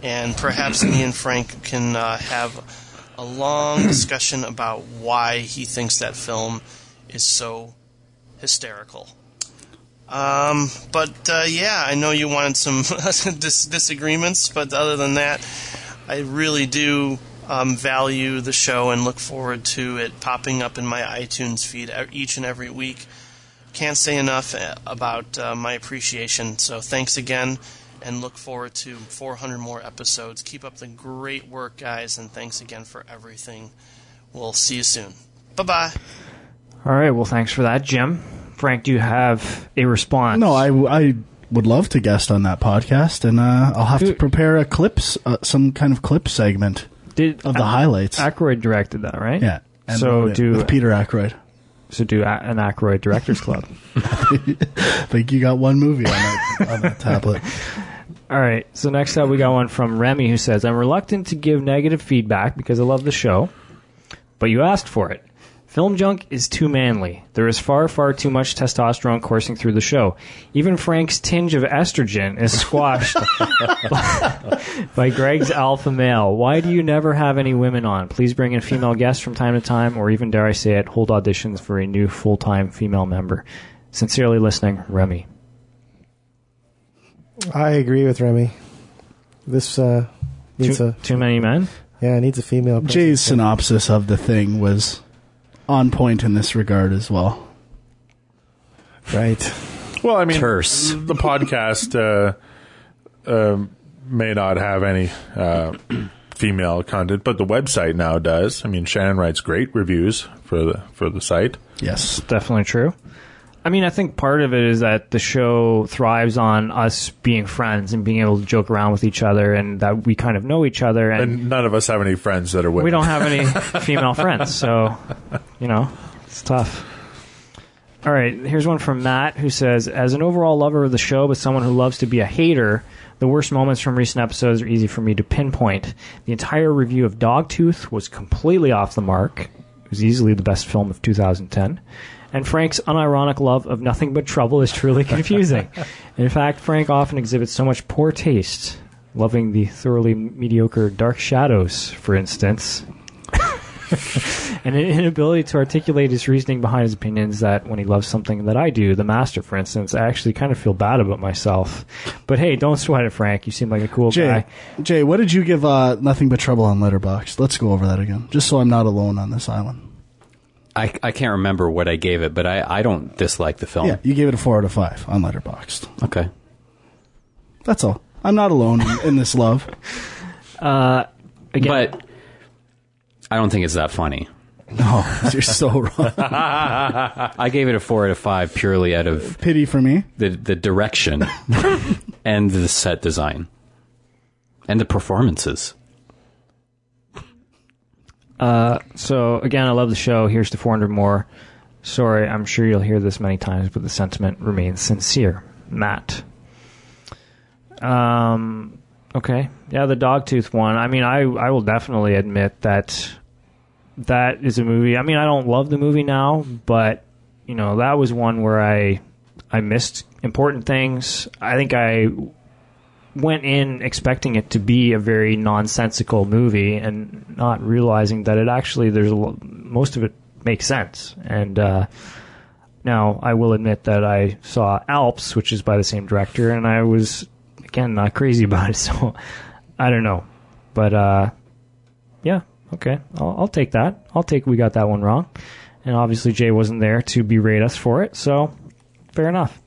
And perhaps me and Frank can uh, have a long discussion about why he thinks that film is so hysterical. Um, but uh, yeah, I know you wanted some dis- disagreements, but other than that, I really do um, value the show and look forward to it popping up in my iTunes feed e- each and every week. Can't say enough uh, about uh, my appreciation. So thanks again, and look forward to 400 more episodes. Keep up the great work, guys, and thanks again for everything. We'll see you soon. Bye bye. All right. Well, thanks for that, Jim. Frank, do you have a response? No, I, I would love to guest on that podcast, and uh, I'll have to prepare a clips, uh, some kind of clip segment did of the highlights. Aykroyd directed that, right? yeah. And So do with Peter Aykroyd. so do a- an Aykroyd Directors Club. I think you got one movie on that, on that tablet. All right. So next up, we got one from Remy who says, "I'm reluctant to give negative feedback because I love the show, but you asked for it. Film junk is too manly. There is far, far too much testosterone coursing through the show. Even Frank's tinge of estrogen is squashed by Greg's alpha male. Why do you never have any women on? Please bring in female guests from time to time, or even dare I say it, hold auditions for a new full-time female member. Sincerely listening, Remy." I agree with Remy. This uh, needs Too, a too many men. yeah, it needs a female. Jay's synopsis of the thing was on point in this regard as well. right. Well, I mean, Terse. the podcast uh, um may not have any uh, female content, but the website now does. I mean, Shannon writes great reviews for the for the site. Yes. definitely true. I mean, I think part of it is that the show thrives on us being friends and being able to joke around with each other, and that we kind of know each other, and, And none of us have any friends that are women. we don't have any female friends, so you know, it's tough. All right, here's one from Matt who says, "As an overall lover of the show, but someone who loves to be a hater." The worst moments from recent episodes are easy for me to pinpoint. The entire review of Dogtooth was completely off the mark. It was easily the best film of 2010. And Frank's unironic love of nothing but trouble is truly confusing. In fact, Frank often exhibits so much poor taste, loving the thoroughly mediocre Dark Shadows, for instance, and an inability to articulate his reasoning behind his opinions that when he loves something that I do, The Master, for instance, I actually kind of feel bad about myself. But hey, don't sweat it, Frank. You seem like a cool Jay, guy. Jay, what did you give uh, Nothing But Trouble on Letterboxd? Let's go over that again, just so I'm not alone on this island. I, I can't remember what I gave it, but I, I don't dislike the film. Yeah, you gave it a four out of five on Letterboxd. Okay. That's all. I'm not alone in, in this love. Uh, again, But I don't think it's that funny. No, you're so wrong. I gave it a four out of five purely out of Pity for me. the the direction and the set design and the performances. So again, I love the show. Here's to 400 more. Sorry, I'm sure you'll hear this many times, but the sentiment remains sincere. Matt. Um. Okay. Yeah, the Dogtooth one. I mean, I I will definitely admit that that is a movie. I mean, I don't love the movie now, but you know, that was one where I I missed important things. I think I went in expecting it to be a very nonsensical movie and not realizing that it actually there's a, most of it makes sense. And uh, now I will admit that I saw Alps which is by the same director and I was again not crazy about it so I don't know. But uh, yeah okay. I'll, I'll take that. I'll take we got that one wrong. And obviously Jay wasn't there to berate us for it so fair enough.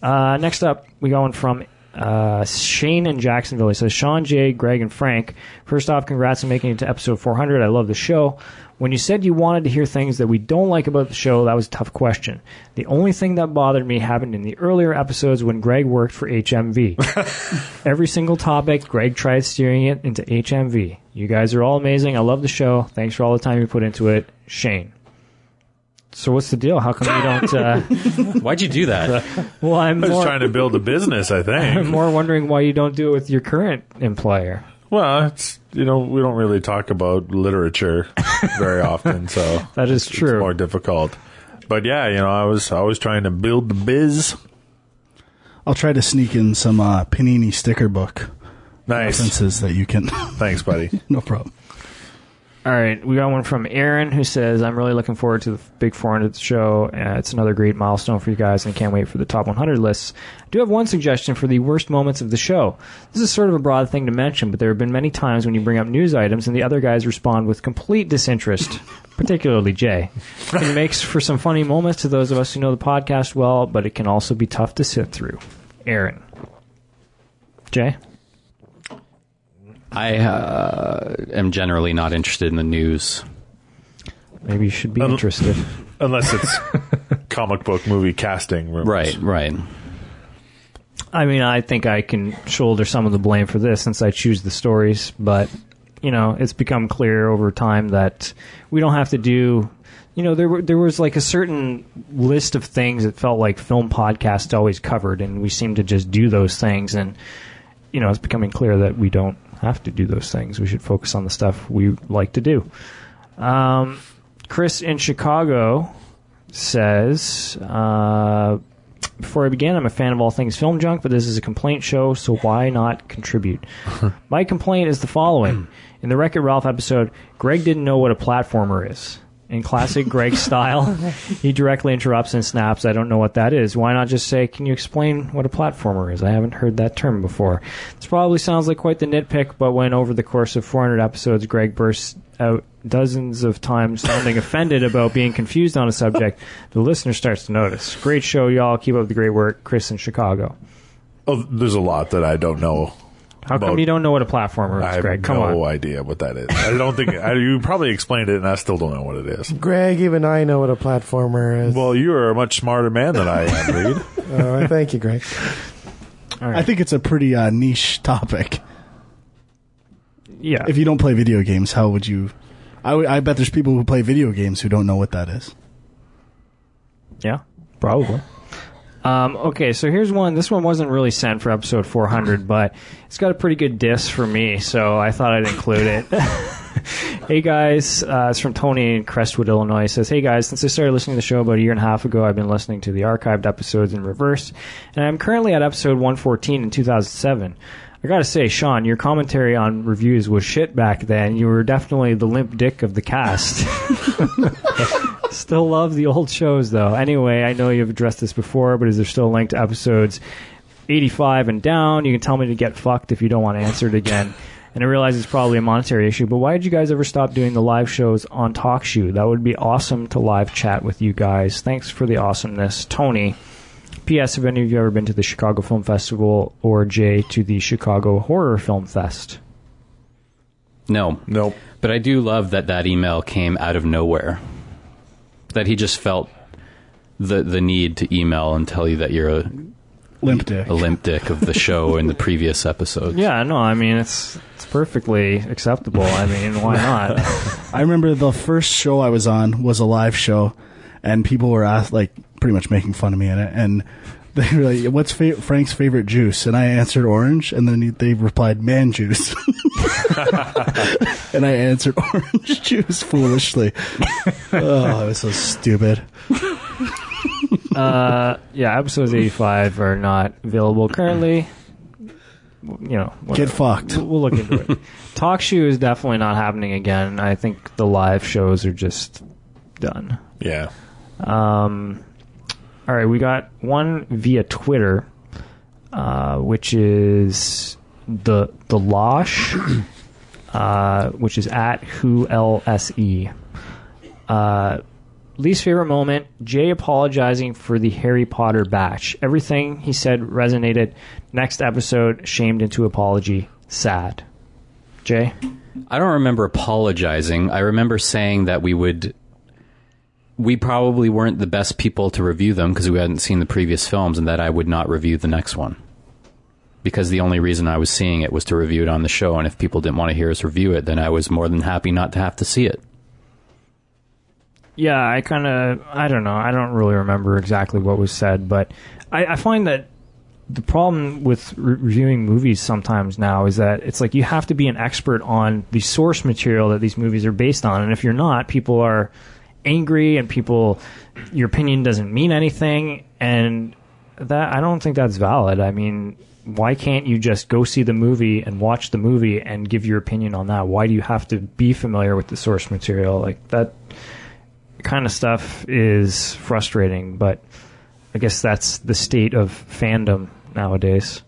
Uh, next up, we going from uh, Shane in Jacksonville. He says, Sean, Jay, Greg, and Frank. First off, congrats on making it to episode 400. I love the show. When you said you wanted to hear things that we don't like about the show, that was a tough question. The only thing that bothered me happened in the earlier episodes when Greg worked for HMV. Every single topic, Greg tried steering it into HMV. You guys are all amazing. I love the show. Thanks for all the time you put into it. Shane. So what's the deal? How come you don't? Uh, Why'd you do that? well, I'm I was more, trying to build a business, I think. I'm more wondering why you don't do it with your current employer. well, it's, you know, we don't really talk about literature very often, so That is it's true. more difficult. But yeah, you know, I was I was trying to build the biz. I'll try to sneak in some uh, Panini sticker book Nice. references that you can. Thanks, buddy. no problem. All right, we got one from Aaron who says, "I'm really looking forward to the big 400th show. Uh, it's another great milestone for you guys, and I can't wait for the top 100 lists. I do have one suggestion for the worst moments of the show. This is sort of a broad thing to mention, but there have been many times when you bring up news items and the other guys respond with complete disinterest, particularly Jay. It makes for some funny moments to those of us who know the podcast well, but it can also be tough to sit through." Aaron, Jay. I uh, am generally not interested in the news. Maybe you should be Um, interested. Unless it's comic book movie casting rumors. Right, right. I mean, I think I can shoulder some of the blame for this since I choose the stories, but you know, it's become clear over time that we don't have to do. You know, there were, there was like a certain list of things that felt like film podcasts always covered, and we seem to just do those things. And you know, it's becoming clear that we don't have to do those things. We should focus on the stuff we like to do. Um, Chris in Chicago says, uh, before I begin, I'm a fan of all things film junk, but this is a complaint show, so why not contribute? My complaint is the following. In the Wreck It Ralph episode, Greg didn't know what a platformer is. In classic Greg style, he directly interrupts and snaps, I don't know what that is. Why not just say, Can you explain what a platformer is? I haven't heard that term before. This probably sounds like quite the nitpick, but when over the course of 400 episodes, Greg bursts out dozens of times sounding offended about being confused on a subject, the listener starts to notice. Great show, y'all. Keep up the great work. Chris in Chicago. Oh, there's a lot that I don't know How come you don't know what a platformer I is, have Greg? Come no on. idea what that is. I don't think I, you probably explained it, and I still don't know what it is. Greg, even I know what a platformer is. Well, you are a much smarter man than I am, Reed. Uh, thank you, Greg. I think it's a pretty uh, niche topic. Yeah. If you don't play video games, how would you? I, would- I bet there's people who play video games who don't know what that is. Yeah, probably. Um, okay, so here's one. This one wasn't really sent for episode 400, but it's got a pretty good diss for me, so I thought I'd include it. hey guys, uh, it's from Tony in Crestwood, Illinois. It says, Hey guys, since I started listening to the show about a year and a half ago, I've been listening to the archived episodes in reverse, and I'm currently at episode 114 in 2007. I gotta say, Sean, your commentary on reviews was shit back then. You were definitely the limp dick of the cast. Still love the old shows though. Anyway, I know you've addressed this before, but is there still a link to episodes 85 and down? You can tell me to get fucked if you don't want to answer it again. And I realize it's probably a monetary issue, but why did you guys ever stop doing the live shows on TalkShoe? That would be awesome to live chat with you guys. Thanks for the awesomeness, Tony. P.S. Have any of you ever been to the Chicago Film Festival or Jay to the Chicago Horror Film Fest? No. Nope. But I do love that that email came out of nowhere. That he just felt the the need to email and tell you that you're a, Limp dick. a limp dick of the show in the previous episodes. Yeah, no, I mean it's it's perfectly acceptable. I mean, why not? I remember the first show I was on was a live show, and people were asked, like pretty much making fun of me in it, and they were like, "What's fa- Frank's favorite juice?" And I answered orange, and then they replied, "Man juice," and I answered orange juice foolishly. oh, it was so stupid. uh, yeah, episodes 85 are not available currently. You know, whatever. Get fucked. We'll, we'll look into it. TalkShoe is definitely not happening again. I think the live shows are just done. Yeah. Um, all right, we got one via Twitter, uh, which is the the Losh, uh, which is at who lse. Uh, least favorite moment: Jay apologizing for the Harry Potter batch. Everything he said resonated. Next episode, shamed into apology. Sad. Jay. I don't remember apologizing. I remember saying that we would. We probably weren't the best people to review them because we hadn't seen the previous films, and that I would not review the next one. Because the only reason I was seeing it was to review it on the show, and if people didn't want to hear us review it, then I was more than happy not to have to see it. Yeah, I kind of, I don't know. I don't really remember exactly what was said, but I, I find that the problem with re- reviewing movies sometimes now is that it's like you have to be an expert on the source material that these movies are based on, and if you're not, people are angry and people, your opinion doesn't mean anything, and that I don't think that's valid. I mean, why can't you just go see the movie and watch the movie and give your opinion on that? Why do you have to be familiar with the source material like that? kind of stuff is frustrating, but I guess that's the state of fandom nowadays.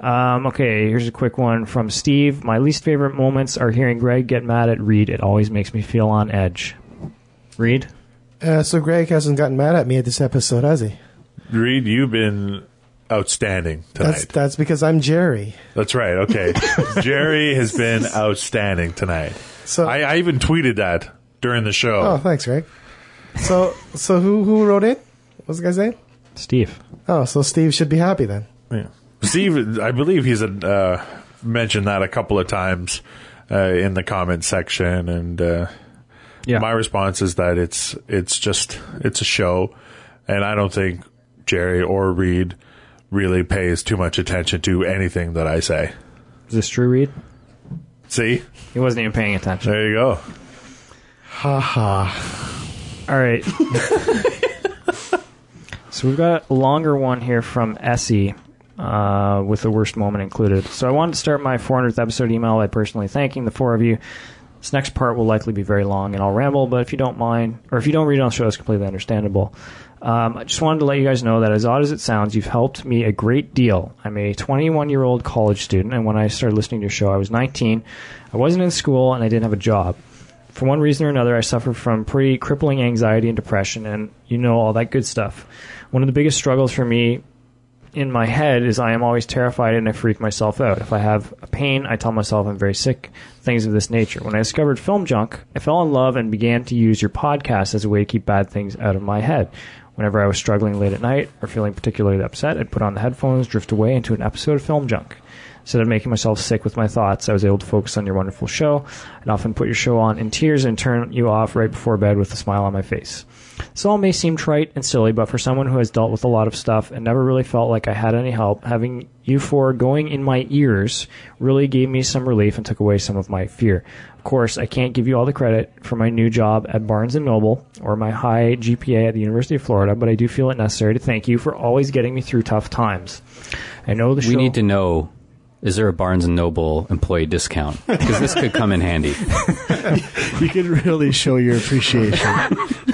Um, okay, here's a quick one from Steve. My least favorite moments are hearing Greg get mad at Reed. It always makes me feel on edge. Reed? Uh, so Greg hasn't gotten mad at me at this episode, has he? Reed, you've been outstanding tonight. That's that's because I'm Jerry. That's right. Okay. Jerry has been outstanding tonight. So I, I even tweeted that during the show. Oh, thanks, Greg. So so who who wrote it? What's the guy's name? Steve. Oh, so Steve should be happy then. Yeah. Steve, I believe he's uh, mentioned that a couple of times uh, in the comment section, and uh, Yeah. my response is that it's it's just it's a show, and I don't think Jerry or Reed really pays too much attention to anything that I say. Is this true, Reed? See, He wasn't even paying attention. there you go. Ha ha. All right. so we've got a longer one here from Essie uh, with the worst moment included. So I wanted to start my 400th episode email by personally thanking the four of you. This next part will likely be very long and I'll ramble, but if you don't mind, or if you don't read it on the show, it's completely understandable. Um, I just wanted to let you guys know that as odd as it sounds, you've helped me a great deal. I'm a 21 year old college student, and when I started listening to your show, I was 19. I wasn't in school, and I didn't have a job for one reason or another, I suffered from pretty crippling anxiety and depression, and you know all that good stuff. One of the biggest struggles for me in my head is I am always terrified and I freak myself out. If I have a pain, I tell myself I'm very sick, things of this nature. When I discovered Film Junk, I fell in love and began to use your podcast as a way to keep bad things out of my head. Whenever I was struggling late at night or feeling particularly upset, I'd put on the headphones, drift away into an episode of Film Junk. Instead of making myself sick with my thoughts, I was able to focus on your wonderful show. I'd often put your show on in tears and turn you off right before bed with a smile on my face. This all may seem trite and silly, but for someone who has dealt with a lot of stuff and never really felt like I had any help, having you four going in my ears really gave me some relief and took away some of my fear. Of course, I can't give you all the credit for my new job at Barnes & Noble or my high GPA at the University of Florida, but I do feel it necessary to thank you for always getting me through tough times. I know the show... We need to know is there a Barnes and Noble employee discount? Because this could come in handy. You can really show your appreciation.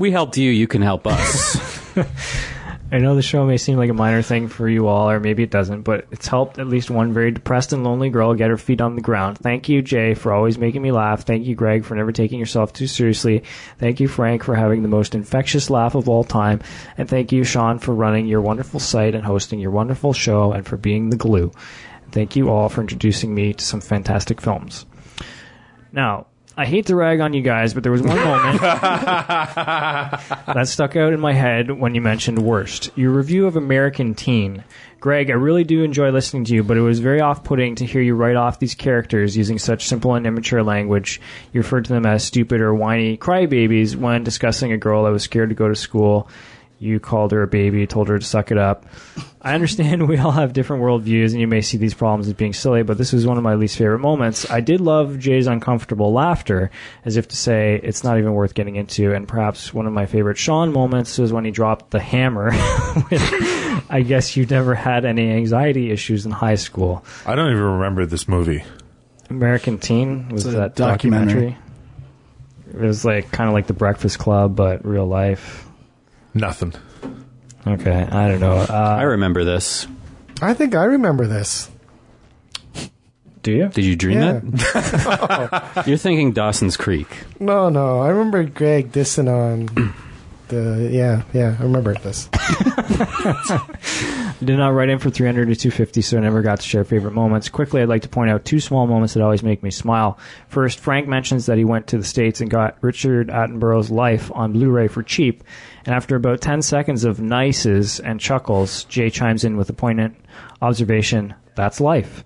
We helped you, you can help us. I know the show may seem like a minor thing for you all, or maybe it doesn't, but it's helped at least one very depressed and lonely girl get her feet on the ground. Thank you, Jay, for always making me laugh. Thank you, Greg, for never taking yourself too seriously. Thank you, Frank, for having the most infectious laugh of all time. And thank you, Sean, for running your wonderful site and hosting your wonderful show and for being the glue. And thank you all for introducing me to some fantastic films. Now, I hate to rag on you guys, but there was one moment that stuck out in my head when you mentioned worst. Your review of American Teen. Greg, I really do enjoy listening to you, but it was very off putting to hear you write off these characters using such simple and immature language. You referred to them as stupid or whiny crybabies when discussing a girl that was scared to go to school. You called her a baby, told her to suck it up. I understand we all have different worldviews, and you may see these problems as being silly, but this was one of my least favorite moments. I did love Jay's uncomfortable laughter, as if to say it's not even worth getting into, and perhaps one of my favorite Sean moments was when he dropped the hammer. with, I guess you never had any anxiety issues in high school. I don't even remember this movie. American Teen was It's a that documentary. documentary. It was like kind of like the Breakfast Club, but real life. Nothing. Okay, I don't know. I Uh, remember this. I think I remember this. do you? Did you dream Yeah. it? You're thinking Dawson's Creek. No, no. I remember Greg dissing on the. Yeah, yeah. I remember this. Did not write in for 300 to 250, so I never got to share favorite moments. Quickly, I'd like to point out two small moments that always make me smile. First, Frank mentions that he went to the States and got Richard Attenborough's Life on Blu ray for cheap. And after about 10 seconds of nices and chuckles, Jay chimes in with a poignant observation that's life.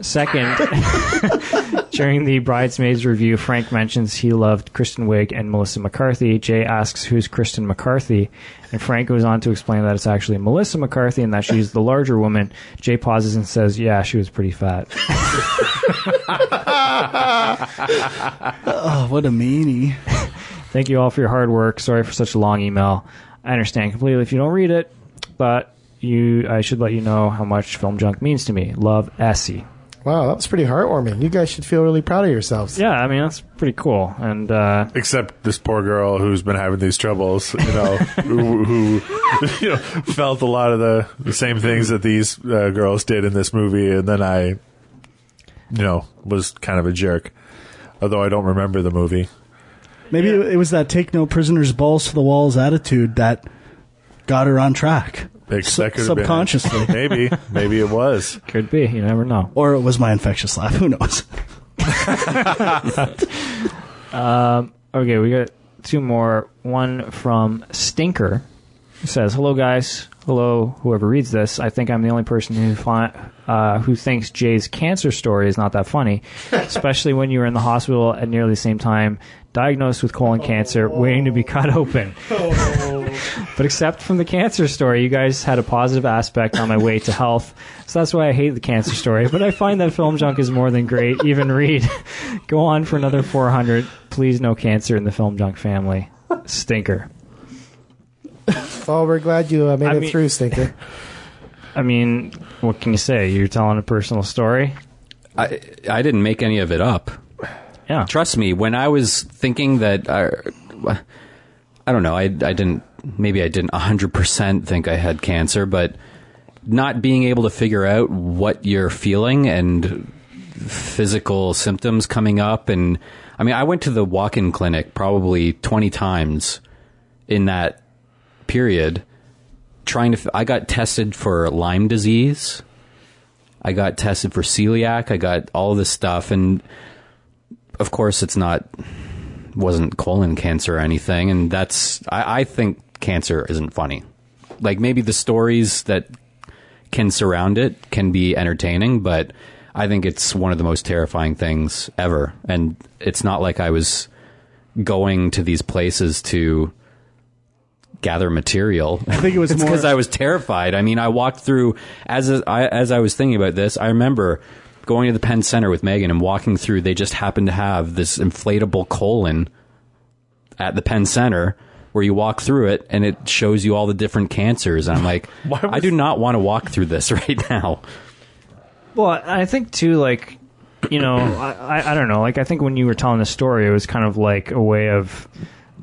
Second, during the Bridesmaids review, Frank mentions he loved Kristen Wiig and Melissa McCarthy. Jay asks who's Kristen McCarthy, and Frank goes on to explain that it's actually Melissa McCarthy and that she's the larger woman. Jay pauses and says, "Yeah, she was pretty fat." oh, what a meanie. Thank you all for your hard work. Sorry for such a long email. I understand completely if you don't read it, but you, I should let you know how much Film Junk means to me. Love, Essie. Wow, that was pretty heartwarming. You guys should feel really proud of yourselves. Yeah, I mean that's pretty cool. And uh, Except this poor girl who's been having these troubles, you know, who, who you know, felt a lot of the, the same things that these uh, girls did in this movie, and then I, you know, was kind of a jerk. Although I don't remember the movie. Maybe it was that take no prisoners balls to the walls attitude that got her on track. That Sub- could been subconsciously. maybe, maybe it was. could be. You never know. Or it was my infectious laugh. Who knows? Um, okay, we got two more. One from Stinker. It says, "Hello, guys. Hello, whoever reads this. I think I'm the only person who fi- uh, who thinks Jay's cancer story is not that funny, especially when you were in the hospital at nearly the same time, diagnosed with colon cancer, waiting to be cut open. but except from the cancer story, you guys had a positive aspect on my way to health. So that's why I hate the cancer story. But I find that film junk is more than great. Even Reed. Go on for another 400. Please, no cancer in the film junk family. Stinker. Oh, we're glad you uh, made I it mean- through, Stinker. I mean, what can you say? You're telling a personal story. I I didn't make any of it up. Yeah. Trust me, when I was thinking that I, I don't know, I I didn't maybe I didn't 100% think I had cancer, but not being able to figure out what you're feeling and physical symptoms coming up and I mean, I went to the walk-in clinic probably 20 times in that period trying to. I got tested for Lyme disease. I got tested for celiac. I got all this stuff, and of course, it's not wasn't colon cancer or anything. And that's I, I think cancer isn't funny. Like maybe the stories that can surround it can be entertaining, but I think it's one of the most terrifying things ever. And it's not like I was going to these places to gather material. I think it was it's more- because I was terrified. I mean, I walked through as I, as I was thinking about this. I remember going to the Pen Centre with Megan and walking through. They just happened to have this inflatable colon at the Pen Centre where you walk through it and it shows you all the different cancers. And I'm like, I do not want to walk through this right now. Well, I think too, like, you know, I, I, I don't know. Like, I think when you were telling the story, it was kind of like a way of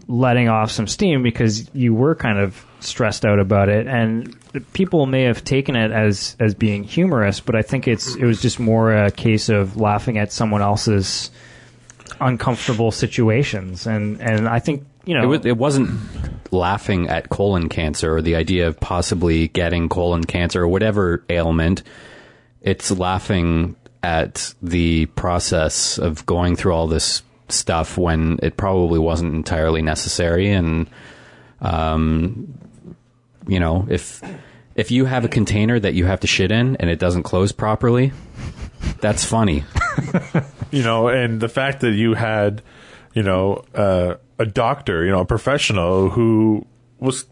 letting off some steam because you were kind of stressed out about it, and people may have taken it as as being humorous, but I think it's it was just more a case of laughing at someone else's uncomfortable situations, and and I think you know. It, it wasn't laughing at colon cancer or the idea of possibly getting colon cancer or whatever ailment. It's laughing at the process of going through all this stuff when it probably wasn't entirely necessary. And, um, you know, if if you have a container that you have to shit in and it doesn't close properly, that's funny. you know, and the fact that you had, you know, uh, a doctor, you know, a professional who was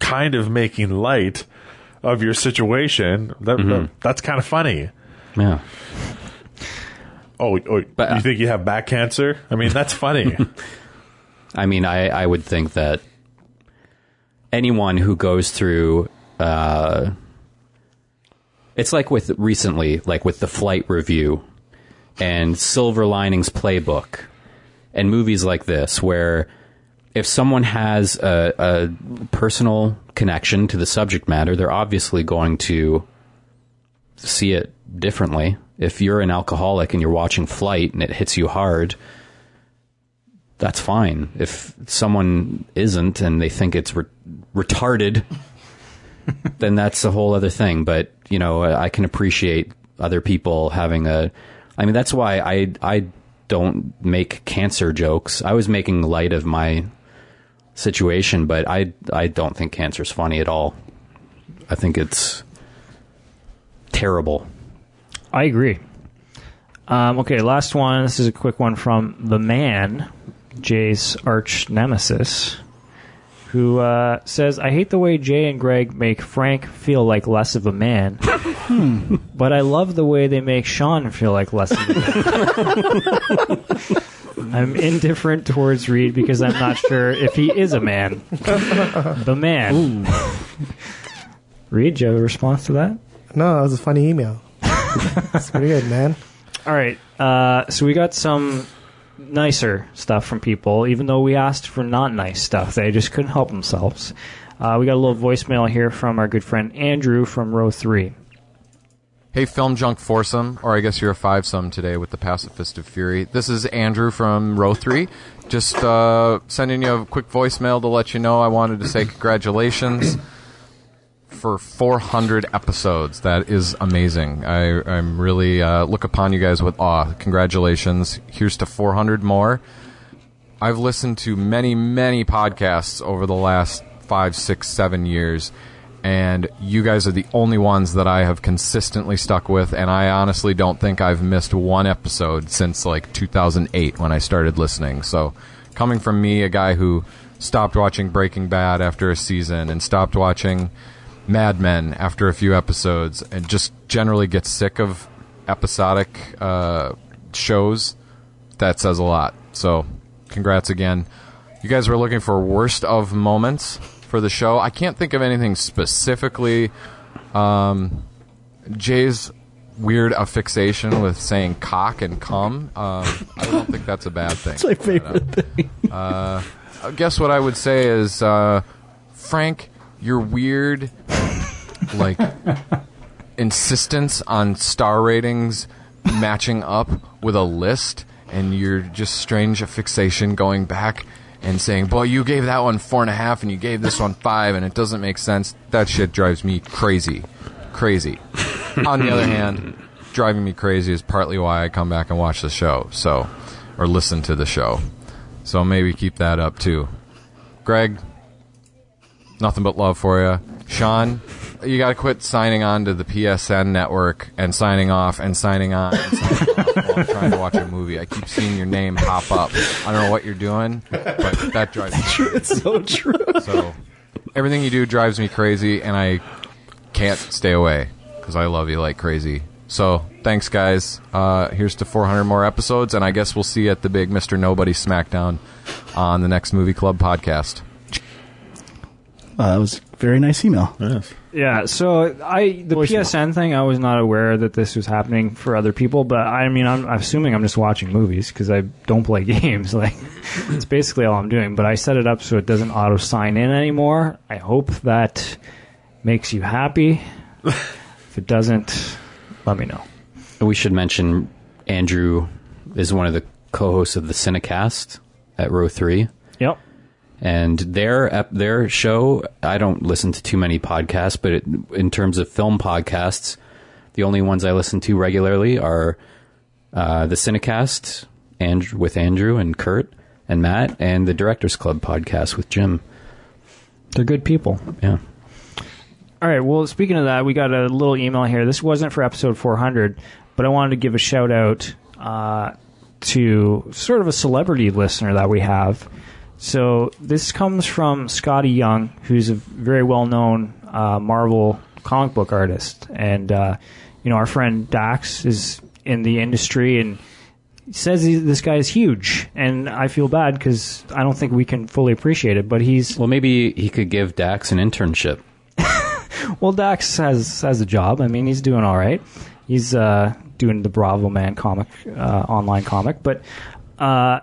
kind of making light of your situation, that, that- that's kind of funny. Yeah. Oh, oh But, uh, you think you have back cancer? I mean, that's funny. I mean, I, I would think that anyone who goes through, uh, it's like with recently, like with the flight review and Silver Linings Playbook and movies like this, where if someone has a, a personal connection to the subject matter, they're obviously going to see it differently. If you're an alcoholic and you're watching Flight and it hits you hard, that's fine. If someone isn't and they think it's re- retarded, then that's a whole other thing. But you know, I can appreciate other people having a. I mean, that's why I I don't make cancer jokes. I was making light of my situation, but I I don't think cancer's funny at all. I think it's terrible. I agree. Um, okay, last one. This is a quick one from the man, Jay's arch nemesis, who uh, says, "I hate the way Jay and Greg make Frank feel like less of a man, but I love the way they make Sean feel like less of a man." I'm indifferent towards Reed because I'm not sure if he is a man. the man. Reed, do you have a response to that? No, that was a funny email. It's pretty good, man. All right. Uh, so we got some nicer stuff from people, even though we asked for not nice stuff. They just couldn't help themselves. Uh, we got a little voicemail here from our good friend Andrew from row three. Hey, Film Junk foursome, or I guess you're a five-some today with the Pacifist of Fury. This is Andrew from Row 3. Just uh, sending you a quick voicemail to let you know I wanted to say congratulations for 400 episodes. That is amazing. I, I'm really uh, look upon you guys with awe. Congratulations. Here's to 400 more. I've listened to many, many podcasts over the last five, six, seven years, and you guys are the only ones that I have consistently stuck with. And I honestly don't think I've missed one episode since like 2008 when I started listening. So, coming from me, a guy who stopped watching Breaking Bad after a season and stopped watching Mad Men after a few episodes, and just generally gets sick of episodic uh, shows, that says a lot. So, congrats again. You guys were looking for worst of moments for the show. I can't think of anything specifically. Um, Jay's weird affixation with saying cock and cum. Um, I don't think that's a bad thing. It's my favorite thing. Uh, I guess what I would say is, uh, Frank, your weird, like, insistence on star ratings matching up with a list, and your just strange fixation going back and saying, "Boy, you gave that one four and a half, and you gave this one five, and it doesn't make sense." That shit drives me crazy, crazy. On the other hand, driving me crazy is partly why I come back and watch the show, so or listen to the show. So maybe keep that up too. Greg, nothing but love for you. Sean, you got to quit signing on to the PSN network and signing off and signing on and signing off while I'm trying to watch a movie. I keep seeing your name pop up. I don't know what you're doing, but that drives me crazy. It's so true. So everything you do drives me crazy, and I can't stay away because I love you like crazy. So thanks, guys. Uh, here's to 400 more episodes, and I guess we'll see you at the big Mr. Nobody Smackdown on the next Movie Club podcast. Uh, that was a very nice email. Yes. Yeah, so I the Voicemail. PSN thing, I was not aware that this was happening for other people, but I mean, I'm, I'm assuming I'm just watching movies because I don't play games. Like, it's basically all I'm doing. But I set it up so it doesn't auto sign in anymore. I hope that makes you happy. if it doesn't, let me know. We should mention Andrew is one of the co-hosts of the Cinecast at Row Three. Yep. And their their show I don't listen to too many podcasts but it, in terms of film podcasts the only ones I listen to regularly are uh, the Cinecast and with Andrew and Kurt and Matt and the Directors Club podcast with Jim They're good people. yeah All right. Well, speaking of that, we got a little email here. This wasn't for episode 400, but I wanted to give a shout out uh, to sort of a celebrity listener that we have. So this comes from Skottie Young, who's a very well known uh, Marvel comic book artist. And, uh, you know, our friend Dax is in the industry and says he, this guy is huge. And I feel bad because I don't think we can fully appreciate it, but he's well maybe he could give Dax an internship Well, Dax has has a job. I mean, he's doing all right. He's uh, doing the Bravo Man comic, uh, online comic. But uh,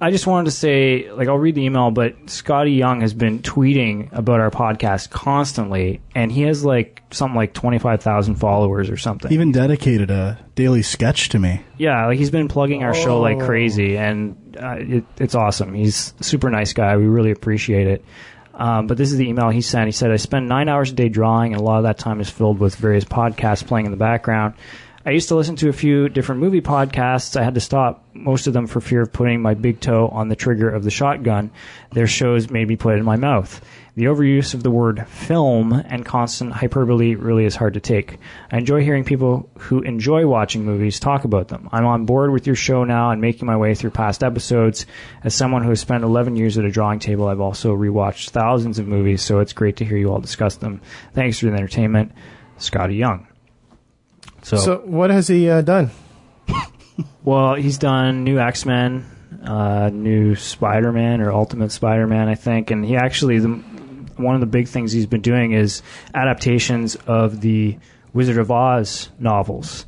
I just wanted to say, like, I'll read the email. But Skottie Young has been tweeting about our podcast constantly, and he has like something like twenty five thousand followers or something. Even dedicated a daily sketch to me. Yeah, like he's been plugging our show like crazy, and uh, it, it's awesome. He's a super nice guy. We really appreciate it. Um, but this is the email he sent. He said, I spend nine hours a day drawing, and a lot of that time is filled with various podcasts playing in the background. I used to listen to a few different movie podcasts. I had to stop most of them for fear of putting my big toe on the trigger of the shotgun. Their shows made me put it in my mouth. The overuse of the word film and constant hyperbole really is hard to take. I enjoy hearing people who enjoy watching movies talk about them. I'm on board with your show now and making my way through past episodes. As someone who has spent 11 years at a drawing table, I've also rewatched thousands of movies, so it's great to hear you all discuss them. Thanks for the entertainment, Skottie Young. So, So what has he uh, done? well, he's done new X Men, uh, new Spider Man or Ultimate Spider Man, I think, and he actually the, one of the big things he's been doing is adaptations of the Wizard of Oz novels.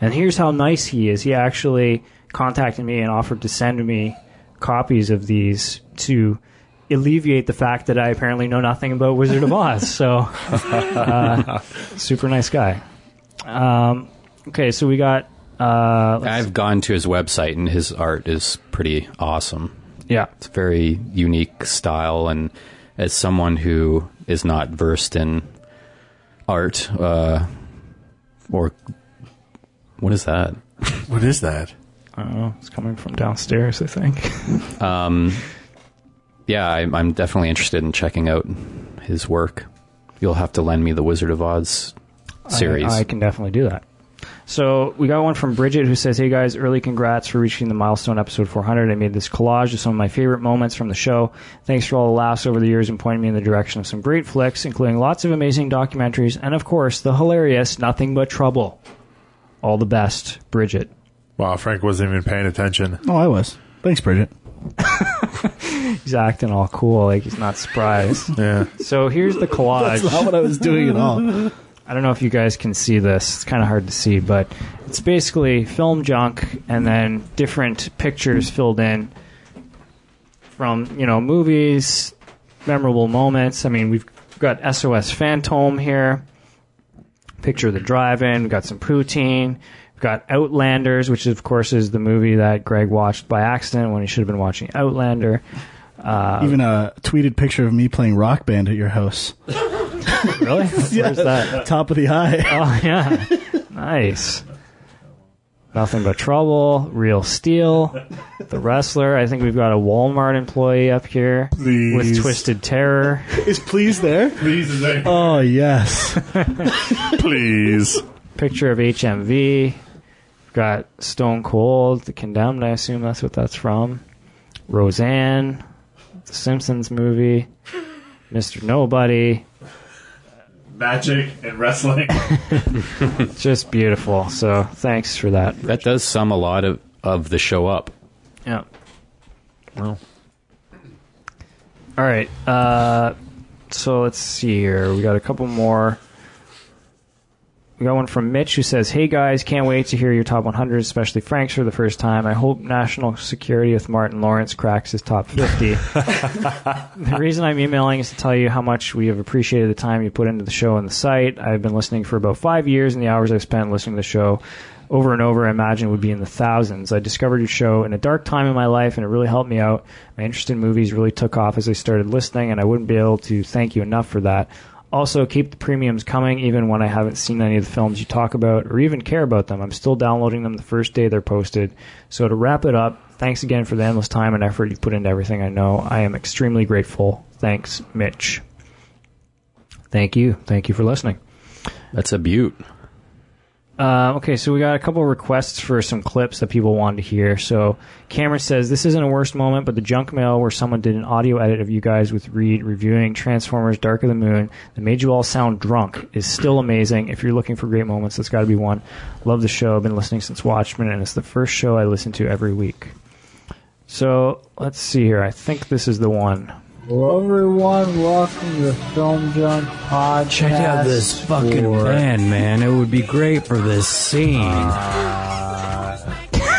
And here's how nice he is. He actually contacted me and offered to send me copies of these to alleviate the fact that I apparently know nothing about Wizard of Oz. So, uh, super nice guy. Um, okay, so we got. Uh, I've gone to his website and his art is pretty awesome yeah. it's a very unique style and as someone who is not versed in art uh, or what is that What is that? I don't know. It's coming from downstairs, I think. um, yeah I, i'm definitely interested in checking out his work you'll have to lend me the wizard of oz series I, I can definitely do that. So we got one from Bridget who says, "Hey guys, early congrats for reaching the milestone episode 400. I made this collage of some of my favorite moments from the show. Thanks for all the laughs over the years and pointing me in the direction of some great flicks, including lots of amazing documentaries and of course the hilarious Nothing But Trouble. All the best, Bridget." Wow, Frank wasn't even paying attention. Oh, I was. Thanks, Bridget. He's acting all cool, like he's not surprised. Yeah. So here's the collage. That's not what I was doing at all. I don't know if you guys can see this. It's kind of hard to see, but it's basically film junk and then different pictures filled in from, you know, movies, memorable moments. I mean, we've got SOS Phantom here, picture of the drive-in, we've got some poutine, we've got Outlanders, which of course is the movie that Greg watched by accident when he should have been watching Outlander. Uh, Even a tweeted picture of me playing Rock Band at your house. really? Where's that? Top of the eye. Oh yeah, nice. Nothing but trouble. Real steel. The wrestler. I think we've got a Walmart employee up here Please. with twisted terror. Is please there? Please, is there- Oh yes. please. Picture of HMV. Got Stone Cold, The Condemned. I assume that's what that's from. Roseanne, The Simpsons movie, Mr. Nobody. Magic and wrestling. Just beautiful. So thanks for that. That does sum a lot of, of the show up. Yeah. Well. All right. Uh, so let's see here. We got a couple more. We got one from Mitch who says, "Hey guys, can't wait to hear your top 100, especially Frank's for the first time. I hope National Security with Martin Lawrence cracks his top 50." the reason I'm emailing is to tell you how much we have appreciated the time you put into the show and the site. I've been listening for about five years, and the hours I've spent listening to the show over and over, I imagine would be in the thousands. I discovered your show in a dark time in my life, and it really helped me out. My interest in movies really took off as I started listening, and I wouldn't be able to thank you enough for that. Also, keep the premiums coming, even when I haven't seen any of the films you talk about or even care about them. I'm still downloading them the first day they're posted. So, to wrap it up, thanks again for the endless time and effort you put into everything I know. I am extremely grateful. Thanks, Mitch. Thank you. Thank you for listening. That's a beaut. Uh, okay, so we got a couple requests for some clips that people wanted to hear. So Cameron says this isn't a worst moment, but the junk mail where someone did an audio edit of you guys with Reed reviewing Transformers: Dark of the Moon that made you all sound drunk is still amazing. If you're looking for great moments, that's got to be one. Love the show. I've been listening since Watchmen, and it's the first show I listen to every week. So let's see here. I think this is the one. Hello, everyone. Welcome to the Film Junk Podcast. Check out this fucking for- band, man. It would be great for this scene. Uh,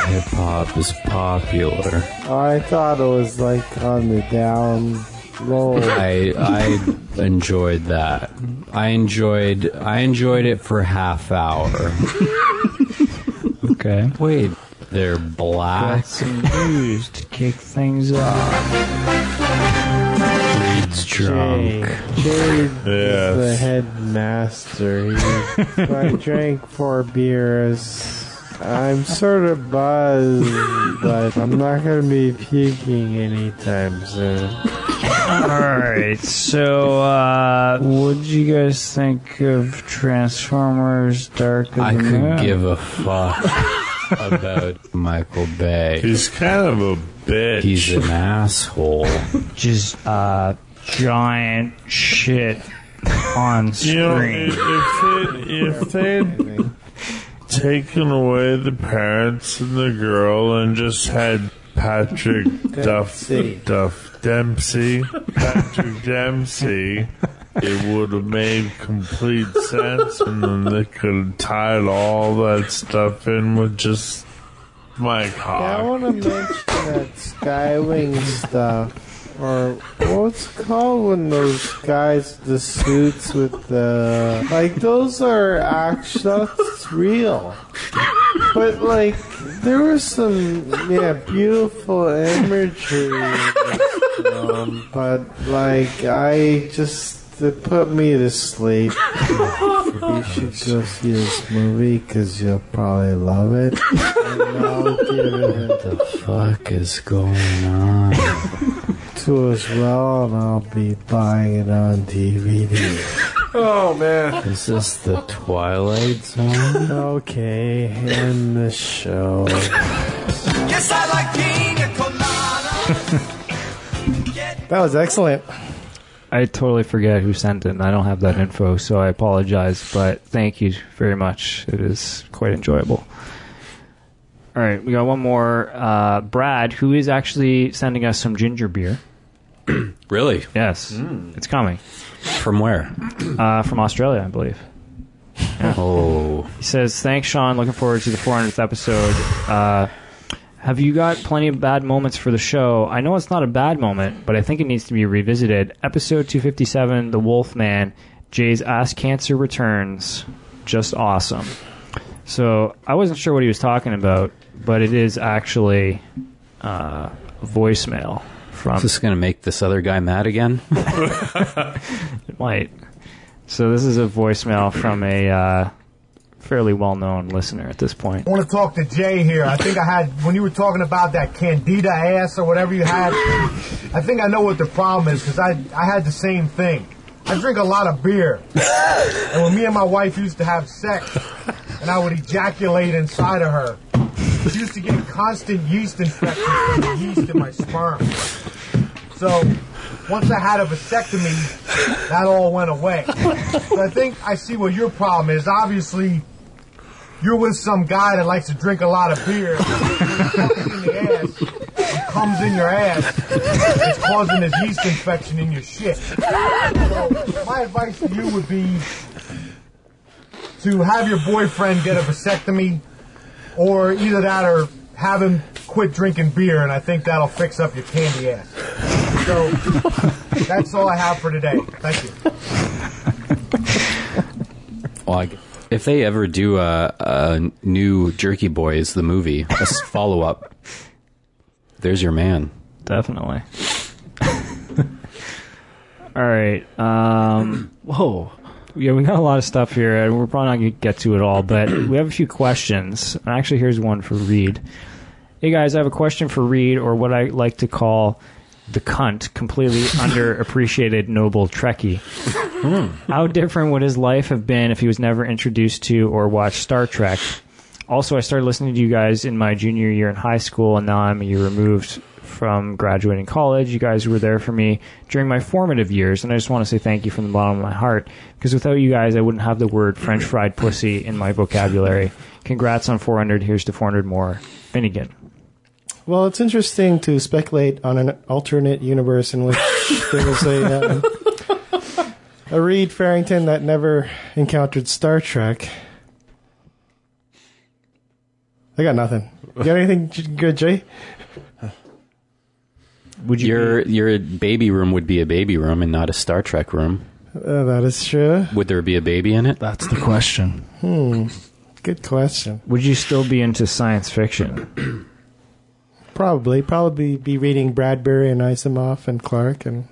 Hip hop is popular. I thought it was like on the down low. I I enjoyed that. I enjoyed I enjoyed it for half hour. Okay. Wait, they're black. Got black. some news to kick things off. Reed's drunk. Jade Yes. is the headmaster. He, I drank four beers. I'm sort of buzzed, but I'm not going to be puking anytime soon. All right. So, uh, what did you guys think of Transformers: Dark of I the could Moon? give a fuck about Michael Bay. He's kind of a bitch. He's an asshole. just uh, giant shit on You know, screen. if, if, if they'd taken away the parents and the girl and just had Patrick Duff, Dempsey. Duff Dempsey, Patrick Dempsey, it would have made complete sense, and then they could have tied all that stuff in with just Mike Yeah, I Hawk. want to mention that Skywing stuff. Or what's called when those guys, the suits with the. Like, those are actually. That's real. But, like, there was some, yeah, beautiful imagery film. But, like, I just. It put me to sleep. you should go see this movie because you'll probably love it. It What the fuck is going on? To as well, and I'll be buying it on DVD. Oh man. Is this the Twilight Zone? Okay, end the show. Yes, I like pina colada. That was excellent. I totally forget who sent it, and I don't have that info, so I apologize. But thank you very much. It is quite enjoyable. All right, we got one more. Uh, Brad, who is actually sending us some ginger beer. Really? Yes, it's coming From where? uh, from Australia, I believe. Oh, He says, "Thanks, Sean. Looking forward to the 400th episode. Uh, have you got plenty of bad moments for the show? I know it's not a bad moment, but I think it needs to be revisited. Episode 257, The Wolf Man, Jay's ass cancer returns. Just awesome. So I wasn't sure what he was talking about, but it is actually uh, voicemail from Is this going to make this other guy mad again? It might. So this is a voicemail from a uh, fairly well-known listener at this point. I want to talk to Jay here. I think I had when you were talking about that candida ass or whatever you had. I think I know what the problem is because I I had the same thing. I drink a lot of beer, and when me and my wife used to have sex, and I would ejaculate inside of her, used to get constant yeast infections from the yeast in my sperm. So once I had a vasectomy, that all went away. I think I see what your problem is. Obviously, you're with some guy that likes to drink a lot of beer, ass, comes in your ass, it's causing this yeast infection in your shit. So my advice to you would be to have your boyfriend get a vasectomy, or either that or have him quit drinking beer, and I think that'll fix up your candy ass. So that's all I have for today. Thank you. Well, I, if they ever do a, a new Jerky Boys, the movie, a follow up, there's your man. Definitely. All right. Um, whoa. Yeah, we got a lot of stuff here, and we're probably not going to get to it all, but we have a few questions. Actually, here's one for Reed. Hey guys, I have a question for Reed, or what I like to call the cunt, completely underappreciated noble Trekkie. Hmm. How different would his life have been if he was never introduced to or watched Star Trek? Also, I started listening to you guys in my junior year in high school, and now I'm a year removed from graduating college. You guys were there for me during my formative years, and I just want to say thank you from the bottom of my heart, because without you guys, I wouldn't have the word French fried pussy in my vocabulary. Congrats on 400. Here's to 400 more. Finnegan. Well, it's interesting to speculate on an alternate universe in which there was a um, a Reed Farrington that never encountered Star Trek. I got nothing. You got anything good, Jay? Would you your your baby room would be a baby room and not a Star Trek room? Uh, that is true. Would there be a baby in it? That's the question. Hmm. Good question. Would you still be into science fiction? Probably, probably be reading Bradbury and Asimov and Clarke and.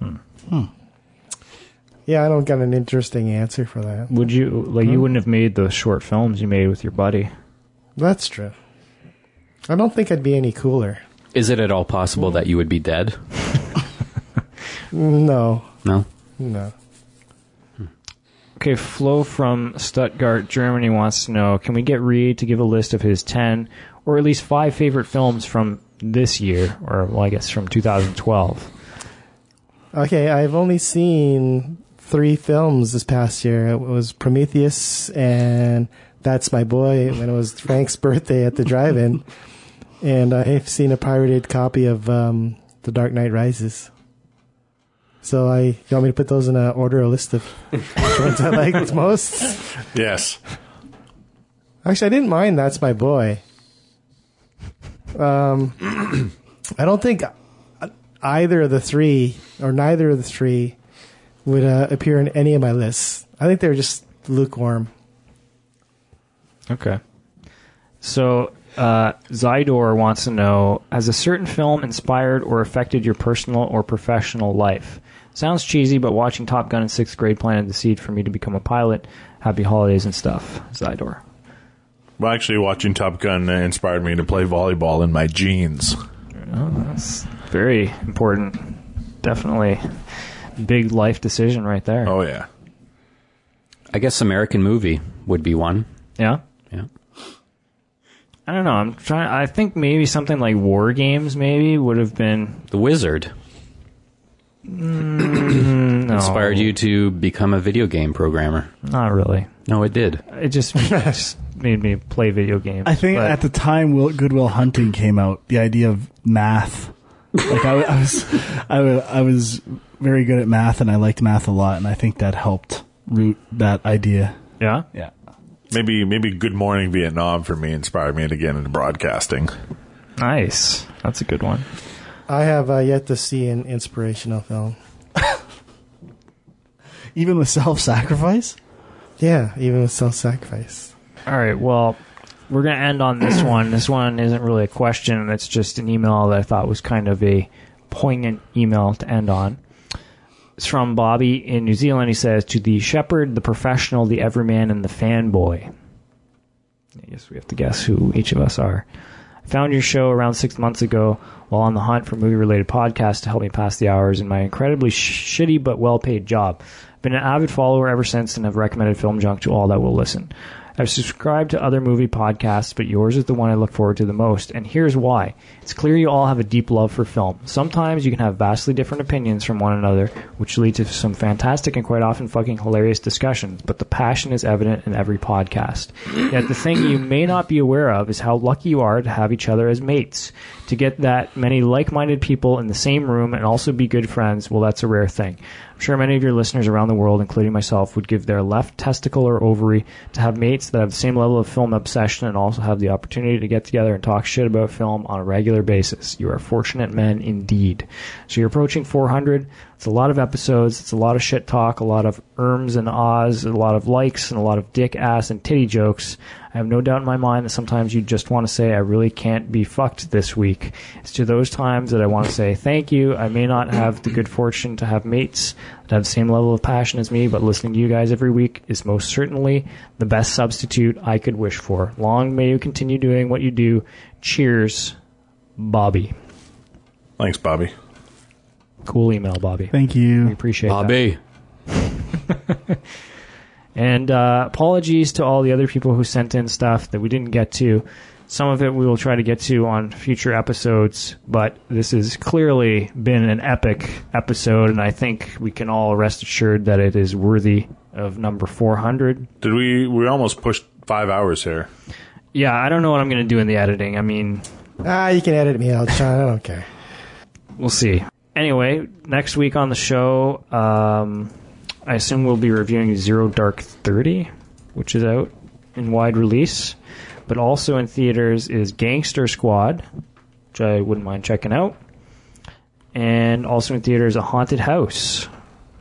Hmm. Yeah, I don't got an interesting answer for that. Would you like you Hmm. wouldn't have made those short films you made with your buddy? That's true. I don't think I'd be any cooler. Is it at all possible that you would be dead? No, No. no. Okay, Flo from Stuttgart, Germany wants to know: Can we get Reed to give a list of his ten or at least five favorite films from this year, or well, I guess from 2012? Okay, I've only seen three films this past year. It was Prometheus and That's My Boy when it was Frank's birthday at the drive-in, and I've seen a pirated copy of um, The Dark Knight Rises. So I, you want me to put those in a order, a list of which ones I liked most? Yes. Actually, I didn't mind That's My Boy. Um, I don't think either of the three, or neither of the three, would uh, appear in any of my lists. I think they're just lukewarm. Okay. So uh, Zydor wants to know: Has a certain film inspired or affected your personal or professional life? Sounds cheesy, but watching Top Gun in sixth grade planted the seed for me to become a pilot. Happy holidays and stuff, Zydor. Well, actually, watching Top Gun inspired me to play volleyball in my jeans. Oh, that's very important. Definitely big life decision right there. Oh yeah. I guess American movie would be one. Yeah. Yeah. I don't know. I'm trying. I think maybe something like War Games maybe would have been The Wizard mm, no, inspired you to become a video game programmer. Not really. No, it did. It just, just made me play video games. I think but- at the time Will, Good Will Hunting came out, the idea of math, like I, I was, I, wa- I was very good at math and I liked math a lot, and I think that helped root that idea. yeah. Yeah. Maybe maybe Good Morning Vietnam for me inspired me to get into broadcasting. Nice. That's a good one. I have uh, yet to see an inspirational film. Even with self-sacrifice. Yeah, even with self-sacrifice. All right. Well, we're going to end on this one. This one isn't really a question. It's just an email that I thought was kind of a poignant email to end on. From Bobby in New Zealand. He says, To the shepherd, the professional, the everyman, and the fanboy. I guess we have to guess who each of us are. I found your show around six months ago while on the hunt for movie related podcasts to help me pass the hours in my incredibly sh- shitty but well paid job. I've been an avid follower ever since and have recommended Film Junk to all that will listen. I've subscribed to other movie podcasts, but yours is the one I look forward to the most, and here's why. It's clear you all have a deep love for film. Sometimes you can have vastly different opinions from one another, which lead to some fantastic and quite often fucking hilarious discussions, but the passion is evident in every podcast. Yet the thing you may not be aware of is how lucky you are to have each other as mates. To get that many like minded people in the same room and also be good friends, well, that's a rare thing. I'm sure many of your listeners around the world, including myself, would give their left testicle or ovary to have mates that have the same level of film obsession and also have the opportunity to get together and talk shit about film on a regular basis. You are fortunate men indeed. So you're approaching 400. It's a lot of episodes. It's a lot of shit talk, a lot of erms and ahs, a lot of likes, and a lot of dick, ass, and titty jokes. I have no doubt in my mind that sometimes you just want to say, I really can't be fucked this week. It's to those times that I want to say, thank you. I may not have the good fortune to have mates that have the same level of passion as me, but listening to you guys every week is most certainly the best substitute I could wish for. Long may you continue doing what you do. Cheers, Bobby. Thanks, Bobby. Cool email, Bobby. Thank you. We appreciate that. Bobby. And uh, apologies to all the other people who sent in stuff that we didn't get to. Some of it we will try to get to on future episodes, but this has clearly been an epic episode, and I think we can all rest assured that it is worthy of number 400. Did we? We almost pushed five hours here. Yeah, I don't know what I'm going to do in the editing. I mean, Ah, you can edit me out, John. I don't care. we'll see. Anyway, next week on the show, um, I assume we'll be reviewing Zero Dark Thirty, which is out in wide release, but also in theaters is Gangster Squad, which I wouldn't mind checking out, and also in theaters A Haunted House,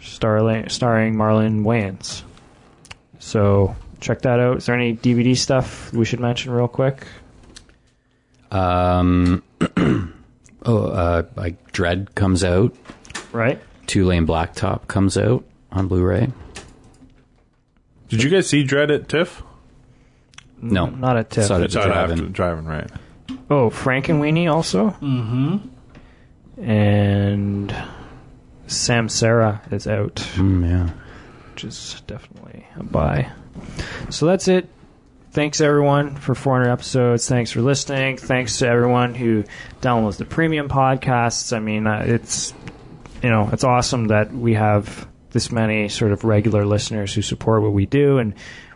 starring starring Marlon Wayans. So check that out. Is there any DVD stuff we should mention real quick? Um, oh, uh, like Dredd comes out. Right. Two Lane Blacktop comes out on Blu-ray. Did you guys see Dredd at TIFF? No, Not at TIFF. Saw it at It's out after drive-in. driving, right? Oh, Frankenweenie also? Mm-hmm. and Samsara is out, Mm, yeah. which is definitely a buy. So that's it. Thanks everyone for 400 episodes. Thanks for listening. Thanks to everyone who downloads the premium podcasts. I mean, uh, it's you know, it's awesome that we have this many sort of regular listeners who support what we do and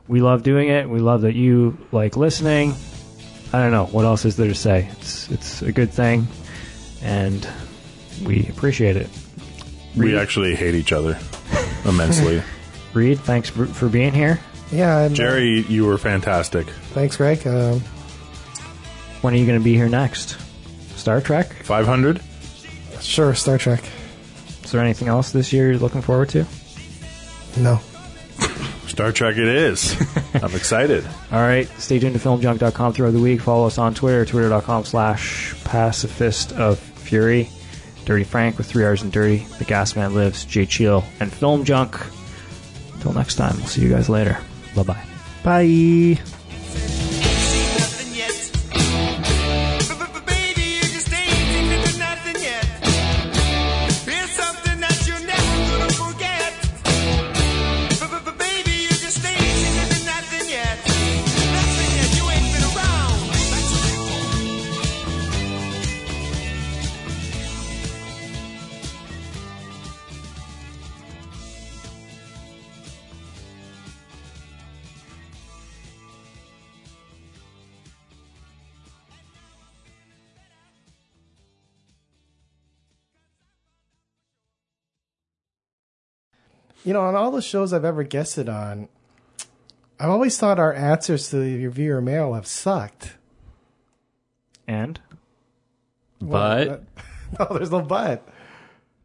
we love doing it. We love that you like listening. I don't know what else is there to say. It's it's a good thing and we appreciate it. We actually hate each other immensely. Reed, thanks for, for being here. Yeah, and, uh, Jerry, you were fantastic. thanks, Greg. Um, When are you going to be here next? Star Trek? 500? sure, Star Trek. Is there anything else this year you're looking forward to? No. Star Trek it is. I'm excited. All right, stay tuned to filmjunk.com throughout the week. Follow us on Twitter, twitter.com slash pacifist of fury. Dirty Frank with three Hours and dirty. The Gas Man Lives, Jay Cheel, and Film Junk. Until next time, we'll see you guys later. Bye bye bye. You know, on all the shows I've ever guested on, I've always thought our answers to the viewer mail have sucked. And? But no, there's no but.